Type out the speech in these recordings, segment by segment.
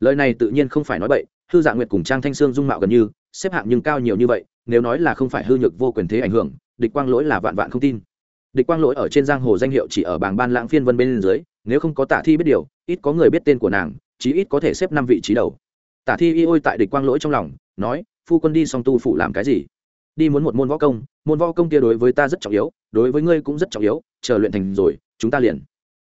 lời này tự nhiên không phải nói bậy, hư dạ nguyệt cùng trang thanh sương dung mạo gần như, xếp hạng nhưng cao nhiều như vậy, nếu nói là không phải hư nhược vô quyền thế ảnh hưởng, địch quang lỗi là vạn vạn không tin. Địch quang lỗi ở trên giang hồ danh hiệu chỉ ở bảng ban lãng phiên vân bên dưới, nếu không có tả thi biết điều, ít có người biết tên của nàng, chí ít có thể xếp năm vị trí đầu. Tả thi y ôi tại địch quang lỗi trong lòng, nói, phu quân đi song tu phụ làm cái gì? Đi muốn một môn võ công, môn võ công kia đối với ta rất trọng yếu, đối với ngươi cũng rất trọng yếu, chờ luyện thành rồi, chúng ta liền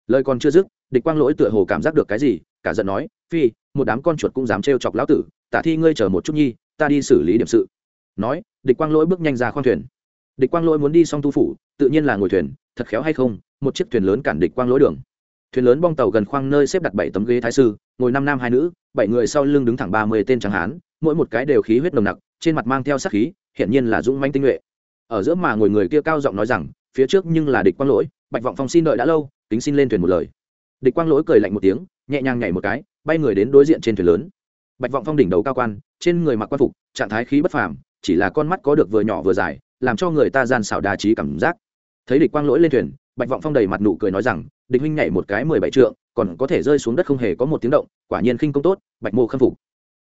lời còn chưa dứt, địch quang lỗi tựa hồ cảm giác được cái gì, cả giận nói, phi, một đám con chuột cũng dám trêu chọc lão tử, tả thi ngươi chờ một chút nhi, ta đi xử lý điểm sự. Nói, địch quang lỗi bước nhanh ra khoang thuyền. Địch quang lỗi muốn đi xong tu phủ, tự nhiên là ngồi thuyền, thật khéo hay không, một chiếc thuyền lớn cản địch quang lỗi đường. Thuyền lớn bong tàu gần khoang nơi xếp đặt bảy tấm ghế thái sư, ngồi năm nam hai nữ, bảy người sau lưng đứng thẳng ba mươi tên tráng hán, mỗi một cái đều khí huyết nồng nặc, trên mặt mang theo sắc khí, hiển nhiên là dũng manh tinh nhuệ. Ở giữa mà ngồi người kia cao giọng nói rằng, phía trước nhưng là địch quang lỗi, bạch vọng phong xin đợi đã lâu tính xin lên thuyền một lời. Địch quang lỗi cười lạnh một tiếng, nhẹ nhàng nhảy một cái, bay người đến đối diện trên thuyền lớn. Bạch vọng phong đỉnh đầu cao quan, trên người mặc quan phục, trạng thái khí bất phàm, chỉ là con mắt có được vừa nhỏ vừa dài, làm cho người ta gian xảo đa trí cảm giác. Thấy địch quang lỗi lên thuyền, bạch vọng phong đầy mặt nụ cười nói rằng, địch huynh nhảy một cái mười bảy trượng, còn có thể rơi xuống đất không hề có một tiếng động, quả nhiên khinh công tốt, bạch mô khâm phục.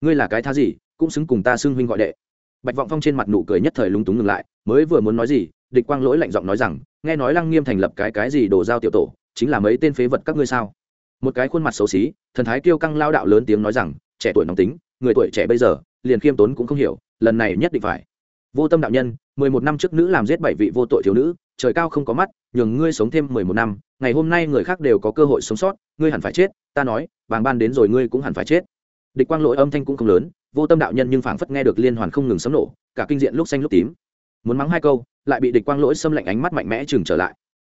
Ngươi là cái tha gì, cũng xứng cùng ta xưng huynh gọi đệ. Bạch vọng phong trên mặt nụ cười nhất thời lúng túng ngừng lại, mới vừa muốn nói gì, địch quang lỗi lạnh giọng nói rằng, nghe nói lăng nghiêm thành lập cái cái gì đồ giao tiểu tổ chính là mấy tên phế vật các ngươi sao? Một cái khuôn mặt xấu xí, thần thái kiêu căng lao đạo lớn tiếng nói rằng, trẻ tuổi nóng tính, người tuổi trẻ bây giờ, liền khiêm tốn cũng không hiểu, lần này nhất định phải. Vô tâm đạo nhân, mười một năm trước nữ làm giết bảy vị vô tội thiếu nữ, trời cao không có mắt, nhường ngươi sống thêm mười một năm, ngày hôm nay người khác đều có cơ hội sống sót, ngươi hẳn phải chết, ta nói vàng ban đến rồi ngươi cũng hẳn phải chết. Địch quang lỗi âm thanh cũng không lớn, vô tâm đạo nhân nhưng phảng phất nghe được liên hoàn không ngừng sấm nổ, cả kinh diện lúc xanh lúc tím. Muốn mắng hai câu, lại bị địch quang lỗi xâm lạnh ánh mắt mạnh mẽ chừng trở lại.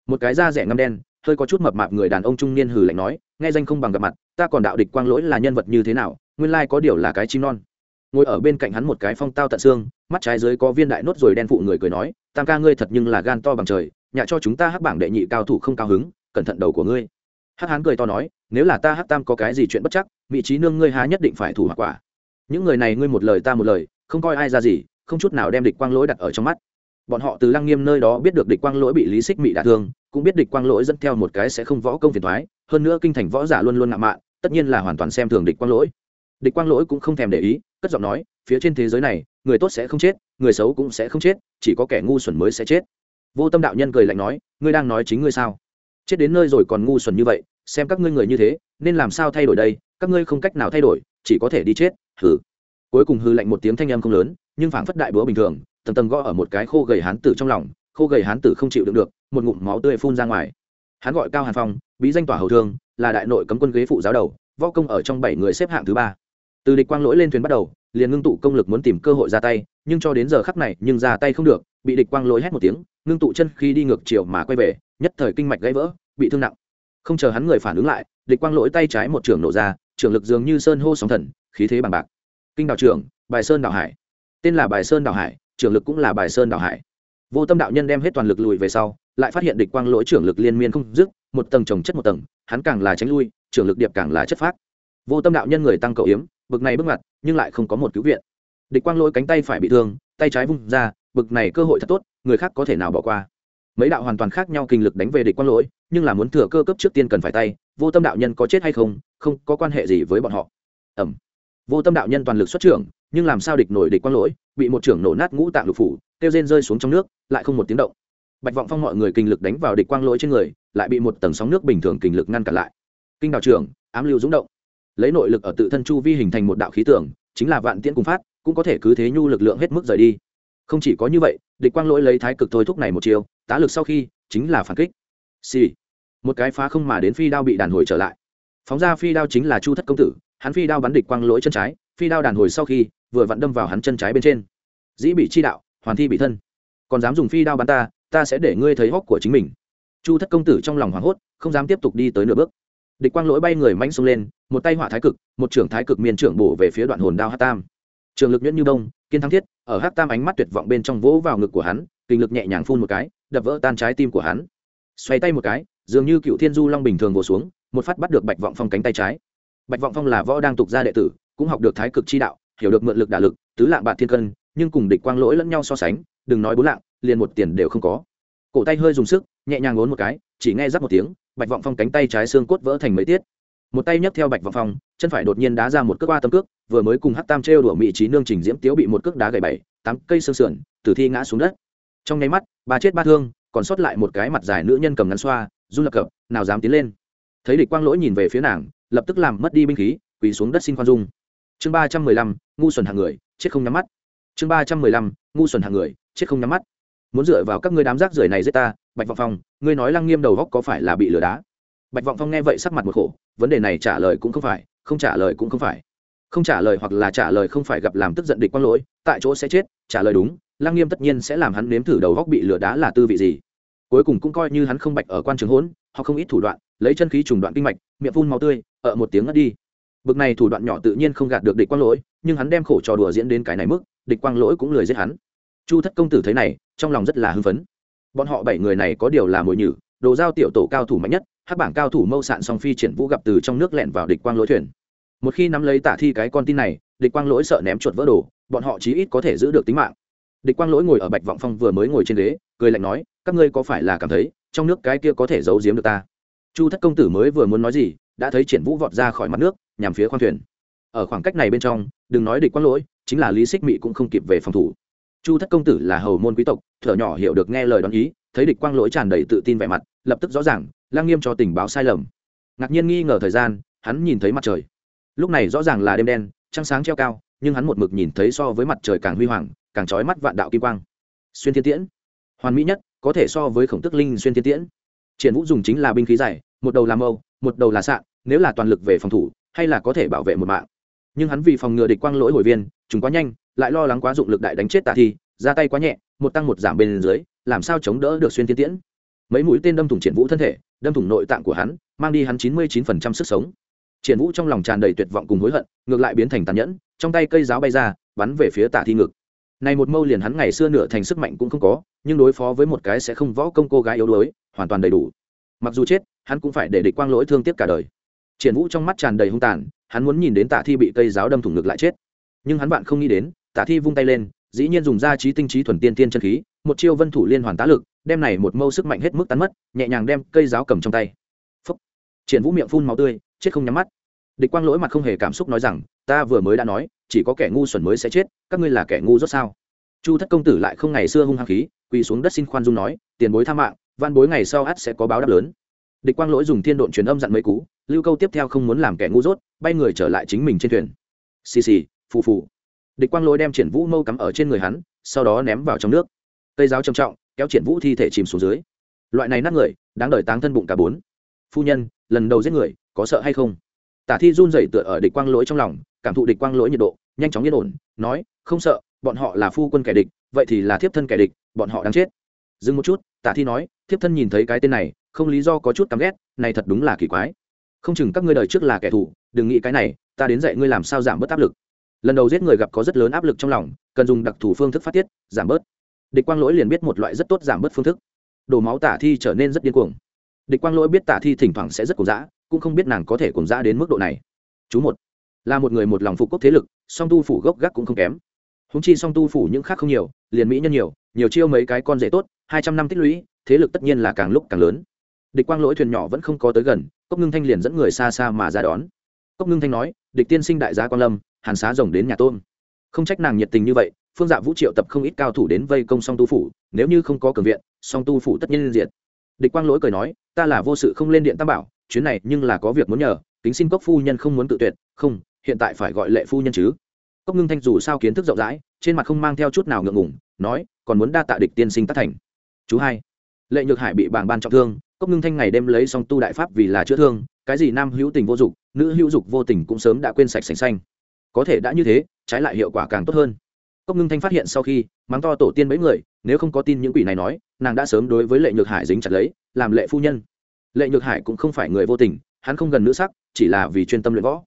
Một cái da rẻ ngâm đen hơi có chút mập mạp người đàn ông trung niên hừ lạnh nói, nghe danh không bằng gặp mặt, ta còn đạo địch quang lỗi là nhân vật như thế nào, nguyên lai có điều là cái chim non. Ngồi ở bên cạnh hắn một cái phong tao tận xương, mắt trái dưới có viên đại nốt rồi đen phụ người cười nói, tam ca ngươi thật nhưng là gan to bằng trời, nhạ cho chúng ta hắc bảng đệ nhị cao thủ không cao hứng, cẩn thận đầu của ngươi. Hắc hán cười to nói, nếu là ta hắc tam có cái gì chuyện bất chắc, vị trí nương ngươi há nhất định phải thủ hoặc quả. Những người này ngươi một lời ta một lời, không coi ai ra gì, không chút nào đem địch quang lỗi đặt ở trong mắt. Bọn họ từ lăng nghiêm nơi đó biết được địch quang lỗi bị lý xích mị đả thương cũng biết địch quang lỗi dẫn theo một cái sẽ không võ công phiền thoái, hơn nữa kinh thành võ giả luôn luôn ngạo mạn, tất nhiên là hoàn toàn xem thường địch quang lỗi. Địch quang lỗi cũng không thèm để ý, cất giọng nói, phía trên thế giới này, người tốt sẽ không chết, người xấu cũng sẽ không chết, chỉ có kẻ ngu xuẩn mới sẽ chết. Vô tâm đạo nhân cười lạnh nói, ngươi đang nói chính ngươi sao? Chết đến nơi rồi còn ngu xuẩn như vậy, xem các ngươi người như thế, nên làm sao thay đổi đây? Các ngươi không cách nào thay đổi, chỉ có thể đi chết, hừ. Cuối cùng hư lạnh một tiếng thanh âm không lớn, nhưng phảng phất đại búa bình thường, tầng tầng gõ ở một cái khô gầy hán tử trong lòng khô gầy hán tử không chịu đựng được, một ngụm máu tươi phun ra ngoài. Hắn gọi cao hàn phong, bí danh tỏa hầu thương là đại nội cấm quân ghế phụ giáo đầu, võ công ở trong bảy người xếp hạng thứ ba. Từ địch quang lỗi lên thuyền bắt đầu, liền ngưng tụ công lực muốn tìm cơ hội ra tay, nhưng cho đến giờ khắc này, nhưng ra tay không được, bị địch quang lỗi hét một tiếng, ngưng tụ chân khi đi ngược chiều mà quay về, nhất thời kinh mạch gãy vỡ, bị thương nặng. Không chờ hắn người phản ứng lại, địch quang lỗi tay trái một trường nổ ra, trường lực dường như sơn hô sóng thần, khí thế bằng bạc. Kinh đào trưởng, bài sơn đào hải. Tên là bài sơn đào hải, trường lực cũng là bài sơn đào hải vô tâm đạo nhân đem hết toàn lực lùi về sau, lại phát hiện địch quang lỗi trưởng lực liên miên không dứt, một tầng trồng chất một tầng, hắn càng là tránh lui, trưởng lực điệp càng là chất phát vô tâm đạo nhân người tăng cậu yếm, bực này bước mặt, nhưng lại không có một cứu viện. Địch quang lỗi cánh tay phải bị thương, tay trái vung ra, bực này cơ hội thật tốt, người khác có thể nào bỏ qua. Mấy đạo hoàn toàn khác nhau kinh lực đánh về địch quang lỗi, nhưng là muốn thừa cơ cấp trước tiên cần phải tay, vô tâm đạo nhân có chết hay không không có quan hệ gì với bọn họ. Ẩm vô tâm đạo nhân toàn lực xuất trưởng nhưng làm sao địch nổi địch quang lỗi, bị một trưởng nổ nát ngũ tạng lục phủ tiêu rên rơi xuống trong nước, lại không một tiếng động. Bạch vọng phong mọi người kinh lực đánh vào địch quang lỗi trên người, lại bị một tầng sóng nước bình thường kinh lực ngăn cản lại. Kinh đạo trưởng, ám lưu rúng động. Lấy nội lực ở tự thân chu vi hình thành một đạo khí tưởng chính là vạn tiễn cùng phát, cũng có thể cứ thế nhu lực lượng hết mức rời đi. Không chỉ có như vậy, địch quang lỗi lấy thái cực thôi thúc này một chiều tá lực sau khi, chính là phản kích. Xì、sì. một cái phá không mà đến phi đao bị đàn hồi trở lại. Phóng ra phi đao chính là chu thất công tử, hắn phi đao bắn địch quang lỗi chân trái, phi đao đàn hồi sau khi vừa vặn đâm vào hắn chân trái bên trên. Dĩ bị chi đạo hoàn thi bị thân. Còn dám dùng phi đao bắn ta ta sẽ để ngươi thấy hóc của chính mình. Chu thất công tử trong lòng hoảng hốt không dám tiếp tục đi tới nửa bước. Địch quang lỗi bay người mãnh xông lên một tay hỏa thái cực một trưởng thái cực miền trưởng bổ về phía đoạn hồn đao hát tam. Trường lực nhuyễn như đông, kiên thắng thiết ở hát tam ánh mắt tuyệt vọng bên trong vỗ vào ngực của hắn kinh lực nhẹ nhàng phun một cái đập vỡ tan trái tim của hắn. Xoay tay một cái dường như cựu thiên du long bình thường vỗ xuống một phát bắt được bạch vọng phong cánh tay trái. Bạch vọng phong là võ đang tục ra đệ tử cũng học được thái cực chi đạo hiểu được mượn lực đả lực, tứ lạng bạn thiên cân, nhưng cùng địch quang lỗi lẫn nhau so sánh, đừng nói bốn lạng, liền một tiền đều không có. Cổ tay hơi dùng sức, nhẹ nhàng ngốn một cái, chỉ nghe rắc một tiếng, bạch vọng phong cánh tay trái xương cốt vỡ thành mấy tiết. Một tay nhấc theo bạch vọng phong, chân phải đột nhiên đá ra một cước qua tấm cước, vừa mới cùng hát tam trêu đùa mỹ trí nương trình diễm tiếu bị một cước đá gậy bảy, tám cây xương sườn, tử thi ngã xuống đất. Trong nháy mắt, ba chết ba thương, còn sót lại một cái mặt dài nữ nhân cầm ngắn xoa, run lập cập, nào dám tiến lên. Thấy địch quang lỗi nhìn về phía nàng, lập tức làm mất đi binh khí, quỳ xuống đất xin khoan dung chương ba trăm mười lăm, ngu xuẩn hàng người, chết không nhắm mắt. Chương ba trăm mười lăm, ngu xuẩn hàng người, chết không nhắm mắt. Muốn dựa vào các ngươi đám rác rưởi này giết ta, bạch vọng phong, ngươi nói lăng nghiêm đầu góc có phải là bị lừa đá? Bạch vọng phong nghe vậy sắc mặt một khổ, vấn đề này trả lời cũng không phải, không trả lời cũng không phải. Không trả lời hoặc là trả lời không phải gặp làm tức giận địch quang lỗi, tại chỗ sẽ chết, trả lời đúng, lăng nghiêm tất nhiên sẽ làm hắn nếm thử đầu góc bị lừa đá là tư vị gì. Cuối cùng cũng coi như hắn không bạch ở quan trường hỗn hoặc không ít thủ đoạn, lấy chân khí trùng đoạn kinh mạch, miệng phun màu tươi, ở một tiếng ngất đi bực này thủ đoạn nhỏ tự nhiên không gạt được địch quang lỗi, nhưng hắn đem khổ trò đùa diễn đến cái này mức, địch quang lỗi cũng lười giết hắn. Chu thất công tử thấy này, trong lòng rất là hưng phấn. Bọn họ bảy người này có điều là mồi nhử, đồ giao tiểu tổ cao thủ mạnh nhất, hắc bảng cao thủ mâu sạn song phi triển vũ gặp từ trong nước lẹn vào địch quang lỗi thuyền. Một khi nắm lấy tả thi cái con tin này, địch quang lỗi sợ ném chuột vỡ đồ, bọn họ chí ít có thể giữ được tính mạng. Địch quang lỗi ngồi ở bạch vọng phong vừa mới ngồi trên ghế, cười lạnh nói, các ngươi có phải là cảm thấy, trong nước cái kia có thể giấu giếm được ta? Chu thất công tử mới vừa muốn nói gì đã thấy triển vũ vọt ra khỏi mặt nước, nhằm phía khoang thuyền. Ở khoảng cách này bên trong, đừng nói địch quang lỗi, chính là lý xích mị cũng không kịp về phòng thủ. Chu thất công tử là hầu môn quý tộc, thở nhỏ hiểu được nghe lời đoán ý, thấy địch quang lỗi tràn đầy tự tin vẻ mặt, lập tức rõ ràng lang nghiêm cho tình báo sai lầm. Ngạc nhiên nghi ngờ thời gian, hắn nhìn thấy mặt trời. Lúc này rõ ràng là đêm đen, trăng sáng treo cao, nhưng hắn một mực nhìn thấy so với mặt trời càng huy hoàng, càng trói mắt vạn đạo kim quang. Xuyên thiên tiễn. Hoàn mỹ nhất, có thể so với khổng tức linh xuyên thiên tiễn. Triển vũ dùng chính là binh khí dày một đầu làm mâu một đầu là sạn, nếu là toàn lực về phòng thủ, hay là có thể bảo vệ một mạng. Nhưng hắn vì phòng ngừa địch quang lỗi hồi viên chúng quá nhanh, lại lo lắng quá dụng lực đại đánh chết tạ thi, ra tay quá nhẹ, một tăng một giảm bên dưới, làm sao chống đỡ được xuyên thiên tiễn. Mấy mũi tên đâm thủng triển vũ thân thể, đâm thủng nội tạng của hắn, mang đi hắn chín mươi chín phần trăm sức sống. Triển vũ trong lòng tràn đầy tuyệt vọng cùng hối hận, ngược lại biến thành tàn nhẫn, trong tay cây giáo bay ra, bắn về phía tả thi ngực. Này một mâu liền hắn ngày xưa nửa thành sức mạnh cũng không có, nhưng đối phó với một cái sẽ không võ công cô gái yếu đuối, hoàn toàn đầy đủ. Mặc dù chết hắn cũng phải để địch quang lỗi thương tiếc cả đời. Triển vũ trong mắt tràn đầy hung tàn, hắn muốn nhìn đến tả thi bị cây giáo đâm thủng ngực lại chết. Nhưng hắn bạn không nghĩ đến tả thi vung tay lên, dĩ nhiên dùng ra trí tinh trí thuần tiên tiên chân khí, một chiêu vân thủ liên hoàn tá lực, đem này một mâu sức mạnh hết mức tán mất, nhẹ nhàng đem cây giáo cầm trong tay. Phúc. triển vũ miệng phun máu tươi, chết không nhắm mắt. Địch quang lỗi mặt không hề cảm xúc nói rằng, ta vừa mới đã nói, chỉ có kẻ ngu xuẩn mới sẽ chết, các ngươi là kẻ ngu rốt sao? Chu thất công tử lại không ngày xưa hung hăng khí, quỳ xuống đất xin khoan dung nói, tiền bối tha mạng văn bối ngày sau ắt sẽ có báo đáp lớn địch quang lỗi dùng thiên độn truyền âm dặn mấy cú, lưu câu tiếp theo không muốn làm kẻ ngu dốt, bay người trở lại chính mình trên thuyền. Xì xì, phù phù. Địch quang lỗi đem triển vũ mâu cắm ở trên người hắn, sau đó ném vào trong nước. Cây giáo trầm trọng, kéo triển vũ thi thể chìm xuống dưới. Loại này nát người, đáng đời táng thân bụng cả bốn. Phu nhân, lần đầu giết người, có sợ hay không? Tả thi run rẩy tựa ở địch quang lỗi trong lòng, cảm thụ địch quang lỗi nhiệt độ, nhanh chóng yên ổn, nói, không sợ, bọn họ là phu quân kẻ địch, vậy thì là thiếp thân kẻ địch, bọn họ đang chết. Dừng một chút, tả thi nói, thiếp thân nhìn thấy cái tên này không lý do có chút căm ghét, này thật đúng là kỳ quái. Không chừng các ngươi đời trước là kẻ thù, đừng nghĩ cái này, ta đến dạy ngươi làm sao giảm bớt áp lực. Lần đầu giết người gặp có rất lớn áp lực trong lòng, cần dùng đặc thù phương thức phát tiết, giảm bớt. Địch quang lỗi liền biết một loại rất tốt giảm bớt phương thức. Đổ máu tả thi trở nên rất điên cuồng. Địch quang lỗi biết tả thi thỉnh thoảng sẽ rất cuồng dã, cũng không biết nàng có thể cuồng dã đến mức độ này. Chú một, là một người một lòng phục quốc thế lực, song tu phủ gốc gác cũng không kém. Húng chi song tu phủ những khác không nhiều, liền mỹ nhân nhiều nhiều chiêu mấy cái con rể tốt, hai trăm năm tích lũy, thế lực tất nhiên là càng lúc càng lớn địch quang lỗi thuyền nhỏ vẫn không có tới gần, cốc ngưng thanh liền dẫn người xa xa mà ra đón. Cốc ngưng thanh nói, địch tiên sinh đại gia quan lâm, hàn xá rồng đến nhà tôn không trách nàng nhiệt tình như vậy, phương dạ vũ triệu tập không ít cao thủ đến vây công song tu phủ, nếu như không có cường viện, song tu phủ tất nhiên liên diệt. Địch quang lỗi cười nói, ta là vô sự không lên điện tam bảo, chuyến này nhưng là có việc muốn nhờ, kính xin cốc phu nhân không muốn tự tuyệt, không, hiện tại phải gọi lệ phu nhân chứ. Cốc ngưng thanh dù sao kiến thức rộng rãi, trên mặt không mang theo chút nào ngượng ngủng nói, còn muốn đa tạ địch tiên sinh tác thành. Chú hai, lệ nhược hải bị bảng ban trọng thương cốc ngưng thanh ngày đêm lấy song tu đại pháp vì là chữa thương, cái gì nam hữu tình vô dụng nữ hữu dục vô tình cũng sớm đã quên sạch sành xanh có thể đã như thế, trái lại hiệu quả càng tốt hơn. Cốc ngưng thanh phát hiện sau khi, mắng to tổ tiên mấy người, nếu không có tin những quỷ này nói, nàng đã sớm đối với lệ nhược hải dính chặt lấy, làm lệ phu nhân. Lệ nhược hải cũng không phải người vô tình, hắn không gần nữ sắc, chỉ là vì chuyên tâm luyện võ.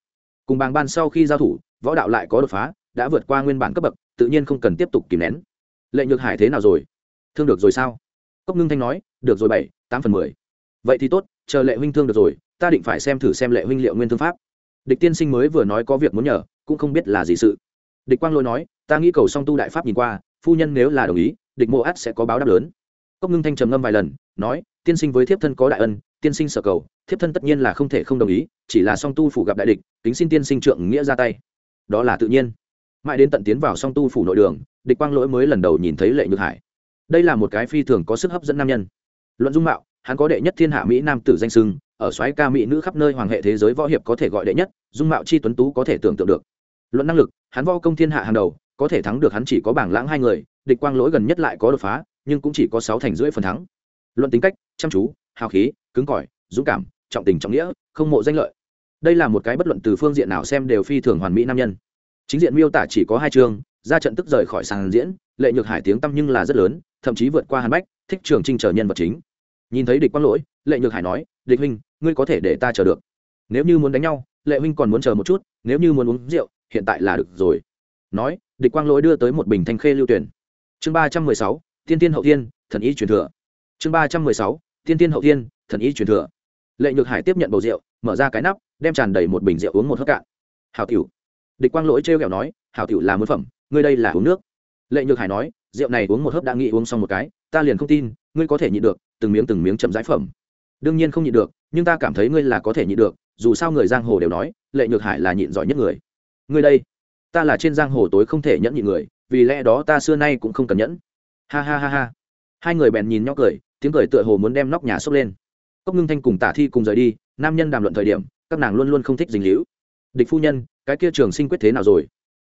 Cùng bàng ban sau khi giao thủ, võ đạo lại có đột phá, đã vượt qua nguyên bản cấp bậc, tự nhiên không cần tiếp tục kìm nén. Lệ nhược hải thế nào rồi? Thương được rồi sao? Cốc ngưng thanh nói, được rồi bảy, tám phần mười vậy thì tốt, chờ lệ huynh thương được rồi, ta định phải xem thử xem lệ huynh liệu nguyên thương pháp. Địch tiên sinh mới vừa nói có việc muốn nhờ, cũng không biết là gì sự. Địch quang lôi nói, ta nghĩ cầu song tu đại pháp nhìn qua, phu nhân nếu là đồng ý, địch mộ át sẽ có báo đáp lớn. Cốc ngưng thanh trầm ngâm vài lần, nói, tiên sinh với thiếp thân có đại ân, tiên sinh sở cầu, thiếp thân tất nhiên là không thể không đồng ý, chỉ là song tu phủ gặp đại địch tính xin tiên sinh trượng nghĩa ra tay. Đó là tự nhiên. Mãi đến tận tiến vào song tu phủ nội đường, địch quang lỗi mới lần đầu nhìn thấy lệ nhược hải. Đây là một cái phi thường có sức hấp dẫn nam nhân. Luận dung mạo hắn có đệ nhất thiên hạ mỹ nam tử danh sưng, ở xoáy ca mỹ nữ khắp nơi hoàng hệ thế giới võ hiệp có thể gọi đệ nhất, dung mạo chi tuấn tú có thể tưởng tượng được. Luận năng lực, hắn võ công thiên hạ hàng đầu, có thể thắng được hắn chỉ có bảng lãng hai người, địch quang lỗi gần nhất lại có đột phá, nhưng cũng chỉ có sáu thành rưỡi phần thắng. Luận tính cách, chăm chú, hào khí, cứng cỏi, dũng cảm, trọng tình trọng nghĩa, không mộ danh lợi. Đây là một cái bất luận từ phương diện nào xem đều phi thường hoàn mỹ nam nhân. Chính diện miêu tả chỉ có hai chương, ra trận tức rời khỏi sàn diễn, lệ nhược hải tiếng tăm nhưng là rất lớn, thậm chí vượt qua hàn bách, thích trường trinh trở nhân vật chính nhìn thấy địch quang lỗi, lệ nhược hải nói, địch huynh, ngươi có thể để ta chờ được. Nếu như muốn đánh nhau, lệ huynh còn muốn chờ một chút, nếu như muốn uống rượu, hiện tại là được rồi. Nói, địch quang lỗi đưa tới một bình thanh khê lưu tuyển. Chương ba trăm mười sáu tiên tiên hậu tiên thần ý truyền thừa. Chương ba trăm mười sáu tiên tiên hậu tiên thần ý truyền thừa. Lệ nhược hải tiếp nhận bầu rượu, mở ra cái nắp, đem tràn đầy một bình rượu uống một hớp cạn. Hảo tiểu địch quang lỗi trêu kẹo nói, hảo tiểu là muốn phẩm, ngươi đây là uống nước. Lệ nhược hải nói, rượu này uống một hớp đã nghĩ uống xong một cái ta liền không tin, ngươi có thể nhịn được, từng miếng từng miếng chậm giải phẩm. Đương nhiên không nhịn được, nhưng ta cảm thấy ngươi là có thể nhịn được, dù sao người giang hồ đều nói, lệ nhược hải là nhịn giỏi nhất người. Ngươi đây, ta là trên giang hồ tối không thể nhẫn nhịn người, vì lẽ đó ta xưa nay cũng không cần nhẫn. Ha ha ha ha. Hai người bèn nhìn nhóc cười, tiếng cười tựa hồ muốn đem nóc nhà sốc lên. Cốc ngưng thanh cùng tả thi cùng rời đi, nam nhân đàm luận thời điểm, các nàng luôn luôn không thích dình hữu địch phu nhân, cái kia trường sinh quyết thế nào rồi?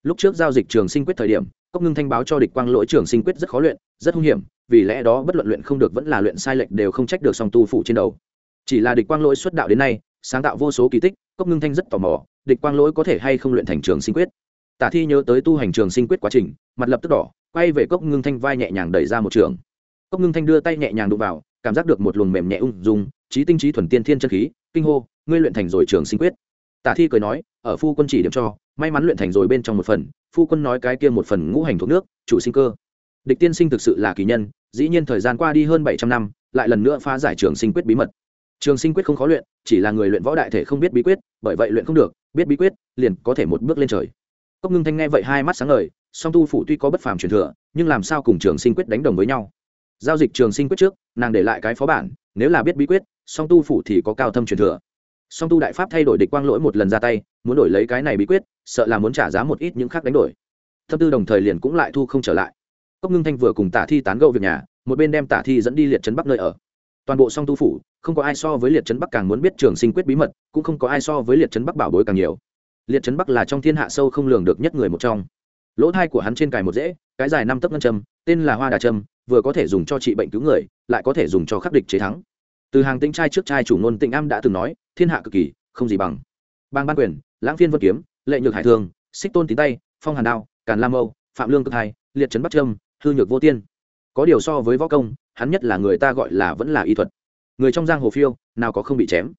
Lúc trước giao dịch trường sinh quyết thời điểm, cốc ngưng thanh báo cho địch quang lỗi trường sinh quyết rất khó luyện, rất hung hiểm vì lẽ đó bất luận luyện không được vẫn là luyện sai lệch đều không trách được song tu phụ trên đầu. Chỉ là địch quang lỗi xuất đạo đến nay, sáng tạo vô số kỳ tích, cốc ngưng thanh rất tò mò, địch quang lỗi có thể hay không luyện thành trường sinh quyết. Tả thi nhớ tới tu hành trường sinh quyết quá trình, mặt lập tức đỏ, quay về cốc ngưng thanh vai nhẹ nhàng đẩy ra một trường. Cốc ngưng thanh đưa tay nhẹ nhàng đụng vào, cảm giác được một luồng mềm nhẹ ung dung, trí tinh trí thuần tiên thiên chân khí, kinh hô, ngươi luyện thành rồi trường sinh quyết. Tả thi cười nói, ở phu quân chỉ điểm cho, may mắn luyện thành rồi bên trong một phần, phu quân nói cái kia một phần ngũ hành thuộc nước, chủ sinh cơ địch tiên sinh thực sự là kỳ nhân, dĩ nhiên thời gian qua đi hơn bảy trăm năm, lại lần nữa phá giải trường sinh quyết bí mật. Trường sinh quyết không khó luyện, chỉ là người luyện võ đại thể không biết bí quyết, bởi vậy luyện không được, biết bí quyết, liền có thể một bước lên trời. Cốc ngưng thanh nghe vậy hai mắt sáng ngời, song tu phủ tuy có bất phàm truyền thừa, nhưng làm sao cùng trường sinh quyết đánh đồng với nhau? Giao dịch trường sinh quyết trước, nàng để lại cái phó bản, nếu là biết bí quyết, song tu phủ thì có cao thâm truyền thừa. Song tu đại pháp thay đổi địch quang lỗi một lần ra tay, muốn đổi lấy cái này bí quyết, sợ là muốn trả giá một ít những khác đánh đổi. Thâm tư đồng thời liền cũng lại thu không trở lại cốc ngưng thanh vừa cùng tả thi tán gẫu việc nhà, một bên đem tả thi dẫn đi liệt trấn bắc nơi ở. Toàn bộ song tu phủ, không có ai so với liệt trấn bắc càng muốn biết trường sinh quyết bí mật, cũng không có ai so với liệt trấn bắc bảo bối càng nhiều. Liệt trấn bắc là trong thiên hạ sâu không lường được nhất người một trong. Lỗ thai của hắn trên cài một dễ, cái dài năm tấc ngân châm, tên là hoa đà châm vừa có thể dùng cho trị bệnh cứu người, lại có thể dùng cho khắc địch chế thắng. Từ hàng tĩnh trai trước trai chủ ngôn tịnh am đã từng nói, thiên hạ cực kỳ, không gì bằng. Bang ban quyền, lãng phiên vân kiếm, lệ nhược hải thường, xích tôn tín tay, phong hàn đao, càn lam âu, phạm lương cực hai, liệt trấn bắc trâm hư nhược vô tiên. Có điều so với võ công, hắn nhất là người ta gọi là vẫn là y thuật. Người trong giang hồ phiêu, nào có không bị chém.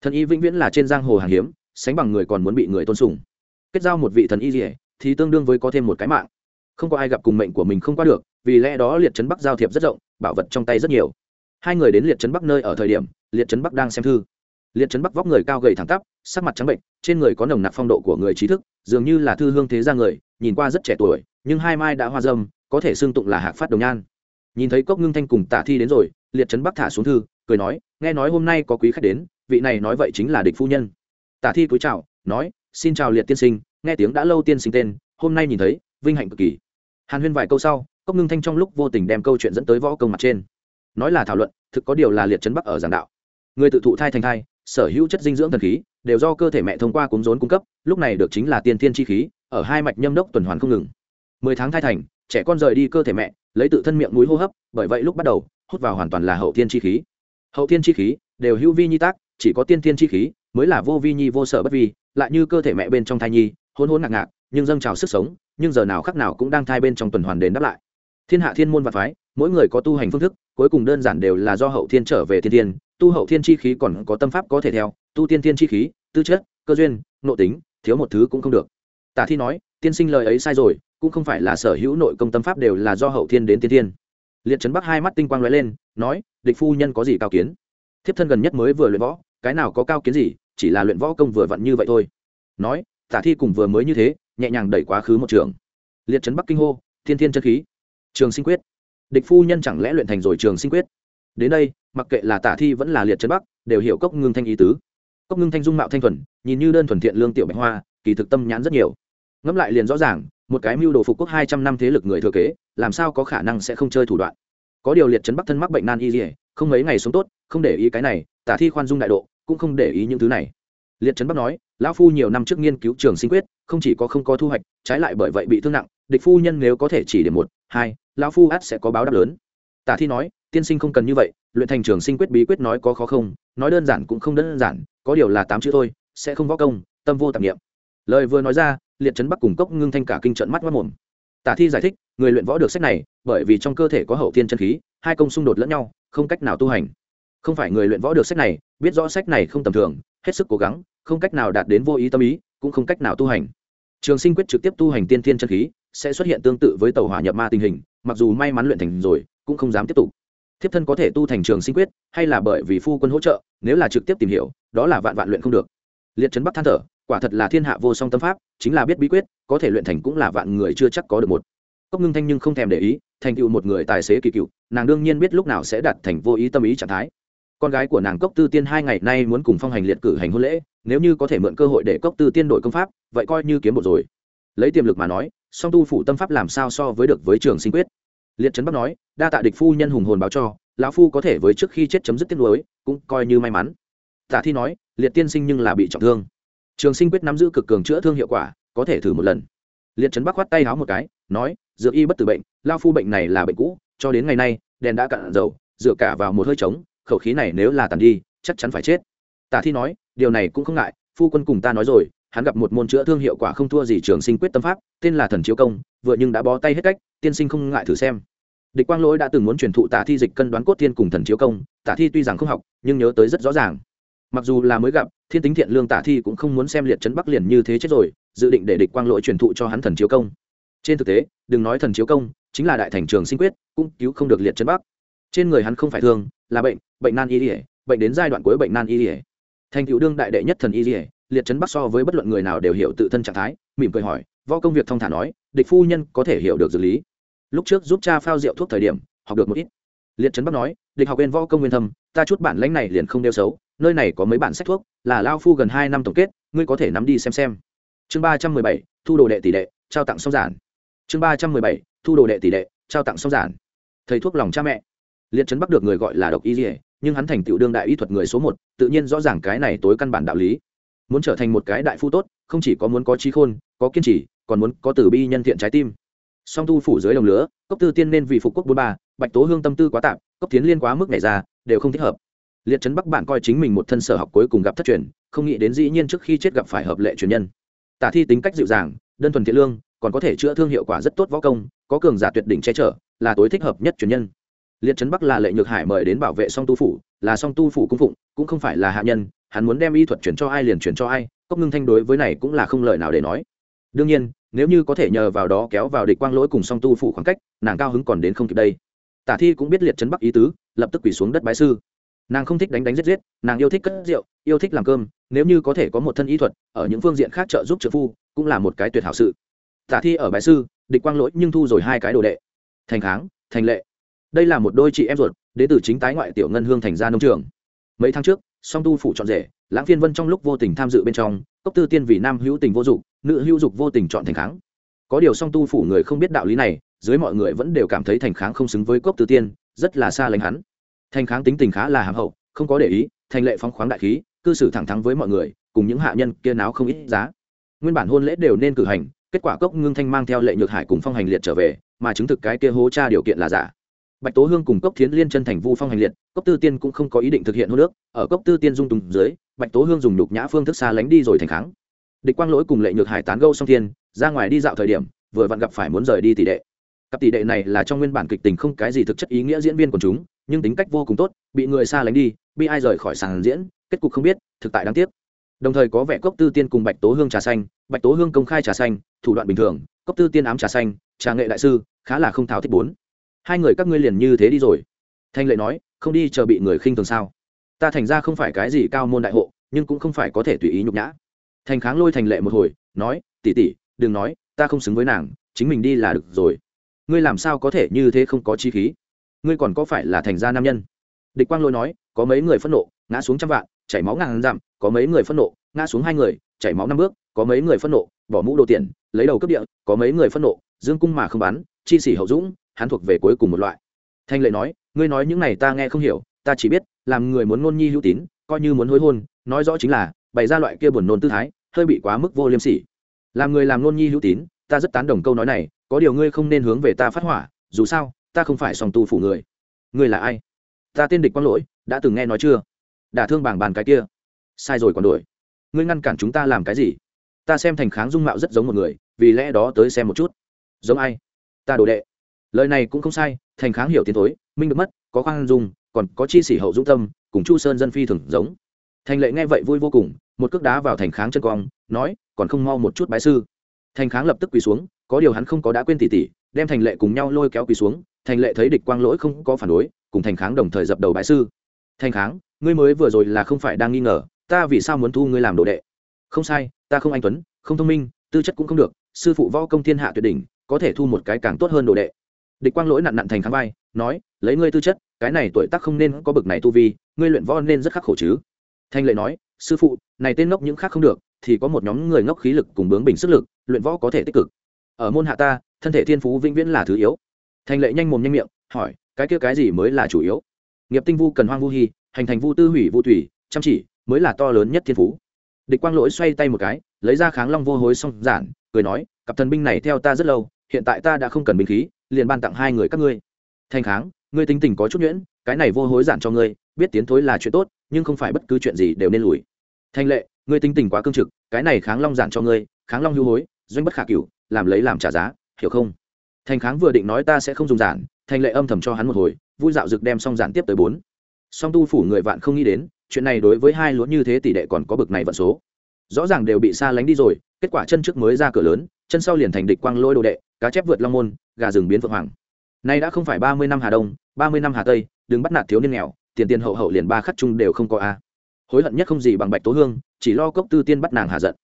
Thần y vĩnh viễn là trên giang hồ hàng hiếm, sánh bằng người còn muốn bị người tôn sùng. Kết giao một vị thần y gì thì tương đương với có thêm một cái mạng. Không có ai gặp cùng mệnh của mình không qua được, vì lẽ đó liệt trấn bắc giao thiệp rất rộng, bảo vật trong tay rất nhiều. Hai người đến liệt trấn bắc nơi ở thời điểm, liệt trấn bắc đang xem thư. Liệt trấn bắc vóc người cao gầy thẳng tắp, sắc mặt trắng bệnh, trên người có nồng nặc phong độ của người trí thức, dường như là thư hương thế ra người, nhìn qua rất trẻ tuổi, nhưng hai mai đã hoa dâm có thể xưng tụng là hạc phát đồng nhan. Nhìn thấy cốc ngưng thanh cùng tả thi đến rồi, liệt trấn bắc thả xuống thư, cười nói, nghe nói hôm nay có quý khách đến, vị này nói vậy chính là địch phu nhân. Tả thi cúi chào, nói, xin chào liệt tiên sinh, nghe tiếng đã lâu tiên sinh tên, hôm nay nhìn thấy, vinh hạnh cực kỳ. Hàn huyên vài câu sau, cốc ngưng thanh trong lúc vô tình đem câu chuyện dẫn tới võ công mặt trên. Nói là thảo luận, thực có điều là liệt chấn bắc ở giảng đạo. Người tự thụ thai thành thai, sở hữu chất dinh dưỡng thần khí, đều do cơ thể mẹ thông qua cúng rốn cung cấp, lúc này được chính là tiên thiên chi khí, ở hai mạch nhâm đốc tuần hoàn không ngừng. Mười tháng thai thành trẻ con rời đi cơ thể mẹ, lấy tự thân miệng mũi hô hấp, bởi vậy lúc bắt đầu, hút vào hoàn toàn là hậu thiên chi khí. Hậu thiên chi khí đều hữu vi nhi tác, chỉ có tiên thiên chi khí mới là vô vi nhi vô sở bất vi, lại như cơ thể mẹ bên trong thai nhi hôn hôn ngạc ngạc, nhưng dâng trào sức sống, nhưng giờ nào khắc nào cũng đang thai bên trong tuần hoàn đến đáp lại. Thiên hạ thiên môn và phái, mỗi người có tu hành phương thức, cuối cùng đơn giản đều là do hậu thiên trở về thiên thiên, tu hậu thiên chi khí còn có tâm pháp có thể theo, tu tiên thiên chi khí, tư chất, cơ duyên, nội tính, thiếu một thứ cũng không được. Tả thi nói, tiên sinh lời ấy sai rồi cũng không phải là sở hữu nội công tâm pháp đều là do hậu thiên đến tiên thiên. Liệt trấn bắc hai mắt tinh quang lóe lên, nói, địch phu nhân có gì cao kiến? Thiếp thân gần nhất mới vừa luyện võ, cái nào có cao kiến gì, chỉ là luyện võ công vừa vặn như vậy thôi. Nói, tả thi cùng vừa mới như thế, nhẹ nhàng đẩy quá khứ một trường. Liệt trấn bắc kinh hô, thiên thiên chân khí. Trường sinh quyết. Địch phu nhân chẳng lẽ luyện thành rồi trường sinh quyết? Đến đây, mặc kệ là tả thi vẫn là liệt trấn bắc, đều hiểu cốc ngưng thanh ý tứ. Cốc ngưng thanh dung mạo thanh thuần, nhìn như đơn thuần thiện lương tiểu bạch hoa, kỳ thực tâm nhãn rất nhiều. Ngẫm lại liền rõ ràng một cái mưu đồ phục quốc hai trăm năm thế lực người thừa kế, làm sao có khả năng sẽ không chơi thủ đoạn? Có điều liệt chấn bắc thân mắc bệnh nan y dỉa không mấy ngày sống tốt, không để ý cái này, tả thi khoan dung đại độ, cũng không để ý những thứ này. Liệt chấn bắc nói, lão phu nhiều năm trước nghiên cứu trường sinh quyết, không chỉ có không có thu hoạch, trái lại bởi vậy bị thương nặng, địch phu nhân nếu có thể chỉ điểm một, hai, lão phu át sẽ có báo đáp lớn. Tả thi nói, tiên sinh không cần như vậy, luyện thành trường sinh quyết bí quyết nói có khó không, nói đơn giản cũng không đơn giản, có điều là tám chữ thôi, sẽ không võ công, tâm vô tạp nghiệm lời vừa nói ra, liệt chấn bắc cùng cốc ngưng thanh cả kinh trận mắt mất mồm. Tả thi giải thích, người luyện võ được sách này, bởi vì trong cơ thể có hậu thiên chân khí, hai công xung đột lẫn nhau, không cách nào tu hành. Không phải người luyện võ được sách này, biết rõ sách này không tầm thường, hết sức cố gắng, không cách nào đạt đến vô ý tâm ý, cũng không cách nào tu hành. Trường sinh quyết trực tiếp tu hành tiên thiên chân khí, sẽ xuất hiện tương tự với tàu hỏa nhập ma tình hình, mặc dù may mắn luyện thành rồi, cũng không dám tiếp tục. Thiếp thân có thể tu thành trường sinh quyết, hay là bởi vì phu quân hỗ trợ, nếu là trực tiếp tìm hiểu, đó là vạn vạn luyện không được. Liệt trấn bắc than thở quả thật là thiên hạ vô song tâm pháp, chính là biết bí quyết, có thể luyện thành cũng là vạn người chưa chắc có được một. Cốc ngưng thanh nhưng không thèm để ý, thành tựu một người tài xế kỳ cựu, nàng đương nhiên biết lúc nào sẽ đạt thành vô ý tâm ý trạng thái. Con gái của nàng cốc tư tiên hai ngày nay muốn cùng phong hành liệt cử hành hôn lễ, nếu như có thể mượn cơ hội để cốc tư tiên đổi công pháp, vậy coi như kiếm bộ rồi. Lấy tiềm lực mà nói, song tu phủ tâm pháp làm sao so với được với trường sinh quyết? Liệt trấn bắc nói, đa tạ địch phu nhân hùng hồn báo cho, lão phu có thể với trước khi chết chấm dứt tiết lối cũng coi như may mắn. Tả thi nói, liệt tiên sinh nhưng là bị trọng thương trường sinh quyết nắm giữ cực cường chữa thương hiệu quả, có thể thử một lần. Liệt trấn bắc khoát tay háo một cái, nói, dược y bất tử bệnh, lao phu bệnh này là bệnh cũ, cho đến ngày nay, đèn đã cạn dầu, dựa cả vào một hơi trống, khẩu khí này nếu là tàn đi, chắc chắn phải chết. Tả thi nói, điều này cũng không ngại, phu quân cùng ta nói rồi, hắn gặp một môn chữa thương hiệu quả không thua gì trường sinh quyết tâm pháp, tên là thần chiếu công, vừa nhưng đã bó tay hết cách, tiên sinh không ngại thử xem. Địch quang lỗi đã từng muốn truyền thụ tả thi dịch cân đoán cốt thiên cùng thần chiếu công, tả thi tuy rằng không học, nhưng nhớ tới rất rõ ràng mặc dù là mới gặp, thiên tính thiện lương tả thi cũng không muốn xem liệt trấn bắc liền như thế chết rồi, dự định để địch quang lỗi truyền thụ cho hắn thần chiếu công. Trên thực tế, đừng nói thần chiếu công, chính là đại thành trường sinh quyết, cũng cứu không được liệt trấn bắc. Trên người hắn không phải thương, là bệnh bệnh nan y ỉa bệnh đến giai đoạn cuối bệnh nan y ỉa thành cựu đương đại đệ nhất thần y ỉa liệt trấn bắc so với bất luận người nào đều hiểu tự thân trạng thái, mỉm cười hỏi, võ công việc thong thả nói, địch phu nhân có thể hiểu được dược lý. Lúc trước giúp cha phao rượu thuốc thời điểm, học được một ít. Liệt trấn bắc nói, địch học viên võ công nguyên thâm, ta chút bản lãnh này liền không đeo xấu nơi này có mấy bản sách thuốc, là lao phu gần hai năm tổng kết, ngươi có thể nắm đi xem xem. Chương ba trăm mười bảy, thu đồ đệ tỷ đệ, trao tặng song giản. Chương ba trăm mười bảy, thu đồ đệ tỷ đệ, trao tặng song giản. Thầy thuốc lòng cha mẹ. Liệt trấn bắc được người gọi là độc y dỉa nhưng hắn thành tựu đương đại y thuật người số một, tự nhiên rõ ràng cái này tối căn bản đạo lý. Muốn trở thành một cái đại phu tốt, không chỉ có muốn có trí khôn, có kiên trì, còn muốn có tử bi nhân thiện trái tim. Song tu phủ dưới đồng lứa cốc tư tiên nên vì phục quốc bốn ba, bạch tố hương tâm tư quá tạp, cốc tiến liên quá mức này ra, đều không thích hợp liệt trấn bắc bạn coi chính mình một thân sở học cuối cùng gặp thất truyền, không nghĩ đến dĩ nhiên trước khi chết gặp phải hợp lệ truyền nhân. Tả thi tính cách dịu dàng, đơn thuần thiện lương, còn có thể chữa thương hiệu quả rất tốt võ công, có cường giả tuyệt đỉnh che chở, là tối thích hợp nhất truyền nhân. Liệt trấn bắc là lệ nhược hải mời đến bảo vệ song tu phủ, là song tu phủ cung phụng, cũng không phải là hạ nhân, hắn muốn đem y thuật chuyển cho ai liền chuyển cho ai, cốc ngưng thanh đối với này cũng là không lời nào để nói. Đương nhiên, nếu như có thể nhờ vào đó kéo vào địch quang lỗi cùng song tu phủ khoảng cách, nàng cao hứng còn đến không kịp đây. Tả thi cũng biết liệt trấn bắc ý tứ, lập tức quỳ xuống đất bái sư nàng không thích đánh đánh giết giết, nàng yêu thích cất rượu, yêu thích làm cơm, nếu như có thể có một thân y thuật, ở những phương diện khác trợ giúp trợ phu, cũng là một cái tuyệt hảo sự. Tả thi ở bái sư, địch quang lỗi nhưng thu rồi hai cái đồ đệ. Thành kháng, thành lệ. Đây là một đôi chị em ruột, đến từ chính tái ngoại tiểu ngân hương thành ra nông trường. Mấy tháng trước, song tu phủ chọn rể, lãng phiên vân trong lúc vô tình tham dự bên trong, cốc tư tiên vì nam hữu tình vô dụng nữ hữu dục vô tình chọn thành kháng. Có điều song tu phủ người không biết đạo lý này, dưới mọi người vẫn đều cảm thấy thành kháng không xứng với cốc tư tiên, rất là xa lánh hắn thành kháng tính tình khá là hàm hậu, không có để ý, thành lệ phóng khoáng đại khí, cư xử thẳng thắn với mọi người, cùng những hạ nhân kia náo không ít giá. Nguyên bản hôn lễ đều nên cử hành, kết quả cốc ngưng thanh mang theo lệ nhược hải cùng phong hành liệt trở về, mà chứng thực cái kia hố tra điều kiện là giả. Bạch tố hương cùng cốc thiến liên chân thành vu phong hành liệt, cốc tư tiên cũng không có ý định thực hiện hôn nước ở cốc tư tiên dung tùng dưới, bạch tố hương dùng đục nhã phương thức xa lánh đi rồi thành kháng. Địch quang lỗi cùng lệ nhược hải tán gâu song thiên, ra ngoài đi dạo thời điểm, vừa vặn gặp phải muốn rời đi tỷ đệ. Cặp tỷ đệ này là trong nguyên bản kịch tình không cái gì thực chất ý nghĩa diễn viên của chúng nhưng tính cách vô cùng tốt, bị người xa lánh đi, bị ai rời khỏi sàn diễn, kết cục không biết, thực tại đáng tiếc. Đồng thời có vẻ cốc tư tiên cùng bạch tố hương trà xanh, bạch tố hương công khai trà xanh, thủ đoạn bình thường, cốc tư tiên ám trà xanh, trà nghệ đại sư, khá là không tháo thích bốn. Hai người các ngươi liền như thế đi rồi. Thanh lệ nói, không đi chờ bị người khinh thường sao? Ta thành ra không phải cái gì cao môn đại hộ, nhưng cũng không phải có thể tùy ý nhục nhã. Thành kháng lôi thành lệ một hồi, nói tỉ tỉ đừng nói, ta không xứng với nàng, chính mình đi là được rồi. Ngươi làm sao có thể như thế không có chi khí? Ngươi còn có phải là thành gia nam nhân? Địch quang Lôi nói có mấy người phẫn nộ ngã xuống trăm vạn chảy máu ngàn dặm có mấy người phẫn nộ ngã xuống hai người chảy máu năm bước có mấy người phẫn nộ bỏ mũ đồ tiền lấy đầu cướp địa có mấy người phẫn nộ dương cung mà không bán, chi sỉ hậu dũng hắn thuộc về cuối cùng một loại. Thanh lệ nói ngươi nói những này ta nghe không hiểu ta chỉ biết làm người muốn ngôn nhi hữu tín coi như muốn hối hôn nói rõ chính là bày ra loại kia buồn nôn tư thái hơi bị quá mức vô liêm sỉ. Làm người làm ngôn nhi hữu tín ta rất tán đồng câu nói này có điều ngươi không nên hướng về ta phát hỏa dù sao ta không phải song tu phủ người. Người là ai? Ta tên địch quang lỗi, đã từng nghe nói chưa? Đả thương bảng bàn cái kia. Sai rồi còn đuổi. Ngươi ngăn cản chúng ta làm cái gì? Ta xem thành kháng dung mạo rất giống một người, vì lẽ đó tới xem một chút. Giống ai? Ta đồ đệ. Lời này cũng không sai, thành kháng hiểu tiến tối minh được mất, có khoan dung, còn có chi sĩ hậu dũng tâm, cùng chu sơn dân phi thường giống. Thành lệ nghe vậy vui vô cùng, một cước đá vào thành kháng chân cong nói, còn không mau một chút bái sư. Thành kháng lập tức quỳ xuống, có điều hắn không có đã quên tỉ tỉ, đem thành lệ cùng nhau lôi kéo quỳ xuống thành lệ thấy địch quang lỗi không có phản đối, cùng thành kháng đồng thời dập đầu bái sư. Thành kháng, ngươi mới vừa rồi là không phải đang nghi ngờ, ta vì sao muốn thu ngươi làm đồ đệ? Không sai, ta không anh tuấn, không thông minh, tư chất cũng không được, sư phụ võ công thiên hạ tuyệt đỉnh, có thể thu một cái càng tốt hơn đồ đệ. Địch quang lỗi nặn nặn thành kháng vai, nói, lấy ngươi tư chất, cái này tuổi tác không nên có bực này tu vi, ngươi luyện võ nên rất khắc khổ chứ. Thanh lệ nói, sư phụ, này tên ngốc những khác không được, thì có một nhóm người ngốc khí lực cùng bướng bình sức lực, luyện võ có thể tích cực. Ở môn hạ ta, thân thể thiên phú vĩnh viễn là thứ yếu thanh lệ nhanh mồm nhanh miệng, hỏi, cái kia cái gì mới là chủ yếu? Nghiệp tinh vu cần hoang vu hy hành thành vu tư hủy vu thủy chăm chỉ, mới là to lớn nhất thiên phú. Địch quang lỗi xoay tay một cái, lấy ra kháng long vô hối xong giản, cười nói, cặp thần binh này theo ta rất lâu, hiện tại ta đã không cần binh khí, liền ban tặng hai người các ngươi. Thanh kháng, ngươi tính tình có chút nhuyễn, cái này vô hối giản cho ngươi, biết tiến thối là chuyện tốt, nhưng không phải bất cứ chuyện gì đều nên lùi. Thanh lệ, ngươi tính tình quá cương trực, cái này kháng long giản cho ngươi, kháng long hưu hối, doanh bất khả cửu, làm lấy làm trả giá, hiểu không? Thanh kháng vừa định nói ta sẽ không dùng giản thanh lệ âm thầm cho hắn một hồi, vui dạo rực đem xong giản tiếp tới bốn. Song tu phủ người vạn không nghĩ đến, chuyện này đối với hai lúa như thế tỷ đệ còn có bực này vận số. Rõ ràng đều bị xa lánh đi rồi, kết quả chân trước mới ra cửa lớn, chân sau liền thành địch quang lôi đồ đệ, cá chép vượt long môn, gà rừng biến vượng hoàng. Nay đã không phải ba mươi năm hà đông, ba mươi năm hà tây, đừng bắt nạt thiếu niên nghèo, tiền tiền hậu hậu liền ba khắc chung đều không có a. Hối hận nhất không gì bằng bạch tố hương, chỉ lo cốc tư tiên bắt nàng hạ giận.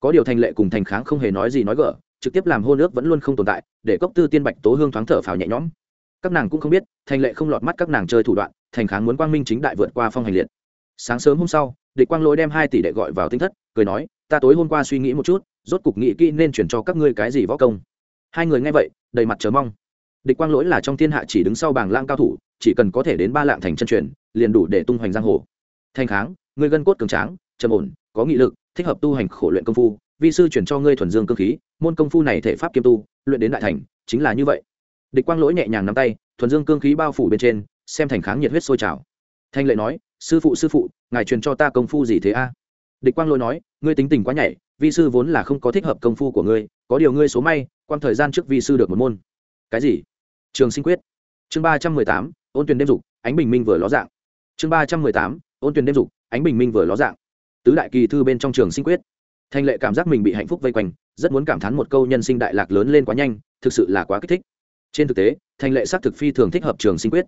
Có điều thành lệ cùng thành kháng không hề nói gì nói gỡ trực tiếp làm hôn ước vẫn luôn không tồn tại, để cốc tư tiên bạch tố hương thoáng thở phào nhẹ nhõm. Các nàng cũng không biết, thành lệ không lọt mắt các nàng chơi thủ đoạn, thành kháng muốn quang minh chính đại vượt qua phong hành liệt. Sáng sớm hôm sau, địch quang lỗi đem hai tỷ đệ gọi vào tinh thất, cười nói, ta tối hôm qua suy nghĩ một chút, rốt cục nghĩ kỹ nên chuyển cho các ngươi cái gì võ công. Hai người nghe vậy, đầy mặt chờ mong. Địch quang lỗi là trong thiên hạ chỉ đứng sau bảng lang cao thủ, chỉ cần có thể đến ba lạng thành chân truyền, liền đủ để tung hoành giang hồ. Thanh kháng ngươi gân cốt cường tráng, trầm ổn, có nghị lực, thích hợp tu hành khổ luyện công phu vi sư chuyển cho ngươi thuần dương cơ khí, môn công phu này thể pháp kiêm tu, luyện đến đại thành, chính là như vậy. Địch quang lỗi nhẹ nhàng nắm tay, thuần dương cương khí bao phủ bên trên, xem thành kháng nhiệt huyết sôi trào. Thanh lệ nói, sư phụ sư phụ, ngài truyền cho ta công phu gì thế a? Địch quang lỗi nói, ngươi tính tình quá nhảy vi sư vốn là không có thích hợp công phu của ngươi, có điều ngươi số may quan thời gian trước vi sư được một môn. Cái gì? Trường sinh quyết. Chương ba trăm mười tám, ôn tuyển đêm dục, ánh bình minh vừa ló dạng. Chương ba trăm mười tám, ôn tuyển đêm dục, ánh bình minh vừa ló dạng. Tứ đại kỳ thư bên trong trường sinh quyết thanh lệ cảm giác mình bị hạnh phúc vây quanh, rất muốn cảm thán một câu nhân sinh đại lạc lớn lên quá nhanh, thực sự là quá kích thích. Trên thực tế, thanh lệ xác thực phi thường thích hợp trường sinh quyết.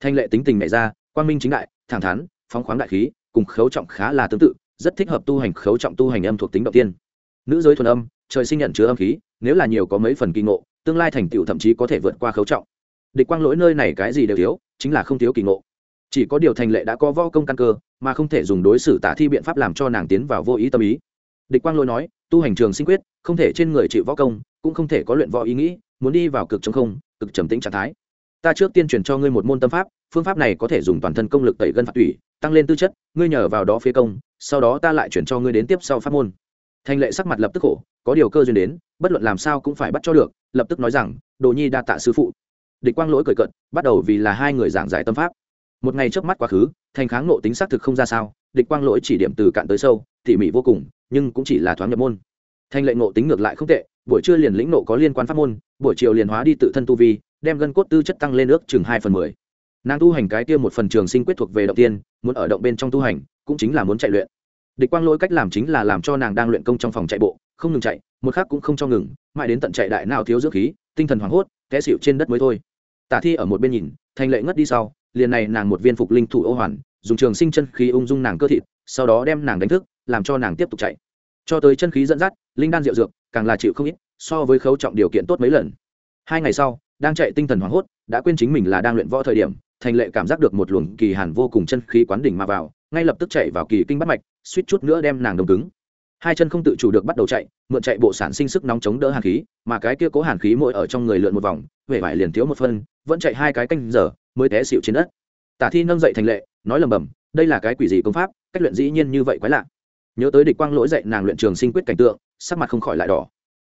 Thanh lệ tính tình mẹ ra, quang minh chính đại, thẳng thắn, phóng khoáng đại khí, cùng khấu trọng khá là tương tự, rất thích hợp tu hành khấu trọng tu hành âm thuộc tính đầu tiên. Nữ giới thuần âm, trời sinh nhận chứa âm khí, nếu là nhiều có mấy phần kỳ ngộ, tương lai thành tựu thậm chí có thể vượt qua khấu trọng. Địch quang lỗi nơi này cái gì đều thiếu, chính là không thiếu kỳ ngộ. Chỉ có điều thành lệ đã có võ công căn cơ, mà không thể dùng đối xử tả thi biện pháp làm cho nàng tiến vào vô ý tâm ý địch quang lỗi nói, tu hành trường sinh quyết, không thể trên người chịu võ công, cũng không thể có luyện võ ý nghĩ, muốn đi vào cực chống không, cực trầm tĩnh trạng thái. Ta trước tiên truyền cho ngươi một môn tâm pháp, phương pháp này có thể dùng toàn thân công lực tẩy gân phạt tủy, tăng lên tư chất, ngươi nhờ vào đó phía công, sau đó ta lại chuyển cho ngươi đến tiếp sau pháp môn. Thành lệ sắc mặt lập tức khổ, có điều cơ duyên đến, bất luận làm sao cũng phải bắt cho được, lập tức nói rằng, đồ nhi đa tạ sư phụ. Địch quang lỗi cười cận bắt đầu vì là hai người giảng giải tâm pháp. Một ngày trước mắt quá khứ thành kháng nộ tính xác thực không ra sao địch quang lỗi chỉ điểm từ cạn tới sâu, tỉ mỉ vô cùng, nhưng cũng chỉ là thoáng nhập môn. Thanh lệ ngộ tính ngược lại không tệ, buổi trưa liền lĩnh nộ có liên quan pháp môn, buổi chiều liền hóa đi tự thân tu vi, đem gân cốt tư chất tăng lên ước chừng hai phần mười. Nàng tu hành cái kia một phần trường sinh quyết thuộc về động tiên, muốn ở động bên trong tu hành, cũng chính là muốn chạy luyện. Địch quang lỗi cách làm chính là làm cho nàng đang luyện công trong phòng chạy bộ, không ngừng chạy, một khác cũng không cho ngừng, mãi đến tận chạy đại nào thiếu dưỡng khí, tinh thần hoảng hốt, té xịu trên đất mới thôi. Tả thi ở một bên nhìn thành lệ ngất đi sau liền này nàng một viên phục linh thủ ô hoàn, dùng trường sinh chân khí ung dung nàng cơ thịt, sau đó đem nàng đánh thức, làm cho nàng tiếp tục chạy. Cho tới chân khí dẫn dắt, linh đan rượu dược, càng là chịu không ít, so với khấu trọng điều kiện tốt mấy lần. Hai ngày sau, đang chạy tinh thần hoảng hốt, đã quên chính mình là đang luyện võ thời điểm, thành lệ cảm giác được một luồng kỳ hàn vô cùng chân khí quán đỉnh mà vào, ngay lập tức chạy vào kỳ kinh bắt mạch, suýt chút nữa đem nàng đồng cứng hai chân không tự chủ được bắt đầu chạy, mượn chạy bộ sản sinh sức nóng chống đỡ hàn khí, mà cái kia cố hàn khí mỗi ở trong người lượn một vòng huệ vải liền thiếu một phân, vẫn chạy hai cái canh giờ, mới té xịu trên đất. Tả thi nâng dậy thành lệ, nói lầm bầm đây là cái quỷ gì công pháp? Cách luyện dĩ nhiên như vậy quái lạ. Nhớ tới địch quang lỗi dạy nàng luyện trường sinh quyết cảnh tượng, sắc mặt không khỏi lại đỏ.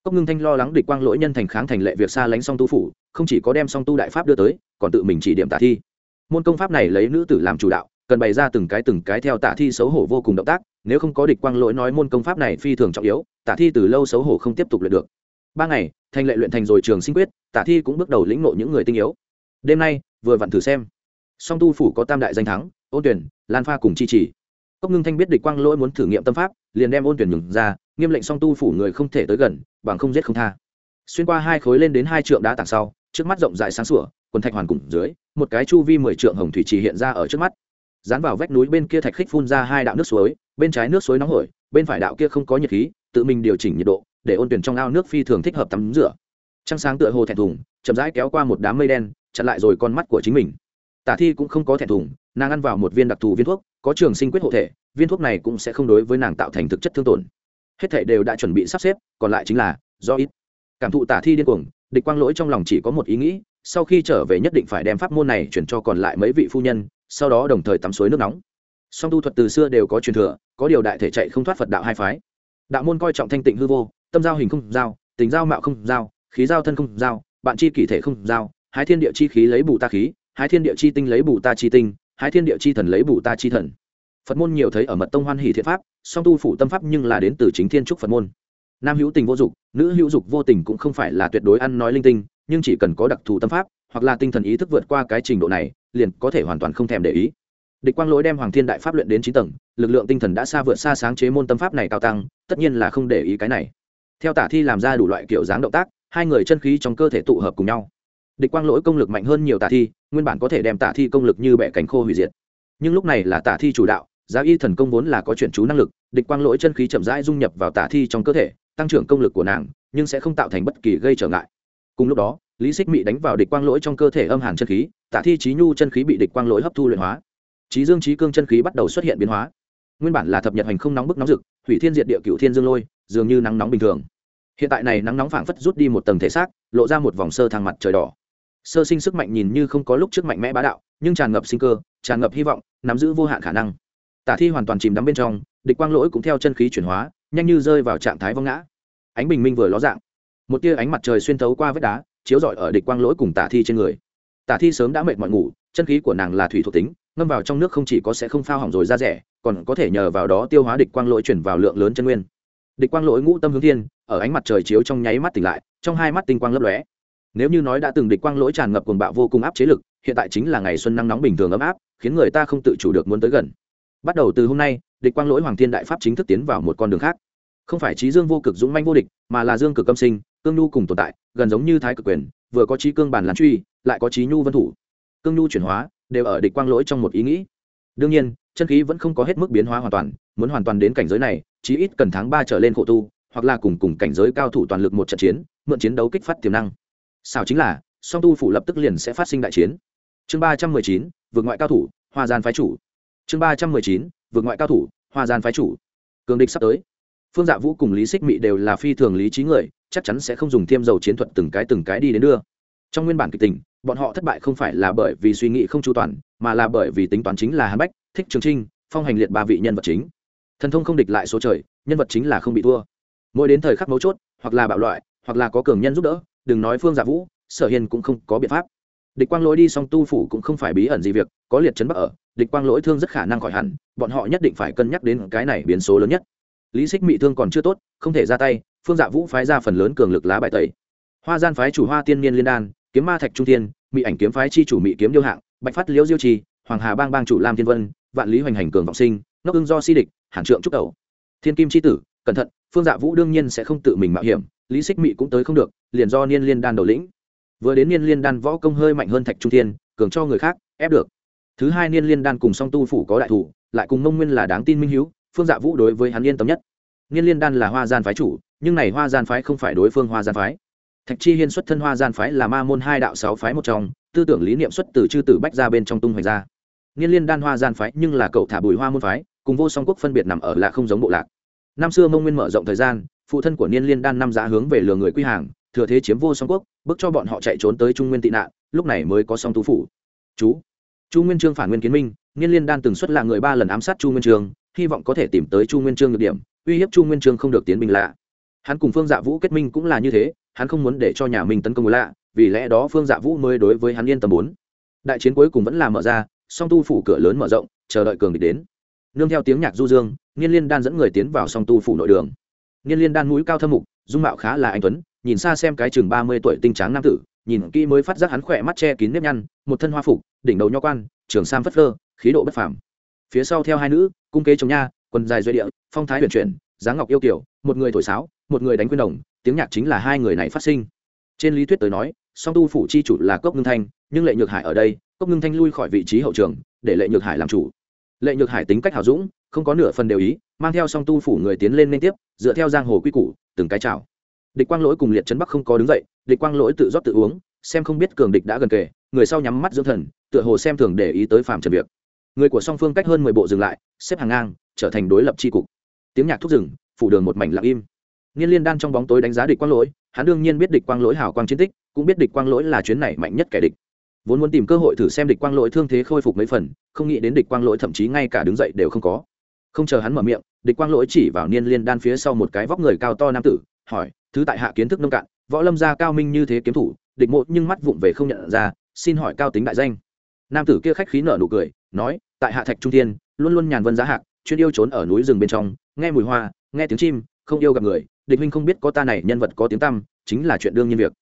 Cốc ngưng thanh lo lắng địch quang lỗi nhân thành kháng thành lệ việc xa lánh song tu phủ, không chỉ có đem song tu đại pháp đưa tới, còn tự mình chỉ điểm tả thi. Môn công pháp này lấy nữ tử làm chủ đạo cần bày ra từng cái từng cái theo tả thi xấu hổ vô cùng động tác, nếu không có địch quang lỗi nói môn công pháp này phi thường trọng yếu, tả thi từ lâu xấu hổ không tiếp tục luyện được. Ba ngày, thành lệ luyện thành rồi trường sinh quyết, tả thi cũng bước đầu lĩnh ngộ những người tinh yếu. Đêm nay, vừa vặn thử xem. Song tu phủ có tam đại danh thắng, ôn tuyển, lan pha cùng chi trì cốc ngưng thanh biết địch quang lỗi muốn thử nghiệm tâm pháp, liền đem ôn tuyển nhường ra, nghiêm lệnh song tu phủ người không thể tới gần, bằng không giết không tha. Xuyên qua hai khối lên đến hai trượng đá tảng sau, trước mắt rộng rãi sáng sủa, quần thạch hoàn cùng dưới, một cái chu vi mười trượng hồng thủy trì hiện ra ở trước mắt dán vào vách núi bên kia thạch khích phun ra hai đạo nước suối, bên trái nước suối nóng hổi, bên phải đạo kia không có nhiệt khí, tự mình điều chỉnh nhiệt độ, để ôn tuyển trong ao nước phi thường thích hợp tắm rửa. Trăng sáng tựa hồ thẹn thùng, chậm rãi kéo qua một đám mây đen, chặn lại rồi con mắt của chính mình. Tả thi cũng không có thẹn thùng, nàng ăn vào một viên đặc thù viên thuốc, có trường sinh quyết hộ thể, viên thuốc này cũng sẽ không đối với nàng tạo thành thực chất thương tổn. Hết thể đều đã chuẩn bị sắp xếp, còn lại chính là do ít. Cảm thụ tả thi điên cuồng địch quang lỗi trong lòng chỉ có một ý nghĩ, sau khi trở về nhất định phải đem pháp môn này chuyển cho còn lại mấy vị phu nhân, sau đó đồng thời tắm suối nước nóng. Song tu thuật từ xưa đều có truyền thừa, có điều đại thể chạy không thoát phật đạo hai phái. Đạo môn coi trọng thanh tịnh hư vô, tâm giao hình không giao, tình giao mạo không giao, khí giao thân không giao, bạn chi kỷ thể không giao, hái thiên địa chi khí lấy bù ta khí, hái thiên địa chi tinh lấy bù ta chi tinh, hái thiên địa chi thần lấy bù ta chi thần. Phật môn nhiều thấy ở mật tông hoan hỷ thiện pháp, song tu phủ tâm pháp nhưng là đến từ chính thiên trúc phật môn nam hữu tình vô dục, nữ hữu dục vô tình cũng không phải là tuyệt đối ăn nói linh tinh nhưng chỉ cần có đặc thù tâm pháp hoặc là tinh thần ý thức vượt qua cái trình độ này liền có thể hoàn toàn không thèm để ý. Địch quang lỗi đem hoàng thiên đại pháp luyện đến chín tầng lực lượng tinh thần đã xa vượt xa sáng chế môn tâm pháp này cao tăng tất nhiên là không để ý cái này. Theo tả thi làm ra đủ loại kiểu dáng động tác hai người chân khí trong cơ thể tụ hợp cùng nhau. Địch quang lỗi công lực mạnh hơn nhiều tả thi nguyên bản có thể đem tả thi công lực như bẻ cánh khô hủy diệt. Nhưng lúc này là tả thi chủ đạo giá y thần công vốn là có chuyển chú năng lực địch quang lỗi chân khí chậm rãi dung nhập vào tả thi trong cơ thể tăng trưởng công lực của nàng, nhưng sẽ không tạo thành bất kỳ gây trở ngại. Cùng lúc đó, lý xích mị đánh vào địch quang lỗi trong cơ thể âm hàn chân khí tả thi trí nhu chân khí bị địch quang lỗi hấp thu luyện hóa. Trí dương trí cương chân khí bắt đầu xuất hiện biến hóa. Nguyên bản là thập nhật hành không nóng bức nóng rực hủy thiên diệt địa cựu thiên dương lôi, dường như nắng nóng bình thường. Hiện tại này nắng nóng phảng phất rút đi một tầng thể xác, lộ ra một vòng sơ thang mặt trời đỏ. Sơ sinh sức mạnh nhìn như không có lúc trước mạnh mẽ bá đạo, nhưng tràn ngập sinh cơ, tràn ngập hy vọng, nắm giữ vô hạn khả năng. Tả thi hoàn toàn chìm đắm bên trong, địch quang lỗi cũng theo chân khí chuyển hóa nhanh như rơi vào trạng thái vong ngã. Ánh bình minh vừa ló dạng. Một tia ánh mặt trời xuyên thấu qua vết đá, chiếu rọi ở địch quang lỗi cùng tả thi trên người. Tả thi sớm đã mệt mỏi ngủ, chân khí của nàng là thủy thuộc tính, ngâm vào trong nước không chỉ có sẽ không phao hỏng rồi ra rẻ, còn có thể nhờ vào đó tiêu hóa địch quang lỗi chuyển vào lượng lớn chân nguyên. Địch quang lỗi ngũ tâm hướng thiên, ở ánh mặt trời chiếu trong nháy mắt tỉnh lại, trong hai mắt tinh quang lấp lóe. Nếu như nói đã từng địch quang lỗi tràn ngập cuồng bạo vô cùng áp chế lực, hiện tại chính là ngày xuân nắng nóng bình thường ấm áp, khiến người ta không tự chủ được muốn tới gần. Bắt đầu từ hôm nay địch quang lỗi hoàng thiên đại pháp chính thức tiến vào một con đường khác. Không phải trí dương vô cực dũng manh vô địch, mà là dương cực âm sinh, cương nhu cùng tồn tại, gần giống như thái cực quyền, vừa có trí cương bản làm truy, lại có trí nhu vân thủ. Cương nhu chuyển hóa, đều ở địch quang lỗi trong một ý nghĩ. Đương nhiên, chân khí vẫn không có hết mức biến hóa hoàn toàn, muốn hoàn toàn đến cảnh giới này, chí ít cần tháng ba trở lên khổ tu, hoặc là cùng cùng cảnh giới cao thủ toàn lực một trận chiến, mượn chiến đấu kích phát tiềm năng. Sao chính là, song tu phủ lập tức liền sẽ phát sinh đại chiến. Chương ba trăm mười chín, vượt ngoại cao thủ, hoa gian phái chủ. Chương ba trăm mười chín vượt ngoại cao thủ, hoa gian phái chủ. Cường địch sắp tới. Phương dạ vũ cùng lý xích mị đều là phi thường lý trí người, chắc chắn sẽ không dùng thiêm dầu chiến thuật từng cái từng cái đi đến đưa. Trong nguyên bản kịch tình, bọn họ thất bại không phải là bởi vì suy nghĩ không chu toàn, mà là bởi vì tính toán chính là hàn bách, thích trường trinh, phong hành liệt ba vị nhân vật chính. Thần thông không địch lại số trời, nhân vật chính là không bị thua. Mỗi đến thời khắc mấu chốt, hoặc là bạo loại, hoặc là có cường nhân giúp đỡ, đừng nói phương dạ vũ, sở hiền cũng không có biện pháp. Địch quang lỗi đi song tu phủ cũng không phải bí ẩn gì việc, có liệt chấn bắc ở địch quang lỗi thương rất khả năng khỏi hẳn, bọn họ nhất định phải cân nhắc đến cái này biến số lớn nhất. Lý xích mị thương còn chưa tốt, không thể ra tay, phương dạ vũ phái ra phần lớn cường lực lá bài tẩy. Hoa gian phái chủ hoa tiên niên liên đan, kiếm ma thạch trung thiên mỹ ảnh kiếm phái chi chủ mỹ kiếm điêu hạng, bạch phát liễu diêu trì, hoàng hà bang bang chủ lam thiên vân, vạn lý hoành hành cường vọng sinh nóc ưng do si địch, hàn trượng trúc đầu. Thiên kim chi tử, cẩn thận, phương dạ vũ đương nhiên sẽ không tự mình mạo hiểm, lý xích mị cũng tới không được, liền do niên liên đan đầu lĩnh. Vừa đến niên liên đan võ công hơi mạnh hơn thạch trung thiên, cường cho người khác, ép được thứ hai niên liên đan cùng song tu phủ có đại thủ, lại cùng mông nguyên là đáng tin minh hiếu, phương dạ vũ đối với hắn yên tâm nhất. Niên liên đan là hoa gian phái chủ, nhưng này hoa gian phái không phải đối phương hoa gian phái. Thạch chi hiên xuất thân hoa gian phái là ma môn hai đạo sáu phái một trong, tư tưởng lý niệm xuất từ chư tử bách ra bên trong tung hoành ra. Niên liên đan hoa gian phái nhưng là cậu thả bùi hoa môn phái, cùng vô song quốc phân biệt nằm ở là không giống bộ lạc. Năm xưa mông nguyên mở rộng thời gian, phụ thân của niên liên đan năm giá hướng về lừa người quy hàng, thừa thế chiếm vô song quốc, bước cho bọn họ chạy trốn tới trung nguyên tị nạn, lúc này mới có song tú phủ. Chú chu nguyên trương phản nguyên kiến minh, nghiên liên đan từng xuất là người ba lần ám sát chu nguyên trương, hy vọng có thể tìm tới chu nguyên trương được điểm, uy hiếp chu nguyên trương không được tiến bình lạ. Hắn cùng phương dạ vũ kết minh cũng là như thế, hắn không muốn để cho nhà mình tấn công lạ, vì lẽ đó phương dạ vũ mới đối với hắn yên tâm bốn. Đại chiến cuối cùng vẫn là mở ra, song tu phủ cửa lớn mở rộng, chờ đợi cường địch đến. Nương theo tiếng nhạc du dương, nghiên liên đan dẫn người tiến vào song tu phủ nội đường. Nghiên liên đan mũi cao thâm mục, dung mạo khá là anh tuấn, nhìn xa xem cái chừng ba mươi tuổi tinh tráng nam tử nhìn kỹ mới phát giác hắn khỏe mắt che kín nếp nhăn, một thân hoa phục, đỉnh đầu nho quan, trường sam phất phơ, khí độ bất phàm. Phía sau theo hai nữ, cung kế chống nha, quần dài duy địa, phong thái huyền chuyển, dáng ngọc yêu kiểu một người thổi sáo, một người đánh quyên đồng, tiếng nhạc chính là hai người này phát sinh. Trên lý thuyết tới nói, song tu phủ chi chủ là cốc ngưng thanh, nhưng lệ nhược hải ở đây, cốc ngưng thanh lui khỏi vị trí hậu trường, để lệ nhược hải làm chủ. Lệ nhược hải tính cách hào dũng, không có nửa phần đều ý, mang theo song tu phủ người tiến lên liên tiếp, dựa theo giang hồ quy củ, từng cái chào địch quang lỗi cùng liệt trấn bắc không có đứng dậy, địch quang lỗi tự rót tự uống, xem không biết cường địch đã gần kề, người sau nhắm mắt dưỡng thần, tựa hồ xem thường để ý tới phàm trần việc. Người của song phương cách hơn mười bộ dừng lại, xếp hàng ngang, trở thành đối lập tri cục. Tiếng nhạc thúc rừng phủ đường một mảnh lặng im. Nghiên liên đan trong bóng tối đánh giá địch quang lỗi, hắn đương nhiên biết địch quang lỗi hào quang chiến tích, cũng biết địch quang lỗi là chuyến này mạnh nhất kẻ địch. Vốn muốn tìm cơ hội thử xem địch quang lỗi thương thế khôi phục mấy phần, không nghĩ đến địch quang lỗi thậm chí ngay cả đứng dậy đều không có. Không chờ hắn mở miệng, địch quang lỗi chỉ vào niên liên đan phía sau một cái vóc người cao to nam tử hỏi, thứ tại hạ kiến thức nông cạn, võ lâm gia cao minh như thế kiếm thủ, địch mộ nhưng mắt vụng về không nhận ra, xin hỏi cao tính đại danh. Nam tử kia khách khí nở nụ cười, nói, tại hạ thạch trung thiên, luôn luôn nhàn vân giá hạc, chuyên yêu trốn ở núi rừng bên trong, nghe mùi hoa, nghe tiếng chim, không yêu gặp người, địch huynh không biết có ta này nhân vật có tiếng tăm, chính là chuyện đương nhiên việc.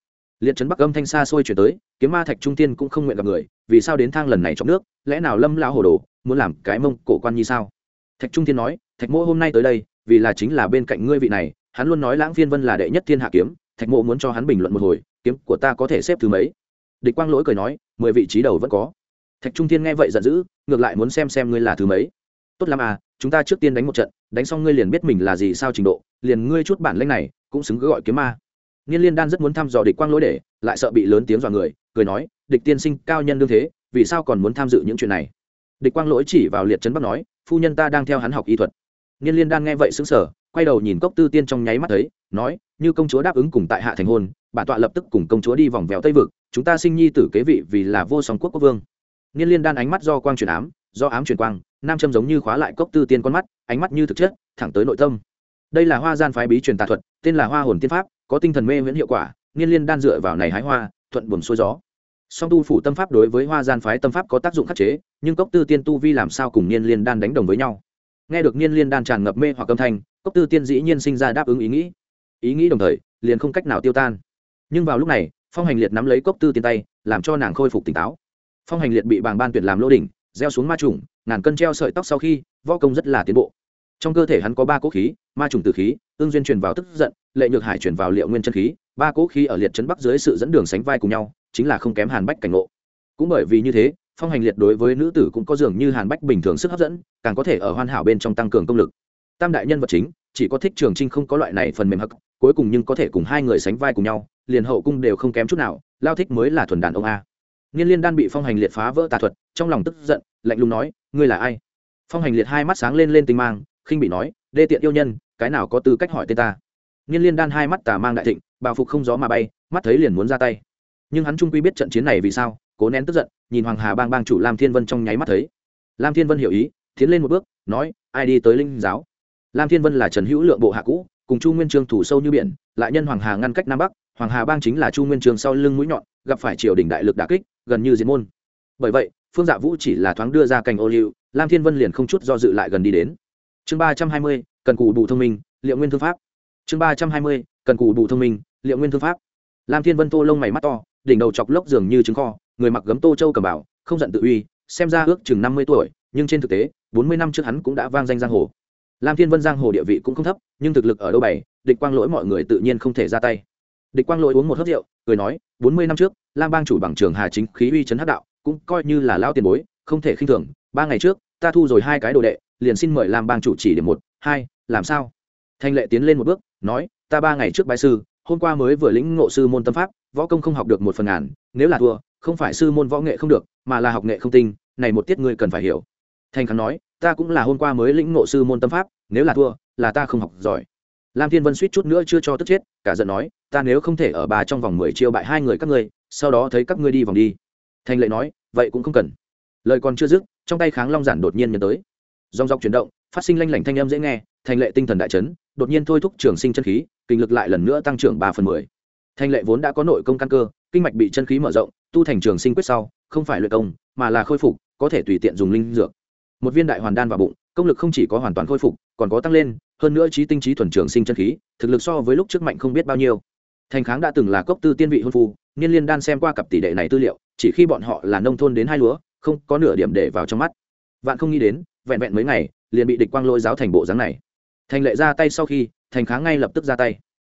Liệt trấn bắc âm thanh xa xôi chuyển tới, kiếm ma thạch trung tiên cũng không nguyện gặp người, vì sao đến thang lần này trong nước, lẽ nào lâm lão hồ đồ muốn làm cái mông cổ quan như sao? Thạch trung tiên nói, thạch mỗ hôm nay tới đây, vì là chính là bên cạnh ngươi vị này hắn luôn nói lãng phiên vân là đệ nhất thiên hạ kiếm thạch mộ muốn cho hắn bình luận một hồi kiếm của ta có thể xếp thứ mấy địch quang lỗi cười nói mười vị trí đầu vẫn có thạch trung thiên nghe vậy giận dữ ngược lại muốn xem xem ngươi là thứ mấy tốt lắm à chúng ta trước tiên đánh một trận đánh xong ngươi liền biết mình là gì sao trình độ liền ngươi chút bản lanh này cũng xứng cứ gọi kiếm ma Niên Liên Đan rất muốn thăm dò địch quang lỗi để, lại sợ bị lớn tiếng dọa người, cười nói, địch tiên sinh cao nhân đương thế, vì sao còn muốn tham dự những chuyện này? Địch quang lỗi chỉ vào liệt trấn bắc nói, phu nhân ta đang theo hắn học y thuật. Niên Liên Đan nghe vậy sững sờ, quay đầu nhìn Cốc Tư Tiên trong nháy mắt thấy, nói, như công chúa đáp ứng cùng tại hạ thành hôn, bản tọa lập tức cùng công chúa đi vòng vèo Tây vực, chúng ta sinh nhi tử kế vị vì là vô song quốc quốc vương. Niên Liên Đan ánh mắt do quang truyền ám, do ám truyền quang, nam châm giống như khóa lại Cốc Tư Tiên con mắt, ánh mắt như thực chất, thẳng tới nội tâm. Đây là hoa gian phái bí truyền tà thuật, tên là Hoa hồn tiên pháp, có tinh thần mê miễn hiệu quả, Niên Liên Đan dựa vào này hái hoa, thuận buồm xuôi gió. Song tu phủ tâm pháp đối với hoa gian phái tâm pháp có tác dụng khắc chế, nhưng Cốc Tư Tiên tu vi làm sao cùng Niên Liên Đan đánh đồng với nhau? Nghe được Niên Liên Đan tràn ngập mê hoặc âm thanh, Cốc Tư Tiên dĩ nhiên sinh ra đáp ứng ý nghĩ. Ý nghĩ đồng thời, liền không cách nào tiêu tan. Nhưng vào lúc này, Phong Hành Liệt nắm lấy Cốc Tư Tiên tay, làm cho nàng khôi phục tỉnh táo. Phong Hành Liệt bị bàng ban tuyển làm lô đỉnh, gieo xuống ma trùng, ngàn cân treo sợi tóc sau khi, võ công rất là tiến bộ. Trong cơ thể hắn có ba cỗ khí, ma trùng từ khí, ương duyên truyền vào tức giận, lệ nhược hải truyền vào liệu nguyên chân khí, ba cỗ khí ở liệt trấn bắc dưới sự dẫn đường sánh vai cùng nhau chính là không kém hàn bách cảnh ngộ cũng bởi vì như thế phong hành liệt đối với nữ tử cũng có dường như hàn bách bình thường sức hấp dẫn càng có thể ở hoàn hảo bên trong tăng cường công lực tam đại nhân vật chính, chỉ có thích trường trinh không có loại này phần mềm hắc, cuối cùng nhưng có thể cùng hai người sánh vai cùng nhau, liền hậu cung đều không kém chút nào, lao thích mới là thuần đàn ông a. Nghiên liên đan bị phong hành liệt phá vỡ tà thuật, trong lòng tức giận, lạnh lùng nói, ngươi là ai? Phong hành liệt hai mắt sáng lên lên tinh mang, khinh bị nói, đê tiện yêu nhân, cái nào có tư cách hỏi tên ta? Nghiên liên đan hai mắt tà mang đại thịnh, bào phục không gió mà bay, mắt thấy liền muốn ra tay. Nhưng hắn trung quy biết trận chiến này vì sao, cố nén tức giận, nhìn hoàng hà bang bang chủ lam thiên vân trong nháy mắt thấy. Lam thiên vân hiểu ý, tiến lên một bước, nói, ai đi tới linh giáo? Lam thiên vân là trần hữu lượng bộ hạ cũ, cùng chu nguyên trương thủ sâu như biển, lại nhân hoàng hà ngăn cách nam bắc, hoàng hà bang chính là chu nguyên trương sau lưng mũi nhọn, gặp phải triều đình đại lực đà kích, gần như diệt môn. Bởi vậy, phương dạ vũ chỉ là thoáng đưa ra cành ô liu, lam thiên vân liền không chút do dự lại gần đi đến. Chương ba trăm hai mươi, cần cù đủ thông minh, liệu nguyên thư pháp. Chương ba trăm hai mươi, cần cù đủ thông minh, liệu nguyên thư pháp. Lam thiên vân tô lông mày mắt to, đỉnh đầu chọc lốc dường như trứng kho, người mặc gấm tô châu cầm bảo, không giận tự uy, xem ra ước chừng năm mươi tuổi, nhưng trên thực tế, bốn mươi năm trước hắn cũng đã vang danh giang hồ lam thiên vân giang hồ địa vị cũng không thấp, nhưng thực lực ở đâu bày, địch quang lỗi mọi người tự nhiên không thể ra tay. Địch quang lỗi uống một hớt rượu, cười nói, bốn mươi năm trước, lam bang chủ bằng trường hà chính khí uy chấn hắc đạo, cũng coi như là lao tiền bối, không thể khinh thường, ba ngày trước, ta thu rồi hai cái đồ đệ, liền xin mời lam bang chủ chỉ điểm một, hai, làm sao? Thanh lệ tiến lên một bước, nói, ta ba ngày trước bái sư, hôm qua mới vừa lĩnh ngộ sư môn tâm pháp, võ công không học được một phần ngàn, nếu là thua, không phải sư môn võ nghệ không được, mà là học nghệ không tinh, này một tiết ngươi cần phải hiểu. Thành Khang nói ta cũng là hôm qua mới lĩnh ngộ sư môn tâm pháp, nếu là thua, là ta không học giỏi. Lam thiên vân suýt chút nữa chưa cho tức chết, cả giận nói, ta nếu không thể ở bà trong vòng mười chiêu bại hai người các ngươi, sau đó thấy các ngươi đi vòng đi. Thành lệ nói, vậy cũng không cần. Lời còn chưa dứt, trong tay kháng long giản đột nhiên nhấn tới. Dòng dọc chuyển động, phát sinh lanh lảnh thanh âm dễ nghe, thành lệ tinh thần đại chấn, đột nhiên thôi thúc trường sinh chân khí, kinh lực lại lần nữa tăng trưởng ba phần mười. Thành lệ vốn đã có nội công căn cơ, kinh mạch bị chân khí mở rộng, tu thành trường sinh quyết sau, không phải luyện công, mà là khôi phục, có thể tùy tiện dùng linh dược một viên đại hoàn đan vào bụng, công lực không chỉ có hoàn toàn khôi phục, còn có tăng lên, hơn nữa trí tinh trí thuần trường sinh chân khí, thực lực so với lúc trước mạnh không biết bao nhiêu. Thành kháng đã từng là cốc tư tiên vị hôn phu, niên liên đan xem qua cặp tỷ đệ này tư liệu, chỉ khi bọn họ là nông thôn đến hai lúa, không có nửa điểm để vào trong mắt. Vạn không nghĩ đến, vẹn vẹn mấy ngày, liền bị địch quang lôi giáo thành bộ dáng này. Thành lệ ra tay sau khi, thành kháng ngay lập tức ra tay.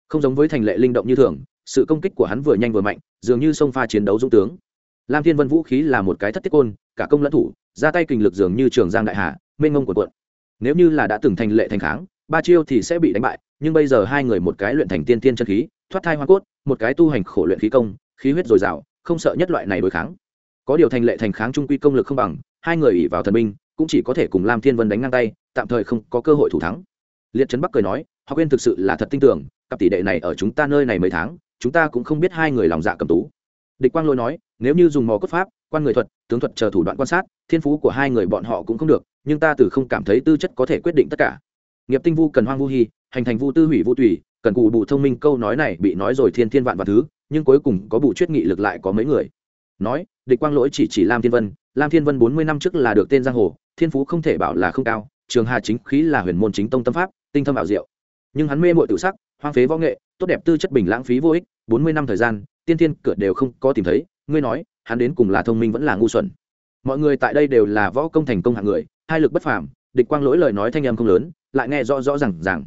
Không giống với thành lệ linh động như thường, sự công kích của hắn vừa nhanh vừa mạnh, dường như sông pha chiến đấu dũng tướng lam thiên vân vũ khí là một cái thất tiết côn, cả công lẫn thủ, ra tay kình lực dường như trường giang đại hà, mênh ngông của quận nếu như là đã từng thành lệ thành kháng, ba chiêu thì sẽ bị đánh bại, nhưng bây giờ hai người một cái luyện thành tiên tiên chân khí, thoát thai hoa cốt, một cái tu hành khổ luyện khí công, khí huyết dồi dào, không sợ nhất loại này đối kháng. Có điều thành lệ thành kháng trung quy công lực không bằng, hai người ỉ vào thần binh, cũng chỉ có thể cùng lam thiên vân đánh ngang tay, tạm thời không có cơ hội thủ thắng. Liệt trấn bắc cười nói học viên thực sự là thật tin tưởng, cặp tỷ đệ này ở chúng ta nơi này mấy tháng, chúng ta cũng không biết hai người lòng dạ cầm tú địch quang lôi nói, nếu như dùng mò cốt pháp, quan người thuật, tướng thuật chờ thủ đoạn quan sát, thiên phú của hai người bọn họ cũng không được, nhưng ta từ không cảm thấy tư chất có thể quyết định tất cả. Nghiệp tinh vu, cần hoang vu hy hành thành vu tư hủy vu tùy, cần cụ bù thông minh câu nói này bị nói rồi thiên thiên vạn và thứ, nhưng cuối cùng có bù chuyết nghị lực lại có mấy người. Nói, địch quang lỗi chỉ chỉ lam thiên vân, lam thiên vân bốn mươi năm trước là được tên giang hồ, thiên phú không thể bảo là không cao, trường hà chính khí là huyền môn chính tông tâm pháp, tinh thâm ảo diệu. Nhưng hắn mê mội tự sắc, hoang phế võ nghệ, tốt đẹp tư chất bình lãng phí vô ích, bốn mươi năm thời gian tiên thiên cửa đều không có tìm thấy, ngươi nói, hắn đến cùng là thông minh vẫn là ngu xuẩn. Mọi người tại đây đều là võ công thành công hạng người, hai lực bất phàm, địch quang lỗi lời nói thanh em không lớn, lại nghe rõ rõ rằng rằng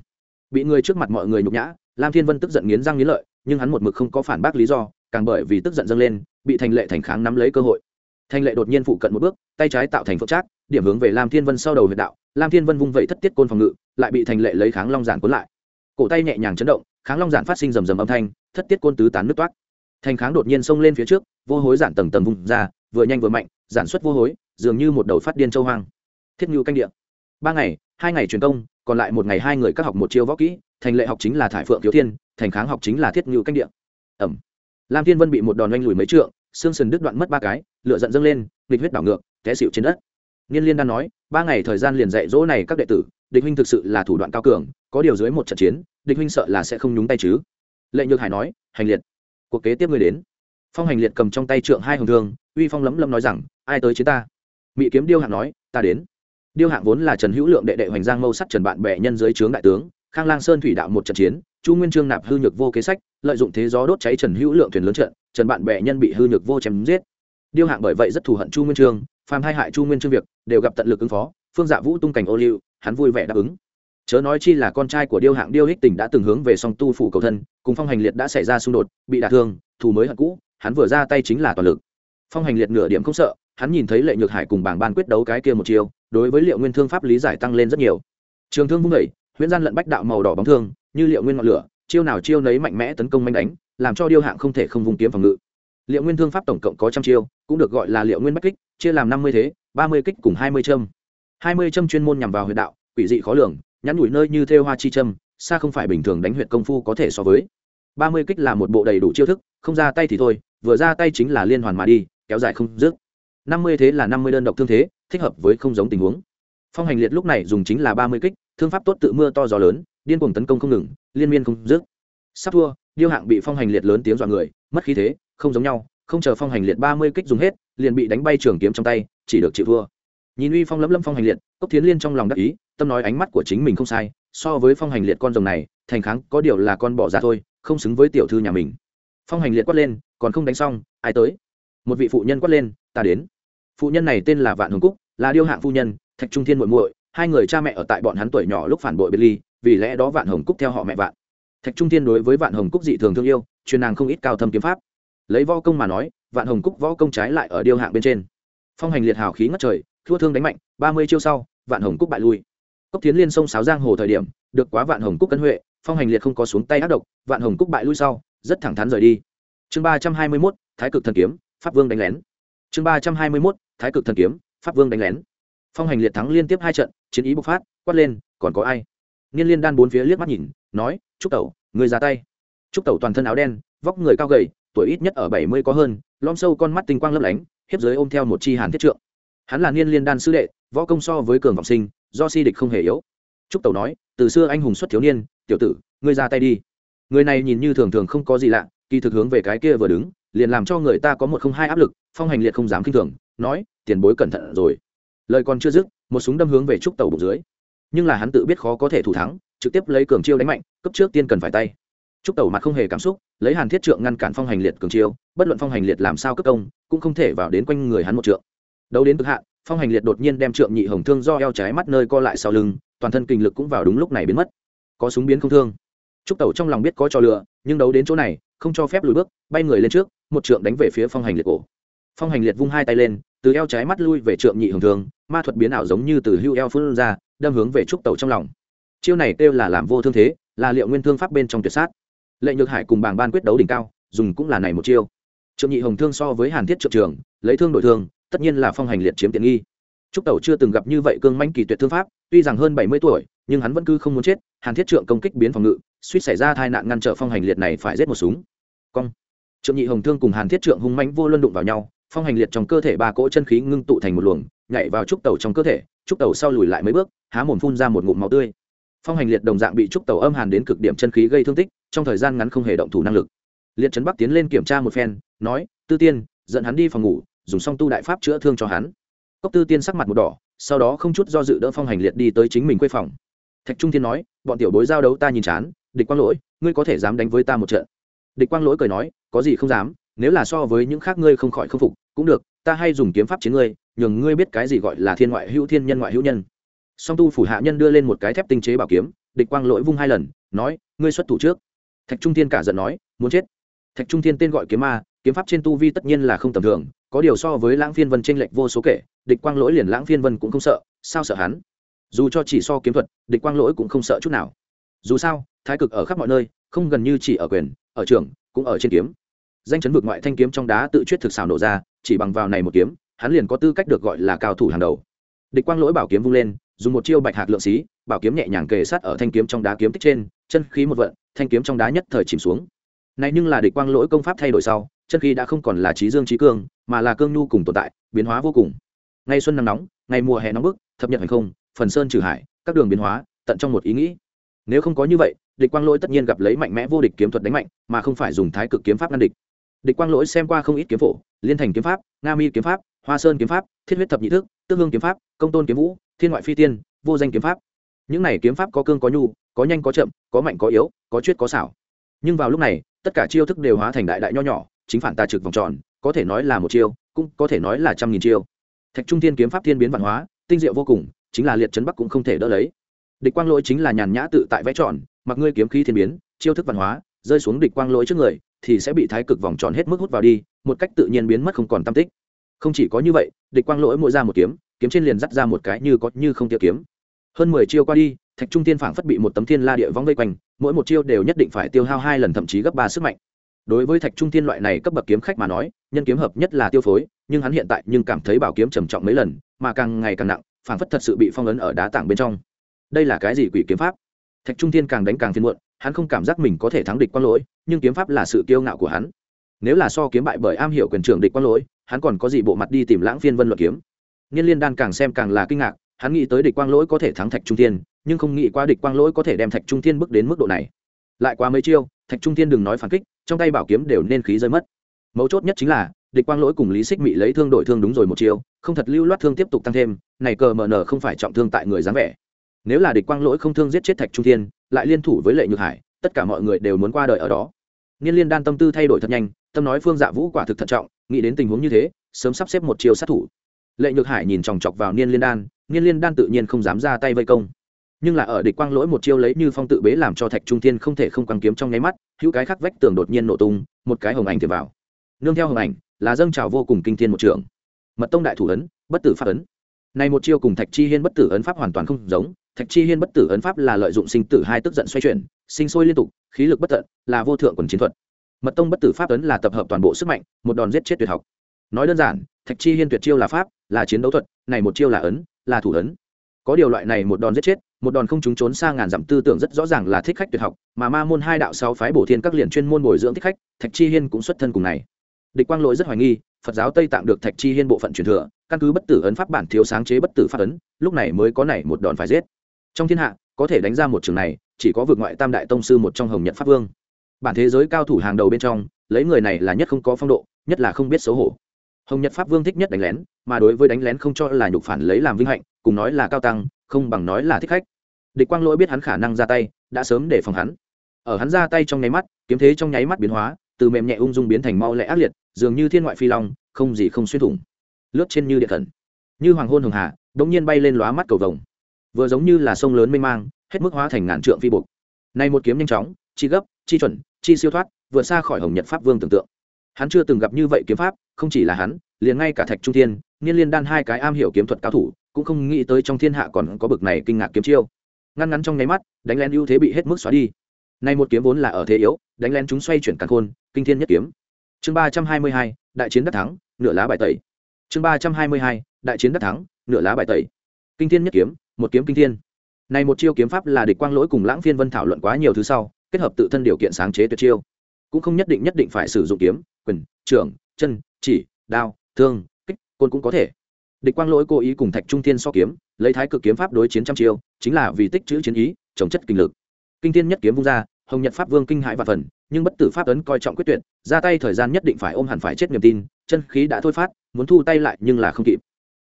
bị người trước mặt mọi người nhục nhã, lam thiên vân tức giận nghiến răng nghiến lợi, nhưng hắn một mực không có phản bác lý do, càng bởi vì tức giận dâng lên, bị thành lệ thành kháng nắm lấy cơ hội. Thành lệ đột nhiên phụ cận một bước, tay trái tạo thành phượng trác, điểm hướng về lam thiên vân sau đầu huyệt đạo, lam thiên vân vung vẩy thất tiết côn phòng ngự, lại bị thành lệ lấy kháng long giản cuốn lại. Cổ tay nhẹ nhàng chấn động, kháng long giản phát sinh rầm rầm âm thanh, thất tiết côn tứ tán nước toát thành kháng đột nhiên xông lên phía trước, vô hối giản tầng tầng vùng ra, vừa nhanh vừa mạnh, giản xuất vô hối, dường như một đầu phát điên châu hoang. Thiết ngưu canh địa. Ba ngày, hai ngày truyền công, còn lại một ngày hai người các học một chiêu võ kỹ, thành lệ học chính là thải phượng thiếu thiên, thành kháng học chính là thiết ngưu canh địa. Ẩm. Lam thiên vân bị một đòn oanh lùi mấy trượng, xương sần đứt đoạn mất ba cái, lửa giận dâng lên, nghịch huyết đảo ngược, té xịu trên đất. Niên liên đan nói, ba ngày thời gian liền dạy dỗ này các đệ tử, địch huynh thực sự là thủ đoạn cao cường, có điều dưới một trận chiến, địch huynh sợ là sẽ không nhúng tay chứ. Lệ nhược hải nói, hành liệt cuộc kế tiếp người đến. Phong hành liệt cầm trong tay trượng hai hồng thương, uy phong lấm lâm nói rằng, ai tới chế ta? Mỹ kiếm điêu hạng nói, ta đến. Điêu hạng vốn là trần hữu lượng đệ đệ hoành giang mâu sắt trần bạn bè nhân dưới trướng đại tướng, khang lang sơn thủy đạo một trận chiến, chu nguyên trương nạp hư nhược vô kế sách, lợi dụng thế gió đốt cháy trần hữu lượng thuyền lớn trận, trần bạn bè nhân bị hư nhược vô chém giết. Điêu hạng bởi vậy rất thù hận chu nguyên trương, phàm hai hại chu nguyên trương việc, đều gặp tận lực ứng phó, phương dạ vũ tung cảnh ô liu, hắn vui vẻ đáp ứng chớ nói chi là con trai của điêu hạng điêu hích tỉnh đã từng hướng về song tu phủ cầu thân, cùng phong hành liệt đã xảy ra xung đột, bị đả thương, thù mới hận cũ, hắn vừa ra tay chính là toàn lực. Phong hành liệt nửa điểm không sợ, hắn nhìn thấy lệ nhược hải cùng bảng ban quyết đấu cái kia một chiều đối với liệu nguyên thương pháp lý giải tăng lên rất nhiều. Trường thương vung vẩy huyễn gian lận bách đạo màu đỏ bóng thương, như liệu nguyên ngọn lửa, chiêu nào chiêu nấy mạnh mẽ tấn công manh đánh, làm cho điêu hạng không thể không vùng kiếm phòng ngự. Liệu nguyên thương pháp tổng cộng có trăm chiêu, cũng được gọi là liệu nguyên bách kích, chia làm năm mươi thế, ba mươi kích cùng hai mươi châm. Hai mươi châm chuyên môn nhằm vào huyện đạo, quỷ dị khó lường nhắn nhủi nơi như thêu hoa chi châm, xa không phải bình thường đánh huyệt công phu có thể so với. Ba mươi kích là một bộ đầy đủ chiêu thức, không ra tay thì thôi, vừa ra tay chính là liên hoàn mà đi, kéo dài không dứt. Năm mươi thế là năm mươi đơn độc thương thế, thích hợp với không giống tình huống. Phong hành liệt lúc này dùng chính là ba mươi kích, thương pháp tốt tự mưa to gió lớn, điên cuồng tấn công không ngừng, liên miên không dứt. Sắp thua, điêu hạng bị phong hành liệt lớn tiếng dọa người, mất khí thế, không giống nhau, không chờ phong hành liệt ba mươi kích dùng hết, liền bị đánh bay trường kiếm trong tay, chỉ được chịu thua nhìn uy phong lấm lấm phong hành liệt, cốc tiến liên trong lòng đắc ý, tâm nói ánh mắt của chính mình không sai, so với phong hành liệt con rồng này, thành kháng có điều là con bỏ ra thôi, không xứng với tiểu thư nhà mình. Phong hành liệt quát lên, còn không đánh xong, ai tới? Một vị phụ nhân quát lên, ta đến. Phụ nhân này tên là vạn hồng cúc, là điêu hạng phu nhân, thạch trung thiên muội muội, hai người cha mẹ ở tại bọn hắn tuổi nhỏ lúc phản bội biệt ly, vì lẽ đó vạn hồng cúc theo họ mẹ vạn. Thạch trung thiên đối với vạn hồng cúc dị thường thương yêu, truyền nàng không ít cao thâm kiếm pháp. Lấy võ công mà nói, vạn hồng cúc võ công trái lại ở điêu hạng bên trên. Phong hành liệt hào khí ngất trời thua thương đánh mạnh, ba mươi chiêu sau, vạn hồng cúc bại lui. Cốc tiến liên sông sáo giang hồ thời điểm, được quá vạn hồng cúc cân huệ, phong hành liệt không có xuống tay ác độc, vạn hồng cúc bại lui sau, rất thẳng thắn rời đi. Chương ba trăm hai mươi mốt, thái cực thần kiếm, pháp vương đánh lén. Chương ba trăm hai mươi mốt, thái cực thần kiếm, pháp vương đánh lén. Phong hành liệt thắng liên tiếp hai trận, chiến ý bộc phát, quát lên, còn có ai? Niên liên đan bốn phía liếc mắt nhìn, nói, trúc tẩu, người ra tay. Trúc tẩu toàn thân áo đen, vóc người cao gầy, tuổi ít nhất ở bảy mươi có hơn lom sâu con mắt tinh quang lấp lánh, hiếp giới ôm theo một chi hàn thiết trượng hắn là niên liên đan sư đệ, võ công so với cường vọng sinh, do si địch không hề yếu. Trúc tẩu nói, từ xưa anh hùng xuất thiếu niên, tiểu tử, ngươi ra tay đi. Người này nhìn như thường thường không có gì lạ, kỳ thực hướng về cái kia vừa đứng, liền làm cho người ta có một không hai áp lực, phong hành liệt không dám k i n h thường, nói, tiền bối cẩn thận rồi. Lời còn chưa dứt, một súng đâm hướng về trúc tàu bụng dưới. Nhưng là hắn tự biết khó có thể thủ thắng, trực tiếp lấy cường chiêu đánh mạnh, cấp trước tiên cần phải tay. Trúc tàu mặt không hề cảm xúc, lấy hàn thiết trượng ngăn cản phong hành liệt cường chiêu, bất luận phong hành liệt làm sao cấp công, cũng không thể vào đến quanh người hắn một trượng đấu đến cực hạn, phong hành liệt đột nhiên đem trượng nhị hồng thương do eo trái mắt nơi co lại sau lưng, toàn thân kinh lực cũng vào đúng lúc này biến mất. Có súng biến không thương. Trúc tẩu trong lòng biết có trò lựa nhưng đấu đến chỗ này, không cho phép lùi bước, bay người lên trước, một trượng đánh về phía phong hành liệt cổ. Phong hành liệt vung hai tay lên, từ eo trái mắt lui về trượng nhị hồng thương, ma thuật biến ảo giống như từ hưu eo phương ra, đâm hướng về trúc tẩu trong lòng. Chiêu này kêu là làm vô thương thế, là liệu nguyên thương pháp bên trong tuyệt sát. Lệ nhược hải cùng bảng ban quyết đấu đỉnh cao, dùng cũng là này một chiêu. Trượng nhị hồng thương so với hàn thiết trượng trường, lấy thương đổi thương tất nhiên là phong hành liệt chiếm tiện nghi. Trúc tẩu chưa từng gặp như vậy cương manh kỳ tuyệt thương pháp, tuy rằng hơn bảy mươi tuổi, nhưng hắn vẫn cứ không muốn chết, hàn thiết trượng công kích biến phòng ngự, suýt xảy ra tai nạn ngăn trở phong hành liệt này phải giết một súng. Cong. Trượng nhị hồng thương cùng hàn thiết trượng hung mãnh vô luân đụng vào nhau, phong hành liệt trong cơ thể ba cỗ chân khí ngưng tụ thành một luồng, nhảy vào trúc tàu trong cơ thể, trúc tàu sau lùi lại mấy bước, há mồm phun ra một ngụm máu tươi. Phong hành liệt đồng dạng bị trúc tàu âm hàn đến cực điểm chân khí gây thương tích, trong thời gian ngắn không hề động thủ năng lực. Liệt trấn bắc tiến lên kiểm tra một phen, nói, tư tiên, dẫn hắn đi phòng ngủ dùng xong tu đại pháp chữa thương cho hắn. Cốc tư tiên sắc mặt một đỏ, sau đó không chút do dự đỡ phong hành liệt đi tới chính mình quê phòng. Thạch trung thiên nói, bọn tiểu bối giao đấu ta nhìn chán, địch quang lỗi, ngươi có thể dám đánh với ta một trận. Địch quang lỗi cười nói, có gì không dám, nếu là so với những khác ngươi không khỏi không phục, cũng được, ta hay dùng kiếm pháp chiến ngươi, nhường ngươi biết cái gì gọi là thiên ngoại hữu thiên nhân ngoại hữu nhân. Song tu phủ hạ nhân đưa lên một cái thép tinh chế bảo kiếm, địch quang lỗi vung hai lần, nói, ngươi xuất thủ trước. Thạch trung thiên cả giận nói, muốn chết. Thạch trung thiên tên gọi kiếm ma kiếm pháp trên tu vi tất nhiên là không tầm thường, có điều so với lãng phiên vân tranh lệch vô số kể, địch quang lỗi liền lãng phiên vân cũng không sợ, sao sợ hắn? Dù cho chỉ so kiếm thuật, địch quang lỗi cũng không sợ chút nào. Dù sao, thái cực ở khắp mọi nơi, không gần như chỉ ở quyền, ở trường, cũng ở trên kiếm. Danh chấn vực ngoại thanh kiếm trong đá tự chuyết thực xào nổ ra, chỉ bằng vào này một kiếm, hắn liền có tư cách được gọi là cao thủ hàng đầu. Địch quang lỗi bảo kiếm vung lên, dùng một chiêu bạch hạc lượng xí, bảo kiếm nhẹ nhàng kề sát ở thanh kiếm trong đá kiếm tích trên, chân khí một vận, thanh kiếm trong đá nhất thời chìm xuống này nhưng là địch quang lỗi công pháp thay đổi sau, chân khí đã không còn là trí dương trí cương mà là cương nhu cùng tồn tại, biến hóa vô cùng. Ngày xuân nắng nóng, ngày mùa hè nóng bức, thập nhật hành không, phần sơn trừ hải, các đường biến hóa, tận trong một ý nghĩ. Nếu không có như vậy, địch quang lỗi tất nhiên gặp lấy mạnh mẽ vô địch kiếm thuật đánh mạnh, mà không phải dùng thái cực kiếm pháp ngăn địch. Địch quang lỗi xem qua không ít kiếm phổ, liên thành kiếm pháp, nga mi kiếm pháp, hoa sơn kiếm pháp, thiết huyết thập nhị thức tương hương kiếm pháp, công tôn kiếm vũ, thiên ngoại phi tiên, vô danh kiếm pháp. Những này kiếm pháp có cương có nhu, có nhanh có chậm, có mạnh có yếu, có chuyết có xảo. Nhưng vào lúc này tất cả chiêu thức đều hóa thành đại đại nho nhỏ, chính phản tà trực vòng tròn, có thể nói là một chiêu, cũng có thể nói là trăm nghìn chiêu. Thạch trung thiên kiếm pháp thiên biến văn hóa, tinh diệu vô cùng, chính là liệt chấn bắc cũng không thể đỡ lấy. Địch quang lỗi chính là nhàn nhã tự tại vẽ tròn, mặc ngươi kiếm khí thiên biến, chiêu thức văn hóa, rơi xuống địch quang lỗi trước người, thì sẽ bị thái cực vòng tròn hết mức hút vào đi, một cách tự nhiên biến mất không còn tam tích. Không chỉ có như vậy, địch quang lỗi mỗi ra một kiếm kiếm trên liền dắt ra một cái như có như không tiêu kiếm. Hơn mười chiêu qua đi, thạch trung tiên phảng phất bị một tấm thiên la địa vong vây quanh mỗi một chiêu đều nhất định phải tiêu hao hai lần, thậm chí gấp ba sức mạnh. Đối với thạch trung Thiên loại này cấp bậc kiếm khách mà nói, nhân kiếm hợp nhất là tiêu phối, nhưng hắn hiện tại nhưng cảm thấy bảo kiếm trầm trọng mấy lần, mà càng ngày càng nặng phảng phất thật sự bị phong ấn ở đá tảng bên trong. Đây là cái gì quỷ kiếm pháp? Thạch trung thiên càng đánh càng phiên muộn, hắn không cảm giác mình có thể thắng địch quang lỗi, nhưng kiếm pháp là sự kiêu ngạo của hắn. Nếu là so kiếm bại bởi am hiểu quyền trưởng địch quang lỗi, hắn còn có gì bộ mặt đi tìm lãng phiên vân luận kiếm? Nghiên liên đan càng xem càng là kinh ngạc, hắn nghĩ tới địch quang lỗi có thể thắng thạch trung thiên nhưng không nghĩ qua địch quang lỗi có thể đem thạch trung thiên bước đến mức độ này. Lại qua mấy chiêu, thạch trung thiên đừng nói phản kích, trong tay bảo kiếm đều nên khí rơi mất. Mấu chốt nhất chính là, địch quang lỗi cùng lý xích mị lấy thương đổi thương đúng rồi một chiêu, không thật lưu loát thương tiếp tục tăng thêm, này cờ mờ nở không phải trọng thương tại người dáng vẻ. Nếu là địch quang lỗi không thương giết chết thạch trung thiên, lại liên thủ với lệ nhược hải, tất cả mọi người đều muốn qua đời ở đó. Niên liên đan tâm tư thay đổi thật nhanh, tâm nói phương dạ vũ quả thực thận trọng, nghĩ đến tình huống như thế, sớm sắp xếp một chiều sát thủ. Lệ nhược hải nhìn chòng chọc vào niên liên đan, niên liên đan tự nhiên không dám ra tay vây công nhưng là ở địch quang lỗi một chiêu lấy như phong tự bế làm cho thạch trung thiên không thể không quăng kiếm trong nháy mắt, hữu cái khắc vách tường đột nhiên nổ tung, một cái hồng ảnh thiệp vào. Nương theo hồng ảnh, là dâng trào vô cùng kinh thiên một trường. Mật tông đại thủ ấn, bất tử pháp ấn. Này một chiêu cùng thạch chi hiên bất tử ấn pháp hoàn toàn không giống, thạch chi hiên bất tử ấn pháp là lợi dụng sinh tử hai tức giận xoay chuyển, sinh sôi liên tục, khí lực bất tận, là vô thượng quần chiến thuật. Mật tông bất tử pháp ấn là tập hợp toàn bộ sức mạnh, một đòn giết chết tuyệt học. Nói đơn giản, thạch chi hiên tuyệt chiêu là pháp, là chiến đấu thuật, này một chiêu là ấn, là thủ ấn có điều loại này một đòn giết chết, một đòn không chúng trốn xa ngàn dặm tư tưởng rất rõ ràng là thích khách tuyệt học, mà ma môn hai đạo sáu phái bổ thiên các liền chuyên môn bồi dưỡng thích khách, thạch chi hiên cũng xuất thân cùng này. Địch quang lỗi rất hoài nghi, phật giáo tây tạng được thạch chi hiên bộ phận truyền thừa, căn cứ bất tử ấn pháp bản thiếu sáng chế bất tử pháp ấn, lúc này mới có này một đòn phải giết. Trong thiên hạ, có thể đánh ra một trường này, chỉ có vượt ngoại tam đại tông sư một trong hồng nhật pháp vương. Bản thế giới cao thủ hàng đầu bên trong, lấy người này là nhất không có phong độ, nhất là không biết xấu hổ hồng nhật pháp vương thích nhất đánh lén, mà đối với đánh lén không cho là nhục phản lấy làm vinh hạnh, cùng nói là cao tăng, không bằng nói là thích khách. Địch quang lỗi biết hắn khả năng ra tay, đã sớm để phòng hắn. Ở hắn ra tay trong nháy mắt, kiếm thế trong nháy mắt biến hóa, từ mềm nhẹ ung dung biến thành mau lẹ ác liệt, dường như thiên ngoại phi long, không gì không xuyên thủng. Lướt trên như điện thần. Như hoàng hôn hường hà, đống nhiên bay lên lóa mắt cầu vồng. Vừa giống như là sông lớn mênh mang, hết mức hóa thành ngàn trượng phi buộc. Nay một kiếm nhanh chóng, chi gấp, chi chuẩn, chi siêu thoát vừa xa khỏi hồng nhật pháp vương tưởng tượng. Hắn chưa từng gặp như vậy kiếm pháp không chỉ là hắn, liền ngay cả thạch trung thiên, niên liên đan hai cái am hiểu kiếm thuật cao thủ, cũng không nghĩ tới trong thiên hạ còn có bực này kinh ngạc kiếm chiêu. Ngăn ngắn trong nháy mắt, đánh len ưu thế bị hết mức xóa đi. Nay một kiếm vốn là ở thế yếu, đánh len chúng xoay chuyển càn khôn, kinh thiên nhất kiếm. Chương ba trăm hai mươi hai, đại chiến đắc thắng, nửa lá bài tẩy. Chương ba trăm hai mươi hai, đại chiến đắc thắng, nửa lá bài tẩy. Kinh thiên nhất kiếm, một kiếm kinh thiên. Này một chiêu kiếm pháp là địch quang lỗi cùng lãng phiên vân thảo luận quá nhiều thứ sau, kết hợp tự thân điều kiện sáng chế tuyệt chiêu. Cũng không nhất định nhất định phải sử dụng kiếm, quyền trưởng chân chỉ, đao, thương, kích, côn cũng có thể. Địch quang lỗi cố ý cùng thạch trung thiên so kiếm, lấy thái cực kiếm pháp đối chiến trăm chiêu, chính là vì tích chữ chiến ý, chống chất kinh lực. Kinh thiên nhất kiếm vung ra, hồng nhật pháp vương kinh hãi và phần, nhưng bất tử pháp ấn coi trọng quyết tuyệt, ra tay thời gian nhất định phải ôm hẳn phải chết niềm tin, chân khí đã thôi phát, muốn thu tay lại nhưng là không kịp.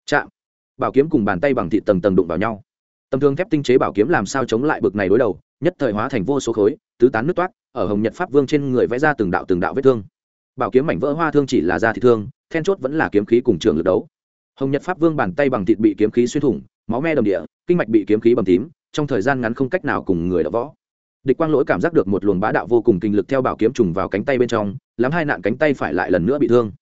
Chạm. Bảo kiếm cùng bàn tay bằng thị tầng tầng đụng vào nhau. Tầm thương thép tinh chế bảo kiếm làm sao chống lại bực này đối đầu, nhất thời hóa thành vô số khối, tứ tán nước toát ở hồng nhật pháp vương trên người vẽ ra từng đạo từng đạo vết thương bảo kiếm mảnh vỡ hoa thương chỉ là da thị thương, then chốt vẫn là kiếm khí cùng trường lực đấu. Hồng nhật pháp vương bàn tay bằng thịt bị kiếm khí xuyên thủng, máu me đầm địa, kinh mạch bị kiếm khí bầm tím, trong thời gian ngắn không cách nào cùng người đỡ võ. Địch quang lỗi cảm giác được một luồng bá đạo vô cùng kinh lực theo bảo kiếm trùng vào cánh tay bên trong, lắm hai nạn cánh tay phải lại lần nữa bị thương.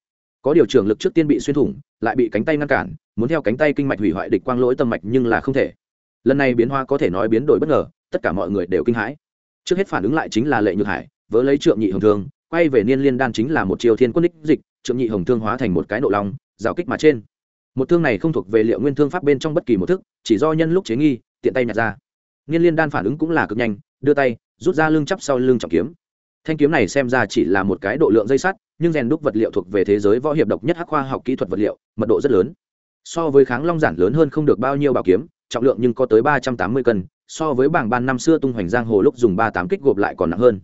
Có điều trường lực trước tiên bị xuyên thủng, lại bị cánh tay ngăn cản, muốn theo cánh tay kinh mạch hủy hoại địch quang lỗi tâm mạch nhưng là không thể. Lần này biến hoa có thể nói biến đổi bất ngờ, tất cả mọi người đều kinh hãi. Trước hết phản ứng lại chính là lệ nhược hải vỡ lấy trượng nhị hồng thương quay về niên liên đan chính là một chiều thiên quân đích dịch, trượng nhị hồng thương hóa thành một cái nộ lòng rào kích mà trên. Một thương này không thuộc về liệu nguyên thương pháp bên trong bất kỳ một thức, chỉ do nhân lúc chế nghi, tiện tay nhặt ra. Niên liên đan phản ứng cũng là cực nhanh, đưa tay, rút ra lưng chắp sau lưng trọng kiếm. Thanh kiếm này xem ra chỉ là một cái độ lượng dây sắt, nhưng rèn đúc vật liệu thuộc về thế giới võ hiệp độc nhất hắc khoa học kỹ thuật vật liệu, mật độ rất lớn. So với kháng long giản lớn hơn không được bao nhiêu bảo kiếm, trọng lượng nhưng có tới ba trăm tám mươi cân, so với bảng ban năm xưa tung hoành giang hồ lúc dùng ba tám kích gộp lại còn nặng hơn.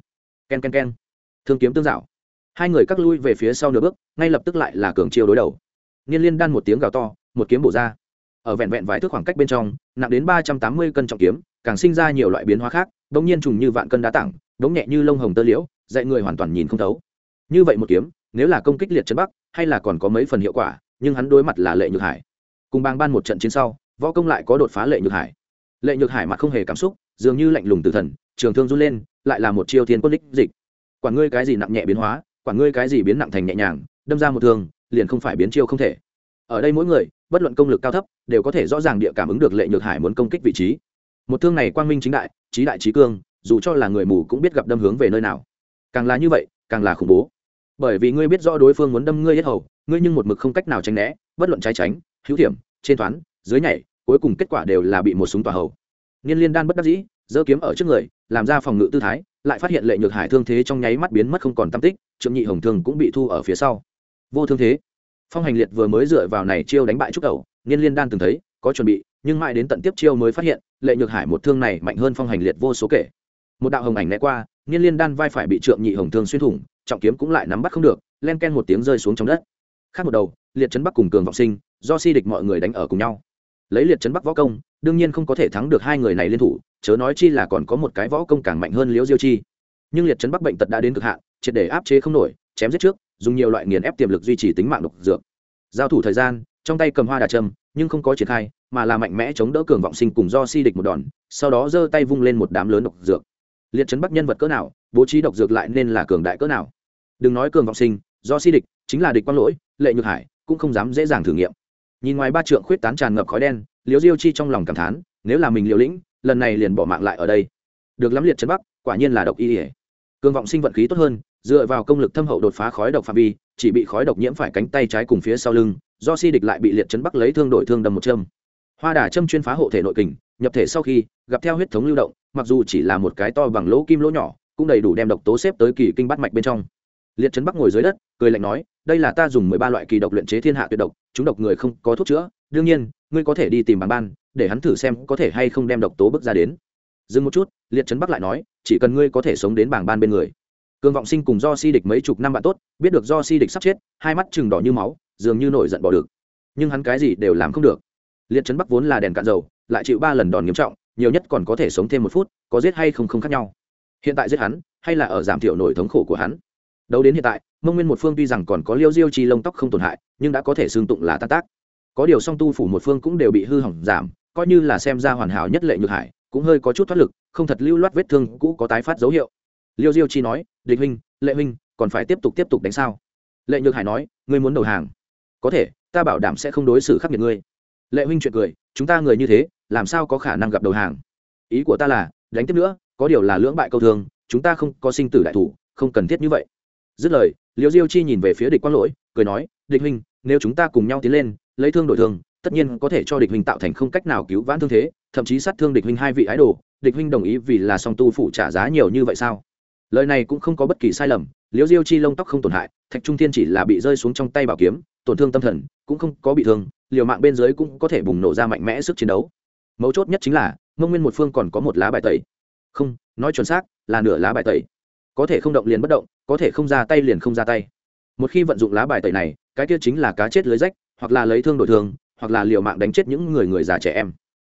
K e n k e n k e n thương kiếm tương dạo. Hai người cắt lui về phía sau nửa bước, ngay lập tức lại là cường chiêu đối đầu. Niên liên đan một tiếng gào to, một kiếm bổ ra. Ở vẹn vẹn vài thước khoảng cách bên trong, nặng đến ba trăm tám mươi cân trọng kiếm, càng sinh ra nhiều loại biến hóa khác đ ỗ n g nhiên trùng như vạn cân đá tảng đống nhẹ như lông hồng tơ liễu, dạy người hoàn toàn nhìn không thấu. Như vậy một kiếm, nếu là công kích liệt chân bắc, hay là còn có mấy phần hiệu quả, nhưng hắn đối mặt là lệ nhược hải. Cùng bang ban một trận chiến sau, võ công lại có đột phá lệ nhược hải. Lệ nhược hải mặt không hề cảm xúc, dường như lạnh lùng từ thần, trường thương run lên, lại là một chiêu thiên quân đích dịch quản ngươi cái gì nặng nhẹ biến hóa quản ngươi cái gì biến nặng thành nhẹ nhàng, đâm ra một thương, liền không phải biến chiêu không thể. Ở đây mỗi người, bất luận công lực cao thấp, đều có thể rõ ràng địa cảm ứng được lệ nhược hải muốn công kích vị trí. Một thương này quang minh chính đại, trí đại trí cương, dù cho là người mù cũng biết gặp đâm hướng về nơi nào. Càng là như vậy, càng là khủng bố. Bởi vì ngươi biết rõ đối phương muốn đâm ngươi hết hầu, ngươi nhưng một mực không cách nào tránh né, bất luận trái tránh, hữu hiểm, trên thoáng dưới nhảy, cuối cùng kết quả đều là bị một súng tỏa hầu. Niên liên đan bất đắc dĩ, giơ kiếm ở trước người, làm ra phòng ngự tư thái lại phát hiện lệ nhược hải thương thế trong nháy mắt biến mất không còn tam tích, trượng nhị hồng thương cũng bị thu ở phía sau. Vô thương thế. Phong hành liệt vừa mới dựa vào này chiêu đánh bại trúc đầu niên liên đan từng thấy, có chuẩn bị, nhưng mãi đến tận tiếp chiêu mới phát hiện, lệ nhược hải một thương này mạnh hơn phong hành liệt vô số kể. Một đạo hồng ảnh né qua niên liên đan vai phải bị trượng nhị hồng thương xuyên thủng, trọng kiếm cũng lại nắm bắt không được, len ken một tiếng rơi xuống trong đất. Khác một đầu, liệt trấn bắc cùng cường vọng sinh, do si địch mọi người đánh ở cùng nhau lấy liệt chấn bắc võ công, đương nhiên không có thể thắng được hai người này liên thủ, chớ nói chi là còn có một cái võ công càng mạnh hơn liễu diêu chi. Nhưng liệt chấn bắc bệnh tật đã đến cực hạn, triệt để áp chế không nổi, chém giết trước, dùng nhiều loại nghiền ép tiềm lực duy trì tính mạng độc dược. Giao thủ thời gian, trong tay cầm hoa đà trâm, nhưng không có triển khai, mà là mạnh mẽ chống đỡ cường vọng sinh cùng do si địch một đòn, sau đó giơ tay vung lên một đám lớn độc dược. Liệt chấn bắc nhân vật cỡ nào, bố trí độc dược lại nên là cường đại cỡ nào? Đừng nói cường vọng sinh, do si địch, chính là địch quang lỗi, lệ nhược hải, cũng không dám dễ dàng thử nghiệm nhìn ngoài ba trượng khuyết tán tràn ngập khói đen, liễu diêu chi trong lòng cảm thán, nếu là mình liều lĩnh, lần này liền bỏ mạng lại ở đây. Được lắm liệt chân bắc, quả nhiên là độc y ỉa cương vọng sinh vận khí tốt hơn, dựa vào công lực thâm hậu đột phá khói độc phạm vi, chỉ bị khói độc nhiễm phải cánh tay trái cùng phía sau lưng, do si địch lại bị liệt chấn bắc lấy thương đổi thương đâm một châm. Hoa đà châm chuyên phá hộ thể nội kình, nhập thể sau khi, gặp theo huyết thống lưu động, mặc dù chỉ là một cái to bằng lỗ kim lỗ nhỏ, cũng đầy đủ đem độc tố xếp tới kỳ kinh bắt mạch bên trong. Liệt chấn bắc ngồi dưới đất, cười lạnh nói đây là ta dùng mười ba loại kỳ độc luyện chế thiên hạ tuyệt độc, chúng độc người không có thuốc chữa, đương nhiên, ngươi có thể đi tìm bằng ban, để hắn thử xem có thể hay không đem độc tố bước ra đến. Dừng một chút, liệt chấn bắc lại nói, chỉ cần ngươi có thể sống đến bảng ban bên người. Cường vọng sinh cùng do si địch mấy chục năm bạn tốt, biết được do si địch sắp chết, hai mắt chừng đỏ như máu, dường như nổi giận bỏ được. Nhưng hắn cái gì đều làm không được. Liệt chấn bắc vốn là đèn cạn dầu, lại chịu ba lần đòn nghiêm trọng, nhiều nhất còn có thể sống thêm một phút, có giết hay không không khác nhau. Hiện tại giết hắn, hay là ở giảm thiểu nổi thống khổ của hắn. Đấu đến hiện tại mông nguyên một phương tuy rằng còn có liêu diêu chi lông tóc không tổn hại, nhưng đã có thể xương tụng là tan tác. Có điều song tu phủ một phương cũng đều bị hư hỏng giảm, coi như là xem ra hoàn hảo nhất lệ nhược hải, cũng hơi có chút thoát lực, không thật lưu loát vết thương cũ có tái phát dấu hiệu. Liêu diêu chi nói, địch huynh, lệ huynh, còn phải tiếp tục tiếp tục đánh sao? Lệ nhược hải nói, ngươi muốn đầu hàng? Có thể, ta bảo đảm sẽ không đối xử khắc nghiệt ngươi. Lệ huynh chuyện cười, chúng ta người như thế, làm sao có khả năng gặp đầu hàng? Ý của ta là, đánh tiếp nữa, có điều là lưỡng bại câu thương, chúng ta không có sinh tử đại thủ, không cần thiết như vậy. Dứt lời liêu diêu chi nhìn về phía địch quang lỗi, cười nói, địch huynh, nếu chúng ta cùng nhau tiến lên, lấy thương đổi thương tất nhiên có thể cho địch huynh tạo thành không cách nào cứu vãn thương thế, thậm chí sát thương địch huynh hai vị ái đồ. Địch huynh đồng ý vì là song tu phụ trả giá nhiều như vậy sao? Lời này cũng không có bất kỳ sai lầm liễu diêu chi lông tóc không tổn hại, thạch trung thiên chỉ là bị rơi xuống trong tay bảo kiếm, tổn thương tâm thần, cũng không có bị thương, liều mạng bên dưới cũng có thể bùng nổ ra mạnh mẽ sức chiến đấu. Mấu chốt nhất chính là, mông nguyên một phương còn có một lá bài tẩy. Không, nói chuẩn xác, là nửa lá bài tẩy có thể không động liền bất động, có thể không ra tay liền không ra tay. Một khi vận dụng lá bài tẩy này, cái kia chính là cá chết lưới rách, hoặc là lấy thương đổi thương hoặc là liều mạng đánh chết những người người già trẻ em.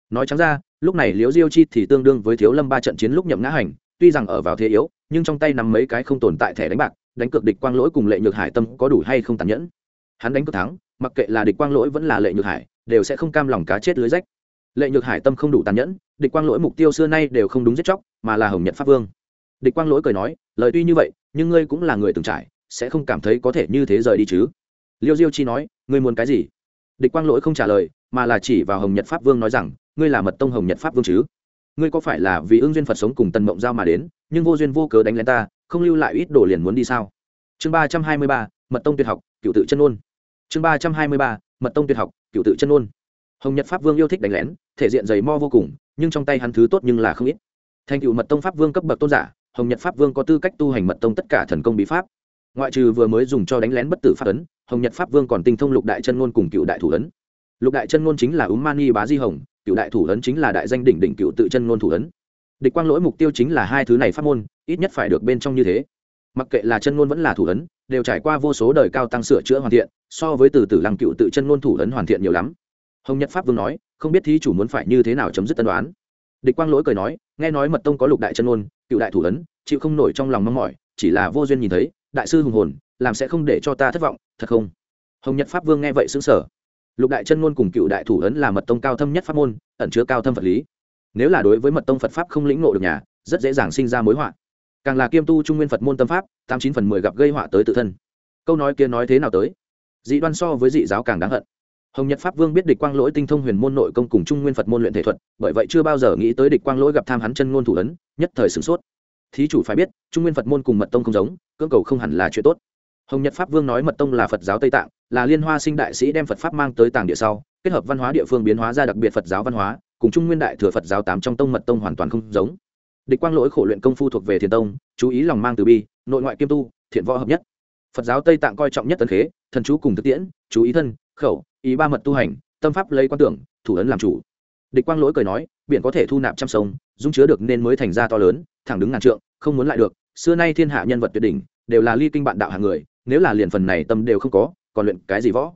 Nói trắng ra, lúc này liễu diêu chi thì tương đương với thiếu lâm ba trận chiến lúc nhậm ngã hành, tuy rằng ở vào thế yếu, nhưng trong tay nắm mấy cái không tồn tại thẻ đánh bạc, đánh cược địch quang lỗi cùng lệ nhược hải tâm có đủ hay không tàn nhẫn. Hắn đánh cược thắng, mặc kệ là địch quang lỗi vẫn là lệ nhược hải, đều sẽ không cam lòng cá chết lưới rách. Lệ nhược hải tâm không đủ tàn nhẫn, địch quang lỗi mục tiêu xưa nay đều không đúng giết chóc, mà là hồng nhật pháp vương địch quang lỗi cười nói, lời tuy như vậy, nhưng ngươi cũng là người từng trải, sẽ không cảm thấy có thể như thế rời đi chứ? Liêu diêu chi nói, ngươi muốn cái gì? Địch quang lỗi không trả lời, mà là chỉ vào hồng nhật pháp vương nói rằng, ngươi là mật tông hồng nhật pháp vương chứ? Ngươi có phải là vì ưng duyên phật sống cùng tần mộng giao mà đến, nhưng vô duyên vô cớ đánh lên ta, không lưu lại ít đồ liền muốn đi sao? Chương ba trăm hai mươi ba, mật tông tuyệt học, cựu tự chân ôn. Chương ba trăm hai mươi ba, mật tông tuyệt học, cựu tự chân ôn. Hồng nhật pháp vương yêu thích đánh lén, thể diện dày mo vô cùng, nhưng trong tay hắn thứ tốt nhưng là không ít. Thành cựu mật tông pháp vương cấp bậc tôn giả hồng nhật pháp vương có tư cách tu hành mật tông tất cả thần công bí pháp. Ngoại trừ vừa mới dùng cho đánh lén bất tử pháp ấn, hồng nhật pháp vương còn tinh thông lục đại chân ngôn cùng cựu đại thủ ấn. Lục đại chân ngôn chính là úm mani bá di hồng, cựu đại thủ ấn chính là đại danh đỉnh đỉnh cựu tự chân ngôn thủ ấn. Địch quang lỗi mục tiêu chính là hai thứ này pháp môn, ít nhất phải được bên trong như thế. Mặc kệ là chân ngôn vẫn là thủ ấn, đều trải qua vô số đời cao tăng sửa chữa hoàn thiện, so với từ từ lăng cựu tự chân ngôn thủ ấn hoàn thiện nhiều lắm. Hồng nhật pháp vương nói, không biết thí chủ muốn phải như thế nào chấm dứt tân đoán địch quang lỗi cười nói, nghe nói mật tông có lục đại chân ngôn, cựu đại thủ ấn, chịu không nổi trong lòng mong mỏi, chỉ là vô duyên nhìn thấy, đại sư hùng hồn, làm sẽ không để cho ta thất vọng, thật không? Hồng nhật pháp vương nghe vậy xứng sở lục đại chân ngôn cùng cựu đại thủ ấn là mật tông cao thâm nhất pháp môn, ẩn chứa cao thâm vật lý. Nếu là đối với mật tông phật pháp không lĩnh ngộ được nhà, rất dễ dàng sinh ra mối họa. Càng là kiêm tu trung nguyên phật môn tâm pháp, tám chín phần mười gặp gây họa tới tự thân. Câu nói kia nói thế nào tới? Dị đoan so với dị giáo càng đáng hận hồng nhật pháp vương biết địch quang lỗi tinh thông huyền môn nội công cùng trung nguyên phật môn luyện thể thuật, bởi vậy chưa bao giờ nghĩ tới địch quang lỗi gặp tham hắn chân ngôn thủ ấn, nhất thời sửng sốt. Thí chủ phải biết, trung nguyên phật môn cùng mật tông không giống, cưỡng cầu không hẳn là chuyện tốt. Hồng nhật pháp vương nói mật tông là phật giáo tây tạng, là liên hoa sinh đại sĩ đem phật pháp mang tới tàng địa sau, kết hợp văn hóa địa phương biến hóa ra đặc biệt phật giáo văn hóa, cùng trung nguyên đại thừa phật giáo tám trong tông mật tông hoàn toàn không giống. Địch quang lỗi khổ luyện công phu thuộc về thiền tông, chú ý lòng mang từ bi, nội ngoại kiêm tu, thiện võ hợp nhất. Phật giáo tây tạng coi trọng nhất tấn khế, thần chú cùng thực tiễn, chú ý thân, khẩu ý ba mật tu hành, tâm pháp lấy quan tưởng, thủ ấn làm chủ. Địch quang lỗi cười nói, biển có thể thu nạp trăm sông, dung chứa được nên mới thành ra to lớn, thẳng đứng ngàn trượng, không muốn lại được. Xưa nay thiên hạ nhân vật tuyệt đỉnh, đều là ly kinh bạn đạo hàng người, nếu là liền phần này tâm đều không có, còn luyện cái gì võ?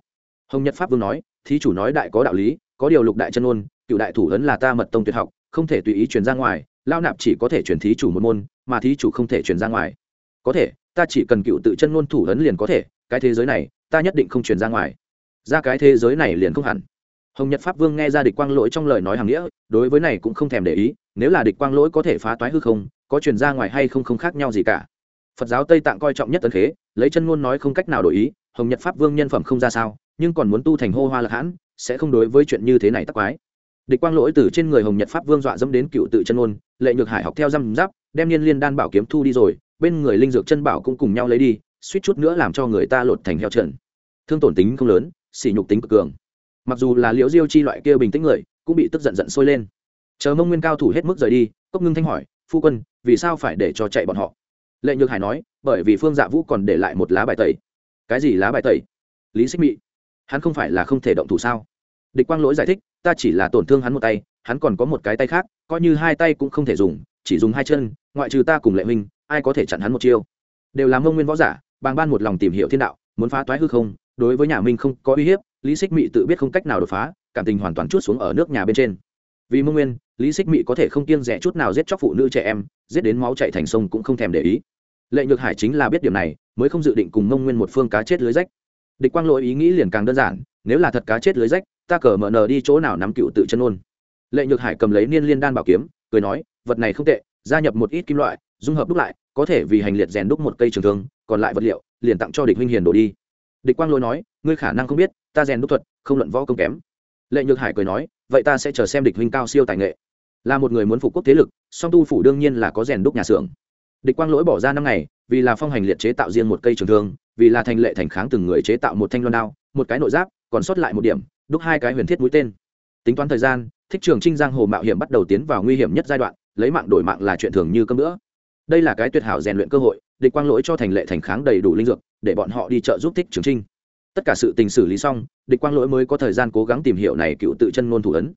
Hồng nhật pháp vương nói, thí chủ nói đại có đạo lý, có điều lục đại chân ôn cựu đại thủ ấn là ta mật tông tuyệt học, không thể tùy ý truyền ra ngoài lao nạp chỉ có thể truyền thí chủ một môn, mà thí chủ không thể truyền ra ngoài. Có thể, ta chỉ cần cựu tự chân ngôn thủ ấn liền có thể, cái thế giới này, ta nhất định không truyền ra ngoài ra cái thế giới này liền không hẳn. Hồng nhật pháp vương nghe ra địch quang lỗi trong lời nói hàng nghĩa, đối với này cũng không thèm để ý, nếu là địch quang lỗi có thể phá toái hư không, có truyền ra ngoài hay không không khác nhau gì cả. Phật giáo tây tạng coi trọng nhất tấn khế, lấy chân ngôn nói không cách nào đổi ý, hồng nhật pháp vương nhân phẩm không ra sao, nhưng còn muốn tu thành hô hoa lạc hãn, sẽ không đối với chuyện như thế này tắc quái. Địch quang lỗi từ trên người hồng nhật pháp vương dọa dẫm đến cựu tự chân ngôn, lệ nhược hải học theo răm giáp, đem niên liên đan bảo kiếm thu đi rồi, bên người linh dược chân bảo cũng cùng nhau lấy đi, suýt chút nữa làm cho người ta lột thành heo trần. Thương tổn tính không lớn sỉ nhục tính cực cường. Mặc dù là liễu diêu chi loại kia bình tĩnh người, cũng bị tức giận giận sôi lên. Chờ mông nguyên cao thủ hết mức rời đi, cốc ngưng thanh hỏi, phu quân, vì sao phải để cho chạy bọn họ? Lệ nhược hải nói, bởi vì phương dạ vũ còn để lại một lá bài tẩy. Cái gì lá bài tẩy? Lý xích mị. Hắn không phải là không thể động thủ sao? Địch quang lỗi giải thích, ta chỉ là tổn thương hắn một tay, hắn còn có một cái tay khác, coi như hai tay cũng không thể dùng, chỉ dùng hai chân, ngoại trừ ta cùng lệ minh ai có thể chặn hắn một chiêu? Đều là mông nguyên võ giả, bàng ban một lòng tìm hiểu thiên đạo, muốn phá toái hư không đối với nhà minh không có uy hiếp, lý xích mị tự biết không cách nào đột phá, cảm tình hoàn toàn chút xuống ở nước nhà bên trên. Vì mông nguyên, lý xích mị có thể không kiêng rẻ chút nào giết chóc phụ nữ trẻ em, giết đến máu chạy thành sông cũng không thèm để ý. Lệ nhược hải chính là biết điểm này, mới không dự định cùng mông nguyên một phương cá chết lưới rách. Địch quang lỗi ý nghĩ liền càng đơn giản, nếu là thật cá chết lưới rách, ta cờ mở nờ đi chỗ nào nắm cựu tự chân ôn. Lệ nhược hải cầm lấy niên liên đan bảo kiếm, cười nói, vật này không tệ, gia nhập một ít kim loại, dung hợp đúc lại, có thể vì hành liệt rèn đúc một cây trường thương, còn lại vật liệu, liền tặng cho địch huynh hiền đổ đi địch quang lỗi nói, ngươi khả năng không biết, ta rèn đúc thuật, không luận võ công kém. Lệ nhược hải cười nói, vậy ta sẽ chờ xem địch huynh cao siêu tài nghệ. Là một người muốn phục quốc thế lực, song tu phủ đương nhiên là có rèn đúc nhà xưởng. Địch quang lỗi bỏ ra năm ngày, vì là phong hành liệt chế tạo riêng một cây trường thương, vì là thành lệ thành kháng từng người chế tạo một thanh loan đao, một cái nội giáp, còn sót lại một điểm, đúc hai cái huyền thiết mũi tên. Tính toán thời gian, thích trường trinh giang hồ mạo hiểm bắt đầu tiến vào nguy hiểm nhất giai đoạn, lấy mạng đổi mạng là chuyện thường như cơm nữa đây là cái tuyệt hảo rèn luyện cơ hội, địch quang lỗi cho thành lệ thành kháng đầy đủ linh dược, để bọn họ đi chợ giúp thích trường trinh. Tất cả sự tình xử lý xong, địch quang lỗi mới có thời gian cố gắng tìm hiểu này cựu tự chân ngôn thủ ấn.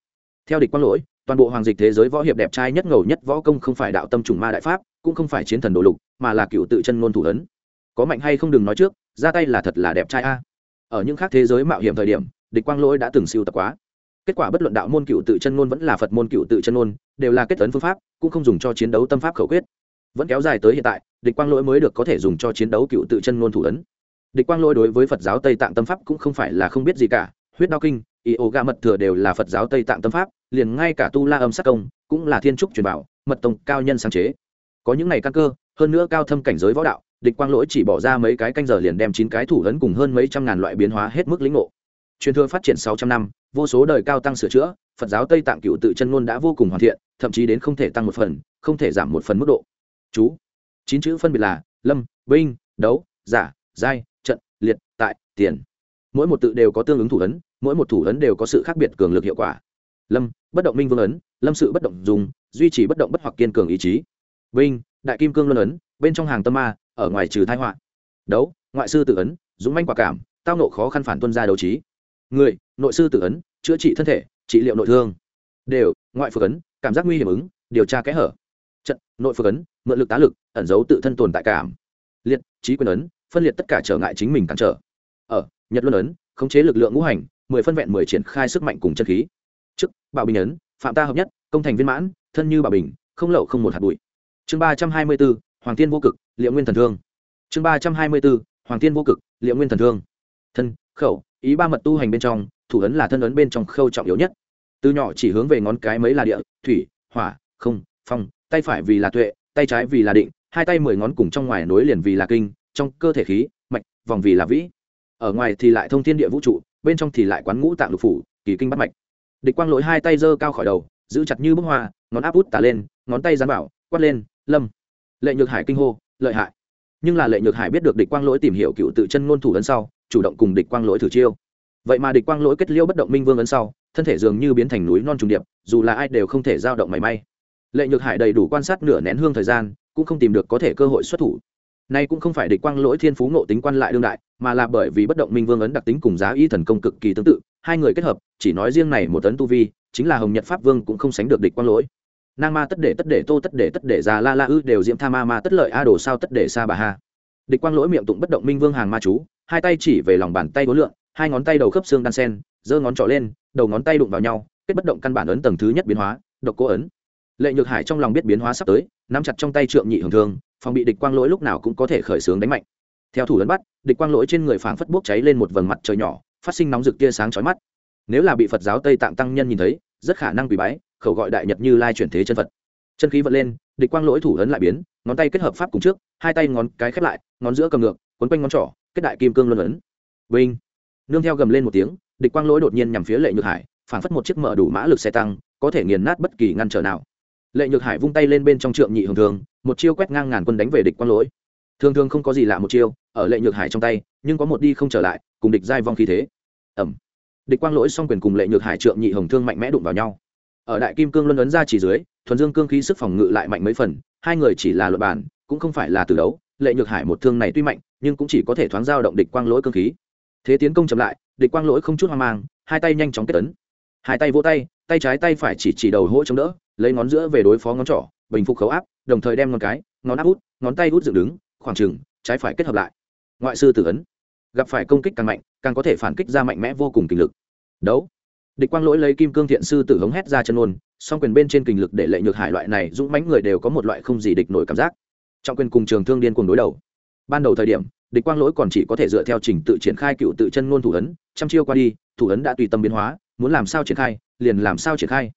Theo địch quang lỗi, toàn bộ hoàng dịch thế giới võ hiệp đẹp trai nhất ngầu nhất võ công không phải đạo tâm trùng ma đại pháp, cũng không phải chiến thần đồ lục, mà là cựu tự chân ngôn thủ ấn. Có mạnh hay không đừng nói trước, ra tay là thật là đẹp trai a. Ở những khác thế giới mạo hiểm thời điểm, địch quang lỗi đã từng siêu tập quá. Kết quả bất luận đạo môn cựu tự chân ngôn vẫn là phật môn cựu tự chân ngôn, đều là kết tấn phương pháp, cũng không dùng cho chiến đấu tâm pháp khẩu quyết vẫn kéo dài tới hiện tại, địch quang lỗi mới được có thể dùng cho chiến đấu cựu tự chân ngôn thủ ấn. Địch quang lỗi đối với phật giáo tây tạng tâm pháp cũng không phải là không biết gì cả, huyết đao kinh, y ô ga mật thừa đều là phật giáo tây tạng tâm pháp, liền ngay cả tu la âm sắc công cũng là thiên trúc truyền bảo, mật tông cao nhân sáng chế. Có những ngày căn cơ, hơn nữa cao thâm cảnh giới võ đạo, địch quang lỗi chỉ bỏ ra mấy cái canh giờ liền đem chín cái thủ ấn cùng hơn mấy trăm ngàn loại biến hóa hết mức lĩnh ngộ. Truyền thừa phát triển sáu trăm năm, vô số đời cao tăng sửa chữa, phật giáo tây tạng cựu tự chân ngôn đã vô cùng hoàn thiện, thậm chí đến không thể tăng một phần, không thể giảm một phần mức độ chú. Chín chữ phân biệt là lâm, binh, đấu, giả, giai, trận, liệt, tại, tiền. Mỗi một tự đều có tương ứng thủ ấn, mỗi một thủ ấn đều có sự khác biệt cường lực hiệu quả. Lâm, bất động minh vương ấn, lâm sự bất động dùng, duy trì bất động bất hoặc kiên cường ý chí. Binh, đại kim cương luân ấn, bên trong hàng tâm ma, ở ngoài trừ thái họa. Đấu, ngoại sư tự ấn, dũng manh quả cảm, tao nộ khó khăn phản tuân ra đấu trí. Người, nội sư tự ấn, chữa trị thân thể, trị liệu nội thương. Đều, ngoại phước ấn, cảm giác nguy hiểm ứng, điều tra kẽ hở trận, nội phước ấn, mượn lực tá lực, ẩn giấu tự thân tồn tại cảm. Liệt, trí quyền ấn, phân liệt tất cả trở ngại chính mình cản trở. Ở, nhật luân ấn, khống chế lực lượng ngũ hành, mười phân vẹn mười triển khai sức mạnh cùng chân khí. Chức bảo bình ấn, phạm ta hợp nhất, công thành viên mãn, thân như bảo bình, không lậu không một hạt bụi. Chương ba trăm hai mươi b ố hoàng tiên vô cực, liệu nguyên thần thương. Chương ba trăm hai mươi b ố hoàng tiên vô cực, liệu nguyên thần thương. Thân, khẩu, ý ba mật tu hành bên trong, thủ ấn là thân ấn bên trong khâu trọng yếu nhất. Từ nhỏ chỉ hướng về ngón cái mấy là địa, thủy, hỏa, không, phong tay phải vì là tuệ, tay trái vì là định, hai tay mười ngón cùng trong ngoài nối liền vì là kinh, trong cơ thể khí, mạch, vòng vì là vĩ. Ở ngoài thì lại thông thiên địa vũ trụ, bên trong thì lại quán ngũ tạng lục phủ, kỳ kinh bắt mạch. Địch quang lỗi hai tay giơ cao khỏi đầu, giữ chặt như bức hoa, ngón áp út tả lên, ngón tay dán bảo, quát lên, lâm. Lệ nhược hải kinh hô, lợi hại. Nhưng là lệ nhược hải biết được địch quang lỗi tìm hiểu cựu tự chân ngôn thủ ấn sau, chủ động cùng địch quang lỗi thử chiêu. Vậy mà địch quang lỗi kết liễu bất động minh vương ấn sau, thân thể dường như biến thành núi non trùng điệp, dù là ai đều không thể giao động mảy may lệ nhược hải đầy đủ quan sát nửa nén hương thời gian cũng không tìm được có thể cơ hội xuất thủ Nay cũng không phải địch quang lỗi thiên phú ngộ tính quan lại đương đại, mà là bởi vì bất động minh vương ấn đặc tính cùng giá y thần công cực kỳ tương tự, hai người kết hợp, chỉ nói riêng này một tấn tu vi, chính là Hồng Nhật Pháp Vương cũng không sánh được địch quang lỗi. Nang ma tất để tất để tô tất để tất để già la la ư đều diễm tha ma ma tất lợi a đồ sao tất để sa bà ha. Địch quang lỗi miệng tụng bất động minh vương hàng ma chú, hai tay chỉ về lòng bàn tay đối lượng, hai ngón tay đầu khớp xương đan sen, giơ ngón trỏ lên, đầu ngón tay đụng vào nhau, kết bất động căn bản ấn tầng thứ nhất biến hóa, độc cố ấn. Lệ Nhược Hải trong lòng biết biến hóa sắp tới, nắm chặt trong tay trượng nhị hưởng thương, phòng bị địch quang lỗi lúc nào cũng có thể khởi xướng đánh mạnh. Theo thủ lấn bắt địch quang lỗi trên người phảng phất bốc cháy lên một vầng mặt trời nhỏ phát sinh nóng rực tia sáng chói mắt. Nếu là bị phật giáo tây tạng tăng nhân nhìn thấy rất khả năng bị bái khẩu gọi đại nhật như lai chuyển thế chân phật. Chân khí vận lên địch quang lỗi thủ ấn lại biến ngón tay kết hợp pháp cùng trước hai tay ngón cái khép lại ngón giữa cầm ngược quấn quanh ngón trỏ kết đại kim cương luân ấn. Vinh! Nương theo gầm lên một tiếng địch quang lỗi đột nhiên nhằm phía lệ nhược hải phảng phất một chiếc mở đủ mã lực xe tăng có thể nghiền nát bất kỳ ngăn trở nào lệ nhược hải vung tay lên bên trong trượng nhị hồng thường, một chiêu quét ngang ngàn quân đánh về địch quang lỗi. Thường thường không có gì lạ một chiêu, ở lệ nhược hải trong tay, nhưng có một đi không trở lại, cùng địch giai vong khí thế. Ẩm. Địch quang lỗi song quyền cùng lệ nhược hải trượng nhị hồng thương mạnh mẽ đụng vào nhau. Ở đại kim cương luân ấn ra chỉ dưới, thuần dương cương khí sức phòng ngự lại mạnh mấy phần, hai người chỉ là luật bản cũng không phải là từ đấu. Lệ nhược hải một thương này tuy mạnh, nhưng cũng chỉ có thể thoáng giao động địch quang lỗi cương khí. Thế tiến công chậm lại, địch quang lỗi không chút hoang mang, hai tay nhanh chóng kết tấn hai tay vỗ tay tay trái tay phải chỉ chỉ đầu hỗ chống đỡ lấy ngón giữa về đối phó ngón trỏ, bình phục khấu áp, đồng thời đem ngón cái, ngón áp út, ngón tay út dựng đứng, khoảng trừng trái phải kết hợp lại. Ngoại sư tử ấn. Gặp phải công kích càng mạnh, càng có thể phản kích ra mạnh mẽ vô cùng kinh lực. Đấu. Địch quang lỗi lấy kim cương thiện sư tử hống hét ra chân ôn song quyền bên trên kinh lực để lệ nhược hải loại này dũng mãnh người đều có một loại không gì địch nổi cảm giác. Trọng quyền cùng trường thương điên cùng đối đầu. Ban đầu thời điểm, địch quang lỗi còn chỉ có thể dựa theo trình tự triển khai cựu tự chân ngôn thủ ấn, trăm chiêu qua đi, thủ ấn đã tùy tâm biến hóa, muốn làm sao triển khai, liền làm sao triển khai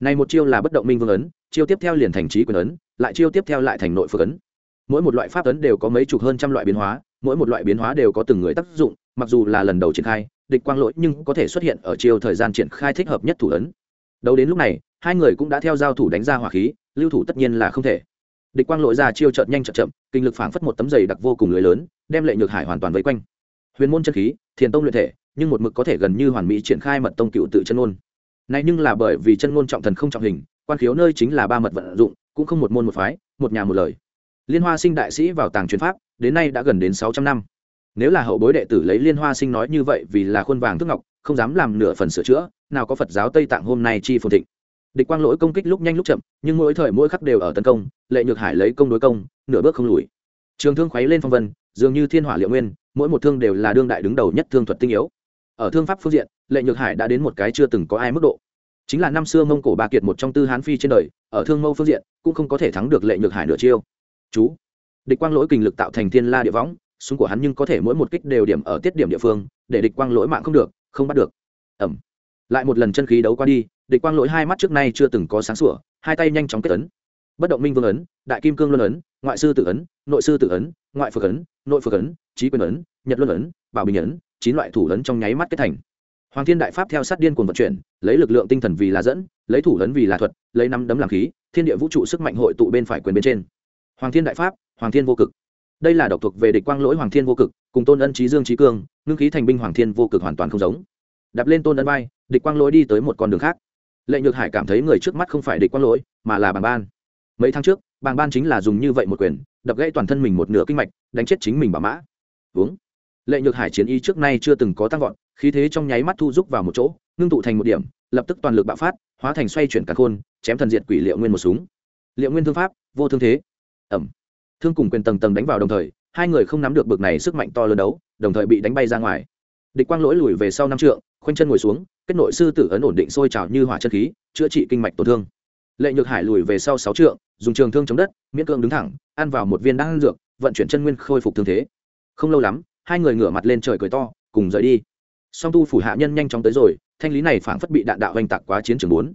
này một chiêu là bất động minh vương ấn, chiêu tiếp theo liền thành trí quyền ấn, lại chiêu tiếp theo lại thành nội phước ấn. Mỗi một loại pháp ấn đều có mấy chục hơn trăm loại biến hóa, mỗi một loại biến hóa đều có từng người tác dụng, mặc dù là lần đầu triển khai, địch quang lỗi nhưng có thể xuất hiện ở chiêu thời gian triển khai thích hợp nhất thủ ấn. Đấu đến lúc này, hai người cũng đã theo giao thủ đánh ra hỏa khí, lưu thủ tất nhiên là không thể. Địch quang lỗi ra chiêu chợt nhanh chợt chậm, kinh lực phảng phất một tấm giày đặc vô cùng lưới lớn, đem lệ nhược hải hoàn toàn vây quanh. Huyền môn chân khí, thiền tông luyện thể, nhưng một mực có thể gần như hoàn mỹ triển khai mật tông cựu tự chân ôn này nhưng là bởi vì chân ngôn trọng thần không trọng hình, quan khiếu nơi chính là ba mật vận dụng, cũng không một môn một phái, một nhà một lời. Liên hoa sinh đại sĩ vào tàng truyền pháp, đến nay đã gần đến sáu trăm năm. Nếu là hậu bối đệ tử lấy liên hoa sinh nói như vậy vì là khuôn vàng thức ngọc, không dám làm nửa phần sửa chữa, nào có phật giáo tây tạng hôm nay chi phồn thịnh. Địch quang lỗi công kích lúc nhanh lúc chậm, nhưng mỗi thời mỗi khắc đều ở tấn công, lệ nhược hải lấy công đối công, nửa bước không lùi. Trường thương khuấy lên phong vân, dường như thiên hỏa liệu nguyên, mỗi một thương đều là đương đại đứng đầu nhất thương thuật tinh yếu ở thương pháp phương diện, lệ nhược hải đã đến một cái chưa từng có ai mức độ. Chính là năm xưa mông cổ ba kiệt một trong tư hán phi trên đời, ở thương mâu phương diện, cũng không có thể thắng được lệ nhược hải nửa chiêu. Chú, địch quang lỗi kình lực tạo thành thiên la địa võng, súng của hắn nhưng có thể mỗi một kích đều điểm ở tiết điểm địa phương, để địch quang lỗi mạng không được, không bắt được. Ẩm. Lại một lần chân khí đấu qua đi, địch quang lỗi hai mắt trước nay chưa từng có sáng sủa, hai tay nhanh chóng kết ấn. Bất động minh vương ấn, đại kim cương luân ấn, ngoại sư tự ấn, nội sư tự ấn, ngoại phật ấn, nội phật ấn trí quyền ấn, nhật luân ấn, bảo bình ấn chín loại thủ ấn trong nháy mắt kết thành. Hoàng thiên đại pháp theo sát điên cuồng vận chuyển, lấy lực lượng tinh thần vì là dẫn, lấy thủ ấn vì là thuật, lấy năm đấm làm khí, thiên địa vũ trụ sức mạnh hội tụ bên phải quyền bên trên. Hoàng thiên đại pháp, hoàng thiên vô cực. Đây là độc thuộc về địch quang lỗi hoàng thiên vô cực, cùng tôn ân trí dương trí cương, ngưng khí thành binh hoàng thiên vô cực hoàn toàn không giống. Đạp lên tôn ân bay địch quang lỗi đi tới một con đường khác. Lệ nhược hải cảm thấy người trước mắt không phải địch quang lỗi, mà là bàng ban. Mấy tháng trước, bàng ban chính là dùng như vậy một quyền, đập gãy toàn thân mình một nửa kinh mạch, đánh chết chính mình bà mã. Uống lệ nhược hải chiến y trước nay chưa từng có tăng vọt, khí thế trong nháy mắt thu rúc vào một chỗ, ngưng tụ thành một điểm, lập tức toàn lực bạo phát, hóa thành xoay chuyển cả khôn, chém thần diệt quỷ liệu nguyên một súng. Liệu nguyên thương pháp, vô thương thế. Ẩm. Thương cùng quyền tầng tầng đánh vào đồng thời, hai người không nắm được bực này sức mạnh to lớn đấu, đồng thời bị đánh bay ra ngoài. Địch quang lỗi lùi về sau năm trượng, khoanh chân ngồi xuống, kết nội sư tử ấn ổn định sôi trào như hỏa chân khí, chữa trị kinh mạch tổn thương. Lệ nhược hải lùi về sau sáu trượng, dùng trường thương chống đất, miễn cưỡng đứng thẳng, ăn vào một viên đan dược, vận chuyển chân nguyên khôi phục thương thế. Không lâu lắm hai người ngửa mặt lên trời cười to, cùng rời đi. Song tu phủ hạ nhân nhanh chóng tới rồi, thanh lý này phảng phất bị đạn đạo oanh tạc quá chiến trường bốn.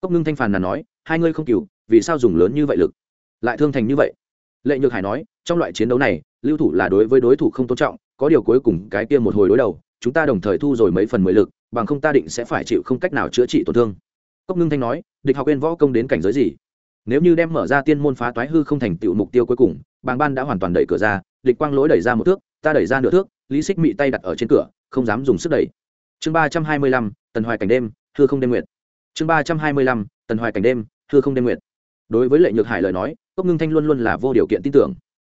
Cốc ngưng thanh phàn là nói, hai ngươi không cừu vì sao dùng lớn như vậy lực? Lại thương thành như vậy. Lệ nhược hải nói, trong loại chiến đấu này, lưu thủ là đối với đối thủ không tôn trọng, có điều cuối cùng cái kia một hồi đối đầu, chúng ta đồng thời thu rồi mấy phần mười lực, bằng không ta định sẽ phải chịu không cách nào chữa trị tổn thương. Cốc ngưng thanh nói, địch học quên võ công đến cảnh giới gì? Nếu như đem mở ra tiên môn phá toái hư không thành tựu mục tiêu cuối cùng, bàng ban đã hoàn toàn đẩy cửa ra, địch quang lỗi đẩy ra một thước ta đẩy ra nửa thước, lý xích mị tay đặt ở trên cửa, không dám dùng sức đẩy. Chương ba trăm hai mươi lăm, tần hoài cảnh đêm thưa không đêm nguyệt. Chương ba trăm hai mươi lăm, tần hoài cảnh đêm thưa không đêm nguyệt. Đối với lệ nhược hải lời nói, cốc ngưng thanh luôn luôn là vô điều kiện tin tưởng.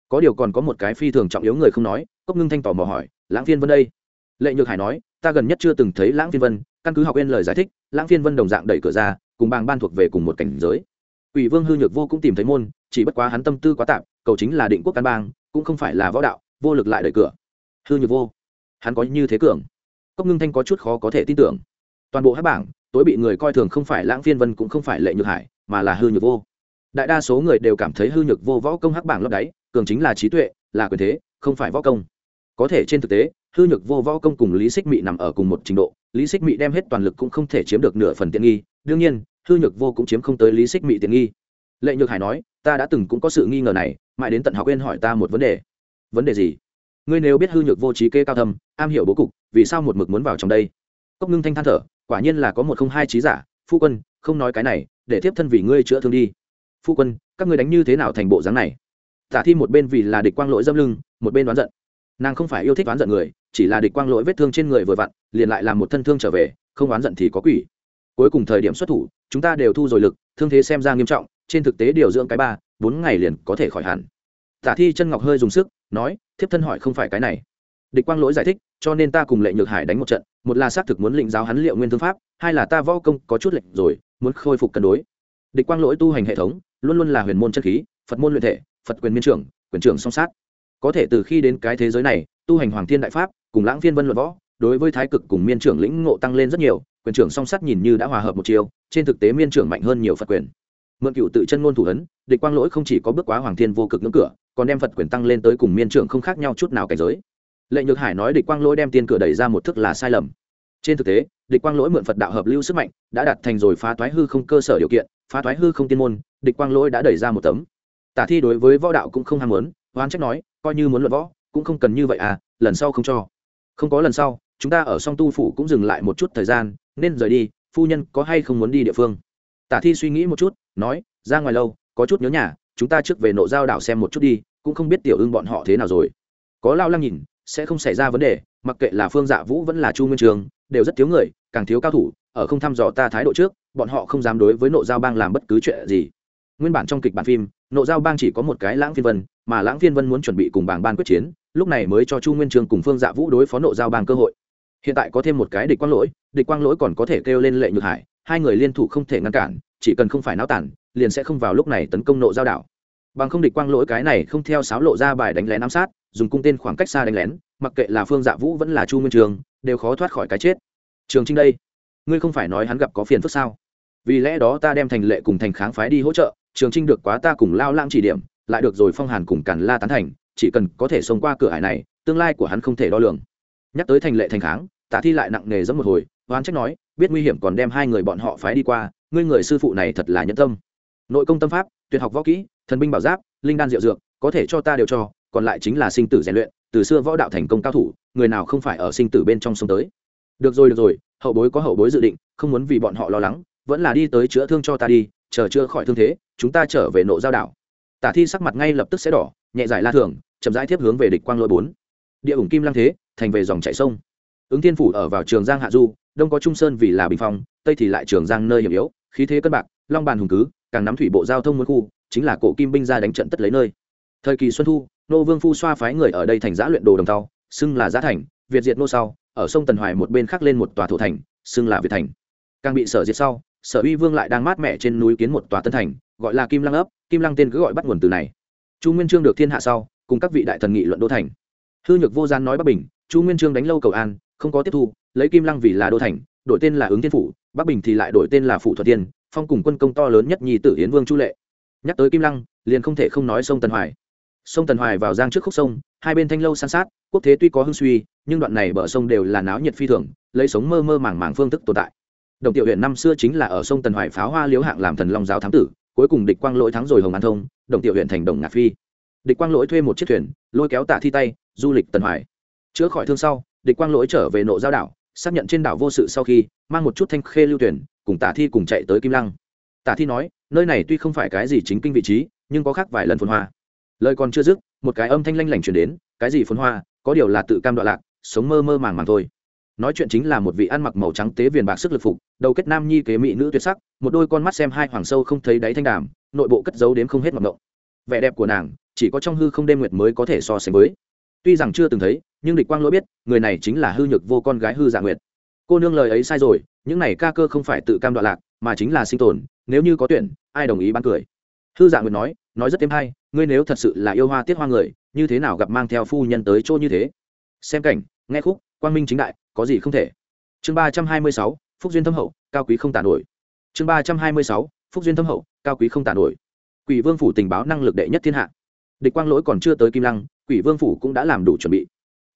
Có điều còn có một cái phi thường trọng yếu người không nói, cốc ngưng thanh tỏ mò hỏi, lãng phiên vân đây? Lệ nhược hải nói, ta gần nhất chưa từng thấy lãng phiên vân, căn cứ học viên lời giải thích, lãng phiên vân đồng dạng đẩy cửa ra, cùng bàng ban thuộc về cùng một cảnh giới. Ủy vương hư nhược vô cũng tìm thấy môn, chỉ bất quá hắn tâm tư quá tạp cầu chính là định quốc căn bang, cũng không phải là võ đạo vô lực lại đẩy cửa. Hư nhược vô. Hắn có như thế cường. Cốc ngưng thanh có chút khó có thể tin tưởng. Toàn bộ hát bảng, tối bị người coi thường không phải lãng phiên vân cũng không phải lệ nhược hải, mà là hư nhược vô. Đại đa số người đều cảm thấy hư nhược vô võ công hắc bảng lấp đáy, cường chính là trí tuệ, là quyền thế, không phải võ công. Có thể trên thực tế, hư nhược vô võ công cùng lý xích mị nằm ở cùng một trình độ, lý xích mị đem hết toàn lực cũng không thể chiếm được nửa phần tiện nghi, đương nhiên, hư nhược vô cũng chiếm không tới lý xích mị tiện nghi. Lệ nhược hải nói, ta đã từng cũng có sự nghi ngờ này, mãi đến tận học quên hỏi ta một vấn đề vấn đề gì? Ngươi nếu biết hư nhược vô trí kê cao thâm, am hiểu bố cục, vì sao một mực muốn vào trong đây? Cốc ngưng thanh than thở, quả nhiên là có một không hai trí giả. Phu quân, không nói cái này, để tiếp thân vì ngươi chữa thương đi. Phu quân, các ngươi đánh như thế nào thành bộ dáng này? Tả thi một bên vì là địch quang lỗi dâm lưng, một bên đoán giận. Nàng không phải yêu thích đoán giận người, chỉ là địch quang lỗi vết thương trên người vừa vặn, liền lại làm một thân thương trở về, không đoán giận thì có quỷ. Cuối cùng thời điểm xuất thủ, chúng ta đều thu rồi lực, thương thế xem ra nghiêm trọng, trên thực tế điều dưỡng cái ba, bốn ngày liền có thể khỏi hẳn tả thi chân ngọc hơi dùng sức, nói, thiếp thân hỏi không phải cái này. Địch quang lỗi giải thích, cho nên ta cùng lệ nhược hải đánh một trận, một là xác thực muốn lĩnh giáo hắn liệu nguyên thương pháp, hai là ta võ công có chút lệnh rồi, muốn khôi phục cân đối. Địch quang lỗi tu hành hệ thống, luôn luôn là huyền môn chân khí, phật môn luyện thể, phật quyền miên trưởng, quyền trưởng song sát. Có thể từ khi đến cái thế giới này, tu hành hoàng thiên đại pháp, cùng lãng phiên vân luận võ, đối với thái cực cùng miên trưởng lĩnh ngộ tăng lên rất nhiều, quyền trưởng song sát nhìn như đã hòa hợp một chiều, trên thực tế miên trưởng mạnh hơn nhiều phật quyền. Mượn cựu tự chân ngôn thủ ấn, địch quang lỗi không chỉ có bước quá hoàng thiên vô cực ngưỡng cửa còn đem phật quyền tăng lên tới cùng miên trưởng không khác nhau chút nào cảnh giới. Lệ nhược hải nói địch quang lỗi đem tiên cửa đẩy ra một thức là sai lầm. Trên thực tế, địch quang lỗi mượn phật đạo hợp lưu sức mạnh, đã đạt thành rồi phá toái hư không cơ sở điều kiện, phá toái hư không tiên môn, địch quang lỗi đã đẩy ra một tấm. Tả thi đối với võ đạo cũng không ham muốn hoán trách nói, coi như muốn luận võ, cũng không cần như vậy à lần sau không cho. Không có lần sau, chúng ta ở song tu phủ cũng dừng lại một chút thời gian, nên rời đi, phu nhân có hay không muốn đi địa phương? Tả thi suy nghĩ một chút, nói, ra ngoài lâu, có chút nhớ nhà, chúng ta trước về nộ giao đảo xem một chút đi cũng không biết tiểu ưng bọn họ thế nào rồi. Có lao lăng nhìn, sẽ không xảy ra vấn đề, mặc kệ là phương dạ vũ vẫn là chu nguyên trường, đều rất thiếu người, càng thiếu cao thủ, ở không thăm dò ta thái độ trước, bọn họ không dám đối với nộ giao bang làm bất cứ chuyện gì. Nguyên bản trong kịch bản phim, nộ giao bang chỉ có một cái lãng phiên vân, mà lãng phiên vân muốn chuẩn bị cùng bảng ban quyết chiến, lúc này mới cho chu nguyên trường cùng phương dạ vũ đối phó nộ giao bang cơ hội. Hiện tại có thêm một cái địch quang lỗi, địch quang lỗi còn có thể kêu lên lệ nhược hải, hai người liên thủ không thể ngăn cản, chỉ cần không phải náo tản, liền sẽ không vào lúc này tấn công nộ giao đảo bằng không địch quang lỗi cái này không theo sáo lộ ra bài đánh lén ám sát, dùng cung tên khoảng cách xa đánh lén, mặc kệ là phương dạ vũ vẫn là chu nguyên trường, đều khó thoát khỏi cái chết. Trường trinh đây, ngươi không phải nói hắn gặp có phiền phức sao? Vì lẽ đó ta đem thành lệ cùng thành kháng phái đi hỗ trợ, trường trinh được quá ta cùng lao lãng chỉ điểm, lại được rồi phong hàn cùng càn la tán thành, chỉ cần có thể xông qua cửa hải này, tương lai của hắn không thể đo lường. Nhắc tới thành lệ thành kháng tả thi lại nặng nề giấm một hồi, oán trách nói, biết nguy hiểm còn đem hai người bọn họ phái đi qua, ngươi người sư phụ này thật là nhẫn tâm nội công tâm pháp, tuyệt học võ kỹ, thần binh bảo giáp, linh đan diệu dược, có thể cho ta đều cho, còn lại chính là sinh tử rèn luyện, từ xưa võ đạo thành công cao thủ, người nào không phải ở sinh tử bên trong sông tới. Được rồi được rồi, hậu bối có hậu bối dự định, không muốn vì bọn họ lo lắng, vẫn là đi tới chữa thương cho ta đi, chờ chữa khỏi thương thế, chúng ta trở về nộ giao đảo. Tả thi sắc mặt ngay lập tức sẽ đỏ, nhẹ giải la thường, chậm rãi tiếp hướng về địch quang lôi bốn. Địa ủng kim lăng thế, thành về dòng chảy sông. Ứng thiên phủ ở vào trường giang hạ du, đông có trung sơn vì là bình phong, tây thì lại trường giang nơi hiểm yếu, khí thế cân bạc, long bàn hùng cứ càng nắm thủy bộ giao thông muôn khu, chính là cổ kim binh ra đánh trận tất lấy nơi. Thời kỳ xuân thu, nô vương phu xoa phái người ở đây thành giã luyện đồ đồng tàu xưng là giã thành, việt diệt nô sau, ở sông tần hoài một bên khác lên một tòa thổ thành, xưng là việt thành. Càng bị sở diệt sau, sở uy vương lại đang mát mẻ trên núi kiến một tòa tân thành, gọi là kim lăng ấp, kim lăng tên cứ gọi bắt nguồn từ này. Chu nguyên trương được thiên hạ sau, cùng các vị đại thần nghị luận đô thành. Hư nhược vô gian nói bắc bình, chu nguyên trương đánh lâu cầu an, không có tiếp thu, lấy kim lăng vì là đô thành, đổi tên là ứng thiên phủ bắc bình thì lại đổi tên là Phụ thuật tiên, phong cùng quân công to lớn nhất nhi tử hiến vương chu lệ. Nhắc tới kim lăng, liền không thể không nói sông tần hoài. Sông tần hoài vào giang trước khúc sông, hai bên thanh lâu san sát, quốc thế tuy có hưng suy, nhưng đoạn này bờ sông đều là náo nhiệt phi thường, lấy sống mơ mơ màng màng phương thức tồn tại. Đồng tiểu huyện năm xưa chính là ở sông tần hoài pháo hoa liếu hạng làm thần long giáo thám tử, cuối cùng địch quang lỗi thắng rồi hồng an thông, đồng tiểu huyện thành đồng ngạc phi. Địch quang lỗi thuê một chiếc thuyền, lôi kéo tạ thi tay, du lịch tần hoài. Chữa khỏi thương sau, địch quang lỗi trở về nộ giao đảo xác nhận trên đảo vô sự sau khi, mang một chút thanh khê lưu tuyển, cùng tả thi cùng chạy tới kim lăng. Tả thi nói, nơi này tuy không phải cái gì chính kinh vị trí, nhưng có khác vài lần phồn hoa. Lời còn chưa dứt, một cái âm thanh lanh lảnh chuyển đến, cái gì phồn hoa, có điều là tự cam đoạn lạc, sống mơ mơ màng màng thôi. Nói chuyện chính là một vị ăn mặc màu trắng tế viền bạc sức lực phục, đầu kết nam nhi kế mỹ nữ tuyệt sắc, một đôi con mắt xem hai hoàng sâu không thấy đáy thanh đàm, nội bộ cất giấu đến không hết ngọc ngộng. Vẻ đẹp của nàng, chỉ có trong hư không đêm nguyệt mới có thể so sánh với. Tuy rằng chưa từng thấy nhưng địch quang lỗi biết, người này chính là hư nhược vô con gái hư dạ nguyệt. Cô nương lời ấy sai rồi, những này ca cơ không phải tự cam đoạn lạc, mà chính là sinh tồn, nếu như có tuyển, ai đồng ý bán cười? Hư dạ nguyệt nói nói rất thêm hay, ngươi nếu thật sự là yêu hoa tiết hoa người, như thế nào gặp mang theo phu nhân tới chỗ như thế? Xem cảnh, nghe khúc, quang minh chính đại, có gì không thể? Chương ba trăm hai mươi sáu, phúc duyên thâm hậu, cao quý không tàn nổi. Chương ba trăm hai mươi sáu, phúc duyên thâm hậu, cao quý không tàn nổi. Quỷ vương phủ tình báo năng lực đệ nhất thiên hạ. Địch quang lỗi còn chưa tới kim lăng, quỷ vương phủ cũng đã làm đủ chuẩn bị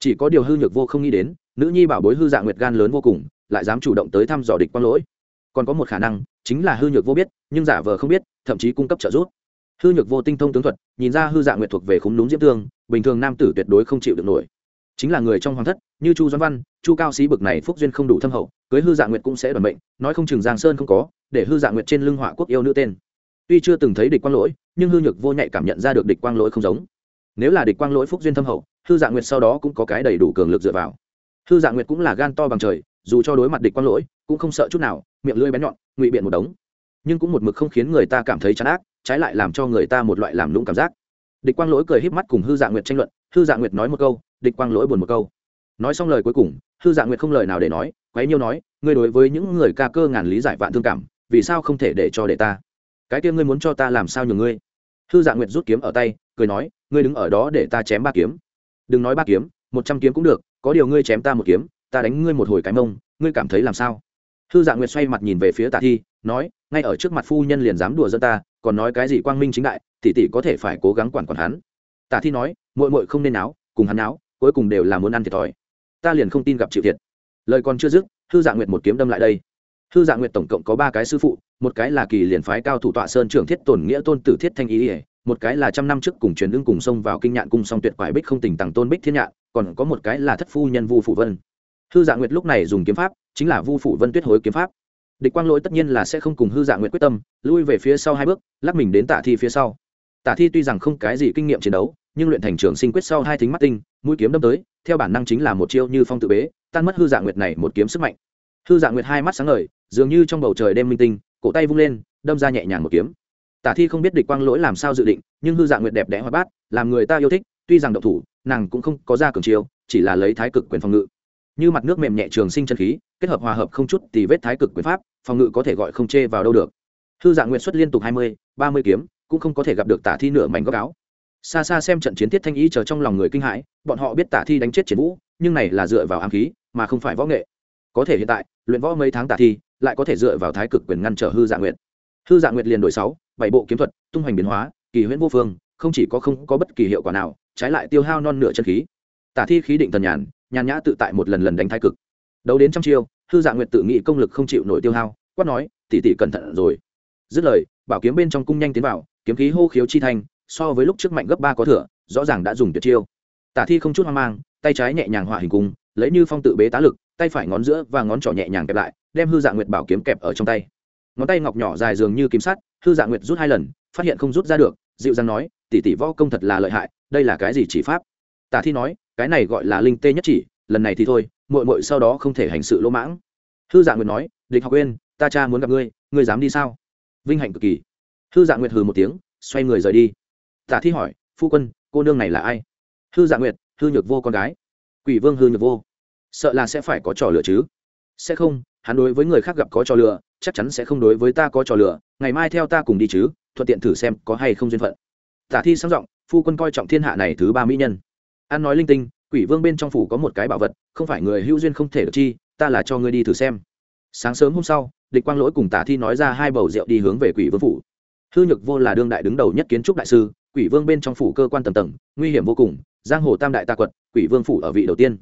chỉ có điều hư nhược vô không nghĩ đến, nữ nhi bảo bối hư dạng nguyệt gan lớn vô cùng, lại dám chủ động tới thăm dò địch quang lỗi. Còn có một khả năng, chính là hư nhược vô biết, nhưng giả vờ không biết, thậm chí cung cấp trợ giúp. Hư nhược vô tinh thông tướng thuật, nhìn ra hư dạng nguyệt thuộc về khúng đúng diễm tương bình thường nam tử tuyệt đối không chịu được nổi. Chính là người trong hoàng thất, như chu doãn văn, chu cao sĩ bực này phúc duyên không đủ thâm hậu, cưới hư dạng nguyệt cũng sẽ đoàn mệnh, nói không chừng giang sơn không có, để hư dạng nguyệt trên lưng họa quốc yêu nữ tên. Tuy chưa từng thấy địch quang lỗi, nhưng hư nhược vô nhạy cảm nhận ra được địch quang lỗi không giống. Nếu là địch quang lỗi phúc duyên thâm hậu hư dạ nguyệt sau đó cũng có cái đầy đủ cường lực dựa vào. Hư dạ nguyệt cũng là gan to bằng trời, dù cho đối mặt địch quang lỗi, cũng không sợ chút nào, miệng lưỡi bén nhọn, ngụy biện một đống. Nhưng cũng một mực không khiến người ta cảm thấy chán ác, trái lại làm cho người ta một loại làm lũng cảm giác. Địch quang lỗi cười híp mắt cùng hư dạ nguyệt tranh luận, hư dạ nguyệt nói một câu, địch quang lỗi buồn một câu. Nói xong lời cuối cùng, hư dạ nguyệt không lời nào để nói, quấy nhiêu nói, ngươi đối với những người ca cơ ngàn lý giải vạn thương cảm, vì sao không thể để cho để ta? Cái kia ngươi muốn cho ta làm sao nhường ngươi? Hư dạ nguyệt rút kiếm ở tay, cười nói, ngươi đứng ở đó để ta chém ba kiếm đừng nói ba kiếm, một trăm kiếm cũng được, có điều ngươi chém ta một kiếm, ta đánh ngươi một hồi cái mông, ngươi cảm thấy làm sao? Thư dạ nguyệt xoay mặt nhìn về phía tạ thi, nói, ngay ở trước mặt phu nhân liền dám đùa dân ta, còn nói cái gì quang minh chính đại, tỷ tỷ có thể phải cố gắng quản quản hắn. Tạ thi nói mội mội không nên áo cùng hắn áo cuối cùng đều là muốn ăn thiệt thòi. Ta liền không tin gặp chịu thiệt. Lời còn chưa dứt Thư dạ nguyệt một kiếm đâm lại đây. Thư dạ nguyệt tổng cộng có ba cái sư phụ, một cái là kỳ liền phái cao thủ tọa sơn trưởng thiết tổn nghĩa tôn tử thiết thanh ý ỉa một cái là trăm năm trước cùng truyền ưng cùng xông vào kinh nhạn cung song tuyệt quải bích không tình tàng tôn bích thiên nhạn, còn có một cái là thất phu nhân vu phủ vân. Hư dạ nguyệt lúc này dùng kiếm pháp, chính là vu phủ vân tuyết hối kiếm pháp. Địch quang lỗi tất nhiên là sẽ không cùng hư dạ nguyệt quyết tâm, lui về phía sau hai bước, lắc mình đến tả thi phía sau. Tả thi tuy rằng không cái gì kinh nghiệm chiến đấu, nhưng luyện thành trường sinh quyết sau hai thính mắt tinh, mũi kiếm đâm tới, theo bản năng chính là một chiêu như phong tự bế, tan mất hư dạ nguyệt này một kiếm sức mạnh. Hư dạ nguyệt hai mắt sáng ngời, dường như trong bầu trời đêm minh tinh, cổ tay vung lên, đâm ra nhẹ nhàng một kiếm tả thi không biết địch quang lỗi làm sao dự định, nhưng hư dạng nguyệt đẹp đẽ hoa bát, làm người ta yêu thích, tuy rằng độc thủ, nàng cũng không có ra cường chiêu, chỉ là lấy thái cực quyền phòng ngự. Như mặt nước mềm nhẹ trường sinh chân khí, kết hợp hòa hợp không chút thì vết thái cực quyền pháp, phòng ngự có thể gọi không chê vào đâu được. Hư dạng nguyện xuất liên tục hai mươi, ba mươi kiếm, cũng không có thể gặp được tả thi nửa mảnh góc áo. Xa xa xem trận chiến tiết thanh ý chờ trong lòng người kinh hãi, bọn họ biết tả thi đánh chết chiến vũ, nhưng này là dựa vào ám khí, mà không phải võ nghệ. Có thể hiện tại, luyện võ mấy tháng tả thi, lại có thể dựa vào thái cực quyền ngăn trở hư dạng nguyện. hư dạng nguyện liền đổi sáu bảy bộ kiếm thuật, tung hoành biến hóa, kỳ huyễn vô phương, không chỉ có không có bất kỳ hiệu quả nào, trái lại tiêu hao non nửa chân khí. Tả thi khí định tần nhàn nhàn nhã tự tại một lần lần đánh thái cực. Đấu đến trăm chiêu, hư dạ nguyệt tự nghĩ công lực không chịu nổi tiêu hao, quát nói tỉ tỉ cẩn thận rồi. Dứt lời, bảo kiếm bên trong cung nhanh tiến vào, kiếm khí hô khiếu chi thanh, so với lúc trước mạnh gấp ba có thửa rõ ràng đã dùng tuyệt chiêu. Tả thi không chút hoang mang, tay trái nhẹ nhàng hỏa hình cung, lấy như phong tự bế tá lực, tay phải ngón giữa và ngón trỏ nhẹ nhàng kẹp lại, đem hư dạng nguyệt bảo kiếm kẹp ở trong tay ngón tay ngọc nhỏ dài dường như kim sắt, hư dạ nguyệt rút hai lần, phát hiện không rút ra được, dịu dàng nói, tỷ tỷ võ công thật là lợi hại, đây là cái gì chỉ pháp? Tả thi nói, cái này gọi là linh tê nhất chỉ, lần này thì thôi, muội muội sau đó không thể hành sự lỗ mãng. Hư dạ nguyệt nói, địch học quên ta cha muốn gặp ngươi ngươi dám đi sao? Vinh hạnh cực kỳ. Hư dạ nguyệt hừ một tiếng, xoay người rời đi. Tả thi hỏi, phu quân, cô nương này là ai? Hư dạ nguyệt, hư nhược vô con gái. Quỷ vương hư nhược vô. Sợ là sẽ phải có trò lửa chứ. Sẽ không hắn đối với người khác gặp có trò lừa, chắc chắn sẽ không đối với ta có trò lừa, ngày mai theo ta cùng đi chứ, thuận tiện thử xem có hay không duyên phận. Tả thi sang giọng, phu quân coi trọng thiên hạ này thứ ba mỹ nhân. An nói linh tinh, quỷ vương bên trong phủ có một cái bảo vật, không phải người hữu duyên không thể được chi, ta là cho ngươi đi thử xem. Sáng sớm hôm sau, địch quang lỗi cùng tả thi nói ra hai bầu rượu đi hướng về quỷ vương phủ. Hư nhược vô là đương đại đứng đầu nhất kiến trúc đại sư, quỷ vương bên trong phủ cơ quan tầng tầng, nguy hiểm vô cùng, giang hồ tam đại ta quật, quỷ vương phủ ở vị đầu tiên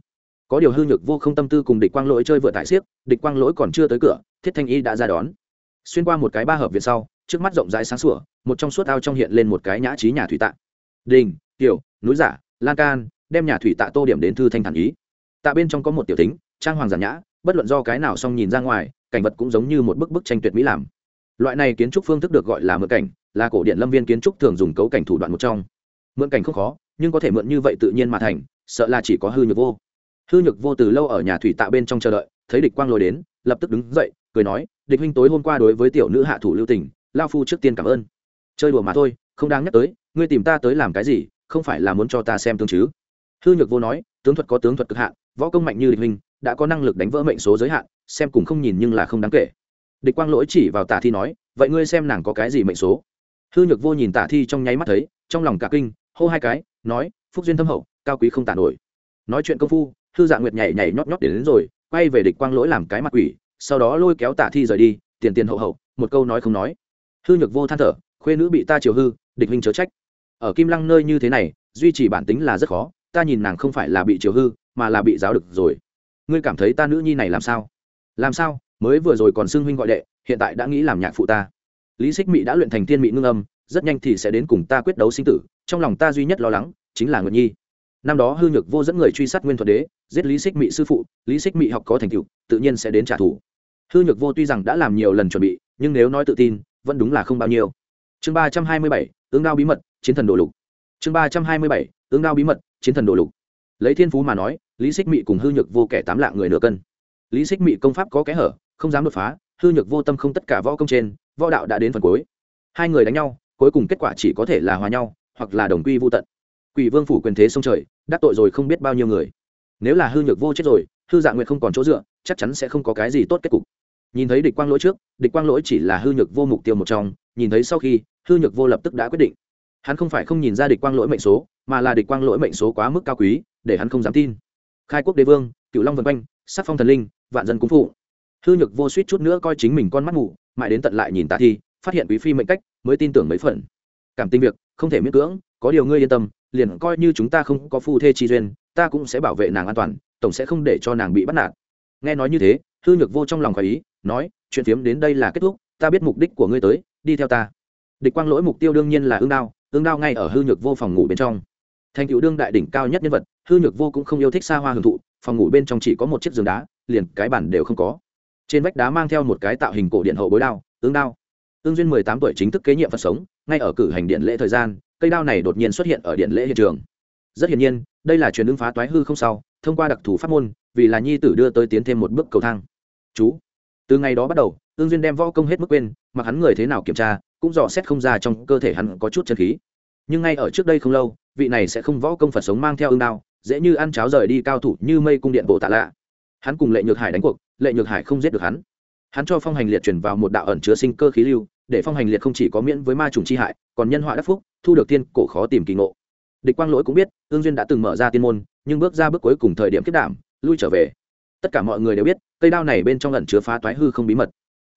có điều hư nhược vô không tâm tư cùng địch quang lỗi chơi vựa tại xiếc, địch quang lỗi còn chưa tới cửa, thiết thanh y đã ra đón. Xuyên qua một cái ba hợp viện sau, trước mắt rộng rãi sáng sủa, một trong suốt ao trong hiện lên một cái nhã trí nhà thủy tạ. Đình, tiểu, núi giả, lan can, đem nhà thủy tạ tô điểm đến thư thanh thản ý. Tạ bên trong có một tiểu tính, trang hoàng giản nhã, bất luận do cái nào xong nhìn ra ngoài, cảnh vật cũng giống như một bức bức tranh tuyệt mỹ làm. Loại này kiến trúc phương thức được gọi là mượn cảnh, là cổ điện lâm viên kiến trúc thường dùng cấu cảnh thủ đoạn một trong. Mượn cảnh không khó, nhưng có thể mượn như vậy tự nhiên mà thành, sợ là chỉ có hư nhược vô hư nhược vô từ lâu ở nhà thủy tạ bên trong chờ đợi, thấy địch quang lôi đến, lập tức đứng dậy, cười nói, địch huynh tối hôm qua đối với tiểu nữ hạ thủ lưu tình, lao phu trước tiên cảm ơn. Chơi đùa mà thôi, không đáng nhắc tới, ngươi tìm ta tới làm cái gì, không phải là muốn cho ta xem tương chứ? Hư nhược vô nói, tướng thuật có tướng thuật cực hạn, võ công mạnh như địch huynh, đã có năng lực đánh vỡ mệnh số giới hạn, xem cùng không nhìn nhưng là không đáng kể. Địch quang lỗi chỉ vào tả thi nói, vậy ngươi xem nàng có cái gì mệnh số? Hư nhược vô nhìn tả thi trong nháy mắt thấy, trong lòng cả kinh, hô hai cái, nói, phúc duyên thâm hậu, cao quý không tả nổi. Nói chuyện công phu hư dạ nguyệt nhảy nhảy nhót nhót đến, đến rồi quay về địch quang lỗi làm cái mặt quỷ sau đó lôi kéo tả thi rời đi tiền tiền hậu hậu một câu nói không nói. Hư nhược vô than thở khuê nữ bị ta chiều hư địch huynh chớ trách. Ở kim lăng nơi như thế này duy trì bản tính là rất khó ta nhìn nàng không phải là bị chiều hư mà là bị giáo được rồi. Ngươi cảm thấy ta nữ nhi này làm sao? Làm sao? Mới vừa rồi còn xưng huynh gọi đệ hiện tại đã nghĩ làm nhạc phụ ta. Lý xích mị đã luyện thành thiên mị ngưng âm rất nhanh thì sẽ đến cùng ta quyết đấu sinh tử trong lòng ta duy nhất lo lắng chính là nguyệt nhi năm đó hư nhược vô dẫn người truy sát nguyên thuật đế, giết lý xích mị sư phụ, lý xích mị học có thành tựu, tự nhiên sẽ đến trả thù. Hư nhược vô tuy rằng đã làm nhiều lần chuẩn bị, nhưng nếu nói tự tin, vẫn đúng là không bao nhiêu. Chương ba trăm hai mươi bảy ứng đao bí mật, chiến thần đồ lục. Chương ba trăm hai mươi bảy ứng đao bí mật, chiến thần đồ lục. Lấy thiên phú mà nói, lý xích mị cùng hư nhược vô kẻ tám lạng người nửa cân. Lý xích mị công pháp có kẽ hở, không dám đột phá, hư nhược vô tâm không tất cả võ công trên, võ đạo đã đến phần cuối. Hai người đánh nhau, cuối cùng kết quả chỉ có thể là hòa nhau, hoặc là đồng quy vô tận quỷ vương phủ quyền thế sông trời đắc tội rồi không biết bao nhiêu người. Nếu là hư nhược vô chết rồi hư dạ nguyện không còn chỗ dựa chắc chắn sẽ không có cái gì tốt kết cục. Nhìn thấy địch quang lỗi trước địch quang lỗi chỉ là hư nhược vô mục tiêu một trong nhìn thấy sau khi hư nhược vô lập tức đã quyết định. Hắn không phải không nhìn ra địch quang lỗi mệnh số mà là địch quang lỗi mệnh số quá mức cao quý để hắn không dám tin. Khai quốc đế vương cựu long vân quanh sắc phong thần linh vạn dân cúng phụ hư nhược vô suýt chút nữa coi chính mình con mắt mù, mãi đến tận lại nhìn tạ thi phát hiện quý phi mệnh cách mới tin tưởng mấy phần. Cảm tình việc không thể miễn cưỡng có điều ngươi yên tâm, liền coi như chúng ta không có phu thê chi duyên, ta cũng sẽ bảo vệ nàng an toàn, tổng sẽ không để cho nàng bị bắt nạt. Nghe nói như thế, hư nhược vô trong lòng khỏi ý, nói, chuyện phiếm đến đây là kết thúc, ta biết mục đích của ngươi tới, đi theo ta. Địch quang lỗi mục tiêu đương nhiên là ương đao ương đao ngay ở hư nhược vô phòng ngủ bên trong. Thành cựu đương đại đỉnh cao nhất nhân vật, hư nhược vô cũng không yêu thích xa hoa hưởng thụ, phòng ngủ bên trong chỉ có một chiếc giường đá, liền cái bản đều không có. Trên vách đá mang theo một cái tạo hình cổ điện hậu bối đao, ương đao. Ương duyên mười tám tuổi chính thức kế nhiệm phật sống, ngay ở cử hành điện lễ thời gian cây đao này đột nhiên xuất hiện ở điện lễ hiện trường. Rất hiển nhiên, đây là truyền ứng phá toái hư không sau, thông qua đặc thù pháp môn, vì là nhi tử đưa tới tiến thêm một bước cầu thang. Chú, từ ngày đó bắt đầu ương duyên đem võ công hết mức quên, mặc hắn người thế nào kiểm tra, cũng dò xét không ra trong cơ thể hắn có chút chân khí. Nhưng ngay ở trước đây không lâu, vị này sẽ không võ công phật sống mang theo ương đao, dễ như ăn cháo rời đi cao thủ như mây cung điện bộ tạ lạ. Hắn cùng lệ nhược hải đánh cuộc, lệ nhược hải không giết được hắn. Hắn cho phong hành liệt chuyển vào một đạo ẩn chứa sinh cơ khí lưu để phong hành liệt không chỉ có miễn với ma trùng chi hại, còn nhân họa đắc phúc, thu được tiên cổ khó tìm kỳ ngộ. Địch quang lỗi cũng biết, ương duyên đã từng mở ra tiên môn, nhưng bước ra bước cuối cùng thời điểm kết đảm, lui trở về. Tất cả mọi người đều biết, cây đao này bên trong ẩn chứa phá toái hư không bí mật.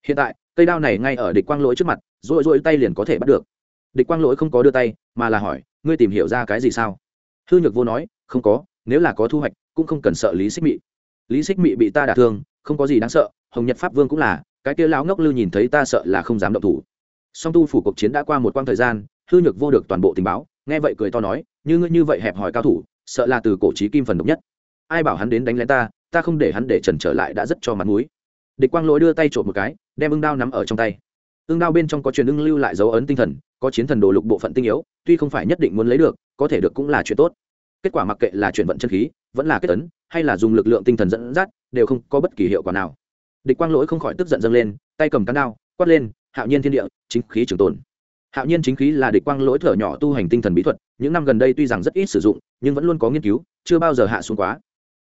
Hiện tại, cây đao này ngay ở địch quang lỗi trước mặt rồi rồi tay liền có thể bắt được. Địch quang lỗi không có đưa tay, mà là hỏi, ngươi tìm hiểu ra cái gì sao? Hư nhược vô nói, không có, nếu là có thu hoạch, cũng không cần sợ lý xích mị. Lý xích mị bị ta đả thương, không có gì đáng sợ, hồng nhật pháp vương cũng là cái kia lão ngốc lư nhìn thấy ta sợ là không dám động thủ. Song tu phủ cuộc chiến đã qua một quãng thời gian, hư nhược vô được toàn bộ tình báo, nghe vậy cười to nói, như ngươi như vậy hẹp hòi cao thủ, sợ là từ cổ trí kim phần độc nhất. Ai bảo hắn đến đánh lén ta ta không để hắn để trần trở lại đã rất cho mặt mũi. Địch quang lỗi đưa tay trộm một cái, đem ưng đao nắm ở trong tay. Ưng đao bên trong có truyền ưng lưu lại dấu ấn tinh thần, có chiến thần đồ lục bộ phận tinh yếu, tuy không phải nhất định muốn lấy được, có thể được cũng là chuyện tốt. Kết quả mặc kệ là chuyển vận chân khí, vẫn là kết tấn hay là dùng lực lượng tinh thần dẫn dắt, đều không có bất kỳ hiệu quả nào địch quang lỗi không khỏi tức giận dâng lên, tay cầm cán đao, quát lên, hạo nhiên thiên địa, chính khí trường tồn. Hạo nhiên chính khí là địch quang lỗi thở nhỏ tu hành tinh thần bí thuật, những năm gần đây tuy rằng rất ít sử dụng, nhưng vẫn luôn có nghiên cứu, chưa bao giờ hạ xuống quá.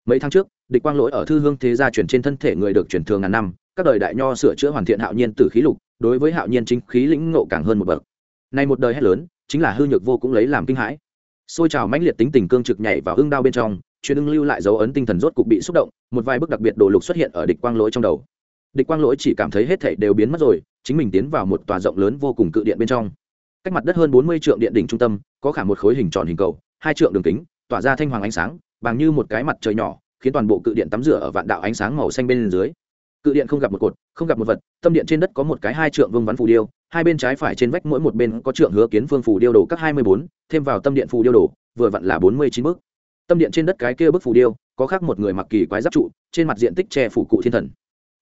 Mấy tháng trước, địch quang lỗi ở thư hương thế gia chuyển trên thân thể người được chuyển thường ngàn năm, các đời đại nho sửa chữa hoàn thiện hạo nhiên từ khí lục, đối với hạo nhiên chính khí lĩnh ngộ càng hơn một bậc. Nay một đời hết lớn, chính là hư nhược vô cũng lấy làm kinh hãi. Xôi trào mãnh liệt tính tình cương trực nhảy vào hưng đao bên trong chuyện ưng lưu lại dấu ấn tinh thần rốt cục bị xúc động, một vài bức đặc biệt đồ lục xuất hiện ở địch quang lỗi trong đầu địch quang lỗi chỉ cảm thấy hết thảy đều biến mất rồi, chính mình tiến vào một tòa rộng lớn vô cùng cự điện bên trong. Cách mặt đất hơn bốn mươi trượng điện đỉnh trung tâm, có khả một khối hình tròn hình cầu, hai trượng đường kính, tỏa ra thanh hoàng ánh sáng, bằng như một cái mặt trời nhỏ, khiến toàn bộ cự điện tắm rửa ở vạn đạo ánh sáng màu xanh bên dưới. Cự điện không gặp một cột, không gặp một vật, tâm điện trên đất có một cái hai trượng vương vắn phù điêu, hai bên trái phải trên vách mỗi một bên có trượng hứa kiến phương phù điêu đổ các hai mươi bốn, thêm vào tâm điện phù điêu đổ, vừa vặn là bốn mươi chín bước. Tâm điện trên đất cái kia bức phù điêu, có khác một người mặc kỳ quái giáp trụ, trên mặt diện tích che phủ cụ thiên thần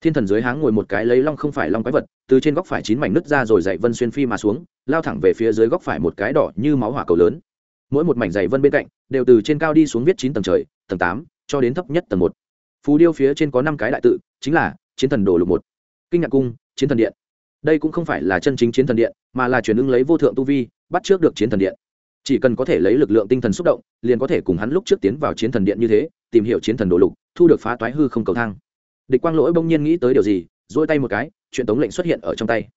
thiên thần dưới háng ngồi một cái lấy long không phải long quái vật, từ trên góc phải chín mảnh nứt ra rồi dậy vân xuyên phi mà xuống, lao thẳng về phía dưới góc phải một cái đỏ như máu hỏa cầu lớn. Mỗi một mảnh dày vân bên cạnh, đều từ trên cao đi xuống viết chín tầng trời, tầng tám, cho đến thấp nhất tầng một. Phù điêu phía trên có năm cái đại tự, chính là chiến thần đồ lục một, kinh ngạc cung, chiến thần điện. Đây cũng không phải là chân chính chiến thần điện, mà là truyền ứng lấy vô thượng tu vi, bắt trước được chiến thần điện. Chỉ cần có thể lấy lực lượng tinh thần xúc động, liền có thể cùng hắn lúc trước tiến vào chiến thần điện như thế, tìm hiểu chiến thần đồ lục, thu được phá toái hư không cầu thang địch quang lỗi bỗng nhiên nghĩ tới điều gì dỗi tay một cái, chuyện tống lệnh xuất hiện ở trong tay.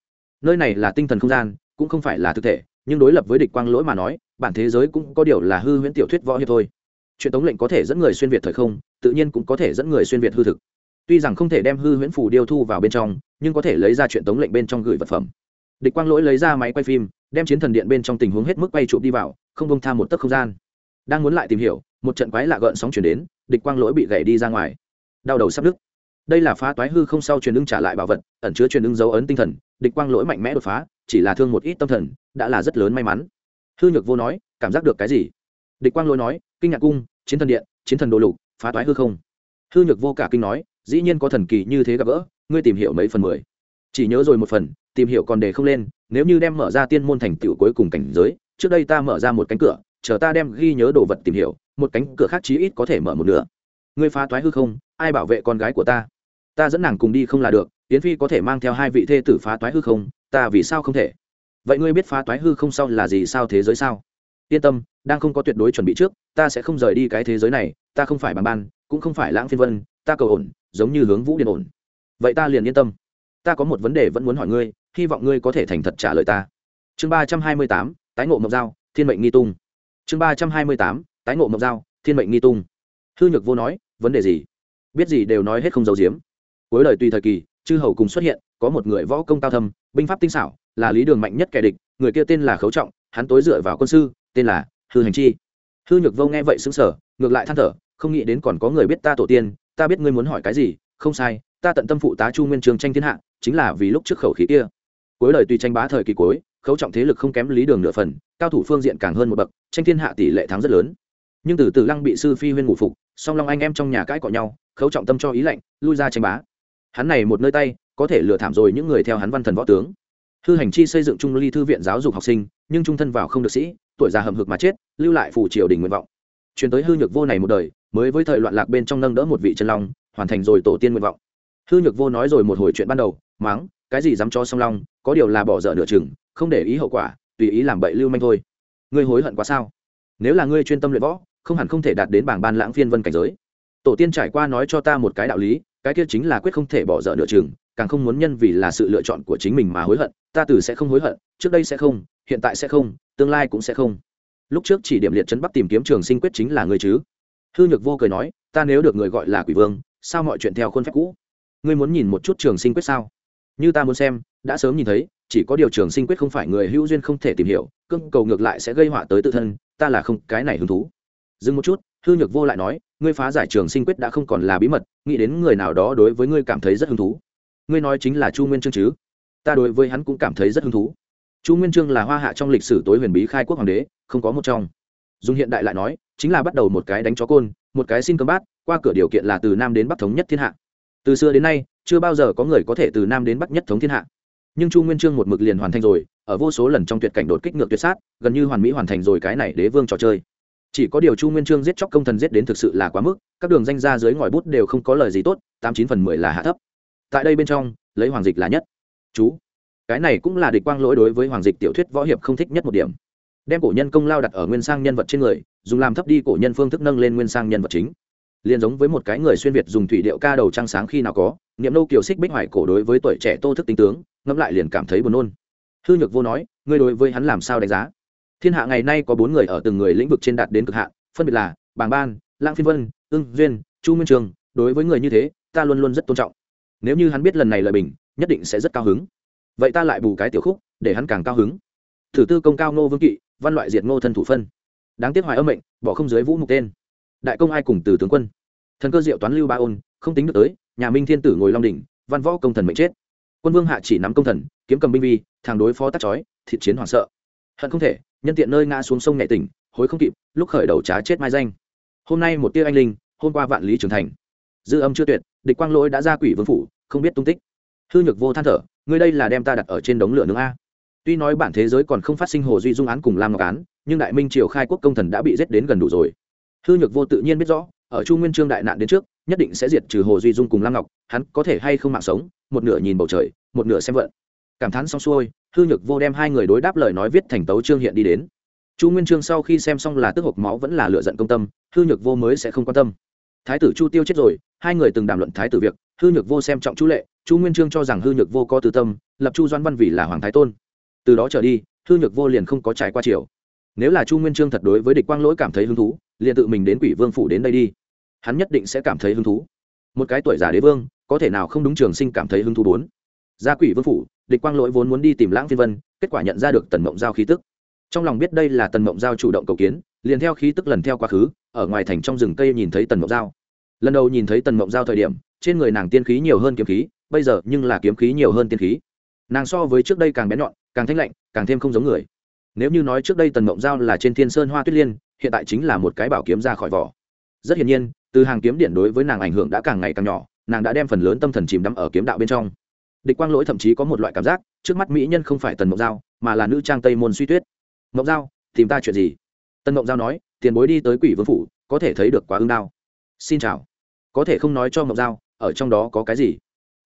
Nơi này là tinh thần không gian, cũng không phải là thực thể, nhưng đối lập với địch quang lỗi mà nói, bản thế giới cũng có điều là hư huyễn tiểu thuyết võ hiệp thôi. Chuyện tống lệnh có thể dẫn người xuyên việt thời không, tự nhiên cũng có thể dẫn người xuyên việt hư thực. Tuy rằng không thể đem hư huyễn phù điêu thu vào bên trong, nhưng có thể lấy ra chuyện tống lệnh bên trong gửi vật phẩm. Địch quang lỗi lấy ra máy quay phim, đem chiến thần điện bên trong tình huống hết mức quay chụp đi vào, không bông tham một tấc không gian. Đang muốn lại tìm hiểu, một trận quái lạ gợn sóng chuyển đến, địch quang lỗi bị gãy đi ra ngoài. Đau đầu sắp đứt đây là phá toái hư không sau truyền ưng trả lại bảo vật, ẩn chứa truyền ưng dấu ấn tinh thần, địch quang lỗi mạnh mẽ đột phá, chỉ là thương một ít tâm thần, đã là rất lớn may mắn. Hư nhược vô nói, cảm giác được cái gì? Địch quang lỗi nói, kinh ngạc cung, chiến thần điện, chiến thần đồ lục, phá toái hư không. Hư nhược vô cả kinh nói, dĩ nhiên có thần kỳ như thế gặp gỡ, ngươi tìm hiểu mấy phần mười. Chỉ nhớ rồi một phần, tìm hiểu còn đề không lên, nếu như đem mở ra tiên môn thành tựu cuối cùng cảnh giới, trước đây ta mở ra một cánh cửa, chờ ta đem ghi nhớ đồ vật tìm hiểu, một cánh cửa khác chí ít có thể mở một nửa ngươi phá toái hư không, ai bảo vệ con gái của ta? Ta dẫn nàng cùng đi không là được, yến phi có thể mang theo hai vị thê tử phá toái hư không, ta vì sao không thể? Vậy ngươi biết phá toái hư không sau là gì, sao thế giới sao? Yên tâm, đang không có tuyệt đối chuẩn bị trước, ta sẽ không rời đi cái thế giới này, ta không phải bằng ban, cũng không phải lãng phiên vân, ta cầu ổn, giống như hướng vũ điên ổn. Vậy ta liền yên tâm. Ta có một vấn đề vẫn muốn hỏi ngươi, hy vọng ngươi có thể thành thật trả lời ta. Chương ba trăm hai mươi tám, tái ngộ mộc dao, thiên mệnh nghi tung. Chương ba trăm hai mươi tám, tái ngộ mộc dao, thiên mệnh nghi tung hư nhược vô nói, vấn đề gì? Biết gì đều nói hết không giấu giếm. Cuối lời tùy thời kỳ, chư hầu cùng xuất hiện, có một người võ công cao thâm, binh pháp tinh xảo, là lý đường mạnh nhất kẻ địch, người kia tên là khấu trọng, hắn tối dựa vào quân sư, tên là hư hành chi. Hư nhược vô nghe vậy xứng sở ngược lại than thở, không nghĩ đến còn có người biết ta tổ tiên, ta biết ngươi muốn hỏi cái gì, không sai, ta tận tâm phụ tá chu nguyên trường tranh thiên hạ, chính là vì lúc trước khẩu khí kia. Cuối lời tùy tranh bá thời kỳ cuối, khấu trọng thế lực không kém lý đường nửa phần, cao thủ phương diện càng hơn một bậc, tranh thiên hạ tỷ lệ thắng rất lớn. Nhưng từ từ lăng bị sư phi huyên ngủ phục song long anh em trong nhà cãi cọ nhau, khấu trọng tâm cho ý lệnh lui ra tranh bá. Hắn này một nơi tay, có thể lừa thảm rồi những người theo hắn văn thần võ tướng. Hư hành chi xây dựng trung ly thư viện giáo dục học sinh, nhưng trung thân vào không được sĩ, tuổi già hầm hực mà chết, lưu lại phủ triều đình nguyện vọng. Truyền tới hư nhược vô này một đời, mới với thời loạn lạc bên trong nâng đỡ một vị chân long, hoàn thành rồi tổ tiên nguyện vọng. Hư nhược vô nói rồi một hồi chuyện ban đầu, mắng, cái gì dám cho song long, có điều là bỏ dở nửa chừng, không để ý hậu quả, tùy ý làm bậy lưu manh thôi. Ngươi hối hận quá sao? Nếu là ngươi chuyên tâm luyện võ không hẳn không thể đạt đến bảng ban lãng phiên vân cảnh giới. Tổ tiên trải qua nói cho ta một cái đạo lý, cái kia chính là quyết không thể bỏ dở nửa chừng, càng không muốn nhân vì là sự lựa chọn của chính mình mà hối hận, ta từ sẽ không hối hận, trước đây sẽ không, hiện tại sẽ không, tương lai cũng sẽ không. Lúc trước chỉ điểm liệt trấn bắc tìm kiếm trường sinh quyết chính là ngươi chứ. Hư nhược vô cười nói, ta nếu được người gọi là quỷ vương, sao mọi chuyện theo khuôn phép cũ? Ngươi muốn nhìn một chút trường sinh quyết sao? Như ta muốn xem, đã sớm nhìn thấy, chỉ có điều trường sinh quyết không phải người hữu duyên không thể tìm hiểu cưng cầu ngược lại sẽ gây họa tới tự thân, ta là không, cái này hứng thú dừng một chút, hư nhược vô lại nói, ngươi phá giải trường sinh quyết đã không còn là bí mật, nghĩ đến người nào đó đối với ngươi cảm thấy rất hứng thú. Ngươi nói chính là chu nguyên Chương chứ? Ta đối với hắn cũng cảm thấy rất hứng thú. Chu nguyên Chương là hoa hạ trong lịch sử tối huyền bí khai quốc hoàng đế, không có một trong. Dùng hiện đại lại nói, chính là bắt đầu một cái đánh chó côn, một cái xin cơm bát, qua cửa điều kiện là từ nam đến bắc thống nhất thiên hạ. Từ xưa đến nay, chưa bao giờ có người có thể từ nam đến bắc nhất thống thiên hạ. Nhưng chu nguyên trương một mực liền hoàn thành rồi, ở vô số lần trong tuyệt cảnh đột kích ngược tuyệt sát, gần như hoàn mỹ hoàn thành rồi cái này đế vương trò chơi chỉ có điều chu nguyên trương giết chóc công thần giết đến thực sự là quá mức, các đường danh ra dưới ngòi bút đều không có lời gì tốt, tám chín phần mười là hạ thấp. Tại đây bên trong, lấy hoàng dịch là nhất. Chú, cái này cũng là địch quang lỗi đối với hoàng dịch tiểu thuyết võ hiệp không thích nhất một điểm. Đem cổ nhân công lao đặt ở nguyên sang nhân vật trên người, dùng làm thấp đi cổ nhân phương thức nâng lên nguyên sang nhân vật chính. Liền giống với một cái người xuyên việt dùng thủy điệu ca đầu trăng sáng khi nào có, niệm nô kiều xích bích hoài cổ đối với tuổi trẻ tô thức tinh tướng, ngẫm lại liền cảm thấy buồn nôn. Hư nhược vô nói, ngươi đối với hắn làm sao đánh giá? Thiên hạ ngày nay có bốn người ở từng người lĩnh vực trên đạt đến cực hạn, phân biệt là bàng ban lang phiên vân, ưng duyên, chu nguyên trường. Đối với người như thế, ta luôn luôn rất tôn trọng. Nếu như hắn biết lần này lời bình, nhất định sẽ rất cao hứng. Vậy ta lại bù cái tiểu khúc, để hắn càng cao hứng. Thử tư công cao ngô vương kỵ, văn loại diệt ngô thân thủ phân. Đáng tiếc hoài âm mệnh, bỏ không dưới vũ mục tên. Đại công ai cùng từ tướng quân? Thần cơ diệu toán lưu ba ôn, không tính được tới, nhà minh thiên tử ngồi long đỉnh, văn võ công thần mệnh chết. Quân vương hạ chỉ nắm công thần, kiếm cầm binh vi thàng đối phó tắc chói thịt chiến hoảng sợ. Hận không thể nhân tiện nơi ngã xuống sông nhẹ tỉnh, hối không kịp, lúc khởi đầu trá chết mai danh. Hôm nay một tia anh linh, hôm qua vạn lý trưởng thành. Dư âm chưa tuyệt, địch quang lỗi đã ra quỷ vương phủ, không biết tung tích. Hư nhược vô than thở, ngươi đây là đem ta đặt ở trên đống lửa nướng a. Tuy nói bản thế giới còn không phát sinh hồ duy dung án cùng lam ngọc án, nhưng đại minh triều khai quốc công thần đã bị giết đến gần đủ rồi. Hư nhược vô tự nhiên biết rõ, ở chu nguyên trương đại nạn đến trước, nhất định sẽ diệt trừ hồ duy dung cùng lam ngọc, hắn có thể hay không mạng sống, một nửa nhìn bầu trời, một nửa xem vận. Cảm thán xong xuôi hư nhược vô đem hai người đối đáp lời nói viết thành tấu trương hiện đi đến. Chu nguyên trương sau khi xem xong là tức hộp máu vẫn là lựa giận công tâm, hư nhược vô mới sẽ không quan tâm. Thái tử chu tiêu chết rồi, hai người từng đàm luận thái tử việc, hư nhược vô xem trọng chu lệ, chu nguyên trương cho rằng hư nhược vô có tư tâm, lập chu doan văn vì là hoàng thái tôn. Từ đó trở đi, hư nhược vô liền không có trải qua chiều nếu là chu nguyên trương thật đối với địch quang lỗi cảm thấy hứng thú, liền tự mình đến quỷ vương phủ đến đây đi. Hắn nhất định sẽ cảm thấy hứng thú. Một cái tuổi già đế vương, có thể nào không đúng trường sinh cảm thấy hứng thú bốn? Ra quỷ vương phủ địch quang lỗi vốn muốn đi tìm lãng phiên vân, kết quả nhận ra được tần mộng giao khí tức. Trong lòng biết đây là tần mộng giao chủ động cầu kiến, liền theo khí tức lần theo quá khứ, ở ngoài thành trong rừng cây nhìn thấy tần mộng giao. Lần đầu nhìn thấy tần mộng giao thời điểm, trên người nàng tiên khí nhiều hơn kiếm khí, bây giờ nhưng là kiếm khí nhiều hơn tiên khí. Nàng so với trước đây càng bén nhọn, càng thanh lạnh, càng thêm không giống người. Nếu như nói trước đây tần mộng giao là trên thiên sơn hoa tuyết liên, hiện tại chính là một cái bảo kiếm ra khỏi vỏ. Rất hiển nhiên, từ hàng kiếm điện đối với nàng ảnh hưởng đã càng ngày càng nhỏ, nàng đã đem phần lớn tâm thần chìm đắm ở kiếm đạo bên trong địch quang lỗi thậm chí có một loại cảm giác, trước mắt mỹ nhân không phải tần mộng giao, mà là nữ trang tây môn suy tuyết. Mộng giao, tìm ta chuyện gì? Tần mộng giao nói, tiền bối đi tới quỷ vương phủ, có thể thấy được quá ương đao. Xin chào. Có thể không nói cho mộng giao, ở trong đó có cái gì?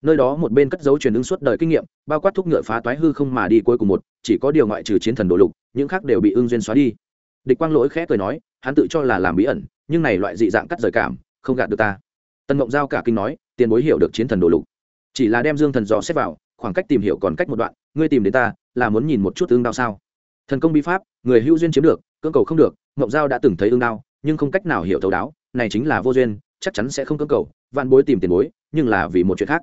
Nơi đó một bên cất dấu truyền ứng suốt đời kinh nghiệm, bao quát thúc ngựa phá toái hư không mà đi cuối cùng một, chỉ có điều ngoại trừ chiến thần đồ lục, những khác đều bị Ưng duyên xóa đi. Địch quang lỗi khẽ cười nói, hắn tự cho là làm bí ẩn, nhưng này loại dị dạng cắt rời cảm, không gạt được ta. Tần mộng giao cả kinh nói, tiền bối hiểu được chiến thần đồ lục chỉ là đem dương thần dò xếp vào, khoảng cách tìm hiểu còn cách một đoạn, ngươi tìm đến ta, là muốn nhìn một chút ương đao sao? Thần công bi pháp, người hữu duyên chiếm được, cưỡng cầu không được, mộng giao đã từng thấy ương đao, nhưng không cách nào hiểu thấu đáo, này chính là vô duyên, chắc chắn sẽ không cưỡng cầu, vạn bối tìm tiền bối, nhưng là vì một chuyện khác.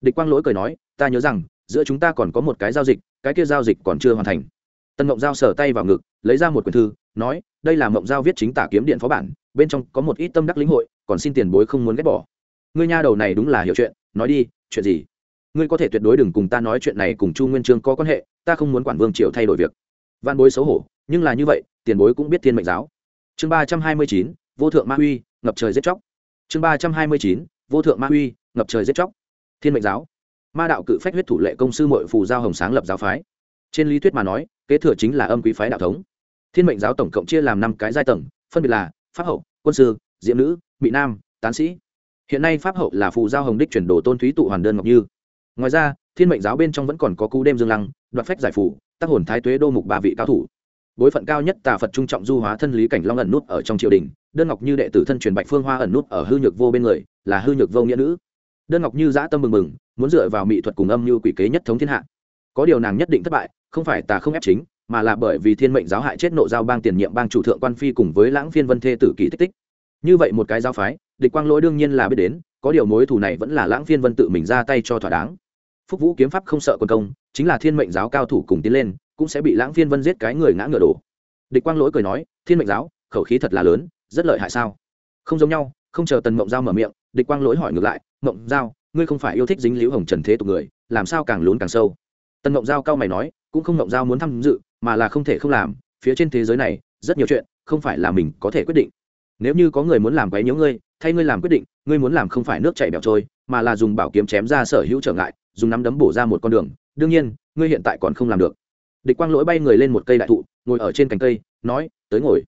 Địch quang lỗi cười nói, ta nhớ rằng, giữa chúng ta còn có một cái giao dịch, cái kia giao dịch còn chưa hoàn thành. Tân mộng giao sờ tay vào ngực, lấy ra một quyển thư, nói, đây là mộng giao viết chính tả kiếm điện phó bản, bên trong có một ít tâm đắc lĩnh hội, còn xin tiền bối không muốn ghét bỏ. Ngươi nha đầu này đúng là hiểu chuyện nói đi, chuyện gì? Ngươi có thể tuyệt đối đừng cùng ta nói chuyện này cùng chu nguyên trương có quan hệ, ta không muốn quản vương triều thay đổi việc. Văn bối xấu hổ, nhưng là như vậy, tiền bối cũng biết thiên mệnh giáo. Chương ba trăm hai mươi chín, vô thượng ma uy ngập trời giết chóc. Chương ba trăm hai mươi chín, vô thượng ma uy ngập trời giết chóc. Thiên mệnh giáo. Ma đạo cự phách huyết thủ lệ công sư mội phù giao hồng sáng lập giáo phái. Trên lý thuyết mà nói, kế thừa chính là âm quý phái đạo thống. Thiên mệnh giáo tổng cộng chia làm năm cái giai tầng, phân biệt là pháp hậu, quân sư, diệm nữ mỹ nam, tán sĩ hiện nay pháp hậu là phù giao hồng đích chuyển đồ tôn thúy tụ hoàn đơn ngọc như. Ngoài ra, thiên mệnh giáo bên trong vẫn còn có cú đêm dương lăng, đoạt phách giải phủ tác hồn thái tuế đô mục ba vị cao thủ. Bối phận cao nhất tà phật trung trọng du hóa thân lý cảnh long ẩn nút ở trong triều đình, đơn ngọc như đệ tử thân truyền bạch phương hoa ẩn nút ở hư nhược vô bên người, là hư nhược vô nghĩa nữ. Đơn ngọc như dã tâm mừng mừng, muốn dựa vào mỹ thuật cùng âm như quỷ kế nhất thống thiên hạ. Có điều nàng nhất định thất bại, không phải tà không ép chính, mà là bởi vì thiên mệnh giáo hại chết nộ giao bang tiền nhiệm bang chủ thượng quan phi cùng với lãng phiên vân thê tử kỳ tích tích. Như vậy một cái giáo phái địch quang lỗi đương nhiên là biết đến, có điều mối thù này vẫn là lãng phiên vân tự mình ra tay cho thỏa đáng. Phúc vũ kiếm pháp không sợ quân công, chính là thiên mệnh giáo cao thủ cùng tiến lên, cũng sẽ bị lãng phiên vân giết cái người ngã ngựa đổ. Địch quang lỗi cười nói, thiên mệnh giáo, khẩu khí thật là lớn, rất lợi hại sao? Không giống nhau, không chờ tần mộng giao mở miệng, địch quang lỗi hỏi ngược lại, mộng giao, ngươi không phải yêu thích dính liễu hồng trần thế tục người, làm sao càng lún càng sâu? Tần mộng giao cao mày nói, cũng không mộng giao muốn tham dự, mà là không thể không làm, phía trên thế giới này, rất nhiều chuyện, không phải là mình có thể quyết định nếu như có người muốn làm quấy nhiễu ngươi, thay ngươi làm quyết định, ngươi muốn làm không phải nước chảy bẹo trôi, mà là dùng bảo kiếm chém ra sở hữu trở ngại, dùng nắm đấm bổ ra một con đường, đương nhiên, ngươi hiện tại còn không làm được. Địch quang lỗi bay người lên một cây đại thụ, ngồi ở trên cành cây, nói, tới ngồi.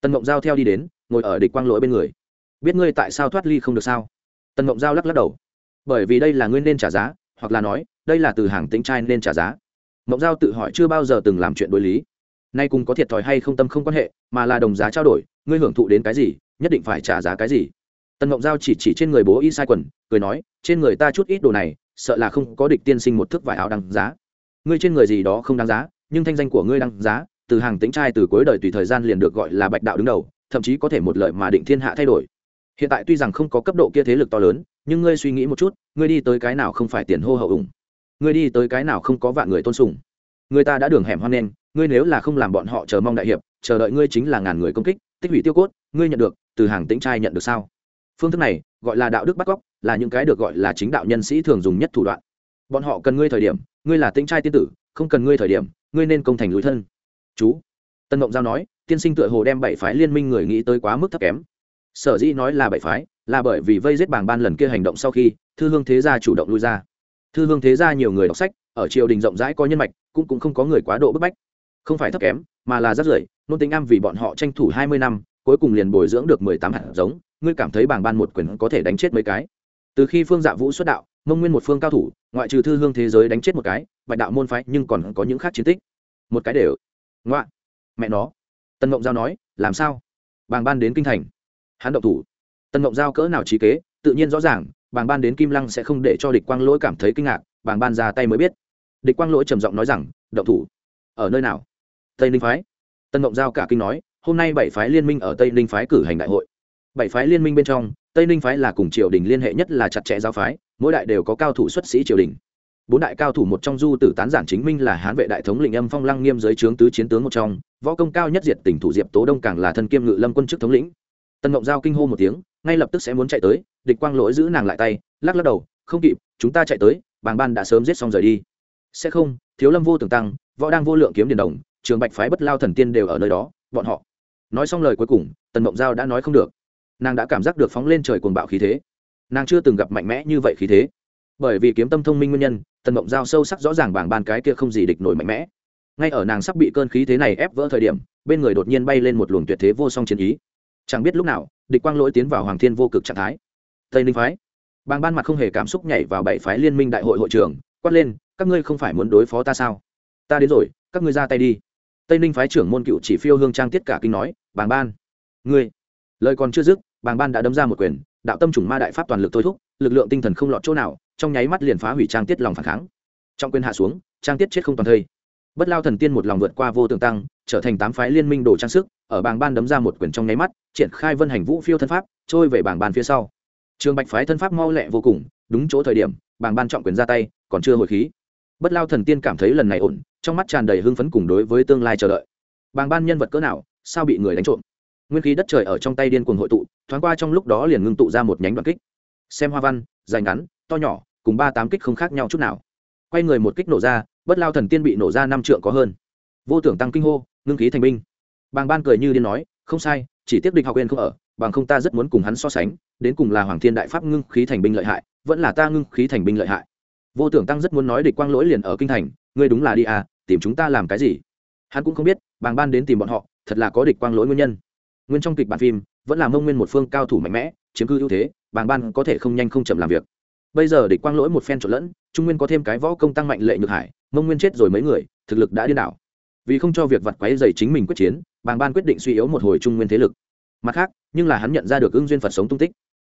Tần mộng giao theo đi đến, ngồi ở địch quang lỗi bên người. Biết ngươi tại sao thoát ly không được sao? Tần mộng giao lắc lắc đầu. Bởi vì đây là ngươi nên trả giá, hoặc là nói, đây là từ hàng tính trai nên trả giá. Mộng giao tự hỏi chưa bao giờ từng làm chuyện đối lý. Nay cùng có thiệt thòi hay không tâm không quan hệ, mà là đồng giá trao đổi ngươi hưởng thụ đến cái gì, nhất định phải trả giá cái gì. Tần mộng giao chỉ chỉ trên người bố y sai quần, cười nói, trên người ta chút ít đồ này, sợ là không có địch tiên sinh một thước vải áo đăng giá. Ngươi trên người gì đó không đáng giá, nhưng thanh danh của ngươi đăng giá, từ hàng tính trai từ cuối đời tùy thời gian liền được gọi là bạch đạo đứng đầu, thậm chí có thể một lợi mà định thiên hạ thay đổi. Hiện tại tuy rằng không có cấp độ kia thế lực to lớn, nhưng ngươi suy nghĩ một chút, ngươi đi tới cái nào không phải tiền hô hậu ủng. Ngươi đi tới cái nào không có vạn người tôn sùng. Người ta đã đường hẻm hoan nghênh ngươi nếu là không làm bọn họ chờ mong đại hiệp, chờ đợi ngươi chính là ngàn người công kích tích hủy tiêu cốt, ngươi nhận được, từ hàng tĩnh trai nhận được sao? Phương thức này, gọi là đạo đức bắt cóc, là những cái được gọi là chính đạo nhân sĩ thường dùng nhất thủ đoạn. Bọn họ cần ngươi thời điểm, ngươi là tĩnh trai tiên tử, không cần ngươi thời điểm, ngươi nên công thành lối thân. Chú. Tân mộng giao nói, tiên sinh tựa hồ đem bảy phái liên minh người nghĩ tới quá mức thấp kém. Sở dĩ nói là bảy phái, là bởi vì vây giết bảng ban lần kia hành động sau khi, thư hương thế gia chủ động lui ra. Thư hương thế gia nhiều người đọc sách, ở triều đình rộng rãi có nhân mạch, cũng cũng không có người quá độ bức bách không phải thấp kém, mà là rất rưởi, nôn tính am vì bọn họ tranh thủ hai mươi năm, cuối cùng liền bồi dưỡng được mười tám hạt giống, ngươi cảm thấy bảng ban một quyền có thể đánh chết mấy cái? Từ khi phương dạ vũ xuất đạo, mông nguyên một phương cao thủ, ngoại trừ thư hương thế giới đánh chết một cái, bạch đạo môn phái nhưng còn có những khác chiến tích. Một cái đều. Ngoạ. Mẹ nó. Tân mộng giao nói, làm sao? Bàng ban đến kinh thành. Hắn động thủ. Tân mộng giao cỡ nào trí kế, tự nhiên rõ ràng, bàng ban đến kim lăng sẽ không để cho địch quang lỗi cảm thấy kinh ngạc, bàng ban ra tay mới biết. Địch quang lỗi trầm giọng nói rằng, động thủ. Ở nơi nào? Tây ninh phái. Tân mộng giao cả kinh nói, hôm nay bảy phái liên minh ở tây ninh phái cử hành đại hội. Bảy phái liên minh bên trong, tây ninh phái là cùng triều đình liên hệ nhất là chặt chẽ giáo phái, mỗi đại đều có cao thủ xuất sĩ triều đình. Bốn đại cao thủ một trong du tử tán giản chính minh là hán vệ đại thống lĩnh âm phong lăng nghiêm giới trướng tứ chiến tướng một trong, võ công cao nhất diệt tỉnh thủ diệp tố đông càng là thân kiêm ngự lâm quân chức thống lĩnh. Tân mộng giao kinh hô một tiếng, ngay lập tức sẽ muốn chạy tới, địch quang lỗi giữ nàng lại tay, lắc lắc đầu, không kịp, chúng ta chạy tới, bàng ban đã sớm giết xong rời đi. Sẽ không, thiếu lâm vô tưởng tăng, võ đang vô lượng kiếm điền đồng trường bạch phái bất lao thần tiên đều ở nơi đó, bọn họ. Nói xong lời cuối cùng, tần mộng giao đã nói không được. Nàng đã cảm giác được phóng lên trời cuồng bạo khí thế. Nàng chưa từng gặp mạnh mẽ như vậy khí thế. Bởi vì kiếm tâm thông minh nguyên nhân, tần mộng giao sâu sắc rõ ràng bảng ban cái kia không gì địch nổi mạnh mẽ. Ngay ở nàng sắp bị cơn khí thế này ép vỡ thời điểm, bên người đột nhiên bay lên một luồng tuyệt thế vô song chiến ý. Chẳng biết lúc nào, địch quang lỗi tiến vào hoàng thiên vô cực trạng thái. Tây ninh phái. Bàng ban mặt không hề cảm xúc nhảy vào bảy phái liên minh đại hội hội trưởng, quát lên, các ngươi không phải muốn đối phó ta sao? Ta đến rồi, các ngươi ra tay đi tây ninh phái trưởng môn cựu chỉ phiêu hương trang tiết cả kinh nói, bàng ban, ngươi. Lời còn chưa dứt, bàng ban đã đấm ra một quyền, đạo tâm chủng ma đại pháp toàn lực thôi thúc, lực lượng tinh thần không lọt chỗ nào, trong nháy mắt liền phá hủy trang tiết lòng phản kháng. Trong quyền hạ xuống, trang tiết chết không toàn thây. Bất lao thần tiên một lòng vượt qua vô tường tăng, trở thành tám phái liên minh đồ trang sức, ở Bàng ban đấm ra một quyền trong nháy mắt, triển khai vân hành vũ phiêu thân pháp, trôi về bảng ban phía sau. Trường bạch phái thân pháp mau lẹ vô cùng, đúng chỗ thời điểm, Bàng ban trọng quyền ra tay, còn chưa hồi khí bất lao thần tiên cảm thấy lần này ổn, trong mắt tràn đầy hưng phấn cùng đối với tương lai chờ đợi. Bàng ban nhân vật cỡ nào, sao bị người đánh trộm? Nguyên khí đất trời ở trong tay điên cuồng hội tụ, thoáng qua trong lúc đó liền ngưng tụ ra một nhánh đoạn kích. Xem hoa văn, dài ngắn, to nhỏ, cùng ba tám kích không khác nhau chút nào. Quay người một kích nổ ra, bất lao thần tiên bị nổ ra năm trượng có hơn. Vô tưởng tăng kinh hô, ngưng khí thành binh. Bàng ban cười như điên nói, không sai, chỉ tiếp địch học viên không ở, bằng không ta rất muốn cùng hắn so sánh, đến cùng là hoàng thiên đại pháp ngưng khí thành binh lợi hại, vẫn là ta ngưng khí thành binh lợi hại vô tưởng tăng rất muốn nói địch quang lỗi liền ở kinh thành, ngươi đúng là đi à tìm chúng ta làm cái gì? Hắn cũng không biết, bàng ban đến tìm bọn họ, thật là có địch quang lỗi nguyên nhân. Nguyên trong kịch bản phim, vẫn là mông nguyên một phương cao thủ mạnh mẽ, chiếm cư ưu thế, bàng ban có thể không nhanh không chậm làm việc. Bây giờ địch quang lỗi một phen trộn lẫn, trung nguyên có thêm cái võ công tăng mạnh lệ nhược hải, mông nguyên chết rồi mấy người, thực lực đã điên đảo. Vì không cho việc vặt quáy dày chính mình quyết chiến, bàng ban quyết định suy yếu một hồi trung nguyên thế lực. Mặt khác, nhưng là hắn nhận ra được ưng duyên phật sống tung tích.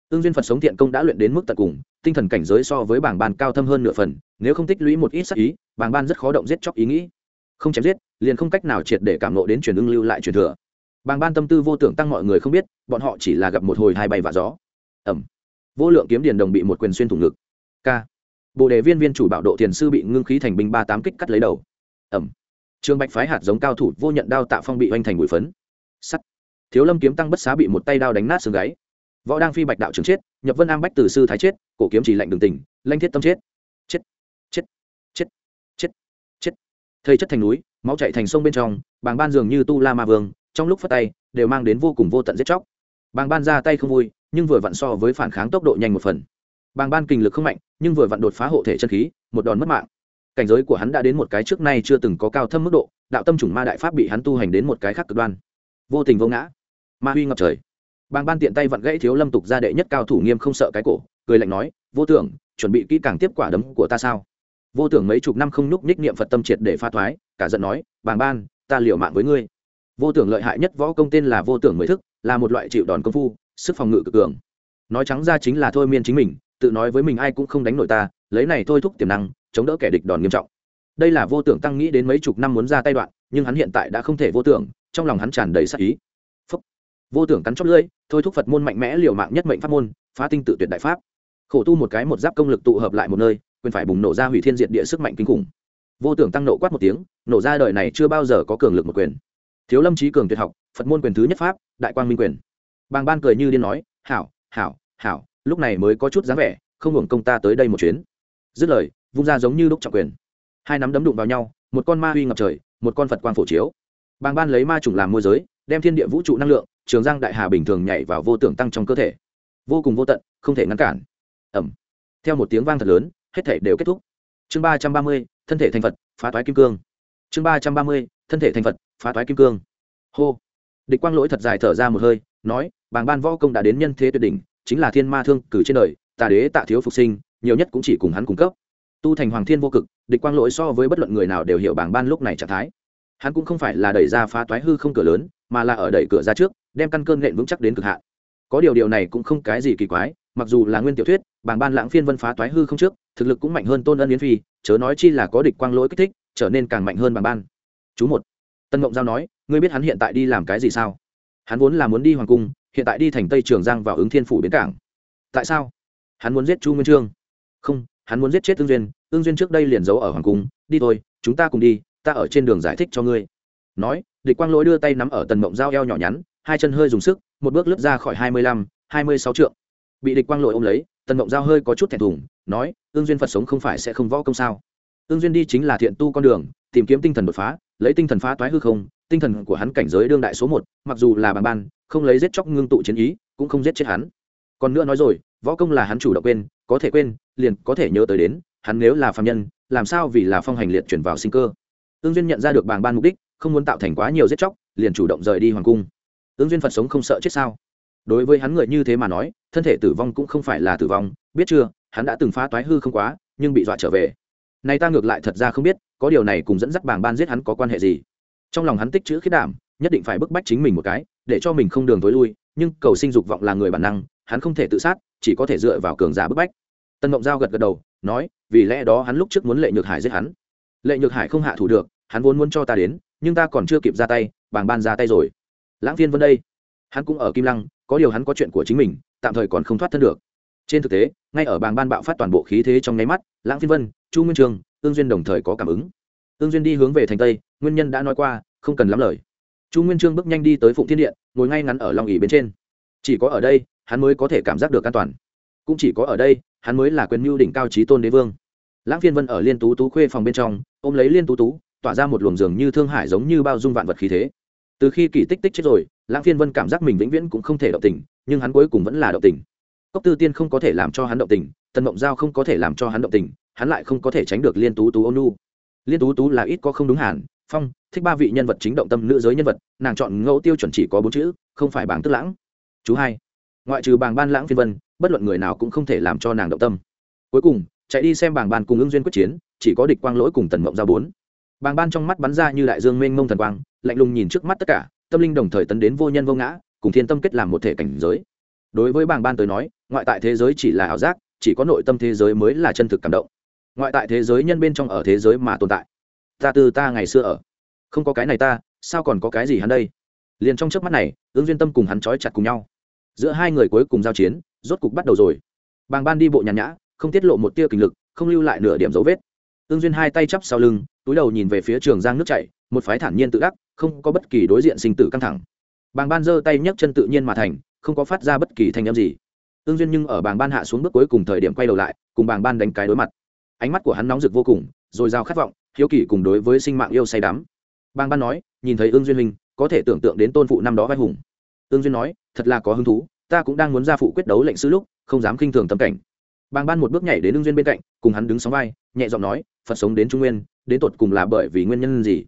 Ưng duyên phật sống thiện công đã luyện đến mức tận cùng tinh thần cảnh giới so với bảng ban cao thâm hơn nửa phần, nếu không tích lũy một ít sắc ý, bảng ban rất khó động giết chóc ý nghĩ. Không chém giết, liền không cách nào triệt để cảm nộ đến truyền ưng lưu lại truyền thừa. Bảng ban tâm tư vô tưởng tăng mọi người không biết, bọn họ chỉ là gặp một hồi hai bay và gió. Ẩm. Vô lượng kiếm điền đồng bị một quyền xuyên thủng ngực. K. Bộ đề viên viên chủ bảo độ tiền sư bị ngưng khí thành binh ba tám kích cắt lấy đầu. Ẩm. Trường bạch phái hạt giống cao thủ vô nhận đao tạ phong bị oanh thành bụi phấn. Sắt. Thiếu lâm kiếm tăng bất xá bị một tay đao đánh nát xương gáy võ đang phi bạch đạo trường chết nhập vân am bách từ sư thái chết, cổ kiếm chỉ lạnh đường tình, lanh thiết tâm chết. Chết chết chết chết chết. Thầy chất thành núi, máu chạy thành sông bên trong, bàng ban dường như tu la ma vương, trong lúc phát tay, đều mang đến vô cùng vô tận giết chóc. Bàng ban ra tay không vui, nhưng vừa vặn so với phản kháng tốc độ nhanh một phần. Bàng ban kinh lực không mạnh, nhưng vừa vặn đột phá hộ thể chân khí, một đòn mất mạng. Cảnh giới của hắn đã đến một cái trước nay chưa từng có cao thâm mức độ, đạo tâm chủng ma đại pháp bị hắn tu hành đến một cái khác cực đoan. Vô tình vô ngã. Ma huy ngập trời bàng ban tiện tay vặn gãy thiếu lâm tục ra đệ nhất cao thủ nghiêm không sợ cái cổ, cười lạnh nói, vô tưởng, chuẩn bị kỹ càng tiếp quả đấm của ta sao? Vô tưởng mấy chục năm không nhúc nhích niệm phật tâm triệt để pha thoái, cả giận nói, bàng ban, ta liều mạng với ngươi. Vô tưởng lợi hại nhất võ công tên là vô tưởng mới thức, là một loại chịu đòn công phu, sức phòng ngự cực cường. Nói trắng ra chính là thôi miên chính mình, tự nói với mình ai cũng không đánh nổi ta, lấy này thôi thúc tiềm năng, chống đỡ kẻ địch đòn nghiêm trọng. Đây là vô tưởng tăng nghĩ đến mấy chục năm muốn ra tay đoạn, nhưng hắn hiện tại đã không thể vô tưởng, trong lòng hắn tràn đầy sắc ý vô tưởng cắn chót lưỡi, thôi thúc phật môn mạnh mẽ liều mạng nhất mệnh pháp môn, phá tinh tự tuyệt đại pháp. Khổ tu một cái một giáp công lực tụ hợp lại một nơi, quyền phải bùng nổ ra hủy thiên diệt địa sức mạnh kinh khủng. Vô tưởng tăng nộ quát một tiếng, nổ ra đời này chưa bao giờ có cường lực một quyền. Thiếu lâm trí cường tuyệt học, phật môn quyền thứ nhất pháp, đại quang minh quyền. Bàng ban cười như điên nói, hảo hảo hảo, lúc này mới có chút dáng vẻ, không hưởng công ta tới đây một chuyến. Dứt lời, vung ra giống như lúc trọng quyền. Hai nắm đấm đụng vào nhau, một con ma huy ngập trời, một con phật quang phổ chiếu. Bàng ban lấy ma chủng làm môi giới, đem thiên địa vũ trụ năng lượng trường giang đại hà bình thường nhảy vào vô tưởng tăng trong cơ thể. Vô cùng vô tận, không thể ngăn cản. Ẩm. Theo một tiếng vang thật lớn, hết thể đều kết thúc. Chương ba trăm ba mươi, thân thể thành phật, phá toái kim cương. Chương ba trăm ba mươi, thân thể thành phật, phá toái kim cương. Hô. Địch quang lỗi thật dài thở ra một hơi, nói, bàng ban võ công đã đến nhân thế tuyệt đỉnh, chính là thiên ma thương cử trên đời, tà đế tạ thiếu phục sinh, nhiều nhất cũng chỉ cùng hắn cung cấp. Tu thành hoàng thiên vô cực, địch quang lỗi so với bất luận người nào đều hiểu bảng ban lúc này trạng thái. Hắn cũng không phải là đẩy ra phá toái hư không cửa lớn, mà là ở đẩy cửa ra trước đem căn cơn nện vững chắc đến cực hạn. Có điều điều này cũng không cái gì kỳ quái, mặc dù là nguyên tiểu thuyết bảng ban lãng phiên vân phá toái hư không trước, thực lực cũng mạnh hơn tôn ân yến phi, chớ nói chi là có địch quang lỗi kích thích, trở nên càng mạnh hơn bảng ban. Chú một. Tân ngộng giao nói, ngươi biết hắn hiện tại đi làm cái gì sao? Hắn vốn là muốn đi hoàng cung, hiện tại đi thành tây trường giang vào ứng thiên phủ bến cảng. Tại sao? Hắn muốn giết chu nguyên trương. Không, hắn muốn giết chết tương duyên tương duyên trước đây liền giấu ở hoàng cung, đi thôi, chúng ta cùng đi, ta ở trên đường giải thích cho ngươi. Nói, địch quang lỗi đưa tay nắm ở tần mộng dao eo nhỏ nhắn hai chân hơi dùng sức, một bước lướt ra khỏi hai mươi lăm, hai mươi sáu trượng. Bị địch quang lội ôm lấy, tần mộng giao hơi có chút thẹn thùng, nói ương duyên phật sống không phải sẽ không võ công sao? Ương duyên đi chính là thiện tu con đường, tìm kiếm tinh thần đột phá, lấy tinh thần phá toái hư không, tinh thần của hắn cảnh giới đương đại số một, mặc dù là bàn ban, không lấy giết chóc ngưng tụ chiến ý, cũng không giết chết hắn. Còn nữa nói rồi, võ công là hắn chủ động quên, có thể quên, liền có thể nhớ tới đến, hắn nếu là phạm nhân, làm sao vì là phong hành liệt chuyển vào sinh cơ? Ương duyên nhận ra được bàng ban mục đích, không muốn tạo thành quá nhiều giết chóc, liền chủ động rời đi hoàng cung ứng duyên phật sống không sợ chết sao? Đối với hắn người như thế mà nói, thân thể tử vong cũng không phải là tử vong, biết chưa? Hắn đã từng phá toái hư không quá, nhưng bị dọa trở về. Này ta ngược lại thật ra không biết, có điều này cùng dẫn dắt bàng ban giết hắn có quan hệ gì? Trong lòng hắn tích chữ khiết đảm, nhất định phải bức bách chính mình một cái, để cho mình không đường tối lui, nhưng cầu sinh dục vọng là người bản năng, hắn không thể tự sát, chỉ có thể dựa vào cường giả bức bách. Tân mộng giao gật gật đầu, nói, vì lẽ đó hắn lúc trước muốn lệ nhược hải giết hắn. Lệ nhược hải không hạ thủ được, hắn vốn muốn cho ta đến, nhưng ta còn chưa kịp ra tay, bàng ban ra tay rồi lãng phiên vân đây. Hắn cũng ở kim lăng, có điều hắn có chuyện của chính mình, tạm thời còn không thoát thân được. Trên thực tế, ngay ở bàng ban bạo phát toàn bộ khí thế trong nháy mắt, lãng phiên vân, chu nguyên trường ương duyên đồng thời có cảm ứng. Ương duyên đi hướng về thành tây, nguyên nhân đã nói qua, không cần lắm lời. Chu nguyên trương bước nhanh đi tới phụng thiên điện, ngồi ngay ngắn ở lòng ỉ bên trên. Chỉ có ở đây, hắn mới có thể cảm giác được an toàn. Cũng chỉ có ở đây, hắn mới là quyền mưu đỉnh cao trí tôn đế vương. Lãng phiên vân ở liên tú tú khuê phòng bên trong, ôm lấy liên tú tú, tỏa ra một luồng giường như thương hải giống như bao dung vạn vật khí thế từ khi kỳ tích tích chết rồi, lãng phiên vân cảm giác mình vĩnh viễn cũng không thể động tình, nhưng hắn cuối cùng vẫn là động tình. Cốc tư tiên không có thể làm cho hắn động tình, tần mộng giao không có thể làm cho hắn động tình, hắn lại không có thể tránh được liên tú tú ôn nu liên tú tú là ít có không đúng hẳn, phong, thích ba vị nhân vật chính động tâm nữ giới nhân vật, nàng chọn ngẫu tiêu chuẩn chỉ có bốn chữ, không phải bảng tức lãng. Chú hai, ngoại trừ bảng ban lãng phiên vân, bất luận người nào cũng không thể làm cho nàng động tâm. Cuối cùng, chạy đi xem bảng ban cùng ứng duyên quyết chiến, chỉ có địch quang lỗi cùng tần mộng giao bốn. Bàng ban trong mắt bắn ra như đại dương mênh mông thần quang, lạnh lùng nhìn trước mắt tất cả, tâm linh đồng thời tấn đến vô nhân vô ngã, cùng thiên tâm kết làm một thể cảnh giới. Đối với Bàng ban tới nói, ngoại tại thế giới chỉ là ảo giác, chỉ có nội tâm thế giới mới là chân thực cảm động. Ngoại tại thế giới nhân bên trong ở thế giới mà tồn tại. Ta từ ta ngày xưa ở. Không có cái này ta, sao còn có cái gì hắn đây? Liền trong trước mắt này ứng duyên tâm cùng hắn trói chặt cùng nhau. Giữa hai người cuối cùng giao chiến, rốt cục bắt đầu rồi. Bàng ban đi bộ nhàn nhã, không tiết lộ một tia kinh lực, không lưu lại nửa điểm dấu vết ương duyên hai tay chắp sau lưng, túi đầu nhìn về phía trường giang nước chảy, một phái thản nhiên tự đắc, không có bất kỳ đối diện sinh tử căng thẳng. Bàng ban giơ tay nhấc chân tự nhiên mà thành, không có phát ra bất kỳ thanh âm gì. Ương duyên nhưng ở bàng ban hạ xuống bước cuối cùng thời điểm quay đầu lại, cùng bàng ban đánh cái đối mặt. Ánh mắt của hắn nóng rực vô cùng, rồi giao khát vọng, hiếu kỳ cùng đối với sinh mạng yêu say đắm. Bàng ban nói, nhìn thấy ương duyên huynh, có thể tưởng tượng đến tôn phụ năm đó vai hùng. Ương duyên nói, thật là có hứng thú, ta cũng đang muốn ra phụ quyết đấu lệnh sứ lúc, không dám khinh thường tâm cảnh. Bàng ban một bước nhảy đến ương duyên bên cạnh, cùng hắn đứng sóng vai, nhẹ giọng nói phật sống đến trung nguyên, đến tột cùng là bởi vì nguyên nhân gì?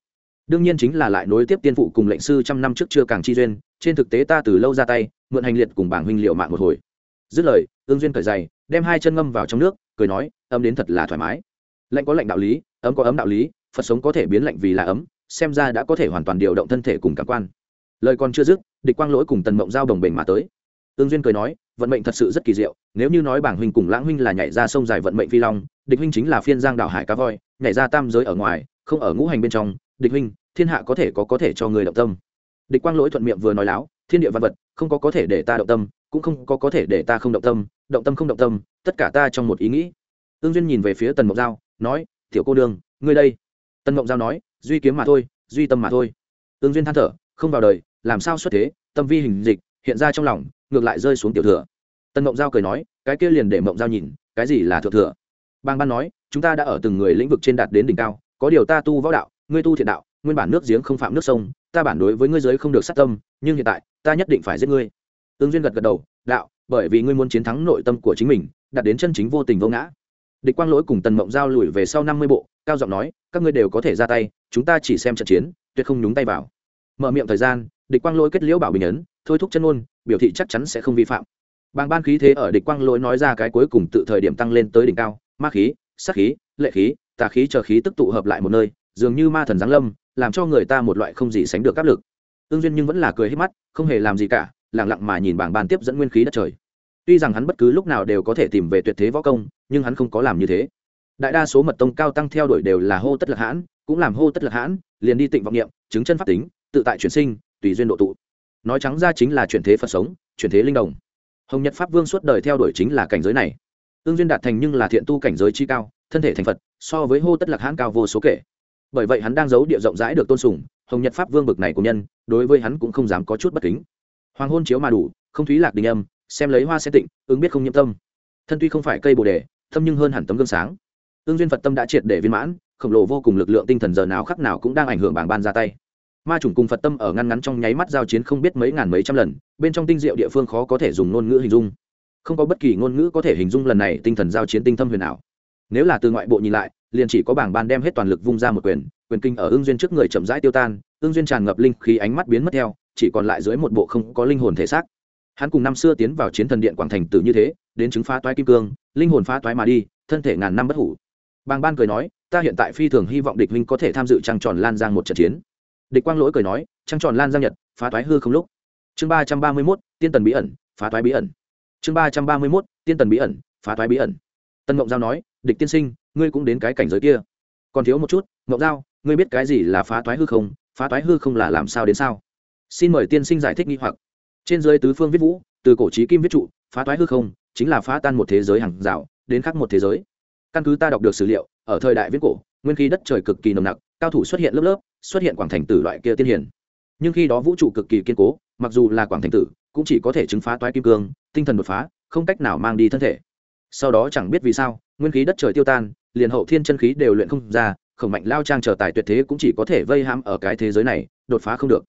Đương nhiên chính là lại nối tiếp tiên phụ cùng lệnh sư trăm năm trước chưa càng chi duyên, trên thực tế ta từ lâu ra tay, mượn hành liệt cùng bảng huynh liệu mạng một hồi. Dứt lời, ương duyên cởi dày đem hai chân ngâm vào trong nước, cười nói, ấm đến thật là thoải mái. Lạnh có lạnh đạo lý, ấm có ấm đạo lý, phật sống có thể biến lạnh vì là ấm, xem ra đã có thể hoàn toàn điều động thân thể cùng cảm quan. Lời còn chưa dứt, địch quang lỗi cùng tần mộng giao đồng bình mà tới. Tương duyên cười nói vận mệnh thật sự rất kỳ diệu nếu như nói bảng huynh cùng lãng huynh là nhảy ra sông dài vận mệnh phi long địch huynh chính là phiên giang đảo hải cá voi nhảy ra tam giới ở ngoài không ở ngũ hành bên trong địch huynh thiên hạ có thể có có thể cho người động tâm. Địch quang lỗi thuận miệng vừa nói láo thiên địa văn vật không có có thể để ta động tâm cũng không có có thể để ta không động tâm động tâm không động tâm tất cả ta trong một ý nghĩ. Tương duyên nhìn về phía tần mộng giao nói tiểu cô đường, ngươi đây. Tần mộng giao nói duy kiếm mà thôi duy tâm mà thôi. Tương duyên than thở không vào đời làm sao xuất thế tâm vi hình dịch hiện ra trong lòng, ngược lại rơi xuống tiểu thừa. Tần mộng giao cười nói, cái kia liền để mộng giao nhìn, cái gì là thượng thừa? Bang ban nói, chúng ta đã ở từng người lĩnh vực trên đạt đến đỉnh cao, có điều ta tu võ đạo, ngươi tu thiện đạo, nguyên bản nước giếng không phạm nước sông, ta bản đối với ngươi giới không được sát tâm, nhưng hiện tại, ta nhất định phải giết ngươi. Tương duyên gật gật đầu, đạo, bởi vì ngươi muốn chiến thắng nội tâm của chính mình, đạt đến chân chính vô tình vô ngã. Địch quang lỗi cùng tần mộng giao lùi về sau năm mươi bộ, cao giọng nói, các ngươi đều có thể ra tay, chúng ta chỉ xem trận chiến, tuyệt không nhúng tay vào. Mở miệng thời gian, địch quang lỗi kết liễu bảo bình ấn thôi thúc chân ôn biểu thị chắc chắn sẽ không vi phạm. Bàng ban khí thế ở địch quang lỗi nói ra cái cuối cùng tự thời điểm tăng lên tới đỉnh cao, ma khí sắc khí, lệ khí, tà khí chờ khí tức tụ hợp lại một nơi, dường như ma thần giáng lâm, làm cho người ta một loại không gì sánh được áp lực. Tương duyên nhưng vẫn là cười hết mắt, không hề làm gì cả lẳng lặng mà nhìn bảng ban tiếp dẫn nguyên khí đất trời. Tuy rằng hắn bất cứ lúc nào đều có thể tìm về tuyệt thế võ công, nhưng hắn không có làm như thế. Đại đa số mật tông cao tăng theo đuổi đều là hô tất lạc hãn, cũng làm hô tất lạc hãn, liền đi tịnh vọng niệm, chứng chân pháp tính, tự tại chuyển sinh, tùy duyên độ tụ nói trắng ra chính là chuyển thế phật sống, chuyển thế linh đồng. Hồng nhật pháp vương suốt đời theo đuổi chính là cảnh giới này. Tương duyên đạt thành nhưng là thiện tu cảnh giới chi cao, thân thể thành phật, so với hô tất lạc hãn cao vô số kể. Bởi vậy hắn đang giấu địa rộng rãi được tôn sùng, hồng nhật pháp vương bực này của nhân, đối với hắn cũng không dám có chút bất kính. Hoàng hôn chiếu mà đủ, không thúy lạc đình âm, xem lấy hoa xe tịnh, ứng biết không nhiễm tâm. Thân tuy không phải cây bồ đề tâm nhưng hơn hẳn tấm gương sáng. Ương duyên phật tâm đã triệt để viên mãn, khổng lồ vô cùng lực lượng tinh thần giờ nào khắc nào cũng đang ảnh hưởng bảng ban ra tay ma chủng cùng phật tâm ở ngăn ngắn trong nháy mắt giao chiến không biết mấy ngàn mấy trăm lần, bên trong tinh diệu địa phương khó có thể dùng ngôn ngữ hình dung. Không có bất kỳ ngôn ngữ có thể hình dung lần này tinh thần giao chiến tinh thâm huyền ảo. Nếu là từ ngoại bộ nhìn lại, liền chỉ có bảng ban đem hết toàn lực vung ra một quyền quyền kinh ở ương duyên trước người chậm rãi tiêu tan ương duyên tràn ngập linh khí ánh mắt biến mất theo, chỉ còn lại dưới một bộ không có linh hồn thể xác. Hắn cùng năm xưa tiến vào chiến thần điện quảng thành tử như thế, đến chứng phá toái kim cương, linh hồn phá toái mà đi, thân thể ngàn năm bất hủ. Bàng ban cười nói, ta hiện tại phi thường hy vọng địch huynh có thể tham dự trăng tròn lan giang một trận chiến địch quang lỗi cười nói, trăng tròn lan giang nhật, phá thoái hư không lúc. Chương ba trăm ba mươi mốt, tiên tần bí ẩn, phá thoái bí ẩn. Chương ba trăm ba mươi mốt, tiên tần bí ẩn, phá thoái bí ẩn. Tân mộng giao nói, địch tiên sinh, ngươi cũng đến cái cảnh giới kia. Còn thiếu một chút mộng giao, ngươi biết cái gì là phá thoái hư không, phá thoái hư không là làm sao đến sao? Xin mời tiên sinh giải thích nghi hoặc. Trên dưới tứ phương viết vũ, từ cổ trí kim viết trụ, phá thoái hư không chính là phá tan một thế giới hàng rào, đến khắc một thế giới. Căn cứ ta đọc được sử liệu, ở thời đại viết cổ nguyên khí đất trời cực kỳ nồng nặc, cao thủ xuất hiện lớp lớp, xuất hiện quảng thành tử loại kia tiên hiển nhưng khi đó vũ trụ cực kỳ kiên cố, mặc dù là quảng thành tử, cũng chỉ có thể chứng phá toái kim cương, tinh thần đột phá, không cách nào mang đi thân thể. Sau đó chẳng biết vì sao, nguyên khí đất trời tiêu tan, liền hậu thiên chân khí đều luyện không ra, khổng mạnh lao trang trở tài tuyệt thế cũng chỉ có thể vây hãm ở cái thế giới này, đột phá không được.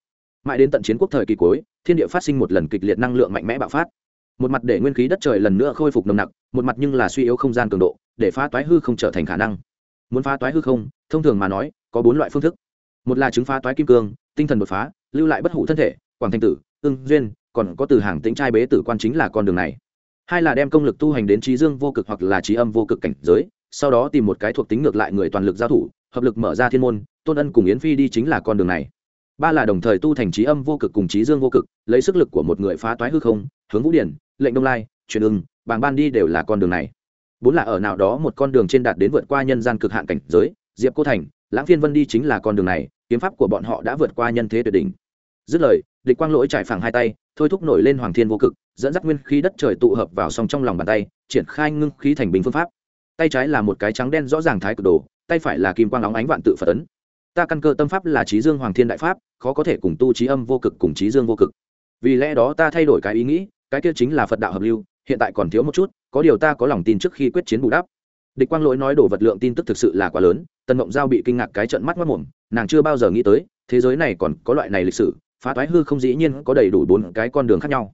Mãi đến tận chiến quốc thời kỳ cuối, thiên địa phát sinh một lần kịch liệt năng lượng mạnh mẽ bạo phát. Một mặt để nguyên khí đất trời lần nữa khôi phục nồng nặc, một mặt nhưng là suy yếu không gian cường độ, để phá toái hư không trở thành khả năng muốn phá toái hư không, thông thường mà nói, có bốn loại phương thức. Một là chứng phá toái kim cương, tinh thần đột phá, lưu lại bất hủ thân thể, quảng thanh tử, ưng duyên, còn có từ hàng tính trai bế tử quan chính là con đường này. Hai là đem công lực tu hành đến trí dương vô cực hoặc là trí âm vô cực cảnh giới, sau đó tìm một cái thuộc tính ngược lại người toàn lực giao thủ, hợp lực mở ra thiên môn, tôn ân cùng yến phi đi chính là con đường này. Ba là đồng thời tu thành trí âm vô cực cùng trí dương vô cực, lấy sức lực của một người phá toái hư không, hướng vũ điển, lệnh đông lai truyền ưng, bàng ban đi đều là con đường này bốn là ở nào đó một con đường trên đạt đến vượt qua nhân gian cực hạn cảnh giới, diệp cô thành, lãng phiên vân đi chính là con đường này, kiếm pháp của bọn họ đã vượt qua nhân thế tuyệt đỉnh. Dứt lời, địch quang lỗi trải phẳng hai tay, thôi thúc nổi lên hoàng thiên vô cực, dẫn dắt nguyên khí đất trời tụ hợp vào song trong lòng bàn tay, triển khai ngưng khí thành bình phương pháp. Tay trái là một cái trắng đen rõ ràng thái cực đồ, tay phải là kim quang óng ánh vạn tự phật ấn. Ta căn cơ tâm pháp là trí dương hoàng thiên đại pháp, khó có thể cùng tu trí âm vô cực cùng trí dương vô cực. Vì lẽ đó ta thay đổi cái ý nghĩ, cái kia chính là phật đạo hợp lưu, hiện tại còn thiếu một chút có điều ta có lòng tin trước khi quyết chiến bù đắp. Địch quang lỗi nói đồ vật lượng tin tức thực sự là quá lớn, tần mộng giao bị kinh ngạc cái trận mắt mất mồm nàng chưa bao giờ nghĩ tới, thế giới này còn có loại này lịch sử, phá toái hư không dĩ nhiên có đầy đủ bốn cái con đường khác nhau.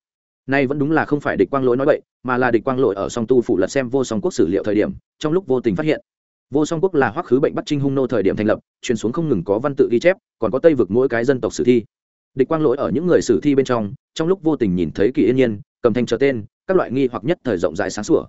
Nay vẫn đúng là không phải địch quang lỗi nói vậy mà là địch quang lỗi ở song tu phủ lật xem vô song quốc sử liệu thời điểm, trong lúc vô tình phát hiện. Vô song quốc là hoắc khứ bệnh bắt trinh hung nô thời điểm thành lập, truyền xuống không ngừng có văn tự ghi chép, còn có tây vực mỗi cái dân tộc sử thi. Địch quang lỗi ở những người sử thi bên trong trong lúc vô tình nhìn thấy kỳ yên nhiên, cầm thanh trở tên các loại nghi hoặc nhất thời rộng rãi sáng sủa.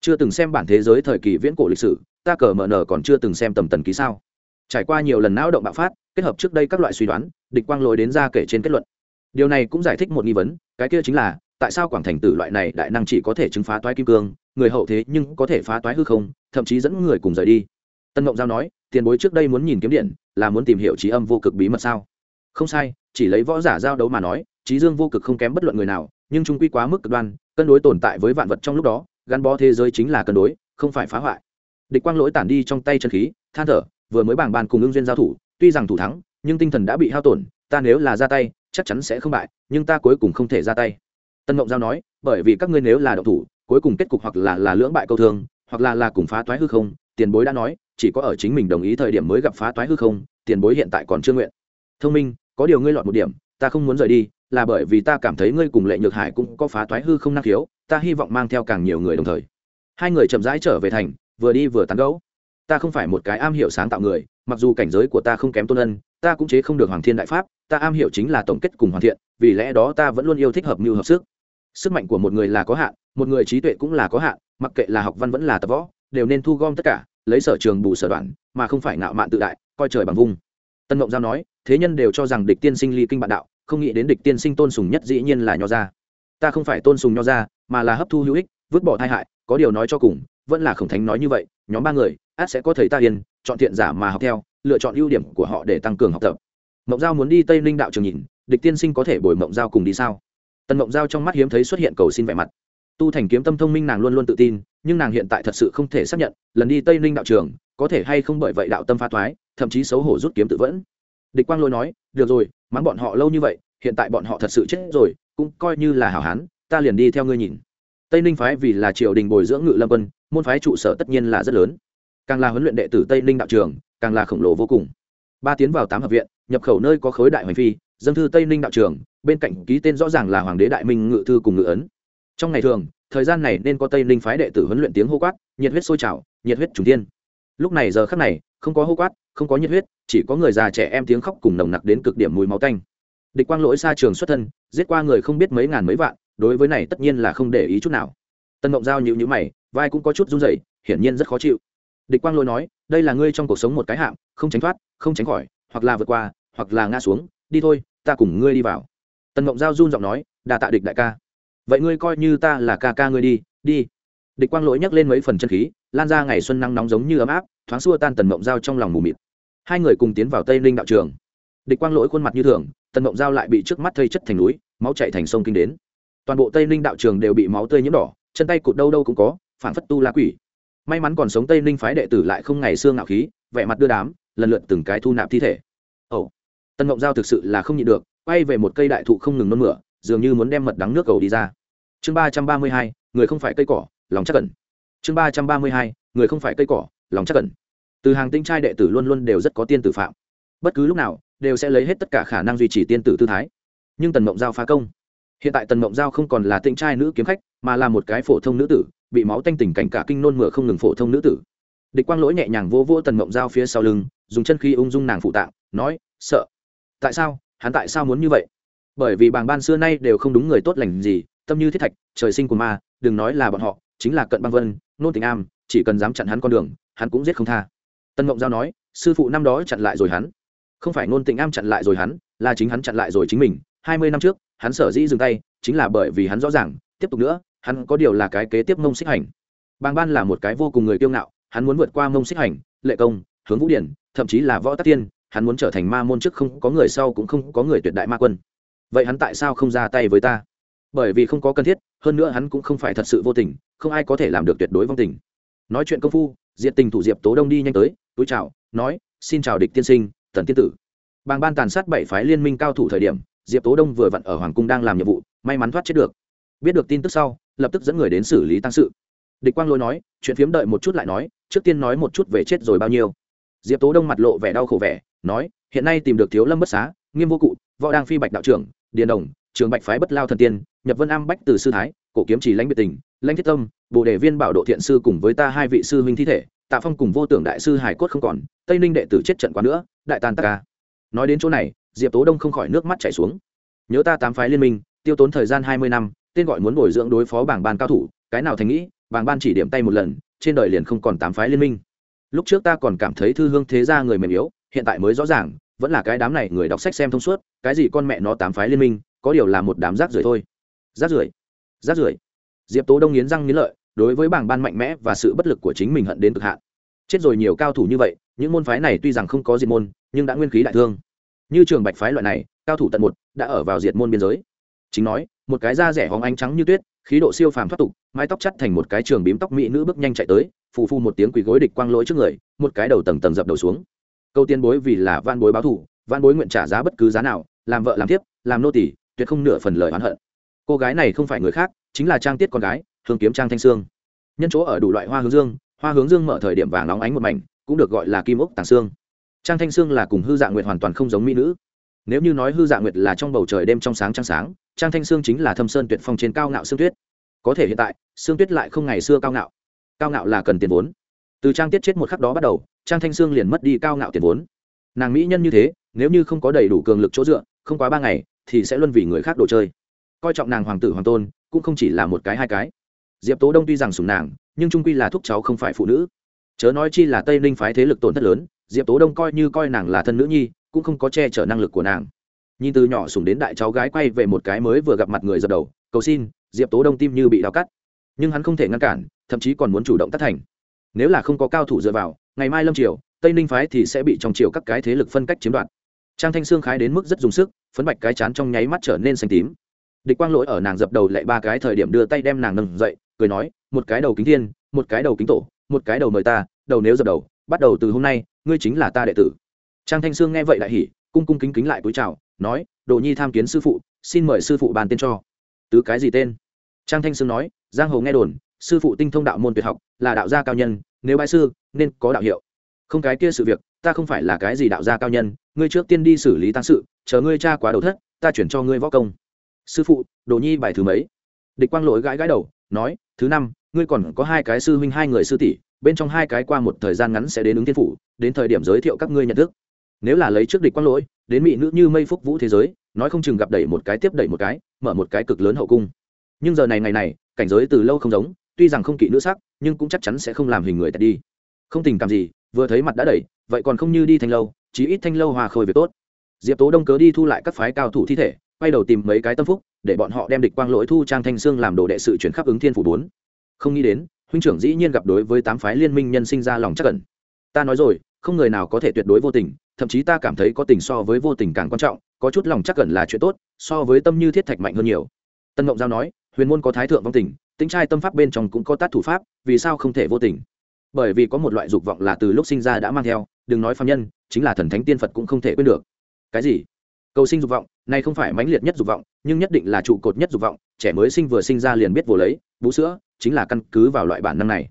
Chưa từng xem bản thế giới thời kỳ viễn cổ lịch sử, ta cờ mở nở còn chưa từng xem tầm tần ký sao. Trải qua nhiều lần não động bạo phát, kết hợp trước đây các loại suy đoán, địch quang lỗi đến ra kể trên kết luận. Điều này cũng giải thích một nghi vấn, cái kia chính là, tại sao quảng thành tử loại này đại năng chỉ có thể chứng phá toái kim cương, người hậu thế nhưng có thể phá toái hư không, thậm chí dẫn người cùng rời đi. Tân mộng giao nói, tiền bối trước đây muốn nhìn kiếm điện, là muốn tìm hiểu trí âm vô cực bí mật sao? Không sai, chỉ lấy võ giả giao đấu mà nói, trí dương vô cực không kém bất luận người nào, nhưng trung quy quá mức cực đoan cân đối tồn tại với vạn vật trong lúc đó, gắn bó thế giới chính là cân đối, không phải phá hoại. Địch quang lỗi tản đi trong tay chân khí, than thở, vừa mới bảng bàn cùng ưng duyên giao thủ, tuy rằng thủ thắng, nhưng tinh thần đã bị hao tổn, ta nếu là ra tay, chắc chắn sẽ không bại, nhưng ta cuối cùng không thể ra tay. Tân mộng giao nói, bởi vì các ngươi nếu là độc thủ, cuối cùng kết cục hoặc là là lưỡng bại câu thương, hoặc là là cùng phá toái hư không, tiền bối đã nói, chỉ có ở chính mình đồng ý thời điểm mới gặp phá toái hư không, tiền bối hiện tại còn chưa nguyện. Thông minh, có điều ngươi lọt một điểm, ta không muốn rời đi là bởi vì ta cảm thấy ngươi cùng lệ nhược hải cũng có phá toái hư không năng khiếu, ta hy vọng mang theo càng nhiều người đồng thời. Hai người chậm rãi trở về thành, vừa đi vừa tán gẫu. Ta không phải một cái am hiểu sáng tạo người, mặc dù cảnh giới của ta không kém tôn ân, ta cũng chế không được hoàng thiên đại pháp, ta am hiểu chính là tổng kết cùng hoàn thiện, vì lẽ đó ta vẫn luôn yêu thích hợp mưu hợp sức. Sức mạnh của một người là có hạn, một người trí tuệ cũng là có hạn, mặc kệ là học văn vẫn là tập võ, đều nên thu gom tất cả, lấy sở trường bù sở đoạn, mà không phải ngạo mạn tự đại, coi trời bằng vung tân ngộng giao nói, thế nhân đều cho rằng địch tiên sinh ly kinh bạn đạo không nghĩ đến địch tiên sinh tôn sùng nhất dĩ nhiên là nho gia. Ta không phải tôn sùng nho gia, mà là hấp thu hữu ích, vứt bỏ tai hại, có điều nói cho cùng, vẫn là khổng thánh nói như vậy, nhóm ba người, át sẽ có thầy ta yên, chọn thiện giả mà học theo, lựa chọn ưu điểm của họ để tăng cường học tập. Mộng giao muốn đi tây ninh đạo trường nhìn, địch tiên sinh có thể bồi mộng giao cùng đi sao? Tần mộng giao trong mắt hiếm thấy xuất hiện cầu xin vẻ mặt. Tu thành kiếm tâm thông minh nàng luôn luôn tự tin, nhưng nàng hiện tại thật sự không thể xác nhận, lần đi tây ninh đạo trường, có thể hay không bởi vậy đạo tâm pha thoái, thậm chí xấu hổ rút kiếm tự vẫn. Địch quang lôi nói, được rồi mắng bọn họ lâu như vậy, hiện tại bọn họ thật sự chết rồi, cũng coi như là hảo hán, ta liền đi theo ngươi nhìn. Tây ninh phái vì là triều đình bồi dưỡng ngự lâm quân, môn phái trụ sở tất nhiên là rất lớn. Càng là huấn luyện đệ tử tây ninh đạo trường, càng là khổng lồ vô cùng. Ba tiến vào tám hợp viện, nhập khẩu nơi có khối đại hoành phi dân thư tây ninh đạo trường, bên cạnh ký tên rõ ràng là hoàng đế đại minh ngự thư cùng ngự ấn. Trong ngày thường, thời gian này nên có tây ninh phái đệ tử huấn luyện tiếng hô quát, nhiệt huyết sôi trào, nhiệt huyết trùng tiên lúc này giờ khắc này, không có hô quát không có nhiệt huyết, chỉ có người già trẻ em tiếng khóc cùng nồng nặc đến cực điểm mùi máu tanh. Địch quang lỗi xa trường xuất thân, giết qua người không biết mấy ngàn mấy vạn, đối với này tất nhiên là không để ý chút nào. Tân mộng giao nhịu nhữ mày, vai cũng có chút run rẩy, hiển nhiên rất khó chịu. Địch quang lỗi nói, đây là ngươi trong cuộc sống một cái hạng, không tránh thoát, không tránh khỏi, hoặc là vượt qua, hoặc là ngã xuống, đi thôi, ta cùng ngươi đi vào. Tân mộng giao run giọng nói đà tạ địch đại ca. Vậy ngươi coi như ta là ca ca ngươi đi đi. Địch quang lỗi nhắc lên mấy phần chân khí lan ra ngày xuân nắng nóng giống như ấm áp, thoáng xua tan tần mộng giao trong lòng mù mịt. Hai người cùng tiến vào tây ninh đạo trường. Địch quang lỗi khuôn mặt như thường, tần mộng giao lại bị trước mắt thây chất thành núi, máu chạy thành sông kinh đến. Toàn bộ tây ninh đạo trường đều bị máu tươi nhiễm đỏ, chân tay cụt đâu đâu cũng có phản phất tu la quỷ. May mắn còn sống tây ninh phái đệ tử lại không ngày xương ngạo khí, vẻ mặt đưa đám, lần lượt từng cái thu nạp thi thể. Ồ. Tân mộng giao thực sự là không nhịn được, quay về một cây đại thụ không ngừng nôn mửa, dường như muốn đem mật đắng nước cầu đi ra. Chương ba trăm ba mươi hai, người không phải cây cỏ, lòng chắc cẩn chương ba trăm ba mươi hai, người không phải cây cỏ, lòng chắc cẩn từ hàng tinh trai đệ tử luôn luôn đều rất có tiên tử phạm. Bất cứ lúc nào, đều sẽ lấy hết tất cả khả năng duy trì tiên tử tư thái. Nhưng tần mộng giao phá công. Hiện tại tần mộng giao không còn là tinh trai nữ kiếm khách, mà là một cái phổ thông nữ tử, bị máu tanh tình cảnh cả kinh nôn mửa không ngừng phổ thông nữ tử. Địch quang lỗi nhẹ nhàng vô vô tần mộng giao phía sau lưng, dùng chân khi ung dung nàng phụ tạng, nói, sợ. Tại sao? Hắn tại sao muốn như vậy? Bởi vì bàng ban xưa nay đều không đúng người tốt lành gì, tâm như thiết thạch, trời sinh của ma, đừng nói là bọn họ chính là cận băng vân, nôn tình am, chỉ cần dám chặn hắn con đường, hắn cũng giết không tha. Tân mộng giao nói, sư phụ năm đó chặn lại rồi hắn. Không phải nôn tình am chặn lại rồi hắn, là chính hắn chặn lại rồi chính mình. Hai mươi năm trước, hắn sở dĩ dừng tay, chính là bởi vì hắn rõ ràng, tiếp tục nữa, hắn có điều là cái kế tiếp mông xích hành. Bàng ban là một cái vô cùng người kiêu ngạo, hắn muốn vượt qua mông xích hành, lệ công, hướng vũ điển, thậm chí là võ tắc tiên, hắn muốn trở thành ma môn trước không có người sau cũng không có người tuyệt đại ma quân. Vậy hắn tại sao không ra tay với ta? Bởi vì không có cần thiết, hơn nữa hắn cũng không phải thật sự vô tình không ai có thể làm được tuyệt đối vong tình. Nói chuyện công phu diệt tình thủ diệp tố đông đi nhanh tới, túi chào, nói, xin chào địch tiên sinh, tần tiên tử. Bàng ban tàn sát bảy phái liên minh cao thủ thời điểm, diệp tố đông vừa vặn ở hoàng cung đang làm nhiệm vụ, may mắn thoát chết được. Biết được tin tức sau, lập tức dẫn người đến xử lý tăng sự. Địch quang lôi nói, chuyện phiếm đợi một chút lại nói, trước tiên nói một chút về chết rồi bao nhiêu. Diệp tố đông mặt lộ vẻ đau khổ vẻ, nói, hiện nay tìm được thiếu lâm bất xá, nghiêm vô cụ, võ đang phi bạch đạo trưởng, điền đồng, trường bạch phái bất lao thần tiên, nhập vân am bách từ sư thái, cổ kiếm chỉ lãnh biệt tình lãnh thiết tâm, bồ đề viên bảo độ thiện sư cùng với ta hai vị sư huynh thi thể, tạ phong cùng vô tưởng đại sư hải cốt không còn, tây ninh đệ tử chết trận quá nữa, đại tàn ta ca nói đến chỗ này, diệp tố đông không khỏi nước mắt chảy xuống. Nhớ ta tám phái liên minh, tiêu tốn thời gian hai mươi năm, tên gọi muốn bồi dưỡng đối phó bảng ban cao thủ, cái nào thành nghĩ, bảng ban chỉ điểm tay một lần, trên đời liền không còn tám phái liên minh. Lúc trước ta còn cảm thấy thư hương thế gia người mềm yếu, hiện tại mới rõ ràng, vẫn là cái đám này người đọc sách xem thông suốt, cái gì con mẹ nó tám phái liên minh, có điều là một đám rác rưởi thôi. Rác rưởi? Rác rưởi? Diệp tố đông nghiến răng nghiến lợi, đối với bảng ban mạnh mẽ và sự bất lực của chính mình hận đến cực hạn. Chết rồi nhiều cao thủ như vậy, những môn phái này tuy rằng không có diệt môn, nhưng đã nguyên khí đại thương. Như trường bạch phái loại này, cao thủ tận một, đã ở vào diệt môn biên giới. Chính nói, một cái da rẻ hóng ánh trắng như tuyết, khí độ siêu phàm thoát tục, mái tóc chắt thành một cái trường bím tóc mỹ nữ bước nhanh chạy tới, phù phu một tiếng quỳ gối địch quang lỗi trước người, một cái đầu tầng tầng dập đầu xuống. Câu tiên bối vì là van bối báo thủ van bối nguyện trả giá bất cứ giá nào, làm vợ làm tiếp làm nô tỷ tuyệt không nửa phần lời oán hận. Cô gái này không phải người khác chính là trang tiết con gái, hương kiếm trang thanh sương. Nhân chỗ ở đủ loại hoa hướng dương, hoa hướng dương mở thời điểm vàng nóng ánh một mảnh, cũng được gọi là kim ốc tàng sương. Trang thanh sương là cùng hư dạ nguyệt hoàn toàn không giống mỹ nữ. Nếu như nói hư dạ nguyệt là trong bầu trời đêm trong sáng trăng sáng, trang thanh sương chính là thâm sơn tuyệt phong trên cao ngạo sương tuyết. Có thể hiện tại, sương tuyết lại không ngày xưa cao ngạo. Cao ngạo là cần tiền vốn. Từ trang tiết chết một khắc đó bắt đầu, trang thanh sương liền mất đi cao ngạo tiền vốn. Nàng mỹ nhân như thế, nếu như không có đầy đủ cường lực chỗ dựa, không quá ba ngày, thì sẽ luân vì người khác đồ chơi. Coi trọng nàng hoàng tử hoàng tôn cũng không chỉ là một cái hai cái. Diệp tố đông tuy rằng sùng nàng, nhưng trung quy là thúc cháu không phải phụ nữ. Chớ nói chi là tây ninh phái thế lực tổn thất lớn, diệp tố đông coi như coi nàng là thân nữ nhi, cũng không có che chở năng lực của nàng. Nhìn từ nhỏ sùng đến đại cháu gái quay về một cái mới vừa gặp mặt người dập đầu, cầu xin, diệp tố đông tim như bị đau cắt. Nhưng hắn không thể ngăn cản, thậm chí còn muốn chủ động tác thành. Nếu là không có cao thủ dựa vào, ngày mai lâm triều, tây ninh phái thì sẽ bị trong triều các cái thế lực phân cách chiếm đoạt. Trang thanh sương khái đến mức rất dùng sức, phấn bạch cái chán trong nháy mắt trở nên xanh tím địch quang lỗi ở nàng dập đầu lại ba cái thời điểm đưa tay đem nàng nâng dậy, cười nói, một cái đầu kính thiên, một cái đầu kính tổ, một cái đầu mời ta, đầu nếu dập đầu, bắt đầu từ hôm nay, ngươi chính là ta đệ tử. Trang thanh sương nghe vậy lại hỉ, cung cung kính kính lại cúi chào, nói, đồ nhi tham kiến sư phụ, xin mời sư phụ bàn tên cho. Tứ cái gì tên? Trang thanh sương nói, giang hồ nghe đồn, sư phụ tinh thông đạo môn tuyệt học, là đạo gia cao nhân, nếu bái sư, nên có đạo hiệu. Không cái kia sự việc, ta không phải là cái gì đạo gia cao nhân, ngươi trước tiên đi xử lý tăng sự, chờ ngươi cha quá đầu thất, ta chuyển cho ngươi võ công sư phụ, đồ nhi bài thứ mấy? Địch quang lỗi gãi gãi đầu, nói, thứ năm, ngươi còn có hai cái sư huynh, hai người sư tỷ, bên trong hai cái qua một thời gian ngắn sẽ đến ứng thiên phủ, đến thời điểm giới thiệu các ngươi nhận thức. Nếu là lấy trước địch quang lỗi, đến mỹ nữ như mây phúc vũ thế giới, nói không chừng gặp đẩy một cái, tiếp đẩy một cái, mở một cái cực lớn hậu cung. Nhưng giờ này ngày này, cảnh giới từ lâu không giống, tuy rằng không kỵ nữ sắc, nhưng cũng chắc chắn sẽ không làm hình người tẹt đi. Không tình cảm gì, vừa thấy mặt đã đẩy, vậy còn không như đi thanh lâu, chí ít thanh lâu hòa khôi việc tốt. Diệp tố đông cớ đi thu lại các phái cao thủ thi thể quay đầu tìm mấy cái tâm phúc, để bọn họ đem địch quang lỗi thu trang thanh sương làm đồ đệ sự chuyển khắp ứng thiên phủ bốn. Không nghĩ đến, huynh trưởng dĩ nhiên gặp đối với tám phái liên minh nhân sinh ra lòng chắc cẩn ta nói rồi, không người nào có thể tuyệt đối vô tình, thậm chí ta cảm thấy có tình so với vô tình càng quan trọng, có chút lòng chắc cẩn là chuyện tốt, so với tâm như thiết thạch mạnh hơn nhiều. Tân ngộng giao nói, huyền môn có thái thượng vong tình tính trai tâm pháp bên trong cũng có tát thủ pháp, vì sao không thể vô tình? Bởi vì có một loại dục vọng là từ lúc sinh ra đã mang theo, đừng nói phạm nhân, chính là thần thánh tiên phật cũng không thể quên được. Cái gì? Cầu sinh dục vọng này không phải mãnh liệt nhất dục vọng, nhưng nhất định là trụ cột nhất dục vọng, trẻ mới sinh vừa sinh ra liền biết vồ lấy, bú sữa chính là căn cứ vào loại bản năng này.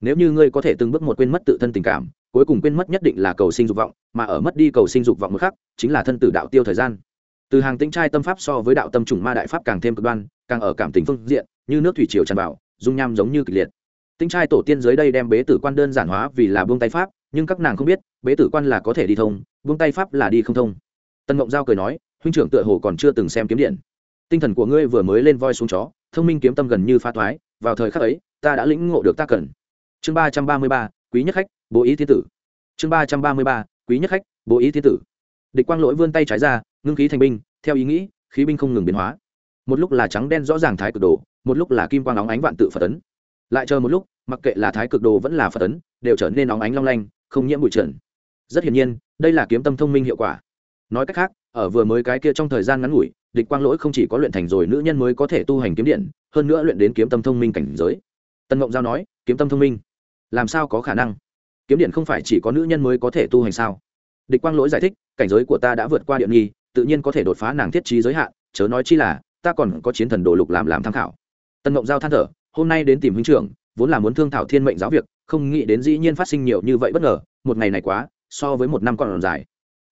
Nếu như ngươi có thể từng bước một quên mất tự thân tình cảm, cuối cùng quên mất nhất định là cầu sinh dục vọng, mà ở mất đi cầu sinh dục vọng một khắc, chính là thân tử đạo tiêu thời gian. Từ hàng tĩnh trai tâm pháp so với đạo tâm trùng ma đại pháp càng thêm cực đoan, càng ở cảm tình phương diện, như nước thủy triều tràn vào, dung nham giống như kịch liệt. Tĩnh trai tổ tiên dưới đây đem bế tử quan đơn giản hóa vì là buông tay pháp, nhưng các nàng không biết, bế tử quan là có thể đi thông, buông tay pháp là đi không thông tân mộng giao cười nói, huynh trưởng tựa hồ còn chưa từng xem kiếm điện. Tinh thần của ngươi vừa mới lên voi xuống chó, thông minh kiếm tâm gần như phá thoái, vào thời khắc ấy, ta đã lĩnh ngộ được ta cần. Chương ba trăm ba mươi ba, quý nhất khách, bố ý thiên tử. Chương ba trăm ba mươi ba, quý nhất khách, bố ý thiên tử. Địch quang lỗi vươn tay trái ra, ngưng khí thành binh, theo ý nghĩ, khí binh không ngừng biến hóa. Một lúc là trắng đen rõ ràng thái cực đồ, một lúc là kim quang óng ánh vạn tự phật tấn lại chờ một lúc, mặc kệ là thái cực đồ vẫn là phật tấn đều trở nên óng ánh long lanh, không nhiễm bụi trần. Rất hiển nhiên, đây là kiếm tâm thông minh hiệu quả nói cách khác, ở vừa mới cái kia trong thời gian ngắn ngủi, địch quang lỗi không chỉ có luyện thành rồi nữ nhân mới có thể tu hành kiếm điện, hơn nữa luyện đến kiếm tâm thông minh cảnh giới. Tân mộng giao nói, kiếm tâm thông minh? Làm sao có khả năng? Kiếm điện không phải chỉ có nữ nhân mới có thể tu hành sao? Địch quang lỗi giải thích, cảnh giới của ta đã vượt qua điện nghi, tự nhiên có thể đột phá nàng thiết trí giới hạn, chớ nói chi là, ta còn có chiến thần đồ lục làm làm tham khảo. Tân mộng giao than thở, hôm nay đến tìm huynh trưởng, vốn là muốn thương thảo thiên mệnh giáo việc, không nghĩ đến dĩ nhiên phát sinh nhiều như vậy bất ngờ, một ngày này quá, so với một năm còn dài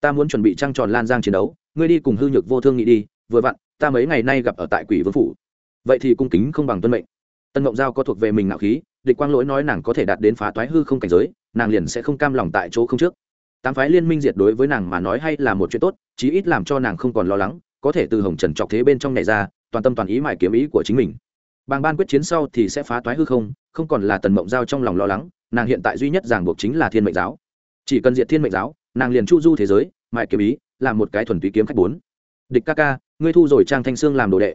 ta muốn chuẩn bị trăng tròn lan giang chiến đấu, ngươi đi cùng hư nhược vô thương nghị đi, vừa vặn, ta mấy ngày nay gặp ở tại quỷ vương phủ. Vậy thì cung kính không bằng tuân mệnh. Tân mộng giao có thuộc về mình ngạo khí, địch quang lỗi nói nàng có thể đạt đến phá toái hư không cảnh giới, nàng liền sẽ không cam lòng tại chỗ không trước. Tám phái liên minh diệt đối với nàng mà nói hay là một chuyện tốt, chí ít làm cho nàng không còn lo lắng, có thể từ hồng trần trọc thế bên trong này ra, toàn tâm toàn ý mải kiếm ý của chính mình. Bàng ban quyết chiến sau thì sẽ phá toái hư không không còn là tần mộng giao trong lòng lo lắng, nàng hiện tại duy nhất ràng buộc chính là thiên mệnh giáo. Chỉ cần diệt thiên mệnh giáo nàng liền chu du thế giới, mại kiếm ý, là một cái thuần túy kiếm khách bốn. Địch ca ca, ngươi thu rồi trang thanh sương làm đồ đệ.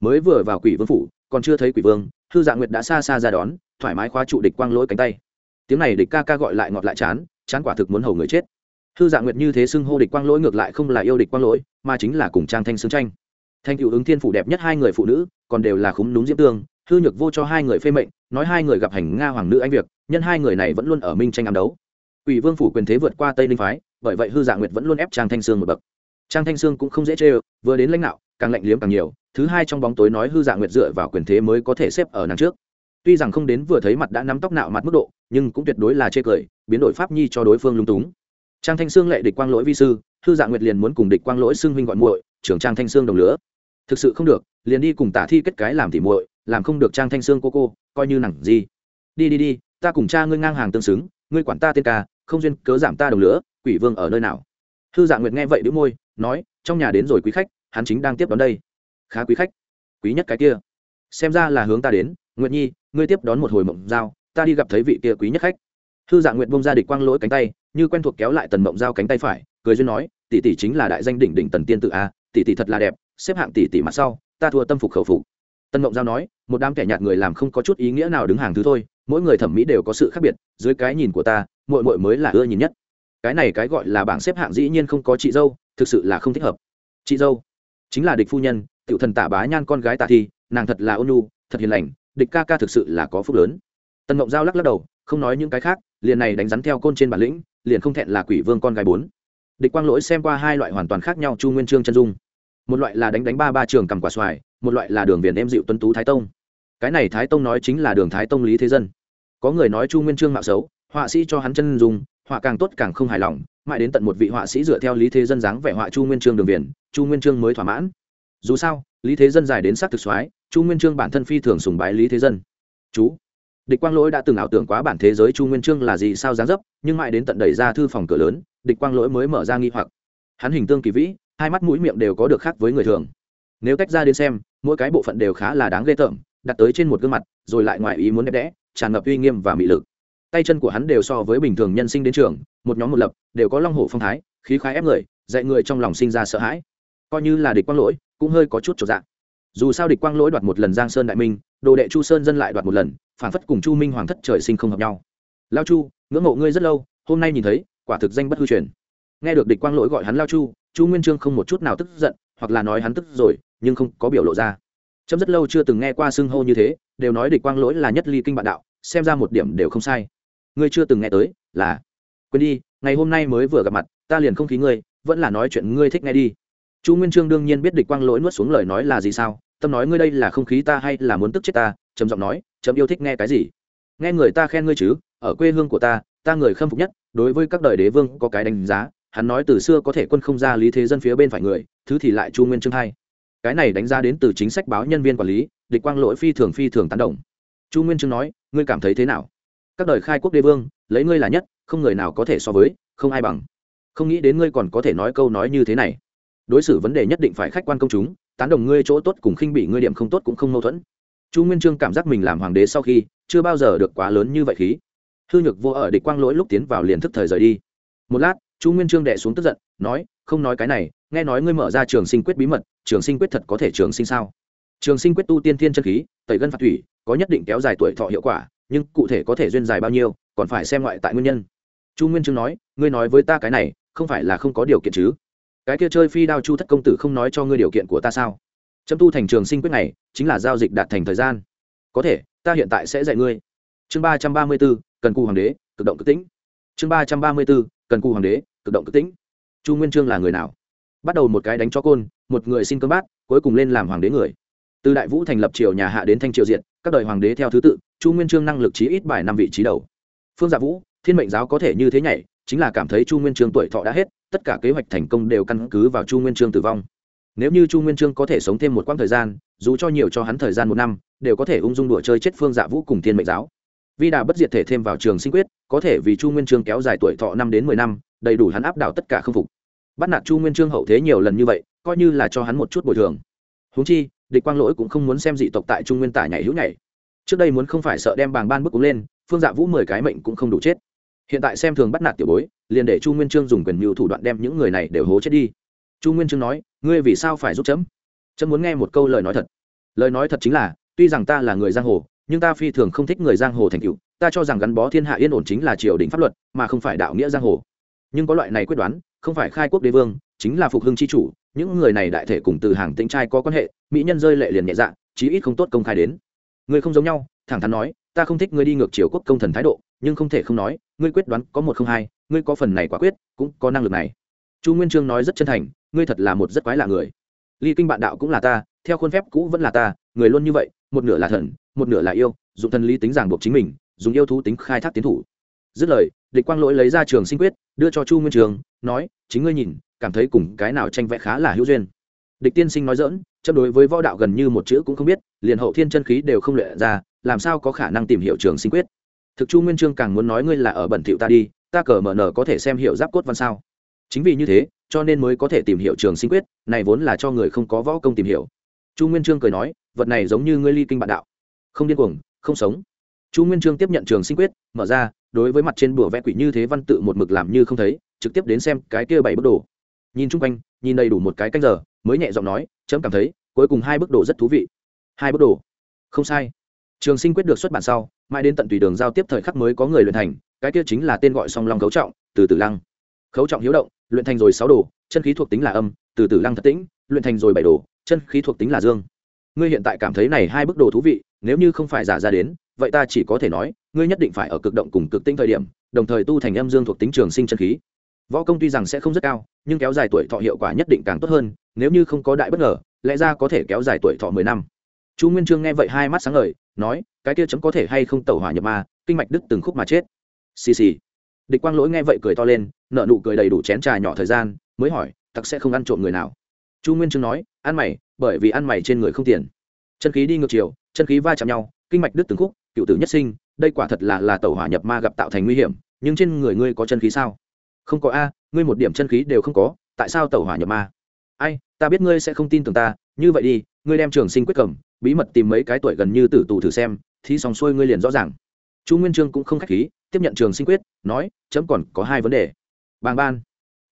Mới vừa vào quỷ vương phủ, còn chưa thấy quỷ vương thư dạ nguyệt đã xa xa ra đón, thoải mái khóa trụ địch quang lỗi cánh tay. Tiếng này địch ca ca gọi lại ngọt lại chán chán quả thực muốn hầu người chết. Thư dạ nguyệt như thế xưng hô địch quang lỗi ngược lại không là yêu địch quang lỗi, mà chính là cùng trang thanh sương tranh. Thanh cựu ứng thiên phủ đẹp nhất hai người phụ nữ, còn đều là khúng đúng diễm tương, hư nhược vô cho hai người phê mệnh, nói hai người gặp hành nga hoàng nữ anh việc, nhân hai người này vẫn luôn ở minh tranh ám đấu. Quỷ Vương phủ quyền thế vượt qua Tây Ninh phái, bởi vậy hư dạ nguyệt vẫn luôn ép Trang Thanh Sương một bậc. Trang Thanh Sương cũng không dễ chơi, vừa đến lãnh đạo, càng lạnh liếm càng nhiều, thứ hai trong bóng tối nói hư dạ nguyệt dựa vào quyền thế mới có thể xếp ở nàng trước. Tuy rằng không đến vừa thấy mặt đã nắm tóc nạo mặt mức độ, nhưng cũng tuyệt đối là chê cười, biến đổi pháp nhi cho đối phương lung túng. Trang Thanh Sương lệ địch quang lỗi vi sư, hư dạ nguyệt liền muốn cùng địch quang lỗi xưng huynh gọi muội, trưởng Trang Thanh Sương đồng lứa. Thực sự không được, liền đi cùng Tả Thi kết cái làm tỉ muội, làm không được Trang Thanh Sương cô cô, coi như nặng gì. Đi đi đi, ta cùng cha ngươi ngang hàng tương xứng, ngươi quản ta tên ca, không duyên cớ giảm ta đồng lửa, quỷ vương ở nơi nào? Hư dạ nguyệt nghe vậy đĩu môi, nói, trong nhà đến rồi quý khách, hắn chính đang tiếp đón đây. Khá quý khách. Quý nhất cái kia. Xem ra là hướng ta đến. Nguyệt nhi, ngươi tiếp đón một hồi mộng giao, ta đi gặp thấy vị kia quý nhất khách. Hư dạ nguyệt bông ra địch quang lỗi cánh tay, như quen thuộc kéo lại tần mộng giao cánh tay phải, cười duyên nói, tỷ tỷ chính là đại danh đỉnh đỉnh tần tiên tự a, tỷ tỷ thật là đẹp, xếp hạng tỷ tỷ mặt sau, ta thua tâm phục khẩu phục. Tần mộng giao nói, một đám kẻ nhạt người làm không có chút ý nghĩa nào đứng hàng thứ thôi, mỗi người thẩm mỹ đều có sự khác biệt, dưới cái nhìn của ta muội muội mới là ưa nhìn nhất. Cái này cái gọi là bảng xếp hạng dĩ nhiên không có chị dâu, thực sự là không thích hợp. Chị dâu, chính là địch phu nhân, tiểu thần tả bá nhan con gái tả thi, nàng thật là ôn nhu, thật hiền lành, địch ca ca thực sự là có phúc lớn. Tần mộng giao lắc lắc đầu, không nói những cái khác, liền này đánh rắn theo côn trên bản lĩnh, liền không thẹn là quỷ vương con gái bốn. Địch quang lỗi xem qua hai loại hoàn toàn khác nhau chu nguyên trương chân dung. Một loại là đánh đánh ba ba trường cầm quả xoài, một loại là đường viền em dịu tuấn tú thái tông. Cái này thái tông nói chính là đường thái tông lý thế dân. Có người nói chu nguyên trương mạo xấu họa sĩ cho hắn chân dùng họa càng tốt càng không hài lòng, mãi đến tận một vị họa sĩ dựa theo lý thế dân dáng vẻ họa chu nguyên trương đường viền, chu nguyên trương mới thỏa mãn. Dù sao, lý thế dân dài đến sắc thực soái, chu nguyên trương bản thân phi thường sùng bái lý thế dân. Chú, địch quang lỗi đã từng ảo tưởng quá bản thế giới chu nguyên trương là gì sao dáng dấp, nhưng mãi đến tận đẩy ra thư phòng cửa lớn, địch quang lỗi mới mở ra nghi hoặc. Hắn hình tương kỳ vĩ, hai mắt mũi miệng đều có được khác với người thường. Nếu tách ra đến xem, mỗi cái bộ phận đều khá là đáng ghê tởm, đặt tới trên một gương mặt, rồi lại ngoài ý muốn đẹp đẽ, tràn ngập uy nghiêm và mị lực tay chân của hắn đều so với bình thường nhân sinh đến trường, một nhóm một lập, đều có long hổ phong thái, khí khái ép người, dạy người trong lòng sinh ra sợ hãi. Coi như là địch quang lỗi, cũng hơi có chút trọn dạng. Dù sao địch quang lỗi đoạt một lần giang sơn đại minh, đồ đệ chu sơn dân lại đoạt một lần, phản phất cùng chu minh hoàng thất trời sinh không hợp nhau. Lao chu, ngưỡng mộ ngươi rất lâu, hôm nay nhìn thấy, quả thực danh bất hư truyền. Nghe được địch quang lỗi gọi hắn lao chu chu nguyên trương không một chút nào tức giận, hoặc là nói hắn tức rồi, nhưng không có biểu lộ ra. Chấm rất lâu chưa từng nghe qua xưng hô như thế, đều nói địch quang lỗi là nhất ly kinh bạn đạo, xem ra một điểm đều không sai ngươi chưa từng nghe tới, là, quên đi, ngày hôm nay mới vừa gặp mặt, ta liền không khí ngươi, vẫn là nói chuyện ngươi thích nghe đi. Chu nguyên trương đương nhiên biết địch quang lỗi nuốt xuống lời nói là gì sao, tâm nói ngươi đây là không khí ta hay là muốn tức chết ta, trầm giọng nói, chấm yêu thích nghe cái gì? Nghe người ta khen ngươi chứ, ở quê hương của ta ta người khâm phục nhất, đối với các đời đế vương có cái đánh giá, hắn nói từ xưa có thể quân không ra lý thế dân phía bên phải người, thứ thì lại chu nguyên trương hai cái này đánh giá đến từ chính sách báo nhân viên quản lý, địch quang lỗi phi thường phi thường tán động chu nguyên trương nói, ngươi cảm thấy thế nào? Các đời khai quốc đế vương, lấy ngươi là nhất, không người nào có thể so với, không ai bằng. Không nghĩ đến ngươi còn có thể nói câu nói như thế này. Đối xử vấn đề nhất định phải khách quan công chúng, tán đồng ngươi chỗ tốt cùng khinh bị ngươi điểm không tốt cũng không mâu thuẫn. Chu nguyên trương cảm giác mình làm hoàng đế sau khi, chưa bao giờ được quá lớn như vậy khí. Hư nhược vô ở địch quang lỗi lúc tiến vào liền thức thời rời đi. Một lát, chu nguyên trương đệ xuống tức giận, nói, không nói cái này, nghe nói ngươi mở ra trường sinh quyết bí mật, trường sinh quyết thật có thể trường sinh sao? Trường sinh quyết tu tiên thiên chân khí, tẩy gân phạt thủy, có nhất định kéo dài tuổi thọ hiệu quả nhưng cụ thể có thể duyên dài bao nhiêu, còn phải xem ngoại tại nguyên nhân. Chu nguyên trương nói, ngươi nói với ta cái này, không phải là không có điều kiện chứ? Cái kia chơi phi đao chu thất công tử không nói cho ngươi điều kiện của ta sao? Chấm tu thành trường sinh quyết này, chính là giao dịch đạt thành thời gian. Có thể, ta hiện tại sẽ dạy ngươi. Chương ba trăm ba mươi b ố cần cù hoàng đế, cực động cực tĩnh. Chương ba trăm ba mươi b ố cần cù hoàng đế, cực động cực tĩnh. Chu nguyên trương là người nào? Bắt đầu một cái đánh cho côn, một người xin cơm bát, cuối cùng lên làm hoàng đế người. Từ đại vũ thành lập triều nhà hạ đến thanh triều diện các đời hoàng đế theo thứ tự, chu nguyên trương năng lực chí ít bài năm vị trí đầu. Phương dạ vũ, thiên mệnh giáo có thể như thế nhảy, chính là cảm thấy chu nguyên trương tuổi thọ đã hết, tất cả kế hoạch thành công đều căn cứ vào chu nguyên trương tử vong. Nếu như chu nguyên trương có thể sống thêm một quãng thời gian, dù cho nhiều cho hắn thời gian một năm, đều có thể ung dung đùa chơi chết phương dạ vũ cùng thiên mệnh giáo. Vi đà bất diệt thể thêm vào trường sinh quyết, có thể vì chu nguyên trương kéo dài tuổi thọ năm đến mười năm, đầy đủ hắn áp đảo tất cả k phục. Bắt nạt chu nguyên trương hậu thế nhiều lần như vậy, coi như là cho hắn một chút bồi thường. Húng chi địch quang lỗi cũng không muốn xem dị tộc tại trung nguyên tả nhảy hữu nhảy. Trước đây muốn không phải sợ đem bàng ban bức cúng lên, phương dạ vũ mười cái mệnh cũng không đủ chết. Hiện tại xem thường bắt nạt tiểu bối, liền để chu nguyên trương dùng quyền mưu thủ đoạn đem những người này đều hố chết đi. Chu nguyên trương nói, ngươi vì sao phải giúp chấm? Chấm muốn nghe một câu lời nói thật. Lời nói thật chính là, tuy rằng ta là người giang hồ, nhưng ta phi thường không thích người giang hồ thành cựu ta cho rằng gắn bó thiên hạ yên ổn chính là triều đình pháp luật, mà không phải đạo nghĩa giang hồ. Nhưng có loại này quyết đoán không phải khai quốc đế vương, chính là phục hưng c h i chủ, những người này đại thể cùng từ hàng tĩnh trai có quan hệ, mỹ nhân rơi lệ liền nhẹ dạ chí ít không tốt công khai đến. Người không giống nhau, thẳng thắn nói, ta không thích ngươi đi ngược chiều quốc công thần thái độ, nhưng không thể không nói, ngươi quyết đoán có một không hai, ngươi có phần này quả quyết, cũng có năng lực này. Chu nguyên trương nói rất chân thành, ngươi thật là một rất quái lạ người. Ly kinh bạn đạo cũng là ta, theo khuôn phép cũ vẫn là ta, người luôn như vậy, một nửa là thần, một nửa là yêu, dùng thần lý tính giảng buộc chính mình, dùng yêu thú tính khai thác tiến thủ. Dứt lời, địch quang lỗi lấy ra trường sinh quyết, đưa cho chu nguyên trường nói, chính ngươi nhìn, cảm thấy cùng cái nào tranh vẽ khá là hữu duyên. Địch tiên sinh nói dỡn chấp đối với võ đạo gần như một chữ cũng không biết, liền hậu thiên chân khí đều không luyện ra, làm sao có khả năng tìm hiểu trường sinh quyết? Thực chu nguyên trương càng muốn nói ngươi là ở bẩn thiệu ta đi, ta cờ mở nở có thể xem hiểu giáp cốt văn sao? Chính vì như thế, cho nên mới có thể tìm hiểu trường sinh quyết, này vốn là cho người không có võ công tìm hiểu. Chu nguyên trương cười nói, vật này giống như ngươi ly kinh bạn đạo. Không điên cuồng, không sống. Chu nguyên trương tiếp nhận trường sinh quyết, mở ra, đối với mặt trên bùa vẽ quỷ như thế văn tự một mực làm như không thấy trực tiếp đến xem cái kia bảy bức đồ. Nhìn chung quanh, nhìn đầy đủ một cái canh giờ, mới nhẹ giọng nói, chấm cảm thấy, cuối cùng hai bức đồ rất thú vị. Hai bức đồ? Không sai. Trường sinh quyết được xuất bản sau, mãi đến tận tùy đường giao tiếp thời khắc mới có người luyện thành, cái kia chính là tên gọi song long cấu trọng, từ từ lăng. Khấu trọng hiếu động, luyện thành rồi sáu đồ, chân khí thuộc tính là âm, từ từ lăng thật tĩnh, luyện thành rồi bảy đồ, chân khí thuộc tính là dương. Ngươi hiện tại cảm thấy này hai bức đồ thú vị, nếu như không phải giả ra đến, vậy ta chỉ có thể nói, ngươi nhất định phải ở cực động cùng cực tinh thời điểm, đồng thời tu thành âm dương thuộc tính trường sinh chân khí võ công tuy rằng sẽ không rất cao, nhưng kéo dài tuổi thọ hiệu quả nhất định càng tốt hơn, nếu như không có đại bất ngờ, lẽ ra có thể kéo dài tuổi thọ mười năm. Chu nguyên trương nghe vậy hai mắt sáng ngời, nói, cái kia chấm có thể hay không tẩu hỏa nhập ma, kinh mạch đứt từng khúc mà chết. Xì xì. Địch quang lỗi nghe vậy cười to lên nợ nụ cười đầy đủ chén trà nhỏ thời gian, mới hỏi, tặc sẽ không ăn trộm người nào? Chu nguyên trương nói, ăn mày, bởi vì ăn mày trên người không tiền. Chân khí đi ngược chiều, chân khí va chạm nhau, kinh mạch đứt từng khúc, cựu tử nhất sinh, đây quả thật là là tẩu hỏa nhập ma gặp tạo thành nguy hiểm, nhưng trên người ngươi có chân khí sao? Không có a, ngươi một điểm chân khí đều không có, tại sao tẩu hỏa nhập ma? Ai, ta biết ngươi sẽ không tin tưởng ta, như vậy đi, ngươi đem trường sinh quyết cầm, bí mật tìm mấy cái tuổi gần như tử tù thử xem thì xong xuôi ngươi liền rõ ràng. Chu nguyên trương cũng không k h á c h khí, tiếp nhận trường sinh quyết, nói, chấm còn có hai vấn đề. Bàng ban.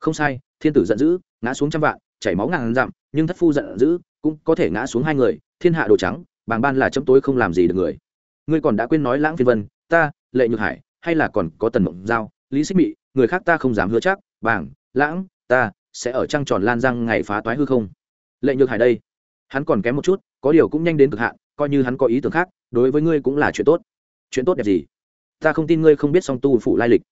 Không sai, thiên tử giận dữ, ngã xuống trăm vạn, chảy máu ngàn dặm, nhưng thất phu giận dữ, cũng có thể ngã xuống hai người, thiên hạ đồ trắng, bàng ban là chấm tối không làm gì được người. Ngươi còn đã quên nói lãng phiên vân, ta, lệ nhược hải, hay là còn có tần mộng giao, lý xích mị người khác ta không dám hứa chắc, bảng, lãng, ta sẽ ở trăng tròn lan răng ngày phá toái hư không. Lệ nhược hải đây. Hắn còn kém một chút, có điều cũng nhanh đến cực hạn, coi như hắn có ý tưởng khác, đối với ngươi cũng là chuyện tốt. Chuyện tốt đẹp gì? Ta không tin ngươi không biết song tu phụ lai lịch.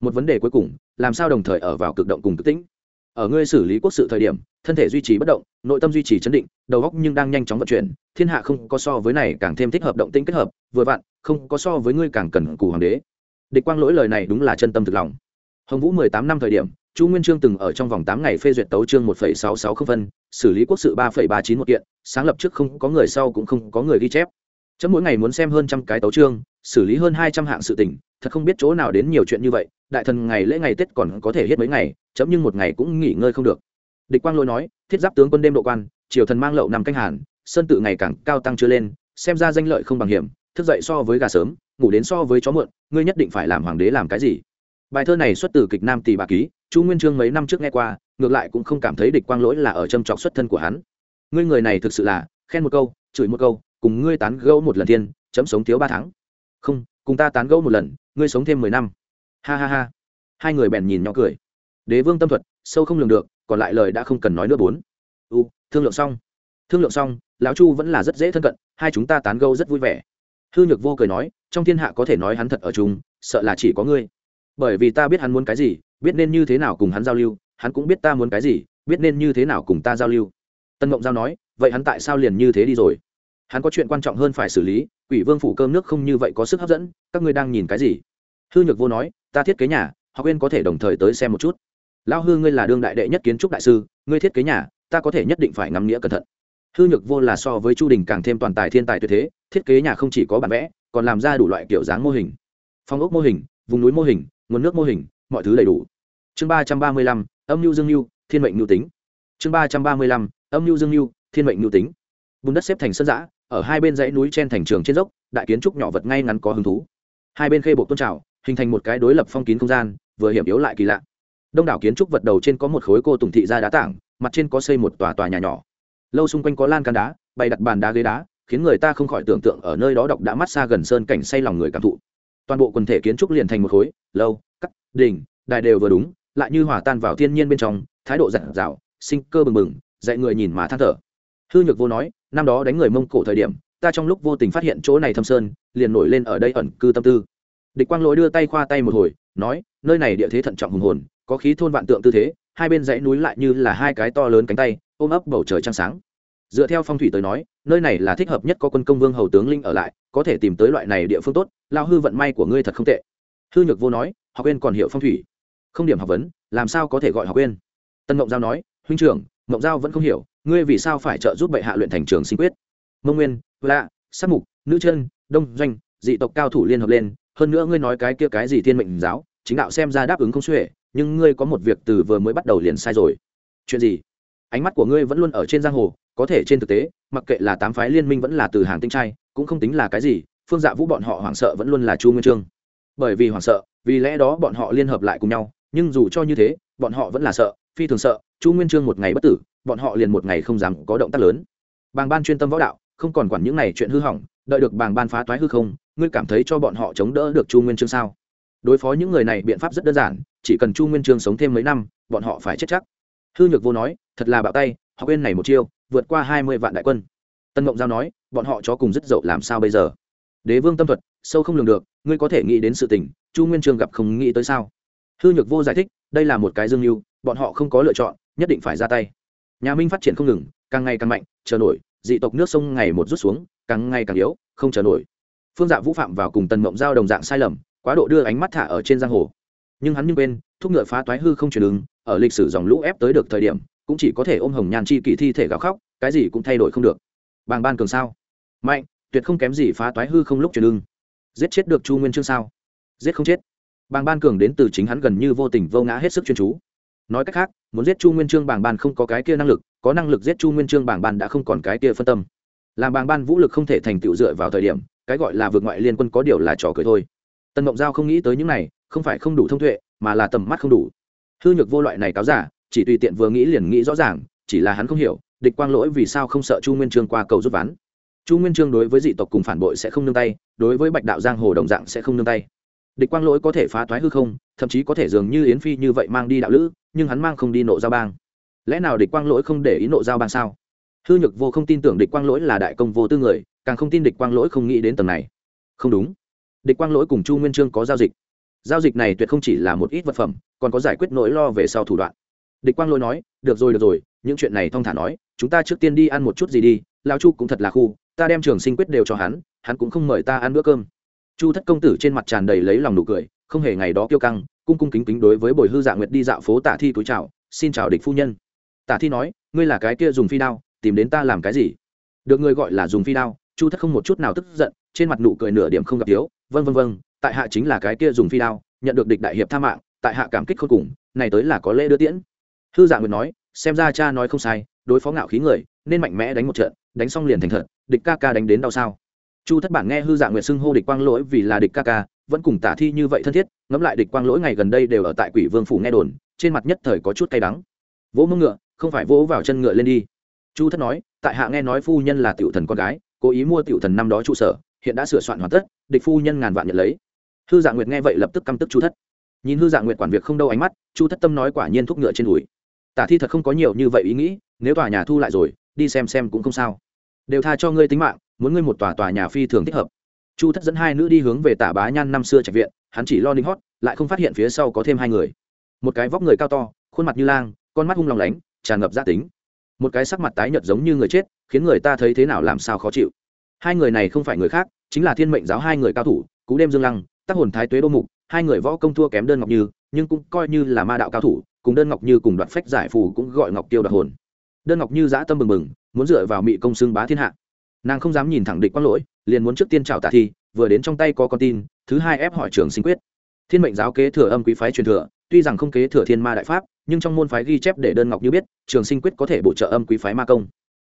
Một vấn đề cuối cùng, làm sao đồng thời ở vào cực động cùng cực tĩnh? Ở ngươi xử lý quốc sự thời điểm, thân thể duy trì bất động, nội tâm duy trì chấn định, đầu óc nhưng đang nhanh chóng vận chuyển, thiên hạ không có so với này càng thêm thích hợp động tĩnh kết hợp, vừa vặn, không có so với ngươi càng cần cù hoàng đế. Địch quang lỗi lời này đúng là chân tâm thực lòng hồng vũ mười tám năm thời điểm, chu nguyên trương từng ở trong vòng tám ngày phê duyệt tấu chương một phẩy sáu sáu không phân, xử lý quốc sự ba phẩy ba chín một kiện, sáng lập trước không có người sau cũng không có người ghi chép. Chấm mỗi ngày muốn xem hơn trăm cái tấu chương, xử lý hơn hai trăm hạng sự tình, thật không biết chỗ nào đến nhiều chuyện như vậy, đại thần ngày lễ ngày tết còn có thể hết mấy ngày, chấm nhưng một ngày cũng nghỉ ngơi không được. Địch quang lôi nói, thiết giáp tướng quân đêm độ quan, triều thần mang lậu nằm canh hàn, sơn tự ngày càng cao tăng chưa lên, xem ra danh lợi không bằng hiểm, thức dậy so với gà sớm, ngủ đến so với chó mượn ngươi nhất định phải làm hoàng đế làm cái gì? Bài thơ này xuất từ kịch nam tỷ bà ký, chu nguyên trương mấy năm trước nghe qua, ngược lại cũng không cảm thấy địch quang lỗi là ở châm trọc xuất thân của hắn. Ngươi người này thực sự là, khen một câu, chửi một câu, cùng ngươi tán gẫu một lần thiên, chấm sống thiếu ba tháng. Không, cùng ta tán gẫu một lần, ngươi sống thêm mười năm. Ha ha ha. Hai người bèn nhìn nhỏ cười. Đế vương tâm thuật, sâu không lường được, còn lại lời đã không cần nói nữa bốn. U, thương lượng xong. Thương lượng xong, lão chu vẫn là rất dễ thân cận, hai chúng ta tán gẫu rất vui vẻ. Hư nhược vô cười nói, trong thiên hạ có thể nói hắn thật ở chung, sợ là chỉ có ngươi bởi vì ta biết hắn muốn cái gì, biết nên như thế nào cùng hắn giao lưu, hắn cũng biết ta muốn cái gì, biết nên như thế nào cùng ta giao lưu. Tân mộng giao nói, vậy hắn tại sao liền như thế đi rồi? Hắn có chuyện quan trọng hơn phải xử lý, quỷ vương phủ cơm nước không như vậy có sức hấp dẫn, các ngươi đang nhìn cái gì? Hư nhược vô nói, ta thiết kế nhà học viên có thể đồng thời tới xem một chút. Lão hư ngươi là đương đại đệ nhất kiến trúc đại sư, ngươi thiết kế nhà, ta có thể nhất định phải ngắm nghĩa cẩn thận. Hư nhược vô là so với chu đình càng thêm toàn tài thiên tài tuyệt thế, thiết kế nhà không chỉ có bản vẽ, còn làm ra đủ loại kiểu dáng mô hình. Phong ốc mô hình, vùng núi mô hình nguồn nước mô hình, mọi thứ đầy đủ. Chương ba trăm ba mươi lăm, âm mưu dương mưu, thiên mệnh mưu tính. Chương ba trăm ba mươi lăm, âm mưu dương mưu, thiên mệnh mưu tính. Bùn đất xếp thành sân giã ở hai bên dãy núi trên thành trường trên dốc, đại kiến trúc nhỏ vật ngay ngắn có hứng thú. Hai bên khê bộ tôn trào, hình thành một cái đối lập phong kín không gian, vừa hiểm yếu lại kỳ lạ. Đông đảo kiến trúc vật đầu trên có một khối cô tùng thị ra đá tảng, mặt trên có xây một tòa tòa nhà nhỏ. Lâu xung quanh có lan can đá, bày đặt bàn đá ghế đá, khiến người ta không khỏi tưởng tượng ở nơi đó đọc đã mắt xa gần sơn cảnh say lòng người cảm thụ toàn bộ quần thể kiến trúc liền thành một khối, lâu, cắt, đỉnh, đài đều vừa đúng, lại như hòa tan vào thiên nhiên bên trong, thái độ giản dạo, sinh cơ bừng bừng, dạy người nhìn mà than thở. Hư nhược vô nói, năm đó đánh người mông cổ thời điểm, ta trong lúc vô tình phát hiện chỗ này thâm sơn, liền nổi lên ở đây ẩn cư tâm tư. Địch quang lỗi đưa tay khoa tay một hồi, nói, nơi này địa thế thận trọng hùng hồn, có khí thôn vạn tượng tư thế, hai bên dãy núi lại như là hai cái to lớn cánh tay, ôm ấp bầu trời trăng sáng. Dựa theo phong thủy tới nói nơi này là thích hợp nhất có quân công vương hầu tướng linh ở lại, có thể tìm tới loại này địa phương tốt, lao hư vận may của ngươi thật không tệ. Hư nhược vô nói, học viên còn hiểu phong thủy. Không điểm học vấn, làm sao có thể gọi học viên tân mộng giao nói, huynh trưởng, mộng giao vẫn không hiểu, ngươi vì sao phải trợ giúp bệ hạ luyện thành trường sinh quyết? Mông nguyên lạ sắc mục, nữ chân, đông doanh, dị tộc cao thủ liên hợp lên, hơn nữa ngươi nói cái kia cái gì thiên mệnh giáo, chính đạo xem ra đáp ứng không xuể, nhưng ngươi có một việc từ vừa mới bắt đầu liền sai rồi. Chuyện gì? Ánh mắt của ngươi vẫn luôn ở trên giang hồ có thể trên thực tế, mặc kệ là tám phái liên minh vẫn là từ hàng tinh trai, cũng không tính là cái gì, phương dạ vũ bọn họ hoảng sợ vẫn luôn là chu nguyên trương. Bởi vì hoảng sợ, vì lẽ đó bọn họ liên hợp lại cùng nhau, nhưng dù cho như thế, bọn họ vẫn là sợ, phi thường sợ, chu nguyên trương một ngày bất tử, bọn họ liền một ngày không dám có động tác lớn. Bàng ban chuyên tâm võ đạo, không còn quản những này chuyện hư hỏng, đợi được bàng ban phá toái hư không, ngươi cảm thấy cho bọn họ chống đỡ được chu nguyên trương sao? Đối phó những người này biện pháp rất đơn giản, chỉ cần chu nguyên trương sống thêm mấy năm, bọn họ phải chết chắc. Hư nhược vô nói, thật là bạo tay họ quên này một chiêu vượt qua hai mươi vạn đại quân. Tân mộng giao nói, bọn họ chó cùng rất dậu làm sao bây giờ? Đế vương tâm thuật, sâu không lường được, ngươi có thể nghĩ đến sự tình, chu nguyên trương gặp không nghĩ tới sao? Hư nhược vô giải thích, đây là một cái dương mưu, bọn họ không có lựa chọn, nhất định phải ra tay. Nhà minh phát triển không ngừng, càng ngày càng mạnh, chờ nổi, dị tộc nước sông ngày một rút xuống, càng ngày càng yếu, không chờ nổi. Phương dạ vũ phạm vào cùng tần mộng giao đồng dạng sai lầm, quá độ đưa ánh mắt thả ở trên giang hồ. Nhưng hắn như bên thúc ngựa phá toái hư không chuyển ứng, ở lịch sử dòng lũ ép tới được thời điểm cũng chỉ có thể ôm hồng nhàn chi kỳ thi thể gào khóc, cái gì cũng thay đổi không được. Bàng ban cường sao? Mạnh, tuyệt không kém gì phá toái hư không lúc truyền ưng. Giết chết được chu nguyên Chương sao? Giết không chết. Bàng ban cường đến từ chính hắn gần như vô tình vô ngã hết sức chuyên chú. Nói cách khác, muốn giết chu nguyên Chương bàng ban không có cái kia năng lực, có năng lực giết chu nguyên Chương bàng ban đã không còn cái kia phân tâm. Làm bàng ban vũ lực không thể thành tựu dựa vào thời điểm, cái gọi là vượt ngoại liên quân có điều là trò cười thôi. Tần mộng giao không nghĩ tới những này, không phải không đủ thông tuệ, mà là tầm mắt không đủ. Hư nhược vô loại này cáo giả chỉ tùy tiện vừa nghĩ liền nghĩ rõ ràng, chỉ là hắn không hiểu, địch quang lỗi vì sao không sợ chu nguyên trương qua cầu rút ván. Chu nguyên trương đối với dị tộc cùng phản bội sẽ không nương tay, đối với bạch đạo giang hồ đồng dạng sẽ không nương tay. Địch quang lỗi có thể phá thoái hư không, thậm chí có thể dường như yến phi như vậy mang đi đạo lữ, nhưng hắn mang không đi nộ giao bang. Lẽ nào địch quang lỗi không để ý nộ giao bang sao? Hư nhược vô không tin tưởng địch quang lỗi là đại công vô tư người, càng không tin địch quang lỗi không nghĩ đến tầng này. Không đúng. Địch quang lỗi cùng chu nguyên trương có giao dịch. Giao dịch này tuyệt không chỉ là một ít vật phẩm, còn có giải quyết nỗi lo về sau thủ đoạn địch quang lỗi nói, được rồi được rồi, những chuyện này thong thả nói, chúng ta trước tiên đi ăn một chút gì đi lao chu cũng thật là khu, ta đem trường sinh quyết đều cho hắn hắn cũng không mời ta ăn bữa cơm. Chu thất công tử trên mặt tràn đầy lấy lòng nụ cười, không hề ngày đó kiêu căng, cung cung kính kính đối với bồi hư dạ nguyệt đi dạo phố tả thi túi chào, xin chào địch phu nhân. Tả thi nói, ngươi là cái kia dùng phi đao, tìm đến ta làm cái gì? Được người gọi là dùng phi đao, chu thất không một chút nào tức giận, trên mặt nụ cười nửa điểm không gặp thiếu vân vân vân tại hạ chính là cái kia dùng phi đao, nhận được địch đại hiệp tha mạng, tại hạ cảm kích khôn cùng, này tới là có lễ đưa tiễn hư dạ nguyệt nói, xem ra cha nói không sai, đối phó ngạo khí người, nên mạnh mẽ đánh một trận, đánh xong liền thành thật, địch ca ca đánh đến đau sao? Chu thất bản nghe hư dạ nguyệt xưng hô địch quang lỗi vì là địch ca ca, vẫn cùng tả thi như vậy thân thiết, ngẫm lại địch quang lỗi ngày gần đây đều ở tại quỷ vương phủ nghe đồn, trên mặt nhất thời có chút cay đắng. Vỗ mông ngựa, không phải vỗ vào chân ngựa lên đi. Chu thất nói, tại hạ nghe nói phu nhân là tiểu thần con gái, cố ý mua tiểu thần năm đó trụ sở, hiện đã sửa soạn hoàn tất, địch phu nhân ngàn vạn nhận lấy. Hư dạ nguyệt nghe vậy lập tức căm tức chu thất. Nhìn hư dạ nguyệt quản việc không đâu ánh mắt, chu thất tâm nói quả nhiên thúc ngựa trên đùi tả thi thật không có nhiều như vậy ý nghĩ, nếu tòa nhà thu lại rồi, đi xem xem cũng không sao. Đều tha cho ngươi tính mạng, muốn ngươi một tòa tòa nhà phi thường thích hợp. Chu thất dẫn hai nữ đi hướng về tả bá nhan năm xưa trạch viện, hắn chỉ lo ninh hót, lại không phát hiện phía sau có thêm hai người. Một cái vóc người cao to, khuôn mặt như lang, con mắt hung lòng lánh, tràn ngập gia tính. Một cái sắc mặt tái nhợt giống như người chết, khiến người ta thấy thế nào làm sao khó chịu. Hai người này không phải người khác, chính là thiên mệnh giáo hai người cao thủ, cú đêm dương lăng tác hồn thái tuế đô mục, hai người võ công thua kém đơn ngọc như, nhưng cũng coi như là ma đạo cao thủ cùng đơn ngọc như cùng đoạt phách giải phù cũng gọi ngọc tiêu đoạt hồn. Đơn ngọc như dã tâm bừng bừng, muốn dựa vào mị công xưng bá thiên hạ. Nàng không dám nhìn thẳng địch quang lỗi, liền muốn trước tiên chào tạ thi, vừa đến trong tay có con tin, thứ hai ép hỏi trường sinh quyết. Thiên mệnh giáo kế thừa âm quý phái truyền thừa, tuy rằng không kế thừa thiên ma đại pháp, nhưng trong môn phái ghi chép để đơn ngọc như biết, trường sinh quyết có thể bổ trợ âm quý phái ma công.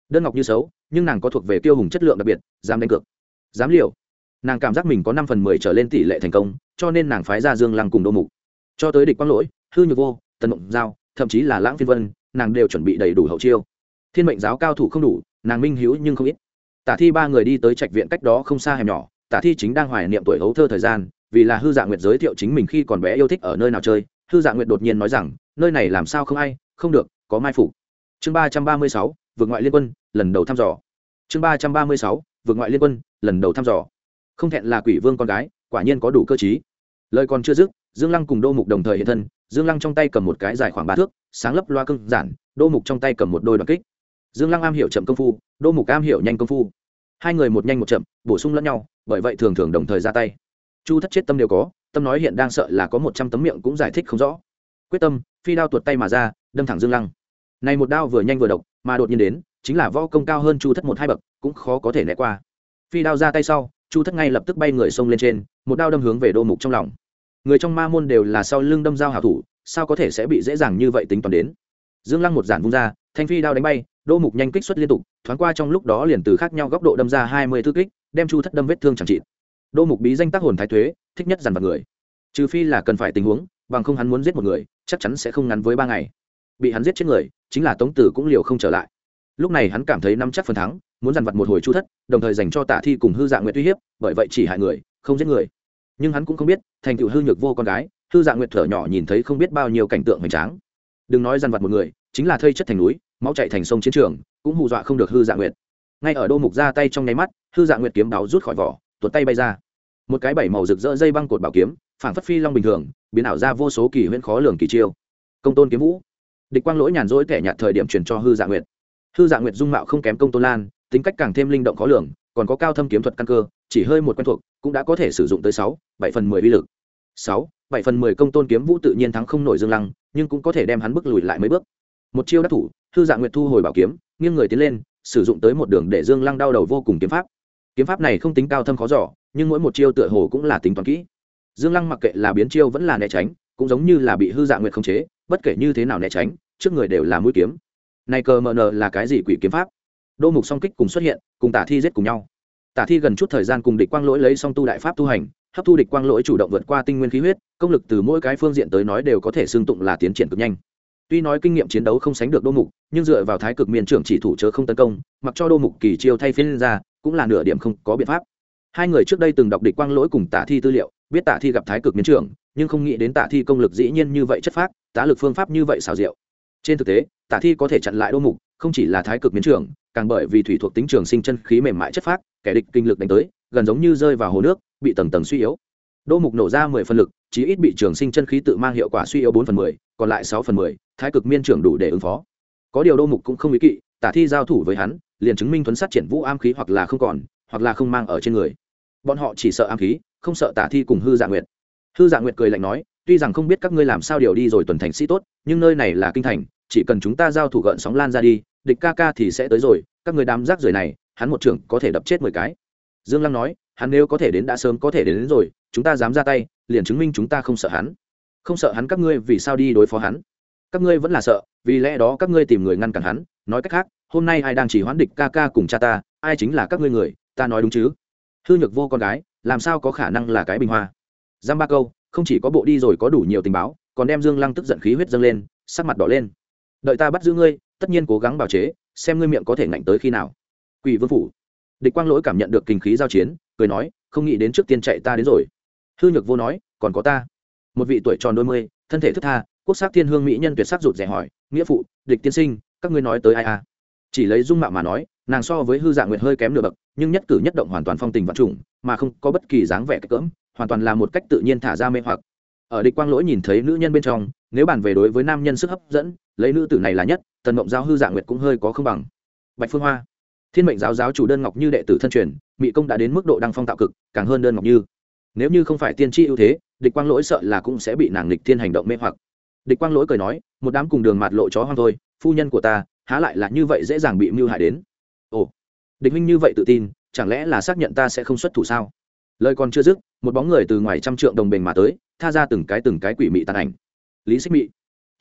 Đơn ngọc như xấu, nhưng nàng có thuộc về tiêu hùng chất lượng đặc biệt, dám đánh cược. Dám liều. Nàng cảm giác mình có năm phần mười trở lên tỷ lệ thành công, cho nên nàng phái ra dương lăng cùng đô mục. Cho tới địch quang lỗi, hư nhược vô tần mộng giao, thậm chí là lãng phiên vân, nàng đều chuẩn bị đầy đủ hậu chiêu. Thiên mệnh giáo cao thủ không đủ, nàng minh hữu nhưng không ít. Tả thi ba người đi tới trạch viện cách đó không xa hẻm nhỏ, tả thi chính đang hoài niệm tuổi hấu thơ thời gian, vì là hư dạ nguyệt giới thiệu chính mình khi còn bé yêu thích ở nơi nào chơi, hư dạ nguyệt đột nhiên nói rằng, nơi này làm sao không ai, không được, có mai phục chương ba trăm ba mươi sáu, vượt ngoại liên quân, lần đầu thăm dò. Chương ba trăm ba mươi sáu, vượt ngoại liên quân, lần đầu thăm dò. Không thẹn là quỷ vương con gái, quả nhiên có đủ cơ chí lời còn chưa dứt, dương lăng cùng đô mục đồng thời hiện thân, dương lăng trong tay cầm một cái dài khoảng ba thước, sáng lấp loa cưng giản, đô mục trong tay cầm một đôi đoạn kích. Dương lăng am hiểu chậm công phu, đô mục am hiểu nhanh công phu. Hai người một nhanh một chậm, bổ sung lẫn nhau, bởi vậy thường thường đồng thời ra tay. Chu thất chết tâm đều có, tâm nói hiện đang sợ là có một trăm tấm miệng cũng giải thích không rõ. Quyết tâm, phi đao tuột tay mà ra, đâm thẳng dương lăng. Này một đao vừa nhanh vừa độc, mà đột nhiên đến, chính là võ công cao hơn chu thất một hai bậc, cũng khó có thể né qua. Phi đao ra tay sau chu thất ngay lập tức bay người xông lên trên, một đao đâm hướng về đô mục trong lòng. Người trong ma môn đều là sau lưng đâm dao hảo thủ, sao có thể sẽ bị dễ dàng như vậy tính toán đến? Dương lăng một giản vung ra, thanh phi đao đánh bay, đô mục nhanh kích xuất liên tục, thoáng qua trong lúc đó liền từ khác nhau góc độ đâm ra hai mươi tư kích, đem chu thất đâm vết thương chẳng trị đô mục bí danh tác hồn thái thuế, thích nhất dằn vặt người. Trừ phi là cần phải tình huống, bằng không hắn muốn giết một người, chắc chắn sẽ không ngắn với ba ngày. Bị hắn giết chết người, chính là tống tử cũng liều không trở lại. Lúc này hắn cảm thấy nắm chắc phần thắng muốn dằn vặt một hồi chu thất, đồng thời dành cho tả thi cùng hư dạ Nguyệt uy hiếp, bởi vậy chỉ hại người, không giết người. Nhưng hắn cũng không biết, thành tựu hư nhược vô con gái, hư dạ nguyệt thở nhỏ nhìn thấy không biết bao nhiêu cảnh tượng hoành tráng. Đừng nói dằn vặt một người, chính là thây chất thành núi, máu chạy thành sông chiến trường, cũng hù dọa không được hư dạ nguyệt. Ngay ở đô mục ra tay trong nháy mắt, hư dạ nguyệt kiếm đáo rút khỏi vỏ, tuột tay bay ra. Một cái bảy màu rực rỡ dây băng cột bảo kiếm phản phất phi long bình thường, biến ảo ra vô số kỳ huyễn khó lường kỳ chiêu. Công tôn kiếm vũ. Địch quang lỗi nhàn rỗi kẻ nhạt thời điểm truyền cho hư dạ nguyệt. Hư dạ nguyệt dung mạo không kém công tôn lan tính cách càng thêm linh động khó lường, còn có cao thâm kiếm thuật căn cơ, chỉ hơi một quen thuộc, cũng đã có thể sử dụng tới sáu, bảy phần mười vi lực. Sáu, bảy phần mười công tôn kiếm vũ tự nhiên thắng không nổi dương lăng, nhưng cũng có thể đem hắn bước lùi lại mấy bước. Một chiêu đắc thủ hư dạ nguyệt thu hồi bảo kiếm, nghiêng người tiến lên, sử dụng tới một đường để dương lăng đau đầu vô cùng kiếm pháp. Kiếm pháp này không tính cao thâm khó giỏ nhưng mỗi một chiêu tựa hồ cũng là tính toán kỹ. Dương lăng mặc kệ là biến chiêu vẫn là né tránh, cũng giống như là bị hư dạ nguyệt khống chế, bất kể như thế nào né tránh, trước người đều là mũi kiếm. Này cờ mờ nờ là cái gì quỷ kiếm pháp? Đô mục song kích cùng xuất hiện, cùng tả thi giết cùng nhau. Tả thi gần chút thời gian cùng địch quang lỗi lấy song tu đại pháp tu hành, hấp thu địch quang lỗi chủ động vượt qua tinh nguyên khí huyết, công lực từ mỗi cái phương diện tới nói đều có thể xương tụng là tiến triển cực nhanh. Tuy nói kinh nghiệm chiến đấu không sánh được đô mục, nhưng dựa vào thái cực miền trưởng chỉ thủ chớ không tấn công, mặc cho đô mục kỳ chiêu thay phiên ra, cũng là nửa điểm không có biện pháp. Hai người trước đây từng đọc địch quang lỗi cùng tả thi tư liệu, biết tả thi gặp thái cực miến trưởng, nhưng không nghĩ đến tả thi công lực dĩ nhiên như vậy chất phác, tá lực phương pháp như vậy xào rượu trên thực tế, tả thi có thể chặn lại đô mục, không chỉ là thái cực miến trưởng càng bởi vì thủy thuộc tính trường sinh chân khí mềm mại chất phác, kẻ địch kinh lực đánh tới, gần giống như rơi vào hồ nước, bị tầng tầng suy yếu. Đô mục nổ ra mười phần lực, chí ít bị trường sinh chân khí tự mang hiệu quả suy yếu bốn phần mười, còn lại sáu phần mười, thái cực miên trưởng đủ để ứng phó. Có điều đô mục cũng không ý kỵ, tả thi giao thủ với hắn, liền chứng minh thuấn sát triển vũ am khí hoặc là không còn, hoặc là không mang ở trên người. Bọn họ chỉ sợ am khí, không sợ tả thi cùng hư dạ nguyệt. Hư dạ nguyệt cười lạnh nói, tuy rằng không biết các ngươi làm sao điều đi rồi tuần thành sĩ tốt, nhưng nơi này là kinh thành, chỉ cần chúng ta giao thủ gợn sóng lan ra đi địch ca ca thì sẽ tới rồi các người đám rác rưởi này hắn một trưởng có thể đập chết mười cái. Dương lăng nói hắn nếu có thể đến đã sớm có thể đến, đến rồi chúng ta dám ra tay liền chứng minh chúng ta không sợ hắn. Không sợ hắn các ngươi vì sao đi đối phó hắn? Các ngươi vẫn là sợ vì lẽ đó các ngươi tìm người ngăn cản hắn. Nói cách khác hôm nay ai đang chỉ hoãn địch ca ca cùng cha ta ai chính là các ngươi người ta nói đúng chứ? Hư nhược vô con gái làm sao có khả năng là cái bình hoa? Giam ba câu không chỉ có bộ đi rồi có đủ nhiều tình báo còn đem dương lăng tức giận khí huyết dâng lên sắc mặt đỏ lên. Đợi ta bắt giữ ngươi tất nhiên cố gắng bào chế, xem ngươi miệng có thể ngạnh tới khi nào. Quỷ vương phủ. Địch quang lỗi cảm nhận được kinh khí giao chiến, cười nói, không nghĩ đến trước tiên chạy ta đến rồi. Hư nhược vô nói, còn có ta. Một vị tuổi tròn đôi mươi, thân thể thức tha, quốc sắc thiên hương mỹ nhân tuyệt sắc rụt rẻ hỏi, nghĩa phụ, địch tiên sinh, các ngươi nói tới ai à? Chỉ lấy dung mạo mà nói, nàng so với hư dạng nguyệt hơi kém nửa bậc, nhưng nhất cử nhất động hoàn toàn phong tình vật chủng mà không có bất kỳ dáng vẻ cách cỡm, hoàn toàn là một cách tự nhiên thả ra mê hoặc. Ở địch quang lỗi nhìn thấy nữ nhân bên trong, nếu bàn về đối với nam nhân sức hấp dẫn lấy nữ tử này là nhất, tần mộng giao hư dạng nguyệt cũng hơi có không bằng. Bạch phương hoa, thiên mệnh giáo giáo chủ đơn ngọc như đệ tử thân truyền mỹ công đã đến mức độ đăng phong tạo cực, càng hơn đơn ngọc như. Nếu như không phải tiên tri ưu thế, địch quang lỗi sợ là cũng sẽ bị nàng địch thiên hành động mê hoặc. Địch quang lỗi cười nói, một đám cùng đường mạt lộ chó hoang thôi, phu nhân của ta, há lại là như vậy dễ dàng bị mưu hại đến. Ồ, địch huynh như vậy tự tin, chẳng lẽ là xác nhận ta sẽ không xuất thủ sao? Lời còn chưa dứt, một bóng người từ ngoài trăm trượng đồng bình mà tới, tha ra từng cái từng cái quỷ mị tàn ảnh. Lý xích mị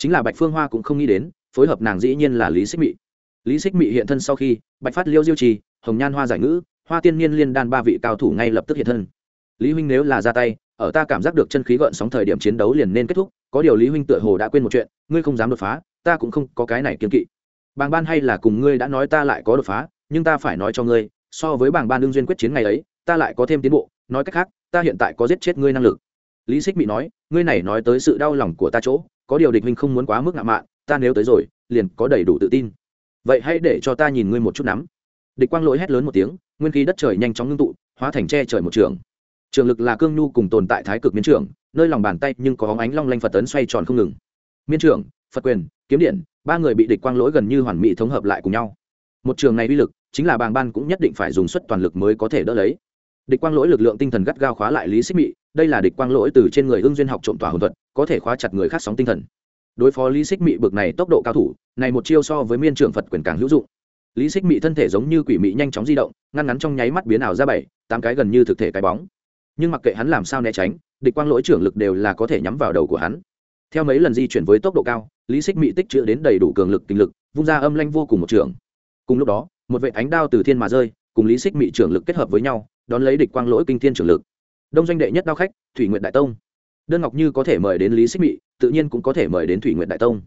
chính là bạch phương hoa cũng không nghĩ đến, phối hợp nàng dĩ nhiên là lý xích mị. Lý xích mị hiện thân sau khi, bạch phát liêu diêu trì, hồng nhan hoa giải ngữ, hoa tiên niên liên đan ba vị cao thủ ngay lập tức hiện thân. Lý huynh nếu là ra tay, ở ta cảm giác được chân khí gợn sóng thời điểm chiến đấu liền nên kết thúc, có điều lý huynh tựa hồ đã quên một chuyện, ngươi không dám đột phá, ta cũng không có cái này kiên kỵ. Bàng ban hay là cùng ngươi đã nói ta lại có đột phá, nhưng ta phải nói cho ngươi, so với bàng ban đương duyên quyết chiến ngày ấy, ta lại có thêm tiến bộ, nói cách khác, ta hiện tại có giết chết ngươi năng lực. Lý xích mị nói, ngươi này nói tới sự đau lòng của ta chỗ có điều địch huynh không muốn quá mức ngạo mạn, ta nếu tới rồi, liền có đầy đủ tự tin. Vậy hãy để cho ta nhìn ngươi một chút nắm. Địch quang lỗi hét lớn một tiếng, nguyên khí đất trời nhanh chóng ngưng tụ, hóa thành tre trời một trường. Trường lực là cương nhu cùng tồn tại thái cực miến trưởng nơi lòng bàn tay nhưng có bóng ánh long lanh phật tấn xoay tròn không ngừng. Miên trưởng phật quyền, kiếm điện, ba người bị địch quang lỗi gần như hoàn mỹ thống hợp lại cùng nhau. Một trường này uy lực, chính là bàng ban cũng nhất định phải dùng suất toàn lực mới có thể đỡ lấy. Địch quang lỗi lực lượng tinh thần gắt gao khóa lại lý xích mị đây là địch quang lỗi từ trên người ưng duyên học trộm tỏa hồn thuật, có thể khóa chặt người khác sóng tinh thần. Đối phó lý xích mị bực này tốc độ cao thủ, này một chiêu so với miên trưởng phật quyền càng hữu dụng. Lý xích mị thân thể giống như quỷ mị nhanh chóng di động, ngăn ngắn trong nháy mắt biến ảo ra bảy, tám cái gần như thực thể cái bóng. Nhưng mặc kệ hắn làm sao né tránh, địch quang lỗi trưởng lực đều là có thể nhắm vào đầu của hắn. Theo mấy lần di chuyển với tốc độ cao, lý xích mị tích chữ đến đầy đủ cường lực kinh lực, vung ra âm lanh vô cùng một trường. Cùng lúc đó, một vệ ánh đao từ thiên mà rơi, cùng lý xích mị trưởng lực kết hợp với nhau, đón lấy địch quang lỗi kinh thiên trưởng lực đông doanh đệ nhất đao khách, thủy nguyện đại tông. Đơn ngọc như có thể mời đến lý xích mị, tự nhiên cũng có thể mời đến thủy nguyện đại tông.